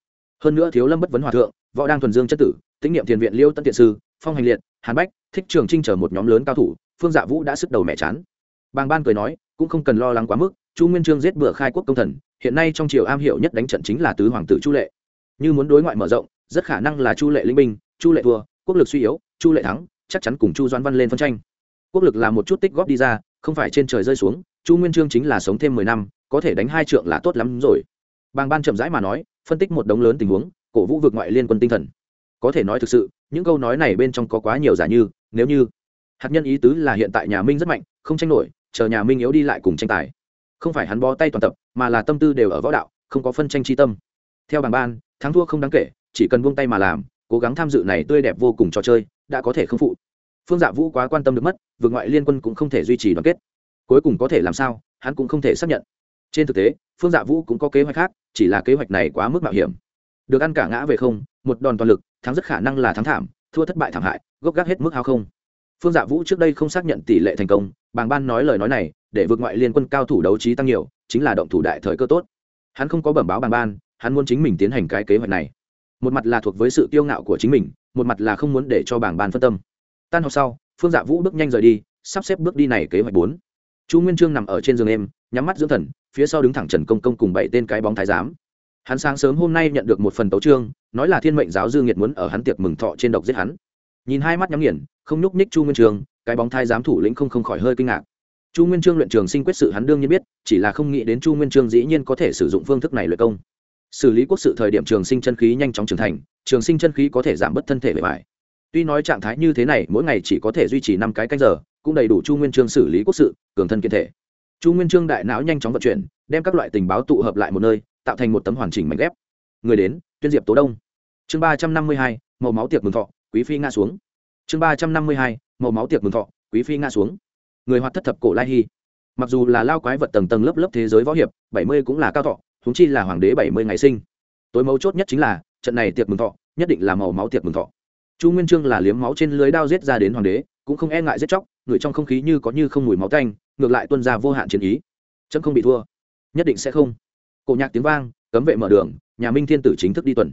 Hơn nữa thiếu lâm bất vấn hòa thượng võ đang thuần dương chất tử, tĩnh niệm thiền viện liêu tân tiện sư, phong hành liệt, hàn bách, thích trường trinh chở một nhóm lớn cao thủ, phương dạ vũ đã sức đầu mẹ chán. Bàng ban cười nói, cũng không cần lo lắng quá mức, chu nguyên trương giết bừa khai quốc công thần, hiện nay trong triều am hiểu nhất đánh trận chính là tứ hoàng tử chu lệ. Như muốn đối ngoại mở rộng, rất khả năng là chu lệ linh binh, chu lệ thua, quốc lực suy yếu, chu lệ thắng, chắc chắn cùng chu Doan văn lên phân tranh. Quốc lực là một chút tích góp đi ra, không phải trên trời rơi xuống, chu nguyên trương chính là sống thêm mười năm, có thể đánh hai trượng là tốt lắm rồi. Bàng ban chậm rãi mà nói, phân tích một đống lớn tình huống cổ vũ vượt ngoại liên quân tinh thần. Có thể nói thực sự, những câu nói này bên trong có quá nhiều giả như, nếu như, hạt nhân ý tứ là hiện tại nhà minh rất mạnh, không tranh nổi, chờ nhà minh yếu đi lại cùng tranh tài. Không phải hắn bó tay toàn tập, mà là tâm tư đều ở võ đạo, không có phân tranh tri tâm. Theo bảng ban, thắng thua không đáng kể, chỉ cần buông tay mà làm, cố gắng tham dự này tươi đẹp vô cùng trò chơi, đã có thể không phụ. Phương dạ vũ quá quan tâm được mất vượt ngoại liên quân cũng không thể duy trì đoàn kết. Cuối cùng có thể làm sao, hắn cũng không thể xác nhận. Trên thực tế, phương dạ vũ cũng có kế hoạch khác, chỉ là kế hoạch này quá mức mạo hiểm được ăn cả ngã về không, một đòn toàn lực, thắng rất khả năng là thắng thảm, thua thất bại thảm hại, gốc gác hết mức hao không. Phương dạ vũ trước đây không xác nhận tỷ lệ thành công, bàng ban nói lời nói này, để vượt ngoại liên quân cao thủ đấu trí tăng nhiều, chính là động thủ đại thời cơ tốt. Hắn không có bẩm báo bàng ban, hắn muốn chính mình tiến hành cái kế hoạch này. Một mặt là thuộc với sự kiêu ngạo của chính mình, một mặt là không muốn để cho bảng ban phân tâm. Tan học sau, phương dạ vũ bước nhanh rời đi, sắp xếp bước đi này kế hoạch bốn. Chu nguyên trương nằm ở trên giường em, nhắm mắt dưỡng thần, phía sau đứng thẳng trần công công cùng bảy tên cái bóng thái giám hắn sáng sớm hôm nay nhận được một phần tấu trương nói là thiên mệnh giáo dương nghiệt muốn ở hắn tiệc mừng thọ trên độc giết hắn. Nhìn hai mắt nhắm nghiền không nhúc ních chu nguyên Trường, cái bóng thai giám thủ lĩnh không không khỏi hơi kinh ngạc. Chu nguyên trương luyện trường sinh quyết sự hắn đương nhiên biết chỉ là không nghĩ đến chu nguyên trương dĩ nhiên có thể sử dụng phương thức này luyện công. Xử lý quốc sự thời điểm trường sinh chân khí nhanh chóng trưởng thành trường sinh chân khí có thể giảm bớt thân thể bề bài tuy nói trạng thái như thế này mỗi ngày chỉ có thể duy trì năm cái canh giờ cũng đầy đủ chu nguyên trương xử lý quốc sự cường thân kiên thể. Chu nguyên trương đại não nhanh chóng vận chuyển đem các loại tình báo tụ hợp lại một nơi tạo thành một tấm hoàn chỉnh mảnh ghép. Người đến, tuyên diệp tố đông. Chương ba trăm năm mươi hai, màu máu tiệc mừng thọ, quý phi nga xuống. Chương ba trăm năm mươi hai, màu máu tiệc mừng thọ, quý phi nga xuống. Người hoạt thất thập cổ lai hy mặc dù là lao quái vật tầng tầng lớp lớp thế giới võ hiệp, bảy mươi cũng là cao thọ thúng chi là hoàng đế bảy mươi ngày sinh. Tối mấu chốt nhất chính là, trận này tiệc mừng thọ, nhất định là màu máu tiệc mừng thọ. Chu nguyên trương là liếm máu trên lưới đao giết ra đến hoàng đế, cũng không e ngại giết chóc, người trong không khí như có như không mùi máu tanh, ngược lại tuân ra vô hạn chiến ý. Chấm không bị thua, nhất định sẽ không cổ nhạc tiếng vang, cấm vệ mở đường, nhà minh thiên tử chính thức đi tuần.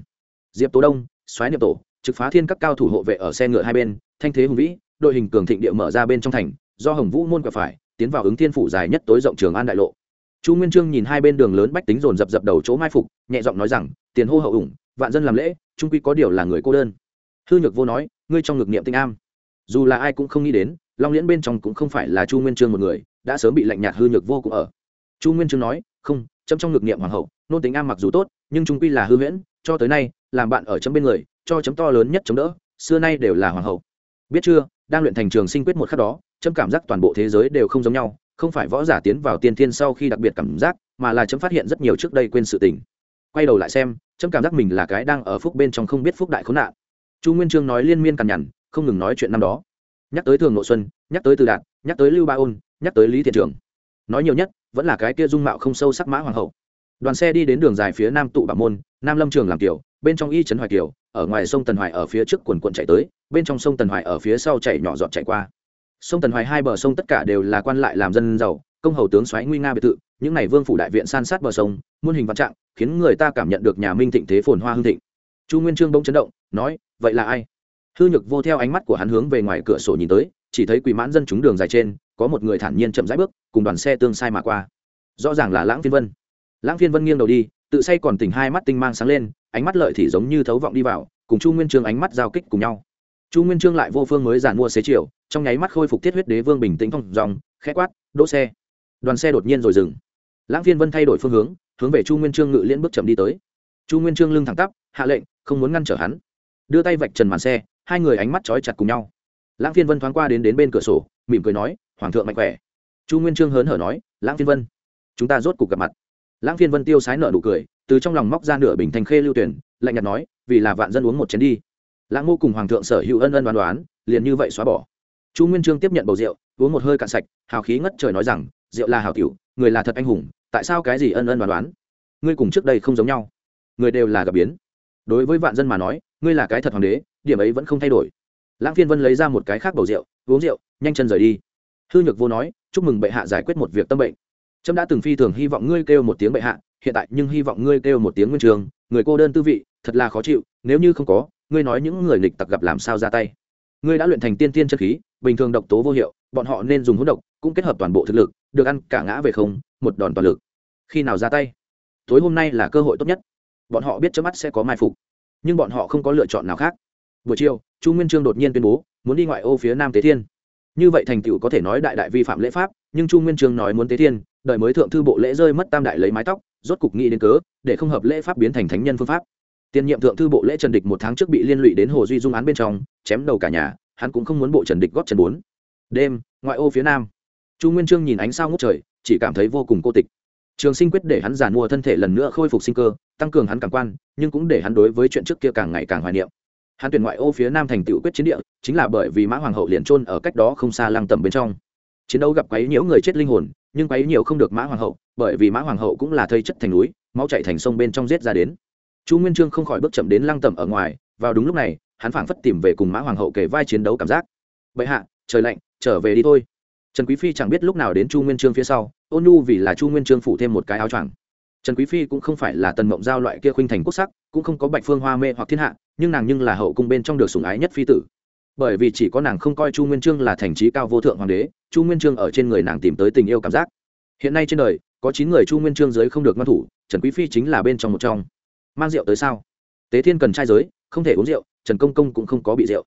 Diệp tố đông xoáy niệm tổ, trực phá thiên các cao thủ hộ vệ ở xe ngựa hai bên, thanh thế hùng vĩ, đội hình cường thịnh địa mở ra bên trong thành, do hồng vũ môn quẹo phải, tiến vào ứng thiên phủ dài nhất tối rộng trường an đại lộ. Chu nguyên trương nhìn hai bên đường lớn bách tính dồn dập dập đầu chỗ mai phục, nhẹ giọng nói rằng, tiền hô hậu ủng, vạn dân làm lễ trung quy có điều là người cô đơn. Hư nhược vô nói, ngươi trong ngực niệm tinh am. Dù là ai cũng không nghĩ đến, long liễn bên trong cũng không phải là chu nguyên trương một người, đã sớm bị lạnh nhạt hư nhược vô cũng ở. Chu nguyên trương nói, không chấm trong ngực niệm hoàng hậu, nôn tính am mặc dù tốt, nhưng trung quy là hư huyễn, cho tới nay, làm bạn ở chấm bên người, cho chấm to lớn nhất chống đỡ, xưa nay đều là hoàng hậu. Biết chưa, đang luyện thành trường sinh quyết một khắc đó, chấm cảm giác toàn bộ thế giới đều không giống nhau, không phải võ giả tiến vào tiên thiên sau khi đặc biệt cảm giác, mà là chấm phát hiện rất nhiều trước đây quên sự tình. Quay đầu lại xem, chấm cảm giác mình là cái đang ở phúc bên trong không biết phúc đại khốn nạn. Chu nguyên trương nói liên miên cằn nhằn, không ngừng nói chuyện năm đó. Nhắc tới thường nội xuân, nhắc tới từ đạt, nhắc tới lưu ba ôn, nhắc tới lý thiện trường. Nói nhiều nhất vẫn là cái kia dung mạo không sâu sắc mã hoàng hậu. Đoàn xe đi đến đường dài phía nam tụ bảo môn, nam lâm trường làm kiểu, bên trong y trấn hoài kiều ở ngoài sông tần hoài ở phía trước quần quận chạy tới, bên trong sông tần hoài ở phía sau chạy nhỏ dọn chạy qua. Sông tần hoài hai bờ sông tất cả đều là quan lại làm dân giàu, công hầu tướng xoáy nguy nga biệt thự, những n à y vương phủ đại viện san sát bờ sông, muôn hình văn trạng, khiến người ta cảm nhận được nhà minh thịnh thế phồn hoa hương thịnh. Chu nguyên trương bỗng chấn động, nói, vậy là ai? Hư nhược vô theo ánh mắt của hắn hướng về ngoài cửa sổ nhìn tới, chỉ thấy quỳ mãn dân chúng đường dài trên có một người thản nhiên chậm rãi bước, cùng đoàn xe tương sai mà qua. Rõ ràng là lãng phiên vân. Lãng phiên vân nghiêng đầu đi, tự say còn tỉnh hai mắt tinh mang sáng lên, ánh mắt lợi thì giống như thấu vọng đi vào, cùng chu nguyên trương ánh mắt giao kích cùng nhau. Chu nguyên trương lại vô phương mới giàn mua xế chiều, trong nháy mắt khôi phục thiết huyết đế vương bình tĩnh phong dòng, khẽ quát, đỗ xe. Đoàn xe đột nhiên rồi dừng. Lãng phiên vân thay đổi phương hướng hướng về chu nguyên trương ngự liễn bước chậm đi tới. Chu nguyên trương lưng thẳng tắp, hạ lệnh, không muốn ngăn trở hắn. Đưa tay vạch trần màn xe, hai người ánh mắt trói chặt cùng nhau. Lãng phiên vân thoáng qua đến đến bên cửa sổ, mỉm cười nói hoàng thượng mạnh khỏe. Chu nguyên trương hớn hở nói, lãng phiên vân, chúng ta rốt cuộc gặp mặt. Lãng phiên vân tiêu sái nợ nụ cười, từ trong lòng móc ra nửa bình thành khê lưu tuyển, lạnh nhạt nói, vì là vạn dân uống một chén đi. Lãng ngô cùng hoàng thượng sở hữu ân ân đoán đoán, liền như vậy xóa bỏ. Chu nguyên trương tiếp nhận bầu rượu, uống một hơi cạn sạch, hào khí ngất trời nói rằng, rượu là hào tiểu, người là thật anh hùng, tại sao cái gì ân ân đoán đoán? Ngươi cùng trước đây không giống nhau, người đều là gặp biến. Đối với vạn dân mà nói, ngươi là cái thật hoàng đế, điểm ấy vẫn không thay đổi. Lãng phiên vân lấy ra một cái khác bầu rượu, uống rượu, nhanh chân rời đi hư nhược vô nói, chúc mừng bệ hạ giải quyết một việc tâm bệnh. Trâm đã từng phi thường hy vọng ngươi kêu một tiếng bệ hạ, hiện tại nhưng hy vọng ngươi kêu một tiếng nguyên trường. Người cô đơn tư vị, thật là khó chịu, nếu như không có, ngươi nói những người nghịch tặc gặp làm sao ra tay. Ngươi đã luyện thành tiên tiên chân khí, bình thường độc tố vô hiệu, bọn họ nên dùng hỗn độc, cũng kết hợp toàn bộ thực lực, được ăn cả ngã về không, một đòn toàn lực. Khi nào ra tay? Tối hôm nay là cơ hội tốt nhất. Bọn họ biết trước mắt sẽ có mai phục, nhưng bọn họ không có lựa chọn nào khác. Buổi chiều, chu nguyên trương đột nhiên tuyên bố, muốn đi ngoại ô phía nam tế thiên như vậy thành tựu có thể nói đại đại vi phạm lễ pháp, nhưng chu nguyên trương nói muốn tế thiên đợi mới thượng thư bộ lễ rơi mất tam đại lấy mái tóc, rốt cục nghĩ đến cớ, để không hợp lễ pháp biến thành thánh nhân phương pháp. Tiền nhiệm thượng thư bộ lễ trần địch một tháng trước bị liên lụy đến hồ duy dung án bên trong, chém đầu cả nhà, hắn cũng không muốn bộ trần địch góp trần bốn. Đêm, ngoại ô phía nam, chu nguyên trương nhìn ánh sao ngút trời, chỉ cảm thấy vô cùng cô tịch. Trường sinh quyết để hắn giàn mua thân thể lần nữa khôi phục sinh cơ, tăng cường hắn cảm quan, nhưng cũng để hắn đối với chuyện trước kia càng ngày càng hoài niệm hắn tuyển ngoại ô phía nam thành tựu quyết chiến địa, chính là bởi vì mã hoàng hậu liền trôn ở cách đó không xa lăng tầm bên trong. Chiến đấu gặp quấy nhiễu người chết linh hồn, nhưng quấy nhiều không được mã hoàng hậu, bởi vì mã hoàng hậu cũng là thây chất thành núi, máu chạy thành sông bên trong giết ra đến. Chu nguyên trương không khỏi bước chậm đến lăng tầm ở ngoài, vào đúng lúc này, hắn phảng phất tìm về cùng mã hoàng hậu kể vai chiến đấu cảm giác. Bệ hạ, trời lạnh, trở về đi thôi. Trần quý phi chẳng biết lúc nào đến chu nguyên trương phía sau, ôn nhu vì là chu nguyên trương phủ thêm một cái áo choàng. Trần quý phi cũng không phải là tần mộng giao loại kia khuynh thành quốc sắc, cũng không có bạch phương hoa mê hoặc thiên hạ nhưng nàng nhưng là hậu cung bên trong được sủng ái nhất phi tử. Bởi vì chỉ có nàng không coi chu nguyên trương là thành trí cao vô thượng hoàng đế, chu nguyên trương ở trên người nàng tìm tới tình yêu cảm giác. Hiện nay trên đời, có chín người chu nguyên trương giới không được ngăn thủ, trần quý phi chính là bên trong một trong. Mang rượu tới sao? Tế thiên cần trai giới, không thể uống rượu, trần công công cũng không có bị rượu.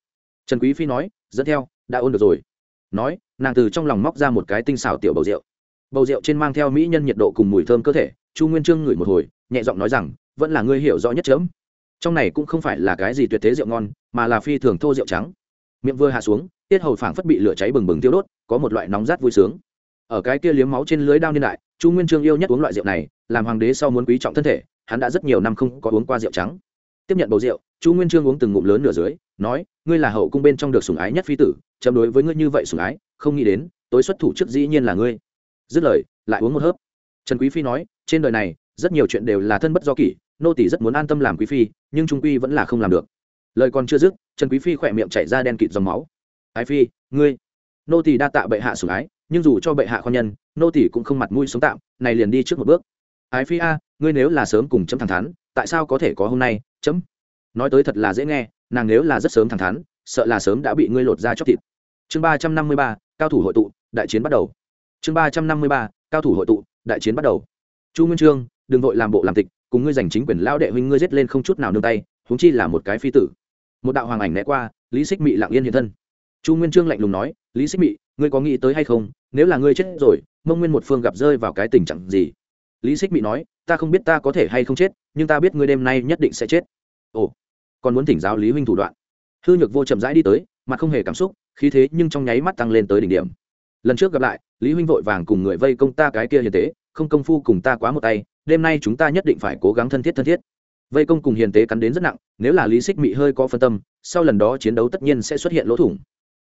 Trần quý phi nói, dẫn theo, đã ôn được rồi. Nói, nàng từ trong lòng móc ra một cái tinh xảo tiểu bầu rượu. Bầu rượu trên mang theo mỹ nhân nhiệt độ cùng mùi thơm cơ thể, chu nguyên trương ngửi một hồi, nhẹ giọng nói rằng, vẫn là ngươi hiểu rõ nhất chớm trong này cũng không phải là cái gì tuyệt thế rượu ngon, mà là phi thường thô rượu trắng. Miệng vừa hạ xuống, tiết hầu phảng phất bị lửa cháy bừng bừng tiêu đốt, có một loại nóng rát vui sướng. Ở cái kia liếm máu trên lưới đao niên đại, chu nguyên trương yêu nhất uống loại rượu này, làm hoàng đế sau muốn quý trọng thân thể, hắn đã rất nhiều năm không có uống qua rượu trắng. Tiếp nhận bầu rượu, chu nguyên trương uống từng ngụm lớn nửa dưới, nói, ngươi là hậu cung bên trong được sủng ái nhất phi tử, chấm đối với ngươi như vậy sủng ái, không nghĩ đến, tối xuất thủ trước dĩ nhiên là ngươi. Dứt lời, lại uống một hớp. Trần quý phi nói, trên đời này, rất nhiều chuyện đều là thân bất do kỷ nô tỷ rất muốn an tâm làm quý phi, nhưng trung quy vẫn là không làm được. Lời còn chưa dứt, trần quý phi khỏe miệng chảy ra đen kịt dòng máu. Ái phi, ngươi. Nô tỷ đa tạ bệ hạ sủng ái, nhưng dù cho bệ hạ con nhân, nô tỷ cũng không mặt mũi sống tạm, này liền đi trước một bước. Ái phi a, ngươi nếu là sớm cùng chấm thẳng thắn, tại sao có thể có hôm nay, chấm? Nói tới thật là dễ nghe, nàng nếu là rất sớm thẳng thắn, sợ là sớm đã bị ngươi lột ra chóc thịt. Chương ba trăm năm mươi ba, cao thủ hội tụ, đại chiến bắt đầu. Chương ba trăm năm mươi ba, cao thủ hội tụ, đại chiến bắt đầu. Chu nguyên trương, đừng vội làm bộ làm tịch cùng ngươi giành chính quyền lao đệ huynh ngươi giết lên không chút nào nương tay, huống chi là một cái phi tử. Một đạo hoàng ảnh né qua, lý xích mị lặng yên hiện thân. Chu nguyên trương lạnh lùng nói, lý xích mị, ngươi có nghĩ tới hay không? Nếu là ngươi chết rồi, mông nguyên một phương gặp rơi vào cái tình trạng gì? Lý xích mị nói, ta không biết ta có thể hay không chết, nhưng ta biết ngươi đêm nay nhất định sẽ chết. Ồ, còn muốn thỉnh giáo lý huynh thủ đoạn. Hư nhược vô chậm rãi đi tới, mặt không hề cảm xúc, khí thế nhưng trong nháy mắt tăng lên tới đỉnh điểm. Lần trước gặp lại, lý huynh vội vàng cùng người vây công ta cái kia hiền tế không công phu cùng ta quá một tay, đêm nay chúng ta nhất định phải cố gắng thân thiết thân thiết. Vây công cùng hiền tế cắn đến rất nặng, nếu là lý xích mị hơi có phân tâm, sau lần đó chiến đấu tất nhiên sẽ xuất hiện lỗ thủng.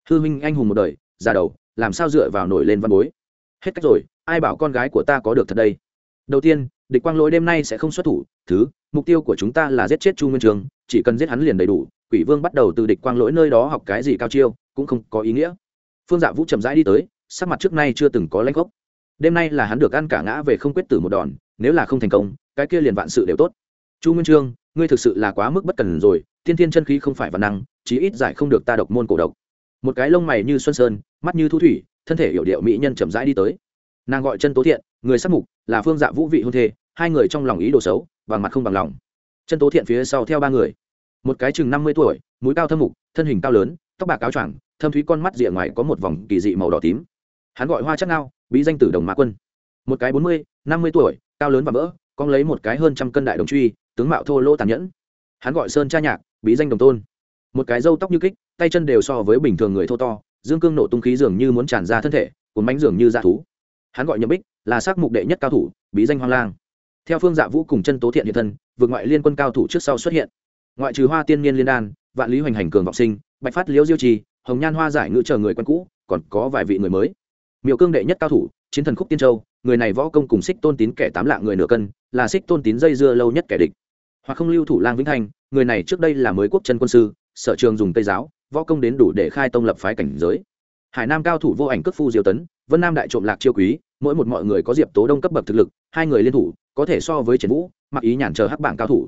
Hư huynh anh hùng một đời, già đầu, làm sao dựa vào nổi lên văn bối? Hết cách rồi, ai bảo con gái của ta có được thật đây? Đầu tiên, địch quang lỗi đêm nay sẽ không xuất thủ, thứ, mục tiêu của chúng ta là giết chết chu nguyên trường, chỉ cần giết hắn liền đầy đủ, quỷ vương bắt đầu từ địch quang lỗi nơi đó học cái gì cao chiêu, cũng không có ý nghĩa. Phương dạ vũ chậm rãi đi tới, sắc mặt trước nay chưa từng có lãnh gốc đêm nay là hắn được ăn cả ngã về không quyết tử một đòn, nếu là không thành công, cái kia liền vạn sự đều tốt. Chu nguyên trương, ngươi thực sự là quá mức bất cần rồi, thiên thiên chân khí không phải văn năng, chí ít giải không được ta độc môn cổ độc. Một cái lông mày như xuân sơn, mắt như thu thủy, thân thể hiểu điệu mỹ nhân chậm rãi đi tới. Nàng gọi chân tố thiện, người sắc mục, là phương dạ vũ vị hôn thê, hai người trong lòng ý đồ xấu, bằng mặt không bằng lòng. Chân tố thiện phía sau theo ba người. Một cái chừng năm mươi tuổi, mũi cao thâm mục, thân hình cao lớn, tóc bạc áo choàng, thâm thúy con mắt rìa ngoài có một vòng kỳ dị màu đỏ tím. Hắn gọi hoa chắc ngao bí danh tử đồng mã quân. Một cái bốn mươi, năm mươi tuổi, cao lớn và vỡ con lấy một cái hơn trăm cân đại đồng truy, tướng mạo thô lỗ tàn nhẫn. Hắn gọi sơn cha nhạc, bí danh đồng tôn. Một cái râu tóc như kích, tay chân đều so với bình thường người thô to, dương cương nổ tung khí dường như muốn tràn ra thân thể, cuốn bánh dường như dạ thú. Hắn gọi nhậm bích, là sắc mục đệ nhất cao thủ, bí danh hoang lang. Theo phương dạ vũ cùng chân tố thiện hiện thân, vượt ngoại liên quân cao thủ trước sau xuất hiện. Ngoại trừ hoa tiên niên liên đan, vạn lý hoành hành cường vọng sinh, bạch phát liễu diêu trì, hồng nhan hoa giải ngữ chờ người quen cũ, còn có vài vị người mới miệu cương đệ nhất cao thủ, chiến thần khúc tiên châu, người này võ công cùng xích tôn tín kẻ tám lạ người nửa cân, là xích tôn tín dây dưa lâu nhất kẻ địch. Hoặc không lưu thủ lang vĩnh thành, người này trước đây là mới quốc chân quân sư, sở trường dùng tây giáo, võ công đến đủ để khai tông lập phái cảnh giới. Hải nam cao thủ vô ảnh cước phu diêu tấn, vân nam đại trộm lạc chiêu quý, mỗi một mọi người có diệp tố đông cấp bậc thực lực, hai người liên thủ, có thể so với triển vũ mặc ý nhàn chờ hắc bảng cao thủ.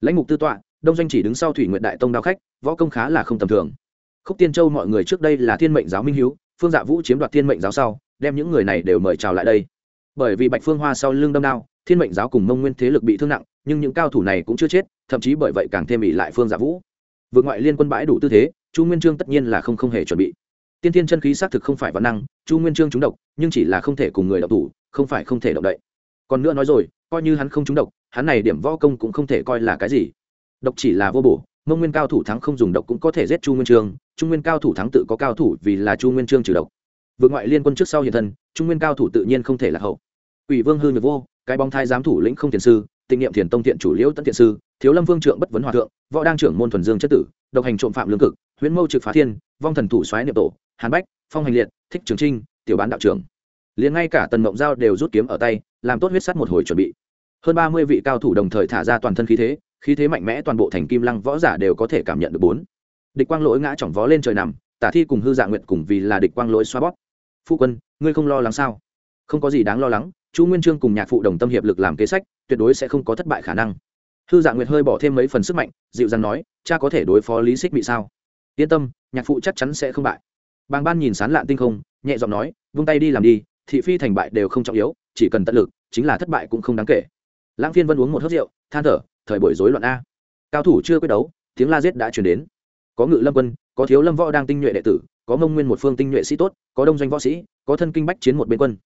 Lãnh mục tư tọa, đông doanh chỉ đứng sau thủy nguyện đại tông đao khách, võ công khá là không tầm thường. Khúc tiên châu mọi người trước đây là thiên mệnh giáo minh hiếu phương dạ vũ chiếm đoạt thiên mệnh giáo sau, đem những người này đều mời chào lại đây. Bởi vì bạch phương hoa sau lưng đâm đao, thiên mệnh giáo cùng mông nguyên thế lực bị thương nặng, nhưng những cao thủ này cũng chưa chết, thậm chí bởi vậy càng thêm ỉ lại phương dạ vũ. Vượt ngoại liên quân bãi đủ tư thế, chu nguyên trương tất nhiên là không không hề chuẩn bị. Tiên thiên chân khí xác thực không phải văn năng, chu nguyên trương trúng độc, nhưng chỉ là không thể cùng người độc thủ, không phải không thể động đậy. Còn nữa nói rồi, coi như hắn không trúng độc, hắn này điểm võ công cũng không thể coi là cái gì. Độc chỉ là vô bổ mông nguyên cao thủ thắng không dùng độc cũng có thể giết chu nguyên trương trung nguyên cao thủ thắng tự có cao thủ vì là chu nguyên trương trừ độc. Vượt ngoại liên quân trước sau hiện thân trung nguyên cao thủ tự nhiên không thể là hậu. Ủy vương hư nhược vô, cái bóng thai giám thủ lĩnh không thiền sư, tịnh niệm thiền tông thiện chủ liễu tấn thiện sư, thiếu lâm vương trượng bất vấn hòa thượng, võ đang trưởng môn thuần dương chất tử, độc hành trộm phạm lương cực, huyễn mâu trực phá thiên, vong thần thủ xoáy niệm tổ, hàn bách, phong hành liệt, thích trường trinh, tiểu bán đạo trưởng. Liền ngay cả tần mộng giao đều rút kiếm ở tay, làm tốt huyết sắt một hồi chuẩn bị. Hơn ba mươi vị cao thủ đồng thời thả ra toàn thân khí thế khí thế mạnh mẽ toàn bộ thành kim lăng võ giả đều có thể cảm nhận được bốn. Địch quang lỗi ngã chỏng vó lên trời nằm, tả thi cùng hư dạ nguyệt cùng vì là địch quang lỗi xoa bóp. Phu quân, ngươi không lo lắng sao? Không có gì đáng lo lắng, chu nguyên trương cùng nhạc phụ đồng tâm hiệp lực làm kế sách, tuyệt đối sẽ không có thất bại khả năng. Hư dạ nguyệt hơi bỏ thêm mấy phần sức mạnh, dịu dàng nói, cha có thể đối phó lý xích bị sao? Yên tâm, nhạc phụ chắc chắn sẽ không bại. Bàng ban nhìn sán lạn tinh không, nhẹ giọng nói, vung tay đi làm đi, thị phi thành bại đều không trọng yếu, chỉ cần tận lực, chính là thất bại cũng không đáng kể. Lãng phiên vân uống một hớt rượu, than thở thời buổi rối loạn a. Cao thủ chưa quyết đấu, tiếng la giết đã chuyển đến. Có ngự lâm quân, có thiếu lâm võ đang tinh nhuệ đệ tử, có mông nguyên một phương tinh nhuệ sĩ tốt, có đông doanh võ sĩ, có thân kinh bách chiến một bên quân.